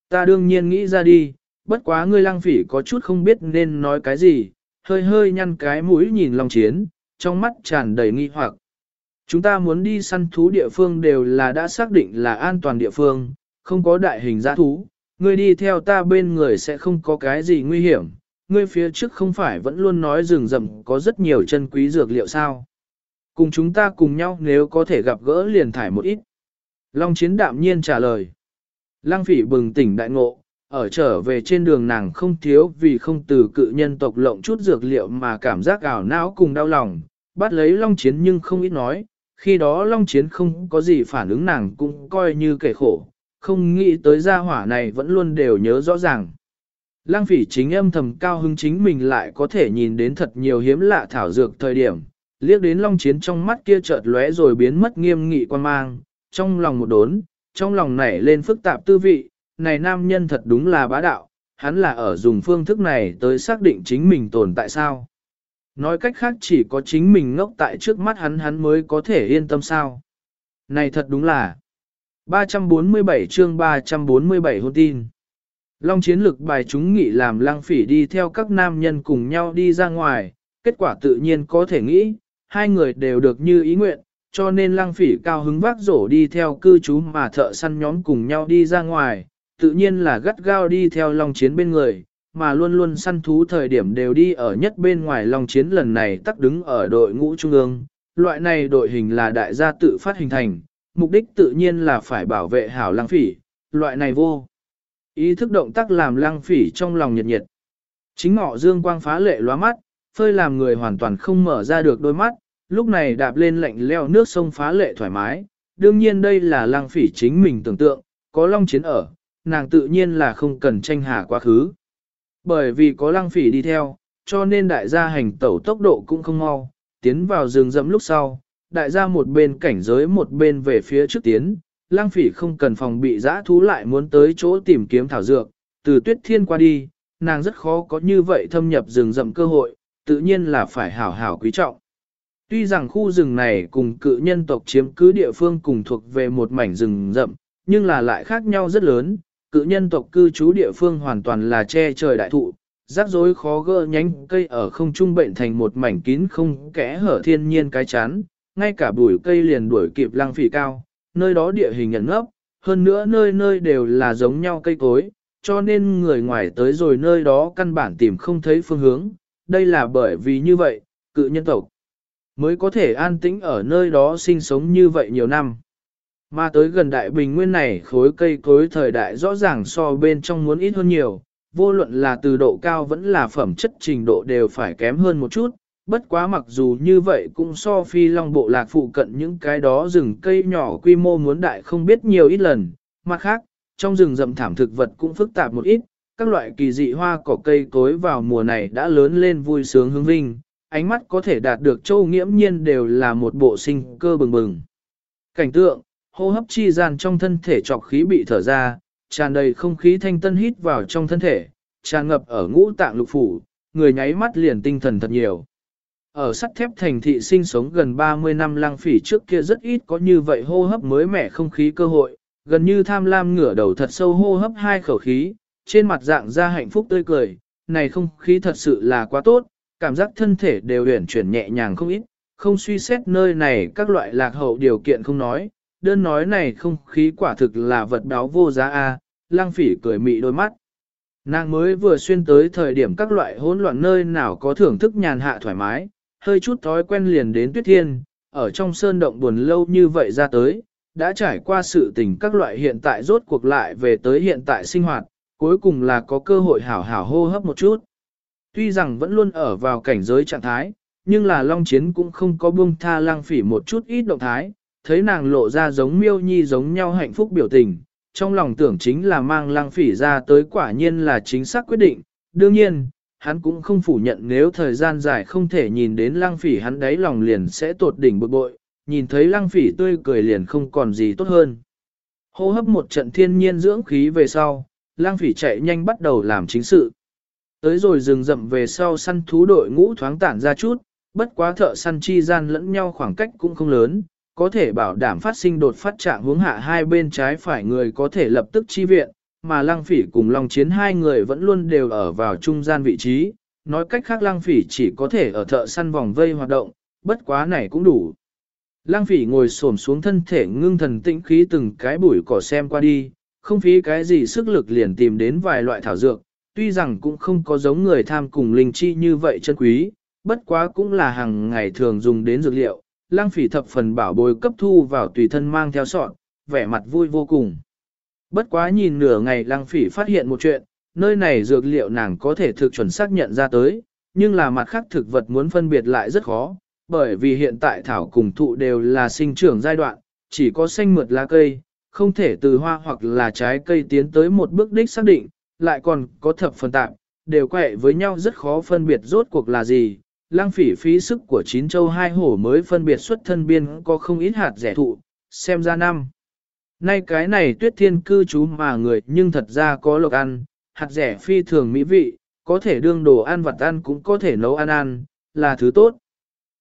Speaker 1: Ta đương nhiên nghĩ ra đi, bất quá ngươi lăng phỉ có chút không biết nên nói cái gì, hơi hơi nhăn cái mũi nhìn Long Chiến, trong mắt tràn đầy nghi hoặc. Chúng ta muốn đi săn thú địa phương đều là đã xác định là an toàn địa phương, không có đại hình giã thú, ngươi đi theo ta bên người sẽ không có cái gì nguy hiểm, ngươi phía trước không phải vẫn luôn nói rừng rậm có rất nhiều chân quý dược liệu sao. Cùng chúng ta cùng nhau nếu có thể gặp gỡ liền thải một ít. Long chiến đạm nhiên trả lời. Lăng phỉ bừng tỉnh đại ngộ, ở trở về trên đường nàng không thiếu vì không từ cự nhân tộc lộng chút dược liệu mà cảm giác ảo não cùng đau lòng, bắt lấy long chiến nhưng không ít nói, khi đó long chiến không có gì phản ứng nàng cũng coi như kẻ khổ, không nghĩ tới gia hỏa này vẫn luôn đều nhớ rõ ràng. Lang phỉ chính âm thầm cao hứng chính mình lại có thể nhìn đến thật nhiều hiếm lạ thảo dược thời điểm, liếc đến long chiến trong mắt kia chợt lóe rồi biến mất nghiêm nghị quan mang, trong lòng một đốn, trong lòng nảy lên phức tạp tư vị, này nam nhân thật đúng là bá đạo, hắn là ở dùng phương thức này tới xác định chính mình tồn tại sao. Nói cách khác chỉ có chính mình ngốc tại trước mắt hắn hắn mới có thể yên tâm sao. Này thật đúng là 347 chương 347 hôn tin. Long chiến lực bài chúng nghị làm lăng phỉ đi theo các nam nhân cùng nhau đi ra ngoài, kết quả tự nhiên có thể nghĩ, hai người đều được như ý nguyện, cho nên lăng phỉ cao hứng vác rổ đi theo cư trú mà thợ săn nhóm cùng nhau đi ra ngoài, tự nhiên là gắt gao đi theo long chiến bên người, mà luôn luôn săn thú thời điểm đều đi ở nhất bên ngoài long chiến lần này tắc đứng ở đội ngũ trung ương, loại này đội hình là đại gia tự phát hình thành, mục đích tự nhiên là phải bảo vệ hảo lăng phỉ, loại này vô. Ý thức động tác làm lăng phỉ trong lòng nhiệt nhiệt. Chính ngọ dương quang phá lệ lóa mắt, phơi làm người hoàn toàn không mở ra được đôi mắt, lúc này đạp lên lạnh leo nước sông phá lệ thoải mái. Đương nhiên đây là lăng phỉ chính mình tưởng tượng, có long chiến ở, nàng tự nhiên là không cần tranh hà quá khứ. Bởi vì có lăng phỉ đi theo, cho nên đại gia hành tẩu tốc độ cũng không mau, tiến vào rừng rậm lúc sau, đại gia một bên cảnh giới một bên về phía trước tiến, lang phỉ không cần phòng bị giã thú lại muốn tới chỗ tìm kiếm thảo dược, từ tuyết thiên qua đi, nàng rất khó có như vậy thâm nhập rừng rậm cơ hội, tự nhiên là phải hảo hảo quý trọng. Tuy rằng khu rừng này cùng cự nhân tộc chiếm cứ địa phương cùng thuộc về một mảnh rừng rậm, nhưng là lại khác nhau rất lớn, cự nhân tộc cư trú địa phương hoàn toàn là che trời đại thụ, rắc rối khó gỡ nhánh cây ở không trung bệnh thành một mảnh kín không kẽ hở thiên nhiên cái chán, ngay cả bụi cây liền đuổi kịp Lang phỉ cao, nơi đó địa hình nhận ngấp, hơn nữa nơi nơi đều là giống nhau cây cối, cho nên người ngoài tới rồi nơi đó căn bản tìm không thấy phương hướng, đây là bởi vì như vậy, cự nhân tộc mới có thể an tĩnh ở nơi đó sinh sống như vậy nhiều năm. Mà tới gần đại bình nguyên này khối cây cối thời đại rõ ràng so bên trong muốn ít hơn nhiều, vô luận là từ độ cao vẫn là phẩm chất trình độ đều phải kém hơn một chút, bất quá mặc dù như vậy cũng so phi long bộ lạc phụ cận những cái đó rừng cây nhỏ quy mô muốn đại không biết nhiều ít lần, mặt khác, trong rừng rậm thảm thực vật cũng phức tạp một ít, các loại kỳ dị hoa cỏ cây cối vào mùa này đã lớn lên vui sướng hứng vinh, ánh mắt có thể đạt được châu nghiễm nhiên đều là một bộ sinh cơ bừng bừng. Cảnh tượng, hô hấp chi gian trong thân thể trọc khí bị thở ra, tràn đầy không khí thanh tân hít vào trong thân thể, tràn ngập ở ngũ tạng lục phủ, người nháy mắt liền tinh thần thật nhiều. Ở sắt thép thành thị sinh sống gần 30 năm lang phỉ trước kia rất ít có như vậy hô hấp mới mẻ không khí cơ hội, gần như tham lam ngửa đầu thật sâu hô hấp hai khẩu khí, trên mặt dạng ra hạnh phúc tươi cười, này không khí thật sự là quá tốt, cảm giác thân thể đều uyển chuyển nhẹ nhàng không ít, không suy xét nơi này các loại lạc hậu điều kiện không nói, đơn nói này không khí quả thực là vật đáo vô giá a. lang phỉ cười mị đôi mắt. Nàng mới vừa xuyên tới thời điểm các loại hỗn loạn nơi nào có thưởng thức nhàn hạ thoải mái, hơi chút thói quen liền đến tuyết thiên, ở trong sơn động buồn lâu như vậy ra tới, đã trải qua sự tình các loại hiện tại rốt cuộc lại về tới hiện tại sinh hoạt, cuối cùng là có cơ hội hảo hảo hô hấp một chút. Tuy rằng vẫn luôn ở vào cảnh giới trạng thái, nhưng là Long Chiến cũng không có buông tha lang phỉ một chút ít động thái, thấy nàng lộ ra giống miêu nhi giống nhau hạnh phúc biểu tình, trong lòng tưởng chính là mang lang phỉ ra tới quả nhiên là chính xác quyết định, đương nhiên, hắn cũng không phủ nhận nếu thời gian dài không thể nhìn đến lang phỉ hắn đáy lòng liền sẽ tột đỉnh bực bội, nhìn thấy lang phỉ tươi cười liền không còn gì tốt hơn. Hô hấp một trận thiên nhiên dưỡng khí về sau, lang phỉ chạy nhanh bắt đầu làm chính sự. Tới rồi rừng rậm về sau săn thú đội ngũ thoáng tản ra chút, bất quá thợ săn chi gian lẫn nhau khoảng cách cũng không lớn, có thể bảo đảm phát sinh đột phát trạng hướng hạ hai bên trái phải người có thể lập tức chi viện, mà lăng phỉ cùng long chiến hai người vẫn luôn đều ở vào trung gian vị trí, nói cách khác lăng phỉ chỉ có thể ở thợ săn vòng vây hoạt động, bất quá này cũng đủ. Lăng phỉ ngồi xổm xuống thân thể ngưng thần tĩnh khí từng cái bụi cỏ xem qua đi, không phí cái gì sức lực liền tìm đến vài loại thảo dược, tuy rằng cũng không có giống người tham cùng linh chi như vậy chân quý, bất quá cũng là hàng ngày thường dùng đến dược liệu, lang phỉ thập phần bảo bối cấp thu vào tùy thân mang theo sọn, vẻ mặt vui vô cùng. Bất quá nhìn nửa ngày lang phỉ phát hiện một chuyện, nơi này dược liệu nàng có thể thực chuẩn xác nhận ra tới, nhưng là mặt khác thực vật muốn phân biệt lại rất khó, bởi vì hiện tại thảo cùng thụ đều là sinh trưởng giai đoạn, chỉ có xanh mượt lá cây, không thể từ hoa hoặc là trái cây tiến tới một bước đích xác định, lại còn có thập phần tạp, đều quẹ với nhau rất khó phân biệt rốt cuộc là gì, lang phỉ phí sức của chín châu hai hổ mới phân biệt xuất thân biên có không ít hạt rẻ thụ, xem ra năm. Nay cái này tuyết thiên cư trú mà người nhưng thật ra có lộc ăn, hạt rẻ phi thường mỹ vị, có thể đương đồ ăn vặt ăn cũng có thể nấu ăn ăn, là thứ tốt.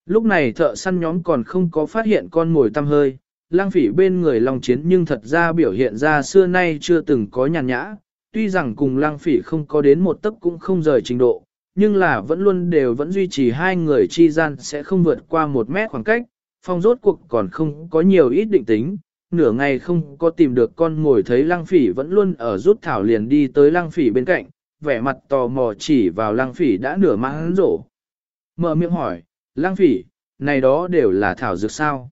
Speaker 1: Lúc này thợ săn nhóm còn không có phát hiện con mồi tăm hơi, lang phỉ bên người lòng chiến nhưng thật ra biểu hiện ra xưa nay chưa từng có nhàn nhã, tuy rằng cùng lang phỉ không có đến một tấc cũng không rời trình độ, nhưng là vẫn luôn đều vẫn duy trì hai người chi gian sẽ không vượt qua một mét khoảng cách, phong rốt cuộc còn không có nhiều ít định tính, nửa ngày không có tìm được con ngồi thấy lăng phỉ vẫn luôn ở rút thảo liền đi tới lăng phỉ bên cạnh, vẻ mặt tò mò chỉ vào lăng phỉ đã nửa mãn rổ. Mở miệng hỏi, lăng phỉ, này đó đều là thảo dược sao?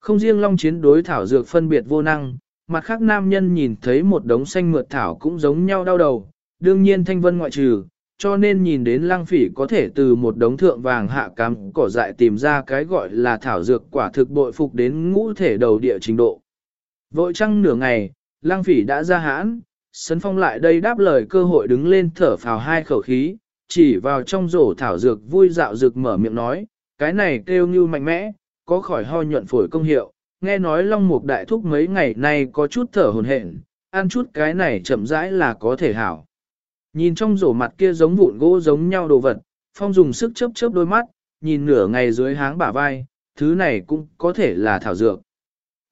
Speaker 1: Không riêng long chiến đối thảo dược phân biệt vô năng, mặt khác nam nhân nhìn thấy một đống xanh mượt thảo cũng giống nhau đau đầu, đương nhiên thanh vân ngoại trừ, cho nên nhìn đến lăng phỉ có thể từ một đống thượng vàng hạ cắm cỏ dại tìm ra cái gọi là thảo dược quả thực bội phục đến ngũ thể đầu địa trình độ. Vội trăng nửa ngày, lăng phỉ đã ra hãn, sấn phong lại đây đáp lời cơ hội đứng lên thở phào hai khẩu khí, chỉ vào trong rổ thảo dược vui dạo dược mở miệng nói, cái này kêu như mạnh mẽ, có khỏi ho nhuận phổi công hiệu, nghe nói long mục đại thúc mấy ngày nay có chút thở hồn hển, ăn chút cái này chậm rãi là có thể hảo. Nhìn trong rổ mặt kia giống vụn gỗ giống nhau đồ vật, Phong dùng sức chớp chớp đôi mắt, nhìn nửa ngày dưới háng bả vai, thứ này cũng có thể là thảo dược,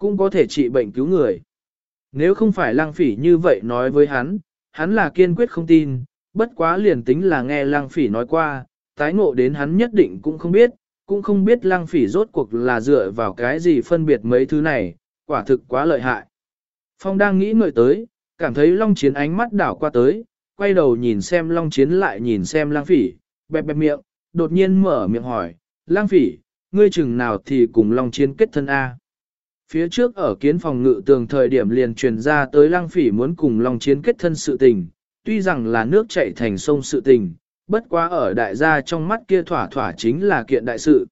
Speaker 1: cũng có thể trị bệnh cứu người. Nếu không phải lang phỉ như vậy nói với hắn, hắn là kiên quyết không tin, bất quá liền tính là nghe lang phỉ nói qua, tái ngộ đến hắn nhất định cũng không biết, cũng không biết lang phỉ rốt cuộc là dựa vào cái gì phân biệt mấy thứ này, quả thực quá lợi hại. Phong đang nghĩ ngợi tới, cảm thấy Long Chiến ánh mắt đảo qua tới, quay đầu nhìn xem Long Chiến lại nhìn xem lang phỉ, bẹp bẹp miệng, đột nhiên mở miệng hỏi, lang phỉ, ngươi chừng nào thì cùng Long Chiến kết thân A. Phía trước ở kiến phòng ngự tường thời điểm liền truyền ra tới lăng phỉ muốn cùng Long Chiến kết thân sự tình, tuy rằng là nước chảy thành sông sự tình, bất quá ở đại gia trong mắt kia thỏa thỏa chính là kiện đại sự.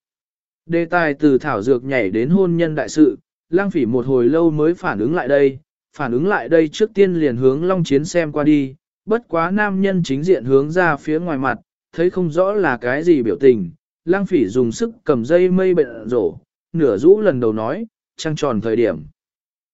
Speaker 1: Đề tài từ thảo dược nhảy đến hôn nhân đại sự, lang phỉ một hồi lâu mới phản ứng lại đây, phản ứng lại đây trước tiên liền hướng Long Chiến xem qua đi, bất quá nam nhân chính diện hướng ra phía ngoài mặt, thấy không rõ là cái gì biểu tình, lang phỉ dùng sức cầm dây mây bệnh rổ, nửa rũ lần đầu nói, trăng tròn thời điểm.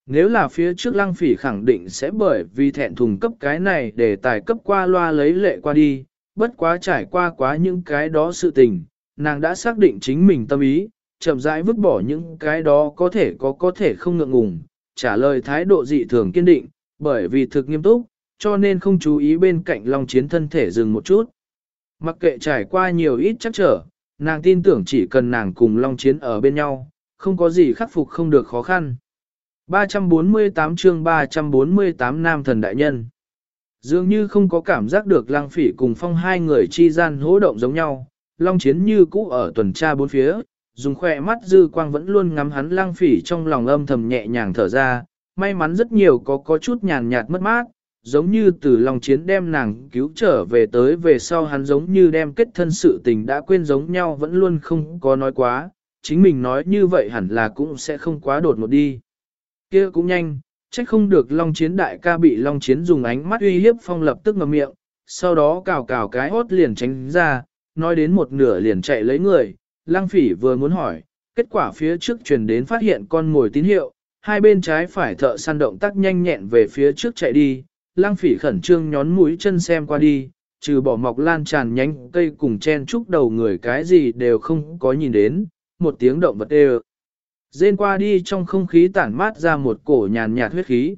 Speaker 1: Nếu là phía trước lăng phỉ khẳng định sẽ bởi vì thẹn thùng cấp cái này để tài cấp qua loa lấy lệ qua đi, bất quá trải qua quá những cái đó sự tình, nàng đã xác định chính mình tâm ý, chậm rãi vứt bỏ những cái đó có thể có có thể không ngượng ngùng, trả lời thái độ dị thường kiên định, bởi vì thực nghiêm túc, cho nên không chú ý bên cạnh Long Chiến thân thể dừng một chút. Mặc kệ trải qua nhiều ít chắc trở, nàng tin tưởng chỉ cần nàng cùng Long Chiến ở bên nhau, không có gì khắc phục không được khó khăn. 348 chương 348 Nam Thần Đại Nhân Dường như không có cảm giác được lang phỉ cùng phong hai người chi gian hỗ động giống nhau, long chiến như cũ ở tuần tra bốn phía, dùng khỏe mắt dư quang vẫn luôn ngắm hắn lang phỉ trong lòng âm thầm nhẹ nhàng thở ra, may mắn rất nhiều có có chút nhàn nhạt mất mát, giống như từ long chiến đem nàng cứu trở về tới về sau hắn giống như đem kết thân sự tình đã quên giống nhau vẫn luôn không có nói quá, chính mình nói như vậy hẳn là cũng sẽ không quá đột ngột đi. kia cũng nhanh, Trách không được Long Chiến đại ca bị Long Chiến dùng ánh mắt uy hiếp phong lập tức ngậm miệng, sau đó cào cào cái hốt liền tránh ra, nói đến một nửa liền chạy lấy người, Lăng Phỉ vừa muốn hỏi, kết quả phía trước truyền đến phát hiện con mồi tín hiệu, hai bên trái phải thợ săn động tác nhanh nhẹn về phía trước chạy đi, Lăng Phỉ khẩn trương nhón mũi chân xem qua đi, trừ bỏ mọc lan tràn nhánh cây cùng chen chúc đầu người cái gì đều không có nhìn đến, một tiếng động vật đều. Dên qua đi trong không khí tản mát ra một cổ nhàn nhạt huyết khí.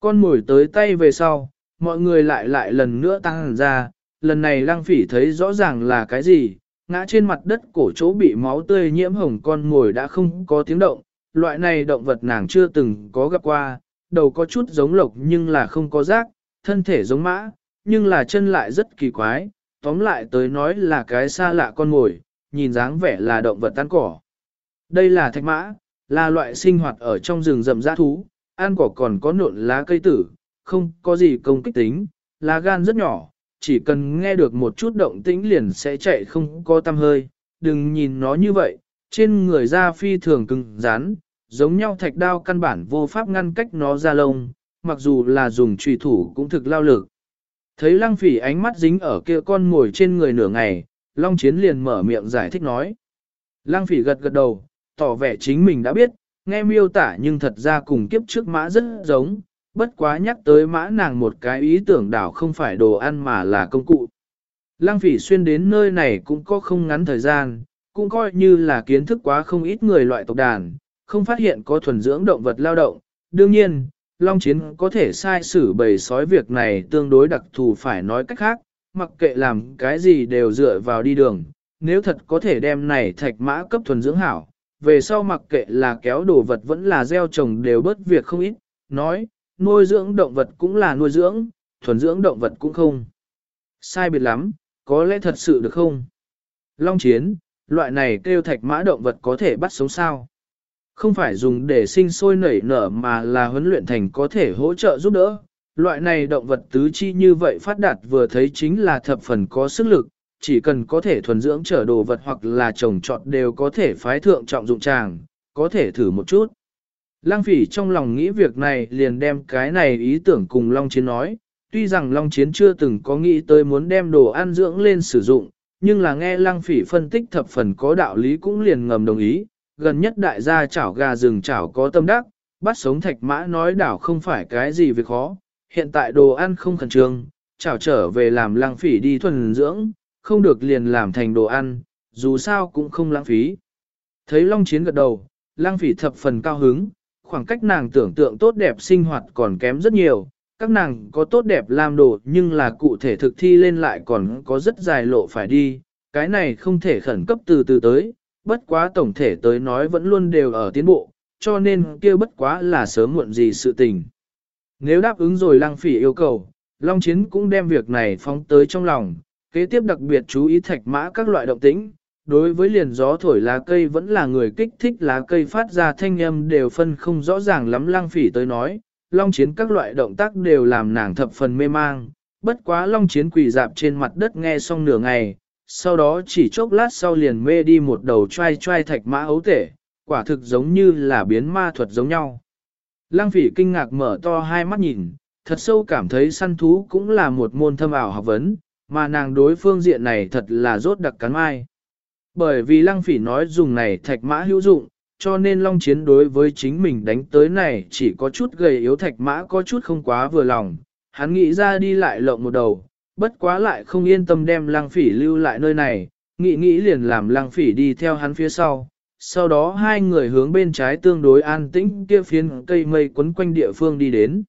Speaker 1: Con mồi tới tay về sau, mọi người lại lại lần nữa tăng ra, lần này lăng phỉ thấy rõ ràng là cái gì, ngã trên mặt đất cổ chỗ bị máu tươi nhiễm hồng con mồi đã không có tiếng động, loại này động vật nàng chưa từng có gặp qua, đầu có chút giống lộc nhưng là không có rác, thân thể giống mã, nhưng là chân lại rất kỳ quái, tóm lại tới nói là cái xa lạ con mồi, nhìn dáng vẻ là động vật ăn cỏ. Đây là thạch mã, là loại sinh hoạt ở trong rừng rậm rã thú, ăn cỏ còn có nộn lá cây tử, không có gì công kích tính, lá gan rất nhỏ, chỉ cần nghe được một chút động tĩnh liền sẽ chạy không có tâm hơi, đừng nhìn nó như vậy, trên người da phi thường cứng rắn, giống nhau thạch đao căn bản vô pháp ngăn cách nó ra lông, mặc dù là dùng trùy thủ cũng thực lao lực. Thấy lăng phỉ ánh mắt dính ở kia con ngồi trên người nửa ngày, Long Chiến liền mở miệng giải thích nói. Lăng phỉ gật gật đầu, tỏ vẻ chính mình đã biết, nghe miêu tả nhưng thật ra cùng kiếp trước mã rất giống, bất quá nhắc tới mã nàng một cái ý tưởng đảo không phải đồ ăn mà là công cụ. Lăng phỉ xuyên đến nơi này cũng có không ngắn thời gian, cũng coi như là kiến thức quá không ít người loại tộc đàn, không phát hiện có thuần dưỡng động vật lao động. Đương nhiên, Long Chiến có thể sai xử bầy sói việc này tương đối đặc thù phải nói cách khác, mặc kệ làm cái gì đều dựa vào đi đường, nếu thật có thể đem này thạch mã cấp thuần dưỡng hảo, về sau mặc kệ là kéo đồ vật vẫn là gieo trồng đều bớt việc không ít, nói, nuôi dưỡng động vật cũng là nuôi dưỡng, thuần dưỡng động vật cũng không. Sai biệt lắm, có lẽ thật sự được không? Long chiến, loại này kêu thạch mã động vật có thể bắt sống sao? Không phải dùng để sinh sôi nảy nở mà là huấn luyện thành có thể hỗ trợ giúp đỡ. Loại này động vật tứ chi như vậy phát đạt vừa thấy chính là thập phần có sức lực, chỉ cần có thể thuần dưỡng trở đồ vật hoặc là trồng trọt đều có thể phái thượng trọng dụng tràng, có thể thử một chút. Lang phỉ trong lòng nghĩ việc này liền đem cái này ý tưởng cùng Long Chiến nói, tuy rằng Long Chiến chưa từng có nghĩ tới muốn đem đồ ăn dưỡng lên sử dụng, nhưng là nghe Lang phỉ phân tích thập phần có đạo lý cũng liền ngầm đồng ý, gần nhất đại gia chảo gà rừng chảo có tâm đắc, bắt sống thạch mã nói đảo không phải cái gì việc khó, hiện tại đồ ăn không khẩn trương, chào trở về làm lang phỉ đi thuần dưỡng, không được liền làm thành đồ ăn, dù sao cũng không lãng phí. Thấy Long Chiến gật đầu, lang phỉ thập phần cao hứng, khoảng cách nàng tưởng tượng tốt đẹp sinh hoạt còn kém rất nhiều, các nàng có tốt đẹp làm đồ nhưng là cụ thể thực thi lên lại còn có rất dài lộ phải đi, cái này không thể khẩn cấp từ từ tới, bất quá tổng thể tới nói vẫn luôn đều ở tiến bộ, cho nên kia bất quá là sớm muộn gì sự tình. Nếu đáp ứng rồi lăng phỉ yêu cầu, Long Chiến cũng đem việc này phóng tới trong lòng, kế tiếp đặc biệt chú ý thạch mã các loại động tĩnh. Đối với liền gió thổi lá cây vẫn là người kích thích lá cây phát ra thanh âm đều phân không rõ ràng lắm lăng phỉ tới nói, Long Chiến các loại động tác đều làm nàng thập phần mê mang, bất quá Long Chiến quỳ dạp trên mặt đất nghe xong nửa ngày, sau đó chỉ chốc lát sau liền mê đi một đầu trai trai thạch mã ấu tể, quả thực giống như là biến ma thuật giống nhau. Lăng phỉ kinh ngạc mở to hai mắt nhìn, thật sâu cảm thấy săn thú cũng là một môn thâm ảo học vấn, mà nàng đối phương diện này thật là rốt đặc cắn mai. Bởi vì lăng phỉ nói dùng này thạch mã hữu dụng, cho nên long chiến đối với chính mình đánh tới này chỉ có chút gầy yếu thạch mã có chút không quá vừa lòng. Hắn nghĩ ra đi lại lộng một đầu, bất quá lại không yên tâm đem lăng phỉ lưu lại nơi này, nghĩ nghĩ liền làm lăng phỉ đi theo hắn phía sau. Sau đó hai người hướng bên trái tương đối an tĩnh kia phiến cây mây quấn quanh địa phương đi đến.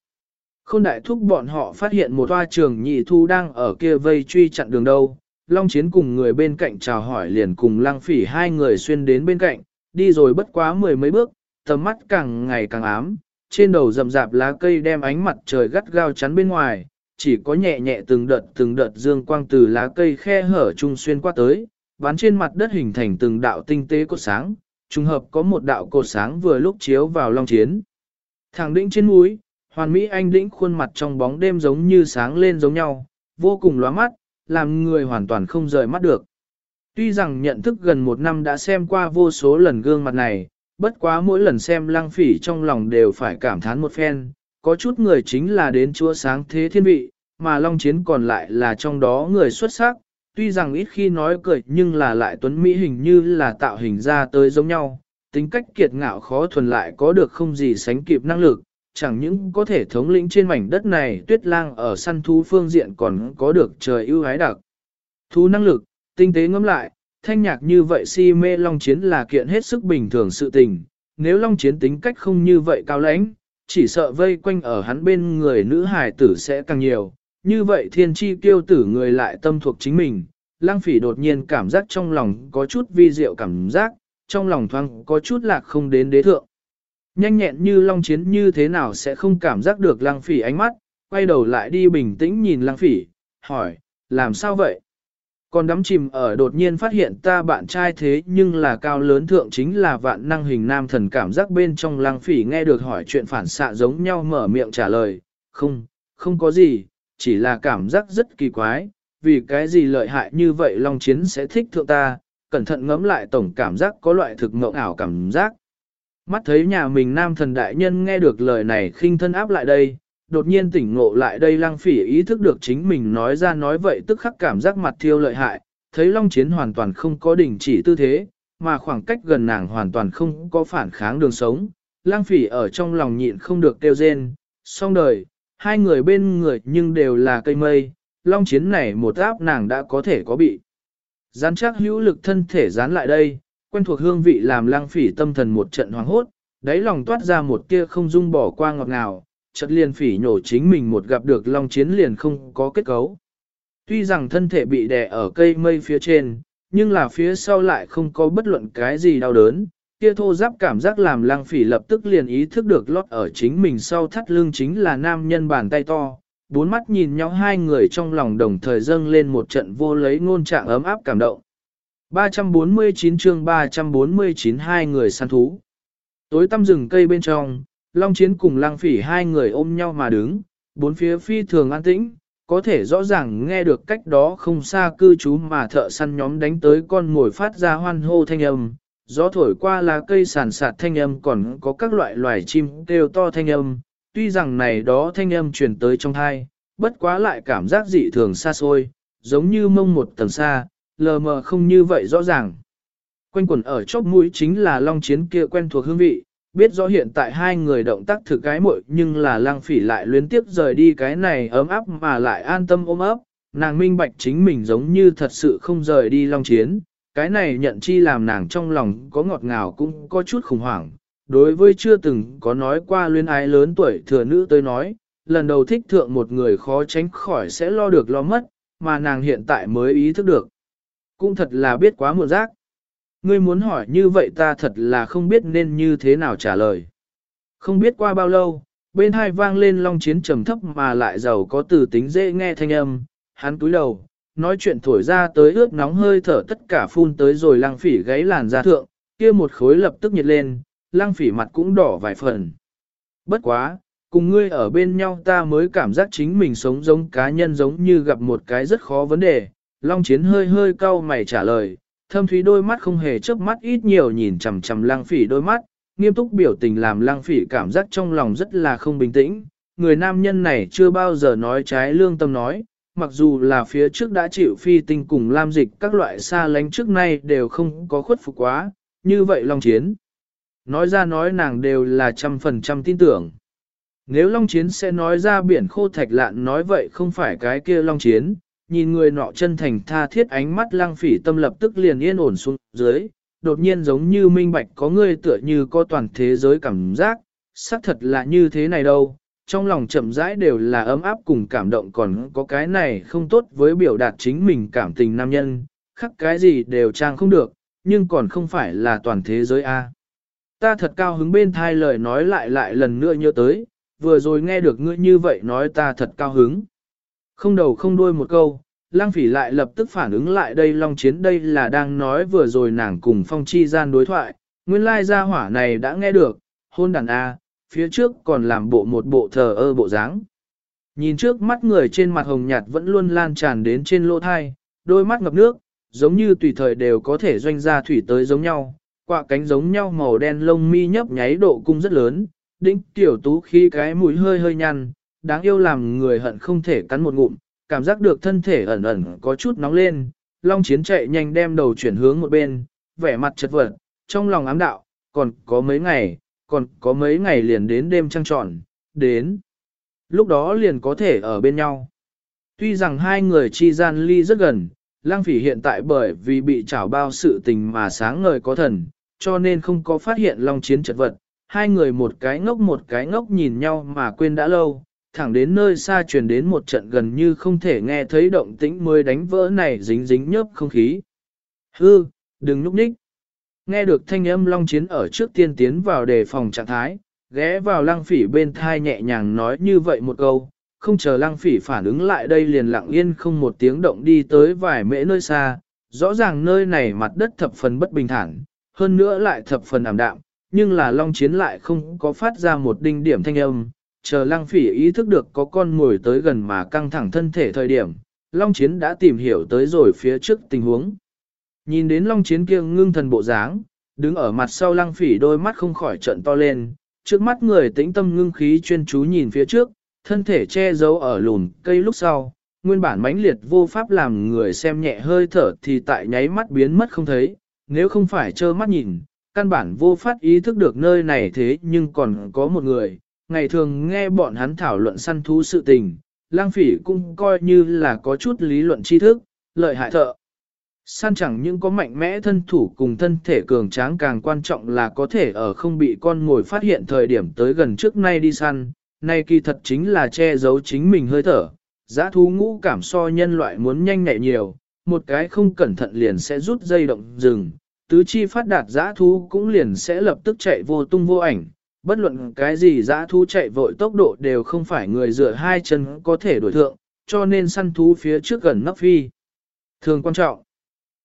Speaker 1: Khôn đại thúc bọn họ phát hiện một toa trường nhị thu đang ở kia vây truy chặn đường đâu. Long chiến cùng người bên cạnh chào hỏi liền cùng lăng phỉ hai người xuyên đến bên cạnh, đi rồi bất quá mười mấy bước, tầm mắt càng ngày càng ám, trên đầu rậm rạp lá cây đem ánh mặt trời gắt gao chắn bên ngoài, chỉ có nhẹ nhẹ từng đợt từng đợt dương quang từ lá cây khe hở trung xuyên qua tới, bán trên mặt đất hình thành từng đạo tinh tế cột sáng, trùng hợp có một đạo cột sáng vừa lúc chiếu vào long chiến. Thẳng đỉnh trên núi, hoàn mỹ anh đĩnh khuôn mặt trong bóng đêm giống như sáng lên giống nhau, vô cùng lóa mắt, làm người hoàn toàn không rời mắt được. Tuy rằng nhận thức gần một năm đã xem qua vô số lần gương mặt này, bất quá mỗi lần xem lăng phỉ trong lòng đều phải cảm thán một phen, có chút người chính là đến chúa sáng thế thiên vị, mà Long Chiến còn lại là trong đó người xuất sắc, tuy rằng ít khi nói cười nhưng là lại tuấn Mỹ hình như là tạo hình ra tới giống nhau, tính cách kiệt ngạo khó thuần lại có được không gì sánh kịp năng lực, chẳng những có thể thống lĩnh trên mảnh đất này tuyết lang ở săn thú phương diện còn có được trời ưu ái đặc. Thú năng lực, tinh tế ngẫm lại, thanh nhạc như vậy si mê Long Chiến là kiện hết sức bình thường sự tình, nếu Long Chiến tính cách không như vậy cao lãnh, chỉ sợ vây quanh ở hắn bên người nữ hài tử sẽ càng nhiều, như vậy thiên chi kiêu tử người lại tâm thuộc chính mình, lang phỉ đột nhiên cảm giác trong lòng có chút vi diệu cảm giác, trong lòng thoáng có chút lạc không đến đế thượng. Nhanh nhẹn như long chiến như thế nào sẽ không cảm giác được lang phỉ ánh mắt, quay đầu lại đi bình tĩnh nhìn lang phỉ, hỏi, làm sao vậy? Còn đắm chìm ở đột nhiên phát hiện ta bạn trai thế nhưng là cao lớn thượng chính là vạn năng hình nam thần cảm giác bên trong lang phỉ nghe được hỏi chuyện phản xạ giống nhau mở miệng trả lời, không, không có gì, chỉ là cảm giác rất kỳ quái, vì cái gì lợi hại như vậy Long Chiến sẽ thích thượng ta, cẩn thận ngẫm lại tổng cảm giác có loại thực ngộng ảo cảm giác. Mắt thấy nhà mình nam thần đại nhân nghe được lời này khinh thân áp lại đây, đột nhiên tỉnh ngộ lại đây lang phỉ ý thức được chính mình nói ra nói vậy tức khắc cảm giác mặt thiêu lợi hại, thấy Long Chiến hoàn toàn không có đình chỉ tư thế, mà khoảng cách gần nàng hoàn toàn không có phản kháng đường sống. Lang phỉ ở trong lòng nhịn không được kêu rên, xong đời, hai người bên người nhưng đều là cây mây, long chiến này một áp nàng đã có thể có bị. Gián chắc hữu lực thân thể dán lại đây, quen thuộc hương vị làm lang phỉ tâm thần một trận hoàng hốt, đáy lòng toát ra một tia không dung bỏ qua ngọt ngào, chợt liền phỉ nhổ chính mình một gặp được long chiến liền không có kết cấu. Tuy rằng thân thể bị đè ở cây mây phía trên, nhưng là phía sau lại không có bất luận cái gì đau đớn, kia thô giáp cảm giác làm lăng phỉ lập tức liền ý thức được lót ở chính mình sau thắt lưng chính là nam nhân bàn tay to. Bốn mắt nhìn nhau hai người trong lòng đồng thời dâng lên một trận vô lấy ngôn trạng ấm áp cảm động. 349 chương 349 hai người săn thú. Tối tăm rừng cây bên trong, Long Chiến cùng Lăng Phỉ hai người ôm nhau mà đứng, bốn phía phi thường an tĩnh, có thể rõ ràng nghe được cách đó không xa cư trú mà thợ săn nhóm đánh tới con ngồi phát ra hoan hô thanh âm, gió thổi qua là cây sàn sạt thanh âm còn có các loại loài chim kêu to thanh âm, tuy rằng này đó thanh âm truyền tới trong thai, bất quá lại cảm giác dị thường xa xôi, giống như mông một tầng xa, lờ mờ không như vậy rõ ràng. Quanh quẩn ở chóp mũi chính là long chiến kia quen thuộc hương vị, biết rõ hiện tại hai người động tác thử cái muội nhưng là lăng phỉ lại luyến tiếp rời đi cái này ấm áp mà lại an tâm ôm ấp, nàng minh bạch chính mình giống như thật sự không rời đi long chiến, cái này nhận chi làm nàng trong lòng có ngọt ngào cũng có chút khủng hoảng. Đối với chưa từng có nói qua luyên ái lớn tuổi thừa nữ tới nói, lần đầu thích thượng một người khó tránh khỏi sẽ lo được lo mất, mà nàng hiện tại mới ý thức được. Cũng thật là biết quá muộn giác. Ngươi muốn hỏi như vậy ta thật là không biết nên như thế nào trả lời. Không biết qua bao lâu, bên hai vang lên long chiến trầm thấp mà lại giàu có từ tính dễ nghe thanh âm, hắn túi đầu, nói chuyện thổi ra tới ướt nóng hơi thở tất cả phun tới rồi lăng phỉ gáy làn da thượng, kia một khối lập tức nhiệt lên, lăng phỉ mặt cũng đỏ vài phần. Bất quá, cùng ngươi ở bên nhau ta mới cảm giác chính mình sống giống cá nhân giống như gặp một cái rất khó vấn đề. Long chiến hơi hơi cau mày trả lời, thâm thúy đôi mắt không hề chớp mắt ít nhiều nhìn chằm chằm lăng phỉ đôi mắt, nghiêm túc biểu tình làm lăng phỉ cảm giác trong lòng rất là không bình tĩnh. Người nam nhân này chưa bao giờ nói trái lương tâm nói, mặc dù là phía trước đã chịu phi tinh cùng lam dịch các loại xa lánh trước nay đều không có khuất phục quá, như vậy Long Chiến. Nói ra nói nàng đều là trăm phần trăm tin tưởng. Nếu Long Chiến sẽ nói ra biển khô thạch lạn nói vậy không phải cái kia Long Chiến, nhìn người nọ chân thành tha thiết ánh mắt lang phỉ tâm lập tức liền yên ổn xuống dưới, đột nhiên giống như minh bạch có người tựa như có toàn thế giới cảm giác, xác thật là như thế này đâu, trong lòng chậm rãi đều là ấm áp cùng cảm động còn có cái này không tốt với biểu đạt chính mình cảm tình nam nhân, khắc cái gì đều trang không được, nhưng còn không phải là toàn thế giới A. Ta thật cao hứng bên thai lời nói lại lại lần nữa nhớ tới, vừa rồi nghe được ngươi như vậy nói ta thật cao hứng. Không đầu không đuôi một câu, lang phỉ lại lập tức phản ứng lại đây long chiến đây là đang nói vừa rồi nàng cùng phong chi gian đối thoại, nguyên lai gia hỏa này đã nghe được, hôn đàn A, phía trước còn làm bộ một bộ thờ ơ bộ dáng. Nhìn trước mắt người trên mặt hồng nhạt vẫn luôn lan tràn đến trên lỗ thai, đôi mắt ngập nước, giống như tùy thời đều có thể doanh ra thủy tới giống nhau, quạ cánh giống nhau màu đen lông mi nhấp nháy độ cung rất lớn, đỉnh tiểu tú khi cái mũi hơi hơi nhăn, đáng yêu làm người hận không thể cắn một ngụm, cảm giác được thân thể ẩn ẩn có chút nóng lên, long chiến chạy nhanh đem đầu chuyển hướng một bên, vẻ mặt chật vật, trong lòng ám đạo, còn có mấy ngày, còn có mấy ngày liền đến đêm trăng tròn, đến. Lúc đó liền có thể ở bên nhau. Tuy rằng hai người chi gian ly rất gần, lang phỉ hiện tại bởi vì bị trảo bao sự tình mà sáng ngời có thần, cho nên không có phát hiện long chiến chật vật. Hai người một cái ngốc một cái ngốc nhìn nhau mà quên đã lâu, thẳng đến nơi xa truyền đến một trận gần như không thể nghe thấy động tĩnh mới đánh vỡ này dính dính nhớp không khí. Hư, đừng núp ních. Nghe được thanh âm long chiến ở trước tiên tiến vào đề phòng trạng thái, ghé vào lăng phỉ bên thai nhẹ nhàng nói như vậy một câu, không chờ lăng phỉ phản ứng lại đây liền lặng yên không một tiếng động đi tới vài mễ nơi xa, rõ ràng nơi này mặt đất thập phần bất bình thản, hơn nữa lại thập phần ảm đạm, nhưng là long chiến lại không có phát ra một đinh điểm thanh âm, chờ lăng phỉ ý thức được có con ngồi tới gần mà căng thẳng thân thể thời điểm, long chiến đã tìm hiểu tới rồi phía trước tình huống. Nhìn đến long chiến kia ngưng thần bộ dáng, đứng ở mặt sau lăng phỉ đôi mắt không khỏi trận to lên, trước mắt người tĩnh tâm ngưng khí chuyên chú nhìn phía trước, thân thể che giấu ở lùn cây lúc sau, nguyên bản mãnh liệt vô pháp làm người xem nhẹ hơi thở thì tại nháy mắt biến mất không thấy, nếu không phải trơ mắt nhìn, căn bản vô pháp ý thức được nơi này thế nhưng còn có một người, ngày thường nghe bọn hắn thảo luận săn thú sự tình, lang phỉ cũng coi như là có chút lý luận tri thức, lợi hại thợ. Săn chẳng những có mạnh mẽ thân thủ cùng thân thể cường tráng càng quan trọng là có thể ở không bị con ngồi phát hiện thời điểm tới gần trước nay đi săn, nay kỳ thật chính là che giấu chính mình hơi thở. Giá thú ngũ cảm so nhân loại muốn nhanh nhẹ nhiều, một cái không cẩn thận liền sẽ rút dây động rừng, tứ chi phát đạt giã thú cũng liền sẽ lập tức chạy vô tung vô ảnh. Bất luận cái gì giã thú chạy vội tốc độ đều không phải người dựa hai chân có thể đổi thượng, cho nên săn thú phía trước gần nắp phi. Thường quan trọng.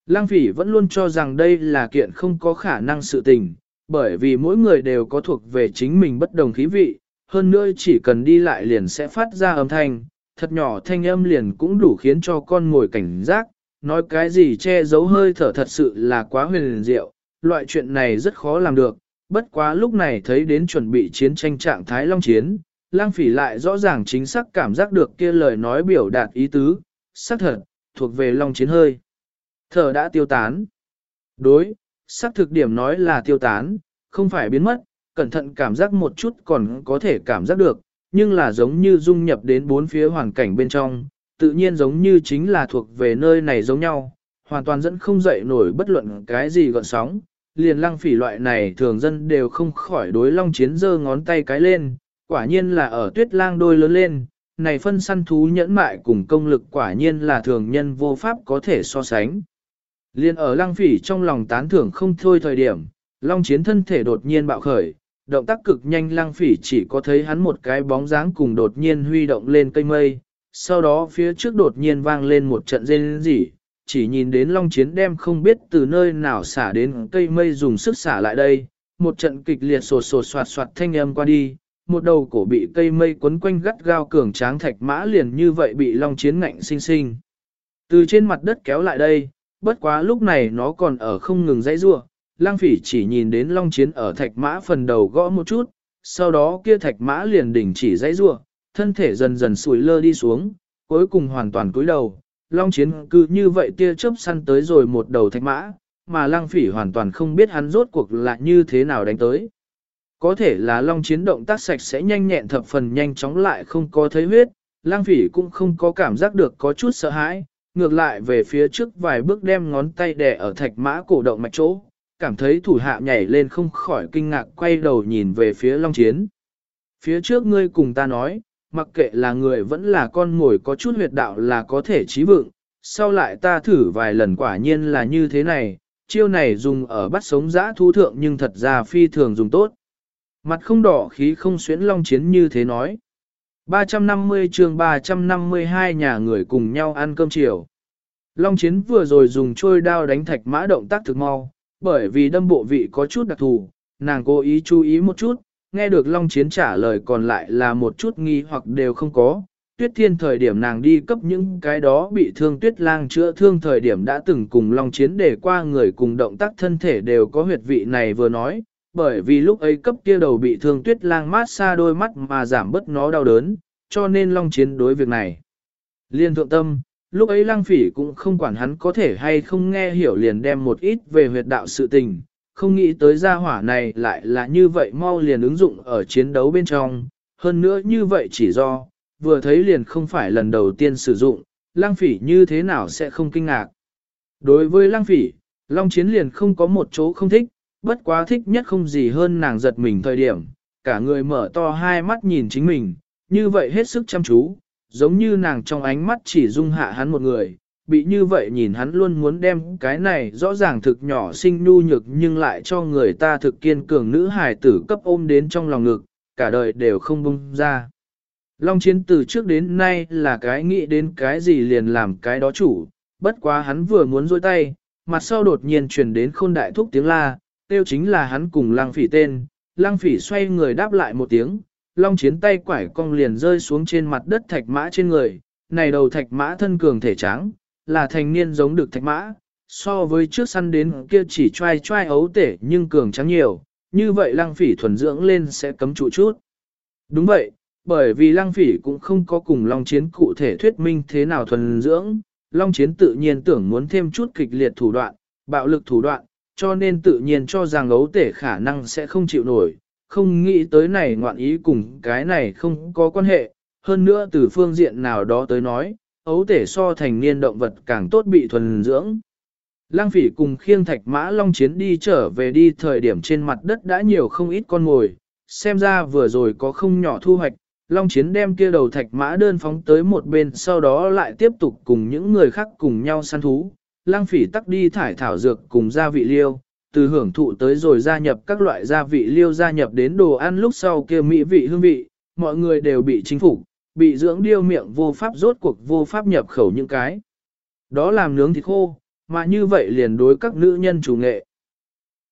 Speaker 1: Lang phỉ vẫn luôn cho rằng đây là kiện không có khả năng sự tình, bởi vì mỗi người đều có thuộc về chính mình bất đồng khí vị, hơn nữa chỉ cần đi lại liền sẽ phát ra âm thanh, thật nhỏ thanh âm liền cũng đủ khiến cho con ngồi cảnh giác, nói cái gì che giấu hơi thở thật sự là quá huyền diệu, loại chuyện này rất khó làm được, bất quá lúc này thấy đến chuẩn bị chiến tranh trạng thái long chiến, lang phỉ lại rõ ràng chính xác cảm giác được kia lời nói biểu đạt ý tứ, xác thật, thuộc về long chiến hơi. Thở đã tiêu tán. Đối, xác thực điểm nói là tiêu tán, không phải biến mất, cẩn thận cảm giác một chút còn có thể cảm giác được, nhưng là giống như dung nhập đến bốn phía hoàn cảnh bên trong, tự nhiên giống như chính là thuộc về nơi này giống nhau, hoàn toàn dẫn không dậy nổi bất luận cái gì gọn sóng. Liền lăng phỉ loại này thường dân đều không khỏi đối long chiến giơ ngón tay cái lên, quả nhiên là ở tuyết lang đôi lớn lên, này phân săn thú nhẫn mại cùng công lực quả nhiên là thường nhân vô pháp có thể so sánh. Liên ở lăng phỉ trong lòng tán thưởng không thôi thời điểm, long chiến thân thể đột nhiên bạo khởi, động tác cực nhanh lăng phỉ chỉ có thấy hắn một cái bóng dáng cùng đột nhiên huy động lên cây mây, sau đó phía trước đột nhiên vang lên một trận rên rỉ, chỉ nhìn đến long chiến đem không biết từ nơi nào xả đến cây mây dùng sức xả lại đây, một trận kịch liệt sột sột soạt soạt thanh âm qua đi, một đầu cổ bị cây mây quấn quanh gắt gao cường tráng thạch mã liền như vậy bị long chiến ngạnh sinh sinh. Từ trên mặt đất kéo lại đây, bất quá lúc này nó còn ở không ngừng dãy rua, lang phỉ chỉ nhìn đến long chiến ở thạch mã phần đầu gõ một chút, sau đó kia thạch mã liền đỉnh chỉ dãy rua, thân thể dần dần sủi lơ đi xuống, cuối cùng hoàn toàn cúi đầu. Long chiến cứ như vậy tia chớp săn tới rồi một đầu thạch mã, mà lang phỉ hoàn toàn không biết hắn rốt cuộc là như thế nào đánh tới. Có thể là long chiến động tác sạch sẽ nhanh nhẹn thập phần nhanh chóng lại không có thấy huyết, lang phỉ cũng không có cảm giác được có chút sợ hãi, ngược lại về phía trước vài bước đem ngón tay đè ở thạch mã cổ động mạch chỗ, cảm thấy thủ hạ nhảy lên không khỏi kinh ngạc quay đầu nhìn về phía long chiến. Phía trước ngươi cùng ta nói, mặc kệ là người vẫn là con ngồi có chút huyệt đạo là có thể trí vượng, sau lại ta thử vài lần quả nhiên là như thế này, chiêu này dùng ở bắt sống giã thú thượng nhưng thật ra phi thường dùng tốt. Mặt không đỏ khí không xuyến long chiến như thế nói. 350 chương 352 nhà người cùng nhau ăn cơm chiều. Long chiến vừa rồi dùng trôi đao đánh thạch mã động tác thực mau, bởi vì đâm bộ vị có chút đặc thù, nàng cố ý chú ý một chút, nghe được Long Chiến trả lời còn lại là một chút nghi hoặc đều không có. Tuyết Thiên thời điểm nàng đi cấp những cái đó bị thương Tuyết Lang chữa thương thời điểm đã từng cùng Long Chiến để qua người cùng động tác thân thể đều có huyệt vị này vừa nói, bởi vì lúc ấy cấp kia đầu bị thương Tuyết Lang mát xa đôi mắt mà giảm bớt nó đau đớn, cho nên Long Chiến đối việc này. Liên thượng tâm, lúc ấy Lang Phỉ cũng không quản hắn có thể hay không nghe hiểu liền đem một ít về huyệt đạo sự tình, không nghĩ tới gia hỏa này lại là như vậy mau liền ứng dụng ở chiến đấu bên trong, hơn nữa như vậy chỉ do, vừa thấy liền không phải lần đầu tiên sử dụng, lang phỉ như thế nào sẽ không kinh ngạc. Đối với lang phỉ, Long Chiến liền không có một chỗ không thích, bất quá thích nhất không gì hơn nàng giật mình thời điểm, cả người mở to hai mắt nhìn chính mình, như vậy hết sức chăm chú, giống như nàng trong ánh mắt chỉ dung hạ hắn một người, bị như vậy nhìn hắn luôn muốn đem cái này rõ ràng thực nhỏ sinh nhu nhược nhưng lại cho người ta thực kiên cường nữ hài tử cấp ôm đến trong lòng ngực, cả đời đều không bung ra. Long chiến từ trước đến nay là cái nghĩ đến cái gì liền làm cái đó chủ, bất quá hắn vừa muốn dôi tay, mặt sau đột nhiên truyền đến khôn đại thúc tiếng la, tiêu chính là hắn cùng lang phỉ tên, lang phỉ xoay người đáp lại một tiếng, long chiến tay quải cong liền rơi xuống trên mặt đất thạch mã trên người, này đầu thạch mã thân cường thể trắng, là thành niên giống được thạch mã, so với trước săn đến kia chỉ trai trai ấu tể nhưng cường trắng nhiều, như vậy lăng phỉ thuần dưỡng lên sẽ cấm trụ chút. Đúng vậy, bởi vì lăng phỉ cũng không có cùng Long Chiến cụ thể thuyết minh thế nào thuần dưỡng, Long Chiến tự nhiên tưởng muốn thêm chút kịch liệt thủ đoạn, bạo lực thủ đoạn, cho nên tự nhiên cho rằng ấu tể khả năng sẽ không chịu nổi, không nghĩ tới này ngoạn ý cùng cái này không có quan hệ, hơn nữa từ phương diện nào đó tới nói, ấu tể so thành niên động vật càng tốt bị thuần dưỡng. Lang phỉ cùng khiêng thạch mã long chiến đi trở về đi thời điểm trên mặt đất đã nhiều không ít con ngồi, xem ra vừa rồi có không nhỏ thu hoạch, long chiến đem kia đầu thạch mã đơn phóng tới một bên sau đó lại tiếp tục cùng những người khác cùng nhau săn thú. Lang phỉ tắc đi thải thảo dược cùng gia vị liêu, từ hưởng thụ tới rồi gia nhập các loại gia vị liêu gia nhập đến đồ ăn lúc sau kia mỹ vị hương vị, mọi người đều bị chính phủ, bị dưỡng điêu miệng vô pháp rốt cuộc vô pháp nhập khẩu những cái. Đó làm nướng thịt khô, mà như vậy liền đối các nữ nhân chủ nghệ.